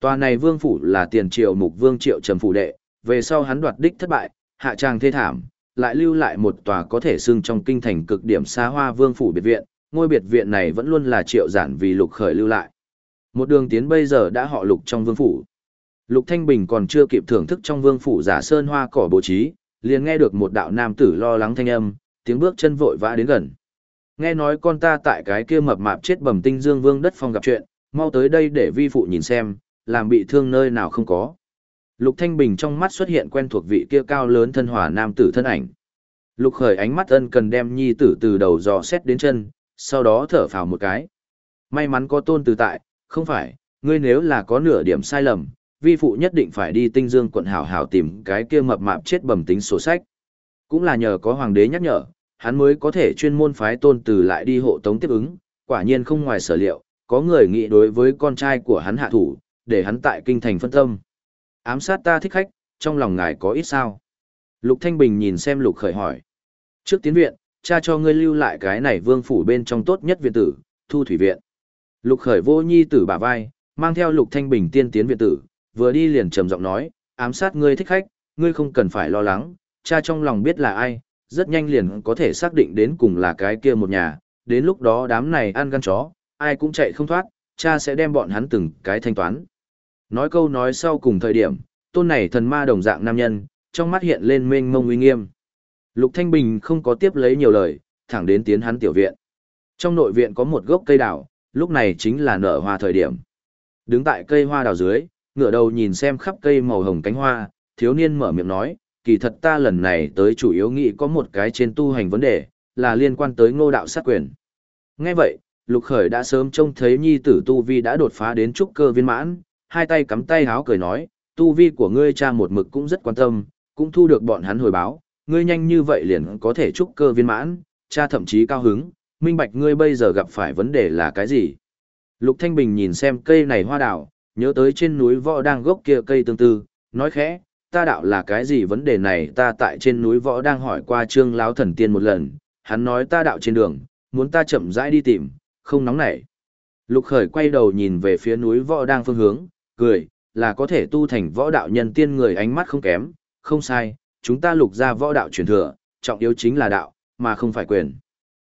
Tòa này vương phủ là tiền triều mục vương triệu trầm phủ đệ, về sau hắn đoạt đích thất bại, hạ trang thê thảm, lại lưu lại một tòa có thể xưng trong kinh thành cực điểm xa hoa vương phủ biệt viện, ngôi biệt viện này vẫn luôn là triệu giản vì lục khởi lưu lại. Một đường tiến bây giờ đã họ lục trong vương phủ. Lục Thanh Bình còn chưa kịp thưởng thức trong vương phủ giả sơn hoa cỏ bố trí, liền nghe được một đạo nam tử lo lắng thanh âm, tiếng bước chân vội vã đến gần. Nghe nói con ta tại cái kia mập mạp chết bầm tinh dương vương đất phong gặp chuyện, mau tới đây để vi phụ nhìn xem, làm bị thương nơi nào không có. Lục Thanh Bình trong mắt xuất hiện quen thuộc vị kia cao lớn thân hòa nam tử thân ảnh. Lục khởi ánh mắt ân cần đem nhi tử từ đầu dò xét đến chân, sau đó thở phào một cái. May mắn có tôn từ tại, không phải, ngươi nếu là có nửa điểm sai lầm, vi phụ nhất định phải đi tinh dương quận hảo hảo tìm cái kia mập mạp chết bầm tính sổ sách. Cũng là nhờ có hoàng đế nhắc nhở, hắn mới có thể chuyên môn phái tôn từ lại đi hộ tống tiếp ứng, quả nhiên không ngoài sở liệu, có người nghĩ đối với con trai của hắn hạ thủ, để hắn tại kinh thành phân tâm. Ám sát ta thích khách, trong lòng ngài có ít sao? Lục Thanh Bình nhìn xem Lục Khởi hỏi. Trước tiến viện, cha cho ngươi lưu lại cái này vương phủ bên trong tốt nhất viện tử, thu thủy viện. Lục khởi vô nhi tử bả vai, mang theo lục thanh bình tiên tiến viện tử, vừa đi liền trầm giọng nói, ám sát ngươi thích khách, ngươi không cần phải lo lắng, cha trong lòng biết là ai, rất nhanh liền có thể xác định đến cùng là cái kia một nhà, đến lúc đó đám này ăn gan chó, ai cũng chạy không thoát, cha sẽ đem bọn hắn từng cái thanh toán. Nói câu nói sau cùng thời điểm, tôn này thần ma đồng dạng nam nhân, trong mắt hiện lên mênh mông uy nghiêm. Lục Thanh Bình không có tiếp lấy nhiều lời, thẳng đến tiến hắn tiểu viện. Trong nội viện có một gốc cây đào, lúc này chính là nở hoa thời điểm. Đứng tại cây hoa đào dưới, ngửa đầu nhìn xem khắp cây màu hồng cánh hoa, thiếu niên mở miệng nói, kỳ thật ta lần này tới chủ yếu nghĩ có một cái trên tu hành vấn đề, là liên quan tới ngô đạo sát quyền. Nghe vậy, Lục Khởi đã sớm trông thấy nhi tử Tu Vi đã đột phá đến trúc cơ viên mãn, hai tay cắm tay háo cười nói, Tu Vi của ngươi cha một mực cũng rất quan tâm, cũng thu được bọn hắn hồi báo, ngươi nhanh như vậy liền có thể trúc cơ viên mãn, cha thậm chí cao hứng, minh bạch ngươi bây giờ gặp phải vấn đề là cái gì. Lục Thanh Bình nhìn xem cây này hoa đào, nhớ tới trên núi võ đang gốc kia cây tương tư, nói khẽ, ta đạo là cái gì vấn đề này ta tại trên núi võ đang hỏi qua trương láo thần tiên một lần, hắn nói ta đạo trên đường, muốn ta chậm rãi đi tìm, không nóng nảy. Lục khởi quay đầu nhìn về phía núi võ đang phương hướng, cười, là có thể tu thành võ đạo nhân tiên người ánh mắt không kém, không sai, chúng ta lục ra võ đạo truyền thừa, trọng yếu chính là đạo, mà không phải quyền.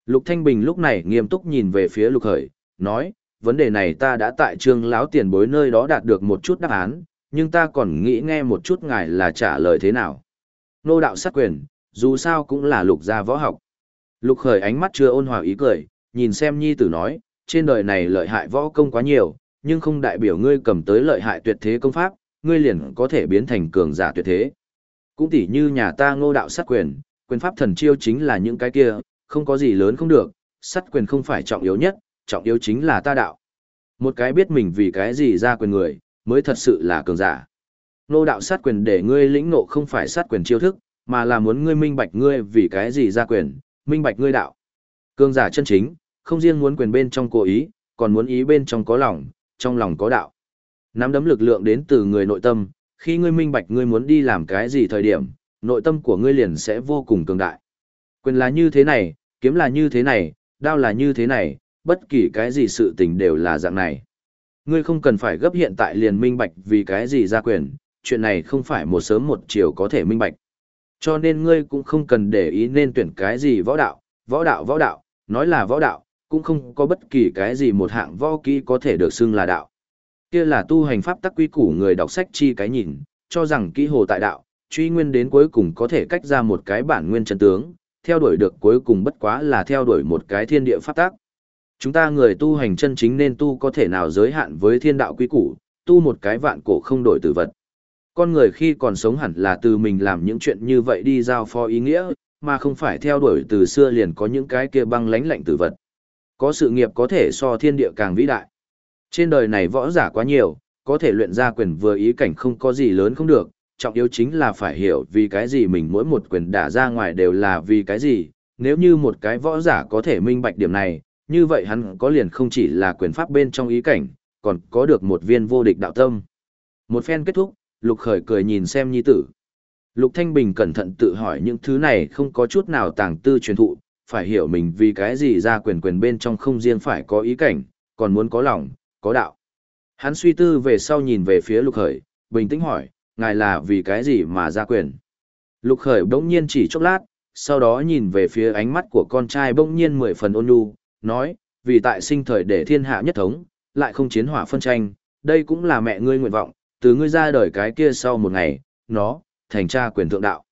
Lục Thanh Bình lúc này nghiêm túc nhìn về phía lục Hởi, nói, vấn đề này ta đã tại trương lão tiền bối nơi đó đạt được một chút đáp án, nhưng ta còn nghĩ nghe một chút ngài là trả lời thế nào. Nô đạo sát quyền, dù sao cũng là lục gia võ học. Lục khởi ánh mắt chưa ôn hòa ý cười, nhìn xem nhi tử nói, trên đời này lợi hại võ công quá nhiều, nhưng không đại biểu ngươi cầm tới lợi hại tuyệt thế công pháp, ngươi liền có thể biến thành cường giả tuyệt thế. Cũng tỉ như nhà ta ngô đạo sát quyền, quyền pháp thần chiêu chính là những cái kia, không có gì lớn không được, sát quyền không phải trọng yếu nhất, trọng yếu chính là ta đạo. Một cái biết mình vì cái gì ra quyền người, mới thật sự là cường giả. Ngô đạo sát quyền để ngươi lĩnh ngộ không phải sát quyền chiêu thức, mà là muốn ngươi minh bạch ngươi vì cái gì ra quyền, minh bạch ngươi đạo. Cường giả chân chính, không riêng muốn quyền bên trong cố ý, còn muốn ý bên trong có lòng, trong lòng có đạo. Nắm đấm lực lượng đến từ người nội tâm, khi ngươi minh bạch ngươi muốn đi làm cái gì thời điểm, nội tâm của ngươi liền sẽ vô cùng cường đại. Quyền là như thế này, kiếm là như thế này, đao là như thế này, bất kỳ cái gì sự tình đều là dạng này. Ngươi không cần phải gấp hiện tại liền minh bạch vì cái gì ra quyền, chuyện này không phải một sớm một chiều có thể minh bạch. Cho nên ngươi cũng không cần để ý nên tuyển cái gì võ đạo, võ đạo võ đạo, nói là võ đạo, cũng không có bất kỳ cái gì một hạng võ kỹ có thể được xưng là đạo. Kia là tu hành pháp tắc quy củ người đọc sách chi cái nhìn, cho rằng kỹ hồ tại đạo, truy nguyên đến cuối cùng có thể cách ra một cái bản nguyên chân tướng, theo đuổi được cuối cùng bất quá là theo đuổi một cái thiên địa pháp tắc. Chúng ta người tu hành chân chính nên tu có thể nào giới hạn với thiên đạo quy củ, tu một cái vạn cổ không đổi tử vật. Con người khi còn sống hẳn là từ mình làm những chuyện như vậy đi giao phó ý nghĩa, mà không phải theo đuổi từ xưa liền có những cái kia băng lánh lạnh tử vật. Có sự nghiệp có thể so thiên địa càng vĩ đại. Trên đời này võ giả quá nhiều, có thể luyện ra quyền vừa ý cảnh không có gì lớn không được, trọng yếu chính là phải hiểu vì cái gì mình mỗi một quyền đả ra ngoài đều là vì cái gì, nếu như một cái võ giả có thể minh bạch điểm này, như vậy hắn có liền không chỉ là quyền pháp bên trong ý cảnh, còn có được một viên vô địch đạo tâm. Một phen kết thúc, Lục Khởi cười nhìn xem nhi tử. Lục Thanh Bình cẩn thận tự hỏi những thứ này không có chút nào tàng tư truyền thụ, phải hiểu mình vì cái gì ra quyền quyền bên trong không riêng phải có ý cảnh, còn muốn có lòng, có đạo. Hắn suy tư về sau nhìn về phía Lục Khởi, bình tĩnh hỏi, ngài là vì cái gì mà ra quyền? Lục Khởi bỗng nhiên chỉ chốc lát, sau đó nhìn về phía ánh mắt của con trai bỗng nhiên mười phần ôn nhu, nói, vì tại sinh thời để thiên hạ nhất thống, lại không chiến hỏa phân tranh, đây cũng là mẹ ngươi nguyện vọng, từ ngươi ra đời cái kia sau một ngày, nó, thành cha quyền thượng đạo.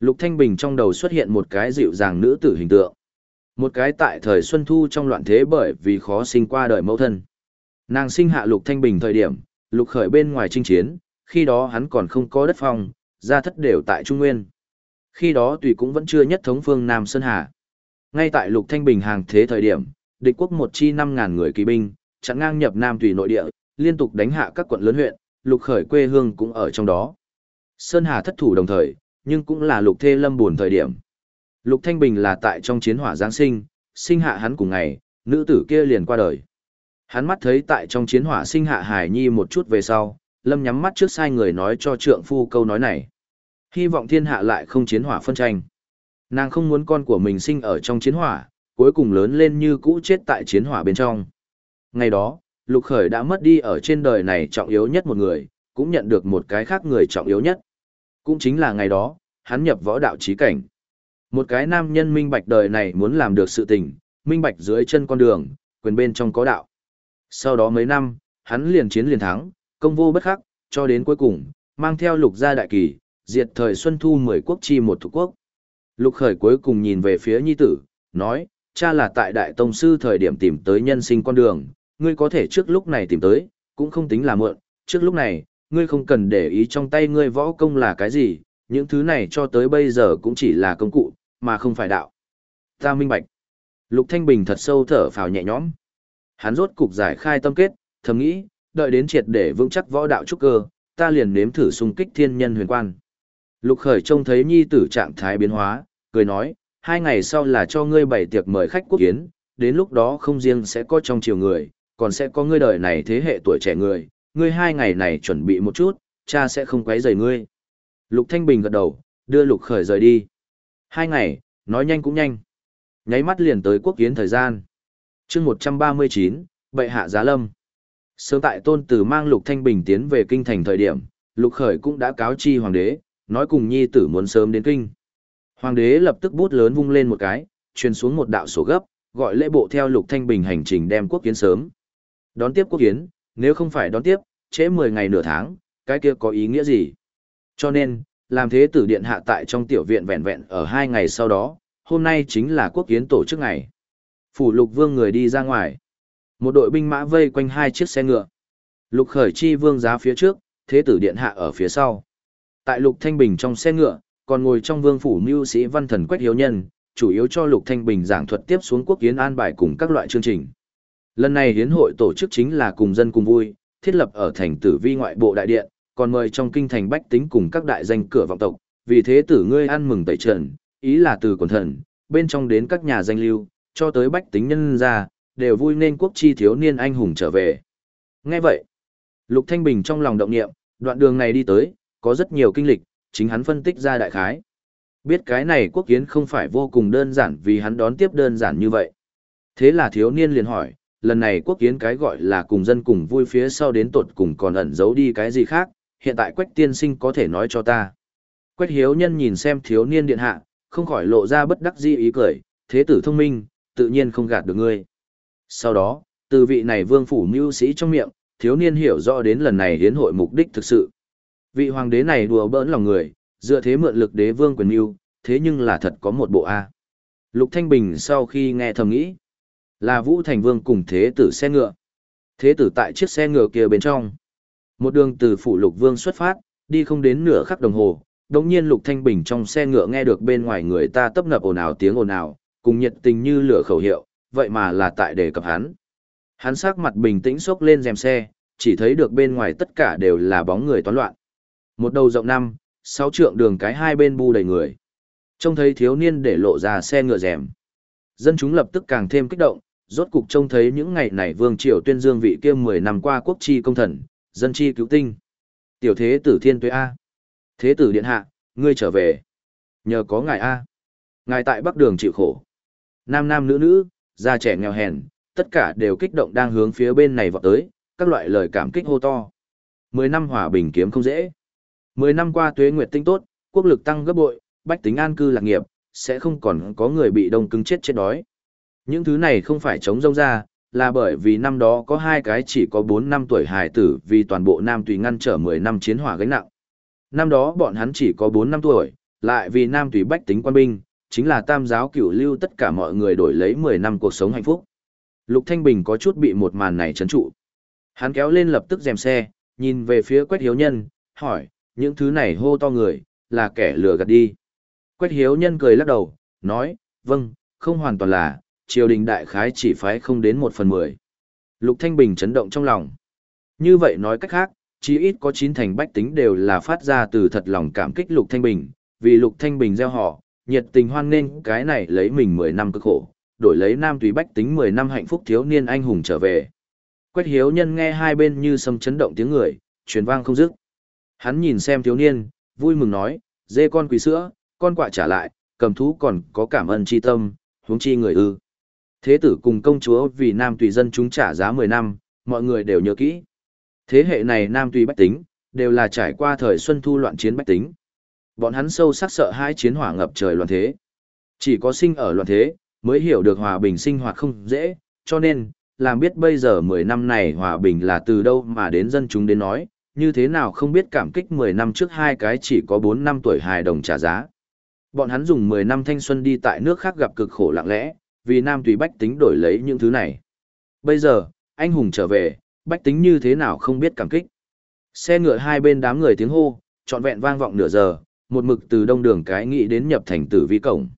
Lục Thanh Bình trong đầu xuất hiện một cái dịu dàng nữ tử hình tượng. Một cái tại thời Xuân Thu trong loạn thế bởi vì khó sinh qua đời mẫu thân. Nàng sinh hạ Lục Thanh Bình thời điểm, Lục khởi bên ngoài chinh chiến, khi đó hắn còn không có đất phong, gia thất đều tại Trung Nguyên. Khi đó tùy cũng vẫn chưa nhất thống phương Nam Sơn Hà. Ngay tại Lục Thanh Bình hàng thế thời điểm, địch quốc một chi 5.000 người kỳ binh, chặn ngang nhập Nam tùy nội địa, liên tục đánh hạ các quận lớn huyện, Lục Khởi quê hương cũng ở trong đó. Sơn Hà thất thủ đồng thời, nhưng cũng là Lục Thê Lâm buồn thời điểm. Lục Thanh Bình là tại trong chiến hỏa Giáng sinh, sinh hạ hắn cùng ngày, nữ tử kia liền qua đời. Hắn mắt thấy tại trong chiến hỏa sinh hạ Hải Nhi một chút về sau, Lâm nhắm mắt trước sai người nói cho trượng phu câu nói này. Hy vọng thiên hạ lại không chiến hỏa phân tranh. Nàng không muốn con của mình sinh ở trong chiến hỏa, cuối cùng lớn lên như cũ chết tại chiến hỏa bên trong. Ngày đó, Lục Khởi đã mất đi ở trên đời này trọng yếu nhất một người, cũng nhận được một cái khác người trọng yếu nhất. Cũng chính là ngày đó, hắn nhập võ đạo trí cảnh. Một cái nam nhân minh bạch đời này muốn làm được sự tình, minh bạch dưới chân con đường, quyền bên trong có đạo. Sau đó mấy năm, hắn liền chiến liền thắng, công vô bất khắc, cho đến cuối cùng, mang theo lục gia đại kỳ, diệt thời xuân thu mười quốc chi một thuộc quốc. Lục khởi cuối cùng nhìn về phía nhi tử, nói, cha là tại đại tông sư thời điểm tìm tới nhân sinh con đường, ngươi có thể trước lúc này tìm tới, cũng không tính là mượn, trước lúc này, ngươi không cần để ý trong tay ngươi võ công là cái gì, những thứ này cho tới bây giờ cũng chỉ là công cụ, mà không phải đạo. Ta minh bạch. Lục Thanh Bình thật sâu thở phào nhẹ nhõm. Hắn rốt cục giải khai tâm kết, thầm nghĩ, đợi đến triệt để vững chắc võ đạo trúc cơ, ta liền nếm thử xung kích thiên nhân huyền quan. Lục Khởi trông thấy nhi tử trạng thái biến hóa, cười nói, hai ngày sau là cho ngươi bảy tiệc mời khách quốc kiến, đến lúc đó không riêng sẽ có trong chiều người, còn sẽ có ngươi đời này thế hệ tuổi trẻ người, ngươi hai ngày này chuẩn bị một chút, cha sẽ không quấy rầy ngươi. Lục Thanh Bình gật đầu, đưa Lục Khởi rời đi. Hai ngày, nói nhanh cũng nhanh. Nháy mắt liền tới quốc kiến thời gian. chương 139, bệ hạ giá lâm. Sớm tại tôn tử mang Lục Thanh Bình tiến về kinh thành thời điểm, Lục Khởi cũng đã cáo chi hoàng đế, nói cùng nhi tử muốn sớm đến kinh. Hoàng đế lập tức bút lớn vung lên một cái, truyền xuống một đạo sổ gấp, gọi lễ bộ theo Lục Thanh Bình hành trình đem quốc kiến sớm. Đón tiếp quốc kiến, nếu không phải đón tiếp, trễ 10 ngày nửa tháng, cái kia có ý nghĩa gì? Cho nên, làm thế tử điện hạ tại trong tiểu viện vẹn vẹn ở hai ngày sau đó, hôm nay chính là quốc kiến tổ chức ngày. Phủ lục vương người đi ra ngoài. Một đội binh mã vây quanh hai chiếc xe ngựa. Lục khởi chi vương giá phía trước, thế tử điện hạ ở phía sau. Tại lục thanh bình trong xe ngựa, còn ngồi trong vương phủ mưu sĩ văn thần quách hiếu nhân, chủ yếu cho lục thanh bình giảng thuật tiếp xuống quốc kiến an bài cùng các loại chương trình. Lần này hiến hội tổ chức chính là cùng dân cùng vui, thiết lập ở thành tử vi ngoại bộ đại điện, còn mời trong kinh thành bách tính cùng các đại danh cửa vọng tộc, vì thế tử ngươi ăn mừng tẩy trần, ý là từ quần thần, bên trong đến các nhà danh lưu, cho tới bách tính nhân ra, đều vui nên quốc chi thiếu niên anh hùng trở về. Nghe vậy, Lục Thanh Bình trong lòng động niệm, đoạn đường này đi tới, có rất nhiều kinh lịch, chính hắn phân tích ra đại khái. Biết cái này quốc kiến không phải vô cùng đơn giản vì hắn đón tiếp đơn giản như vậy. Thế là thiếu niên liền hỏi, lần này quốc kiến cái gọi là cùng dân cùng vui phía sau đến tột cùng còn ẩn giấu đi cái gì khác, hiện tại quách tiên sinh có thể nói cho ta. Quách hiếu nhân nhìn xem thiếu niên điện hạ, không khỏi lộ ra bất đắc dĩ ý cười, thế tử thông minh, tự nhiên không gạt được ngươi. Sau đó, từ vị này vương phủ mưu sĩ trong miệng, thiếu niên hiểu rõ đến lần này hiến hội mục đích thực sự. Vị hoàng đế này đùa bỡn lòng người, dựa thế mượn lực đế vương quyền mưu, thế nhưng là thật có một bộ A. Lục Thanh Bình sau khi nghe thầm nghĩ, là Vũ Thành Vương cùng thế tử xe ngựa. Thế tử tại chiếc xe ngựa kia bên trong. Một đường từ phủ Lục Vương xuất phát, đi không đến nửa khắc đồng hồ, đồng nhiên Lục Thanh Bình trong xe ngựa nghe được bên ngoài người ta tấp nập ồn ào tiếng ồn ào, cùng nhiệt tình như lửa khẩu hiệu, vậy mà là tại đề cập hắn. Hắn sắc mặt bình tĩnh xốc lên rèm xe, chỉ thấy được bên ngoài tất cả đều là bóng người toán loạn. Một đầu rộng năm, sáu trượng đường cái hai bên bu đầy người. Trông thấy thiếu niên để lộ ra xe ngựa rèm. Dân chúng lập tức càng thêm kích động, rốt cục trông thấy những ngày này vương triều tuyên dương vị kia 10 năm qua quốc chi công thần, dân chi cứu tinh. Tiểu thế tử thiên tuế A. Thế tử điện hạ, ngươi trở về. Nhờ có ngài A. Ngài tại bắc đường chịu khổ. Nam nam nữ nữ, già trẻ nghèo hèn, tất cả đều kích động đang hướng phía bên này vọt tới, các loại lời cảm kích hô to. Mười năm hòa bình kiếm không dễ. Mười năm qua tuế nguyệt tinh tốt, quốc lực tăng gấp bội, bách tính an cư lạc nghiệp, sẽ không còn có người bị đông cứng chết chết đói. Những thứ này không phải chống rông ra, là bởi vì năm đó có hai cái chỉ có 4 năm tuổi hài tử vì toàn bộ Nam Tùy ngăn trở 10 năm chiến hỏa gánh nặng. Năm đó bọn hắn chỉ có 4 năm tuổi, lại vì Nam Tùy bách tính quan binh, chính là tam giáo cửu lưu tất cả mọi người đổi lấy 10 năm cuộc sống hạnh phúc. Lục Thanh Bình có chút bị một màn này chấn trụ. Hắn kéo lên lập tức dèm xe, nhìn về phía Quách Hiếu Nhân, hỏi, những thứ này hô to người, là kẻ lừa gạt đi. Quách Hiếu Nhân cười lắc đầu, nói, vâng, không hoàn toàn là, triều đình đại khái chỉ phái không đến một phần mười. Lục Thanh Bình chấn động trong lòng. Như vậy nói cách khác, chí ít có chín thành bách tính đều là phát ra từ thật lòng cảm kích Lục Thanh Bình, vì Lục Thanh Bình gieo họ, nhiệt tình hoan nghênh cái này lấy mình 10 năm cực khổ, đổi lấy nam tùy bách tính 10 năm hạnh phúc thiếu niên anh hùng trở về. Quách hiếu nhân nghe hai bên như sâm chấn động tiếng người, truyền vang không dứt. Hắn nhìn xem thiếu niên, vui mừng nói, dê con quỳ sữa, con quạ trả lại, cầm thú còn có cảm ơn chi tâm, huống chi người ư. Thế tử cùng công chúa vì nam tùy dân chúng trả giá 10 năm, mọi người đều nhớ kỹ. Thế hệ này nam tùy bách tính, đều là trải qua thời xuân thu loạn chiến bách tính. Bọn hắn sâu sắc sợ hai chiến hỏa ngập trời loạn thế. Chỉ có sinh ở loạn thế, mới hiểu được hòa bình sinh hoạt không dễ, cho nên, làm biết bây giờ 10 năm này hòa bình là từ đâu mà đến dân chúng đến nói, như thế nào không biết cảm kích 10 năm trước hai cái chỉ có 4 năm tuổi hài đồng trả giá. Bọn hắn dùng 10 năm thanh xuân đi tại nước khác gặp cực khổ lặng lẽ, vì nam tùy bách tính đổi lấy những thứ này. Bây giờ, anh hùng trở về, bách tính như thế nào không biết cảm kích. Xe ngựa hai bên đám người tiếng hô, trọn vẹn vang vọng nửa giờ, một mực từ đông đường cái nghị đến nhập thành tử vi cổng.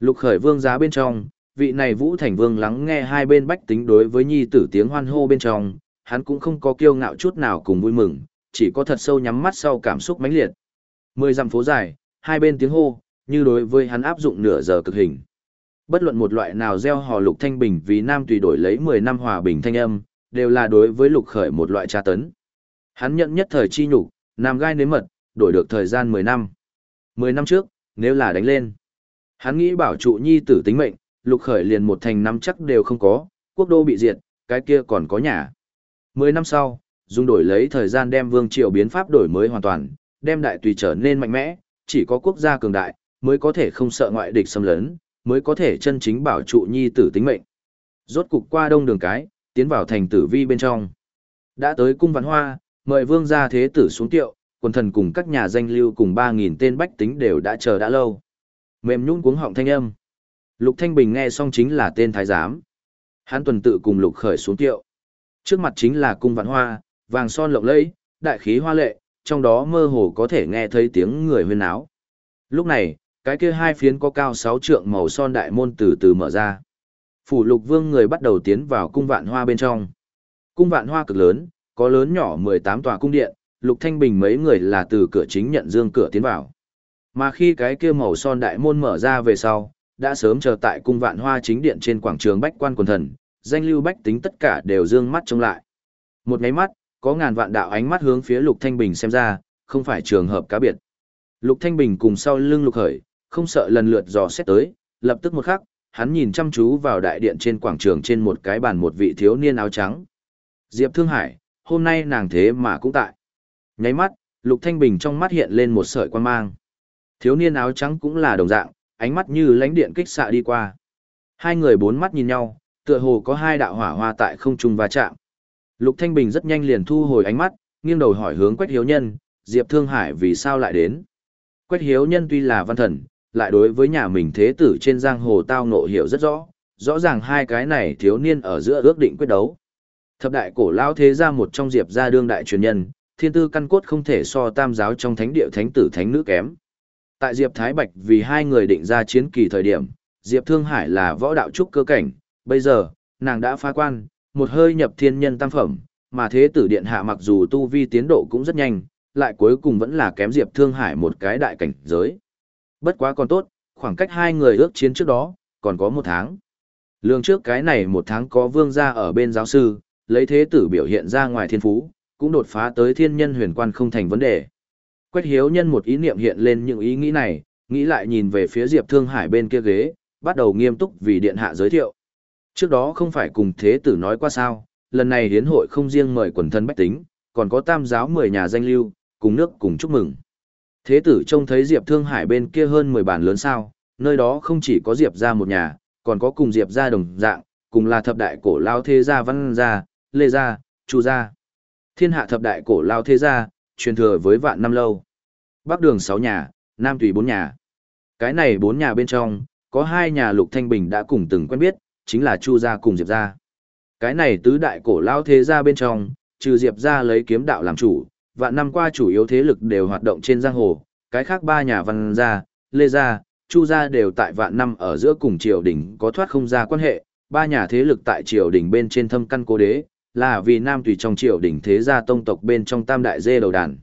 Lục khởi vương giá bên trong, vị này vũ thành vương lắng nghe hai bên bách tính đối với nhi tử tiếng hoan hô bên trong, hắn cũng không có kiêu ngạo chút nào cùng vui mừng, chỉ có thật sâu nhắm mắt sau cảm xúc mãnh liệt. Mười dặm phố dài, hai bên tiếng hô, như đối với hắn áp dụng nửa giờ cực hình. Bất luận một loại nào gieo hò lục thanh bình vì nam tùy đổi lấy 10 năm hòa bình thanh âm, đều là đối với lục khởi một loại tra tấn. Hắn nhận nhất thời chi nhục, nam gai nếm mật, đổi được thời gian 10 năm. 10 năm trước, nếu là đánh lên. Hắn nghĩ bảo trụ nhi tử tính mệnh, lục khởi liền một thành năm chắc đều không có, quốc đô bị diệt, cái kia còn có nhà. 10 năm sau, dùng đổi lấy thời gian đem vương triều biến pháp đổi mới hoàn toàn, đem đại tùy trở nên mạnh mẽ, chỉ có quốc gia cường đại, mới có thể không sợ ngoại địch xâm lấn, mới có thể chân chính bảo trụ nhi tử tính mệnh. Rốt cục qua đông đường cái, tiến vào thành tử vi bên trong. Đã tới cung văn hoa, mời vương gia thế tử xuống tiệu, quần thần cùng các nhà danh lưu cùng 3.000 tên bách tính đều đã chờ đã lâu. Mềm nhún cuống họng thanh âm. Lục Thanh Bình nghe xong chính là tên thái giám. Hắn tuần tự cùng Lục Khởi xuống tiệu. Trước mặt chính là cung vạn hoa, vàng son lộng lẫy, đại khí hoa lệ, trong đó mơ hồ có thể nghe thấy tiếng người huyên áo. Lúc này, cái kia hai phiến có cao sáu trượng màu son đại môn từ từ mở ra. Phủ lục vương người bắt đầu tiến vào cung vạn hoa bên trong. Cung vạn hoa cực lớn, có lớn nhỏ 18 tòa cung điện, lục thanh bình mấy người là từ cửa chính nhận dương cửa tiến vào. Mà khi cái kia màu son đại môn mở ra về sau, đã sớm chờ tại cung vạn hoa chính điện trên quảng trường bách quan quần thần, danh lưu bách tính tất cả đều dương mắt trông lại. Một ngáy mắt, có ngàn vạn đạo ánh mắt hướng phía lục thanh bình xem ra, không phải trường hợp cá biệt. Lục thanh bình cùng sau lưng lục khởi, không sợ lần lượt dò xét tới, lập tức một khắc, hắn nhìn chăm chú vào đại điện trên quảng trường trên một cái bàn một vị thiếu niên áo trắng. Diệp Thương Hải, hôm nay nàng thế mà cũng tại. Nháy mắt, Lục Thanh Bình trong mắt hiện lên một sợi quan mang. Thiếu niên áo trắng cũng là đồng dạng, ánh mắt như lánh điện kích xạ đi qua. Hai người bốn mắt nhìn nhau, tựa hồ có hai đạo hỏa hoa tại không trung va chạm. Lục Thanh Bình rất nhanh liền thu hồi ánh mắt, nghiêng đầu hỏi hướng Quách Hiếu Nhân, Diệp Thương Hải vì sao lại đến. Quách Hiếu Nhân tuy là văn thần, lại đối với nhà mình thế tử trên giang hồ tao ngộ hiểu rất rõ, rõ ràng hai cái này thiếu niên ở giữa ước định quyết đấu. Thập đại cổ lão thế gia một trong diệp gia đương đại truyền nhân, thiên tư căn cốt không thể so tam giáo trong thánh địa thánh tử thánh nữ kém. Tại Diệp Thái Bạch vì hai người định ra chiến kỳ thời điểm, Diệp Thương Hải là võ đạo trúc cơ cảnh, bây giờ, nàng đã phá quan, một hơi nhập thiên nhân tam phẩm, mà thế tử điện hạ mặc dù tu vi tiến độ cũng rất nhanh, lại cuối cùng vẫn là kém Diệp Thương Hải một cái đại cảnh giới. Bất quá còn tốt, khoảng cách hai người ước chiến trước đó, còn có một tháng. Lương trước cái này một tháng có vương gia ở bên giáo sư, lấy thế tử biểu hiện ra ngoài thiên phú, cũng đột phá tới thiên nhân huyền quan không thành vấn đề. Quách hiếu nhân một ý niệm hiện lên những ý nghĩ này, nghĩ lại nhìn về phía Diệp Thương Hải bên kia ghế, bắt đầu nghiêm túc vì điện hạ giới thiệu. Trước đó không phải cùng thế tử nói qua sao, lần này hiến hội không riêng mời quần thân bách tính, còn có tam giáo 10 nhà danh lưu, cùng nước cùng chúc mừng. Thế tử trông thấy Diệp Thương Hải bên kia hơn 10 bàn lớn sao, nơi đó không chỉ có Diệp ra một nhà, còn có cùng Diệp ra đồng dạng, cùng là thập đại cổ lao thế gia văn gia, lê gia, chu gia. Thiên hạ thập đại cổ lao thế gia, truyền thừa với vạn năm lâu. Bắc đường 6 nhà, Nam tùy 4 nhà. Cái này 4 nhà bên trong, có hai nhà Lục Thanh Bình đã cùng từng quen biết, chính là Chu gia cùng Diệp gia. Cái này tứ đại cổ lao thế gia bên trong, trừ Diệp gia lấy kiếm đạo làm chủ, vạn năm qua chủ yếu thế lực đều hoạt động trên giang hồ, cái khác ba nhà văn gia, lê gia, chu gia đều tại vạn năm ở giữa cùng triều đình có thoát không ra quan hệ, ba nhà thế lực tại triều đình bên trên thâm căn cố đế, là vì nam tùy trong triều đình thế gia tông tộc bên trong tam đại dê đầu đàn.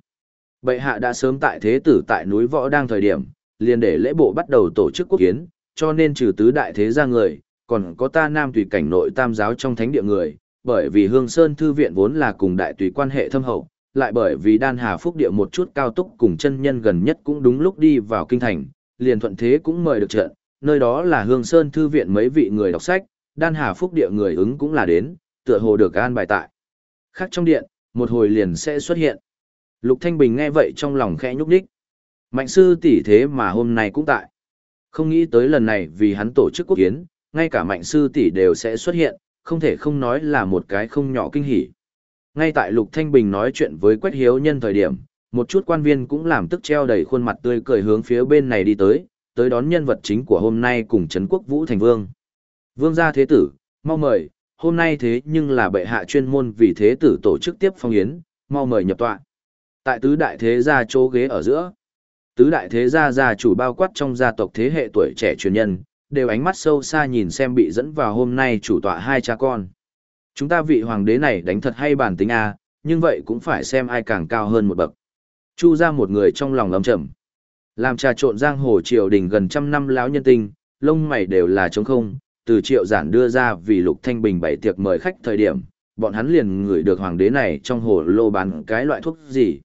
Bệ hạ đã sớm tại thế tử tại núi võ đang thời điểm, liền để lễ bộ bắt đầu tổ chức quốc kiến, cho nên trừ tứ đại thế gia người, còn có ta nam tùy cảnh nội tam giáo trong thánh địa người, bởi vì Hương Sơn Thư Viện vốn là cùng đại tùy quan hệ thâm hậu, lại bởi vì đan hà phúc địa một chút cao túc cùng chân nhân gần nhất cũng đúng lúc đi vào kinh thành, liền thuận thế cũng mời được trận, nơi đó là Hương Sơn Thư Viện mấy vị người đọc sách, đan hà phúc địa người ứng cũng là đến, tựa hồ được an bài tại. Khác trong điện, một hồi liền sẽ xuất hiện. Lục Thanh Bình nghe vậy trong lòng khẽ nhúc nhích. Mạnh sư tỷ thế mà hôm nay cũng tại. Không nghĩ tới lần này vì hắn tổ chức quốc kiến, ngay cả mạnh sư tỷ đều sẽ xuất hiện, không thể không nói là một cái không nhỏ kinh hỉ. Ngay tại Lục Thanh Bình nói chuyện với Quách Hiếu Nhân thời điểm, một chút quan viên cũng làm tức treo đầy khuôn mặt tươi cười hướng phía bên này đi tới, tới đón nhân vật chính của hôm nay cùng Trấn Quốc Vũ Thành Vương. Vương gia thế tử, mau mời, hôm nay thế nhưng là bệ hạ chuyên môn vì thế tử tổ chức tiếp phong yến, mau mời nhập tọa. Tại tứ đại thế gia chỗ ghế ở giữa, tứ đại thế gia gia chủ bao quát trong gia tộc thế hệ tuổi trẻ truyền nhân, đều ánh mắt sâu xa nhìn xem bị dẫn vào hôm nay chủ tọa hai cha con. Chúng ta vị hoàng đế này đánh thật hay bản tính a, nhưng vậy cũng phải xem ai càng cao hơn một bậc. Chu ra một người trong lòng lầm chậm Làm trà trộn giang hồ triều đình gần trăm năm lão nhân tinh, lông mày đều là trống không, từ triệu giản đưa ra vì lục thanh bình bảy tiệc mời khách thời điểm, bọn hắn liền ngửi được hoàng đế này trong hồ lô bán cái loại thuốc gì.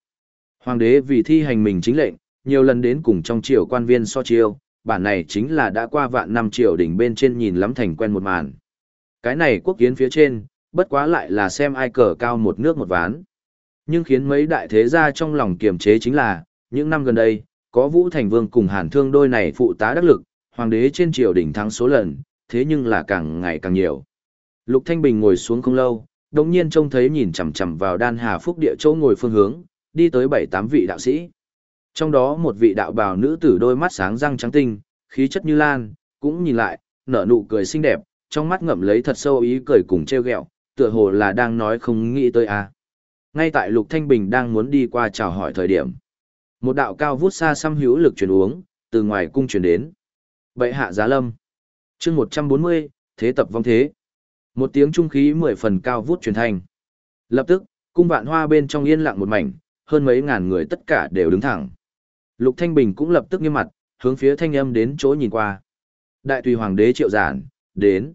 Hoàng đế vì thi hành mình chính lệnh, nhiều lần đến cùng trong triều quan viên so chiêu, bản này chính là đã qua vạn năm triều đỉnh bên trên nhìn lắm thành quen một màn. Cái này quốc kiến phía trên, bất quá lại là xem ai cờ cao một nước một ván. Nhưng khiến mấy đại thế gia trong lòng kiềm chế chính là, những năm gần đây, có Vũ Thành Vương cùng Hàn Thương đôi này phụ tá đắc lực, hoàng đế trên triều đỉnh thắng số lần, thế nhưng là càng ngày càng nhiều. Lục Thanh Bình ngồi xuống không lâu, đồng nhiên trông thấy nhìn chằm chằm vào đan hà phúc địa chỗ ngồi phương hướng, đi tới bảy tám vị đạo sĩ. Trong đó một vị đạo bào nữ tử đôi mắt sáng răng trắng tinh, khí chất như lan, cũng nhìn lại, nở nụ cười xinh đẹp, trong mắt ngậm lấy thật sâu ý cười cùng treo gẹo tựa hồ là đang nói không nghĩ tới a. À. Ngay tại Lục Thanh Bình đang muốn đi qua chào hỏi thời điểm, một đạo cao vút xa xăm hữu lực truyền uống, từ ngoài cung truyền đến. Bệ hạ giá lâm. Chương 140, thế tập vong thế. Một tiếng trung khí mười phần cao vút truyền thanh. Lập tức, cung vạn hoa bên trong yên lặng một mảnh, hơn mấy ngàn người tất cả đều đứng thẳng. Lục Thanh Bình cũng lập tức nghiêm mặt, hướng phía thanh âm đến chỗ nhìn qua. Đại tùy hoàng đế triệu giản, đến.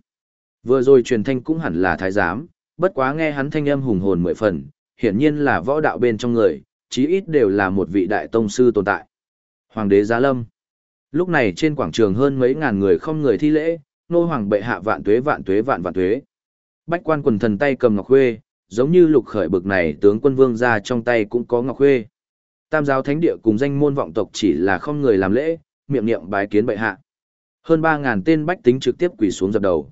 Vừa rồi truyền thanh cũng hẳn là thái giám, bất quá nghe hắn thanh âm hùng hồn mười phần, hiển nhiên là võ đạo bên trong người, chí ít đều là một vị đại tông sư tồn tại. Hoàng đế Giá Lâm. Lúc này trên quảng trường hơn mấy ngàn người không người thi lễ, nô hoàng bệ hạ vạn tuế vạn tuế vạn vạn tuế. Bách quan quần thần tay cầm ngọc khuê, giống như lục khởi bực này tướng quân vương ra trong tay cũng có ngọc khuê. Tam giáo thánh địa cùng danh môn vọng tộc chỉ là không người làm lễ, miệng niệm bái kiến bệ hạ. Hơn 3000 tên bách tính trực tiếp quỳ xuống dập đầu.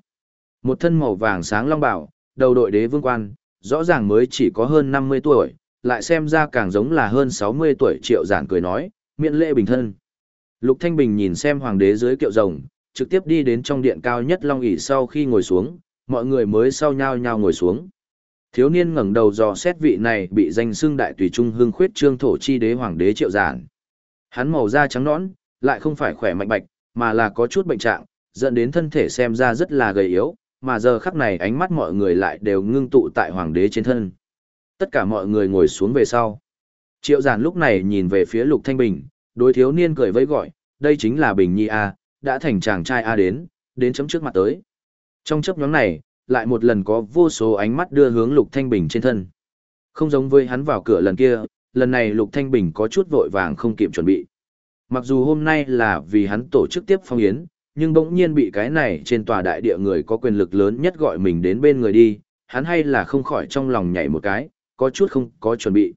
Một thân màu vàng sáng long bảo, đầu đội đế vương quan, rõ ràng mới chỉ có hơn 50 tuổi, lại xem ra càng giống là hơn 60 tuổi triệu giản cười nói, miễn lễ bình thân. Lục Thanh Bình nhìn xem hoàng đế dưới kiệu rồng, trực tiếp đi đến trong điện cao nhất long ỷ sau khi ngồi xuống, mọi người mới sau nhau nhau ngồi xuống. Thiếu niên ngẩng đầu dò xét vị này bị danh xưng đại tùy trung hương khuyết trương thổ chi đế hoàng đế triệu giản. Hắn màu da trắng nõn, lại không phải khỏe mạnh bạch, mà là có chút bệnh trạng, dẫn đến thân thể xem ra rất là gầy yếu, mà giờ khắc này ánh mắt mọi người lại đều ngưng tụ tại hoàng đế trên thân. Tất cả mọi người ngồi xuống về sau. Triệu giản lúc này nhìn về phía lục thanh bình, đối thiếu niên cười vẫy gọi, đây chính là bình nhi A, đã thành chàng trai A đến, đến chấm trước mặt tới. Trong chấp nhóm này, lại một lần có vô số ánh mắt đưa hướng lục thanh bình trên thân. Không giống với hắn vào cửa lần kia, lần này lục thanh bình có chút vội vàng không kịp chuẩn bị. Mặc dù hôm nay là vì hắn tổ chức tiếp phong yến, nhưng bỗng nhiên bị cái này trên tòa đại địa người có quyền lực lớn nhất gọi mình đến bên người đi, hắn hay là không khỏi trong lòng nhảy một cái, có chút không có chuẩn bị.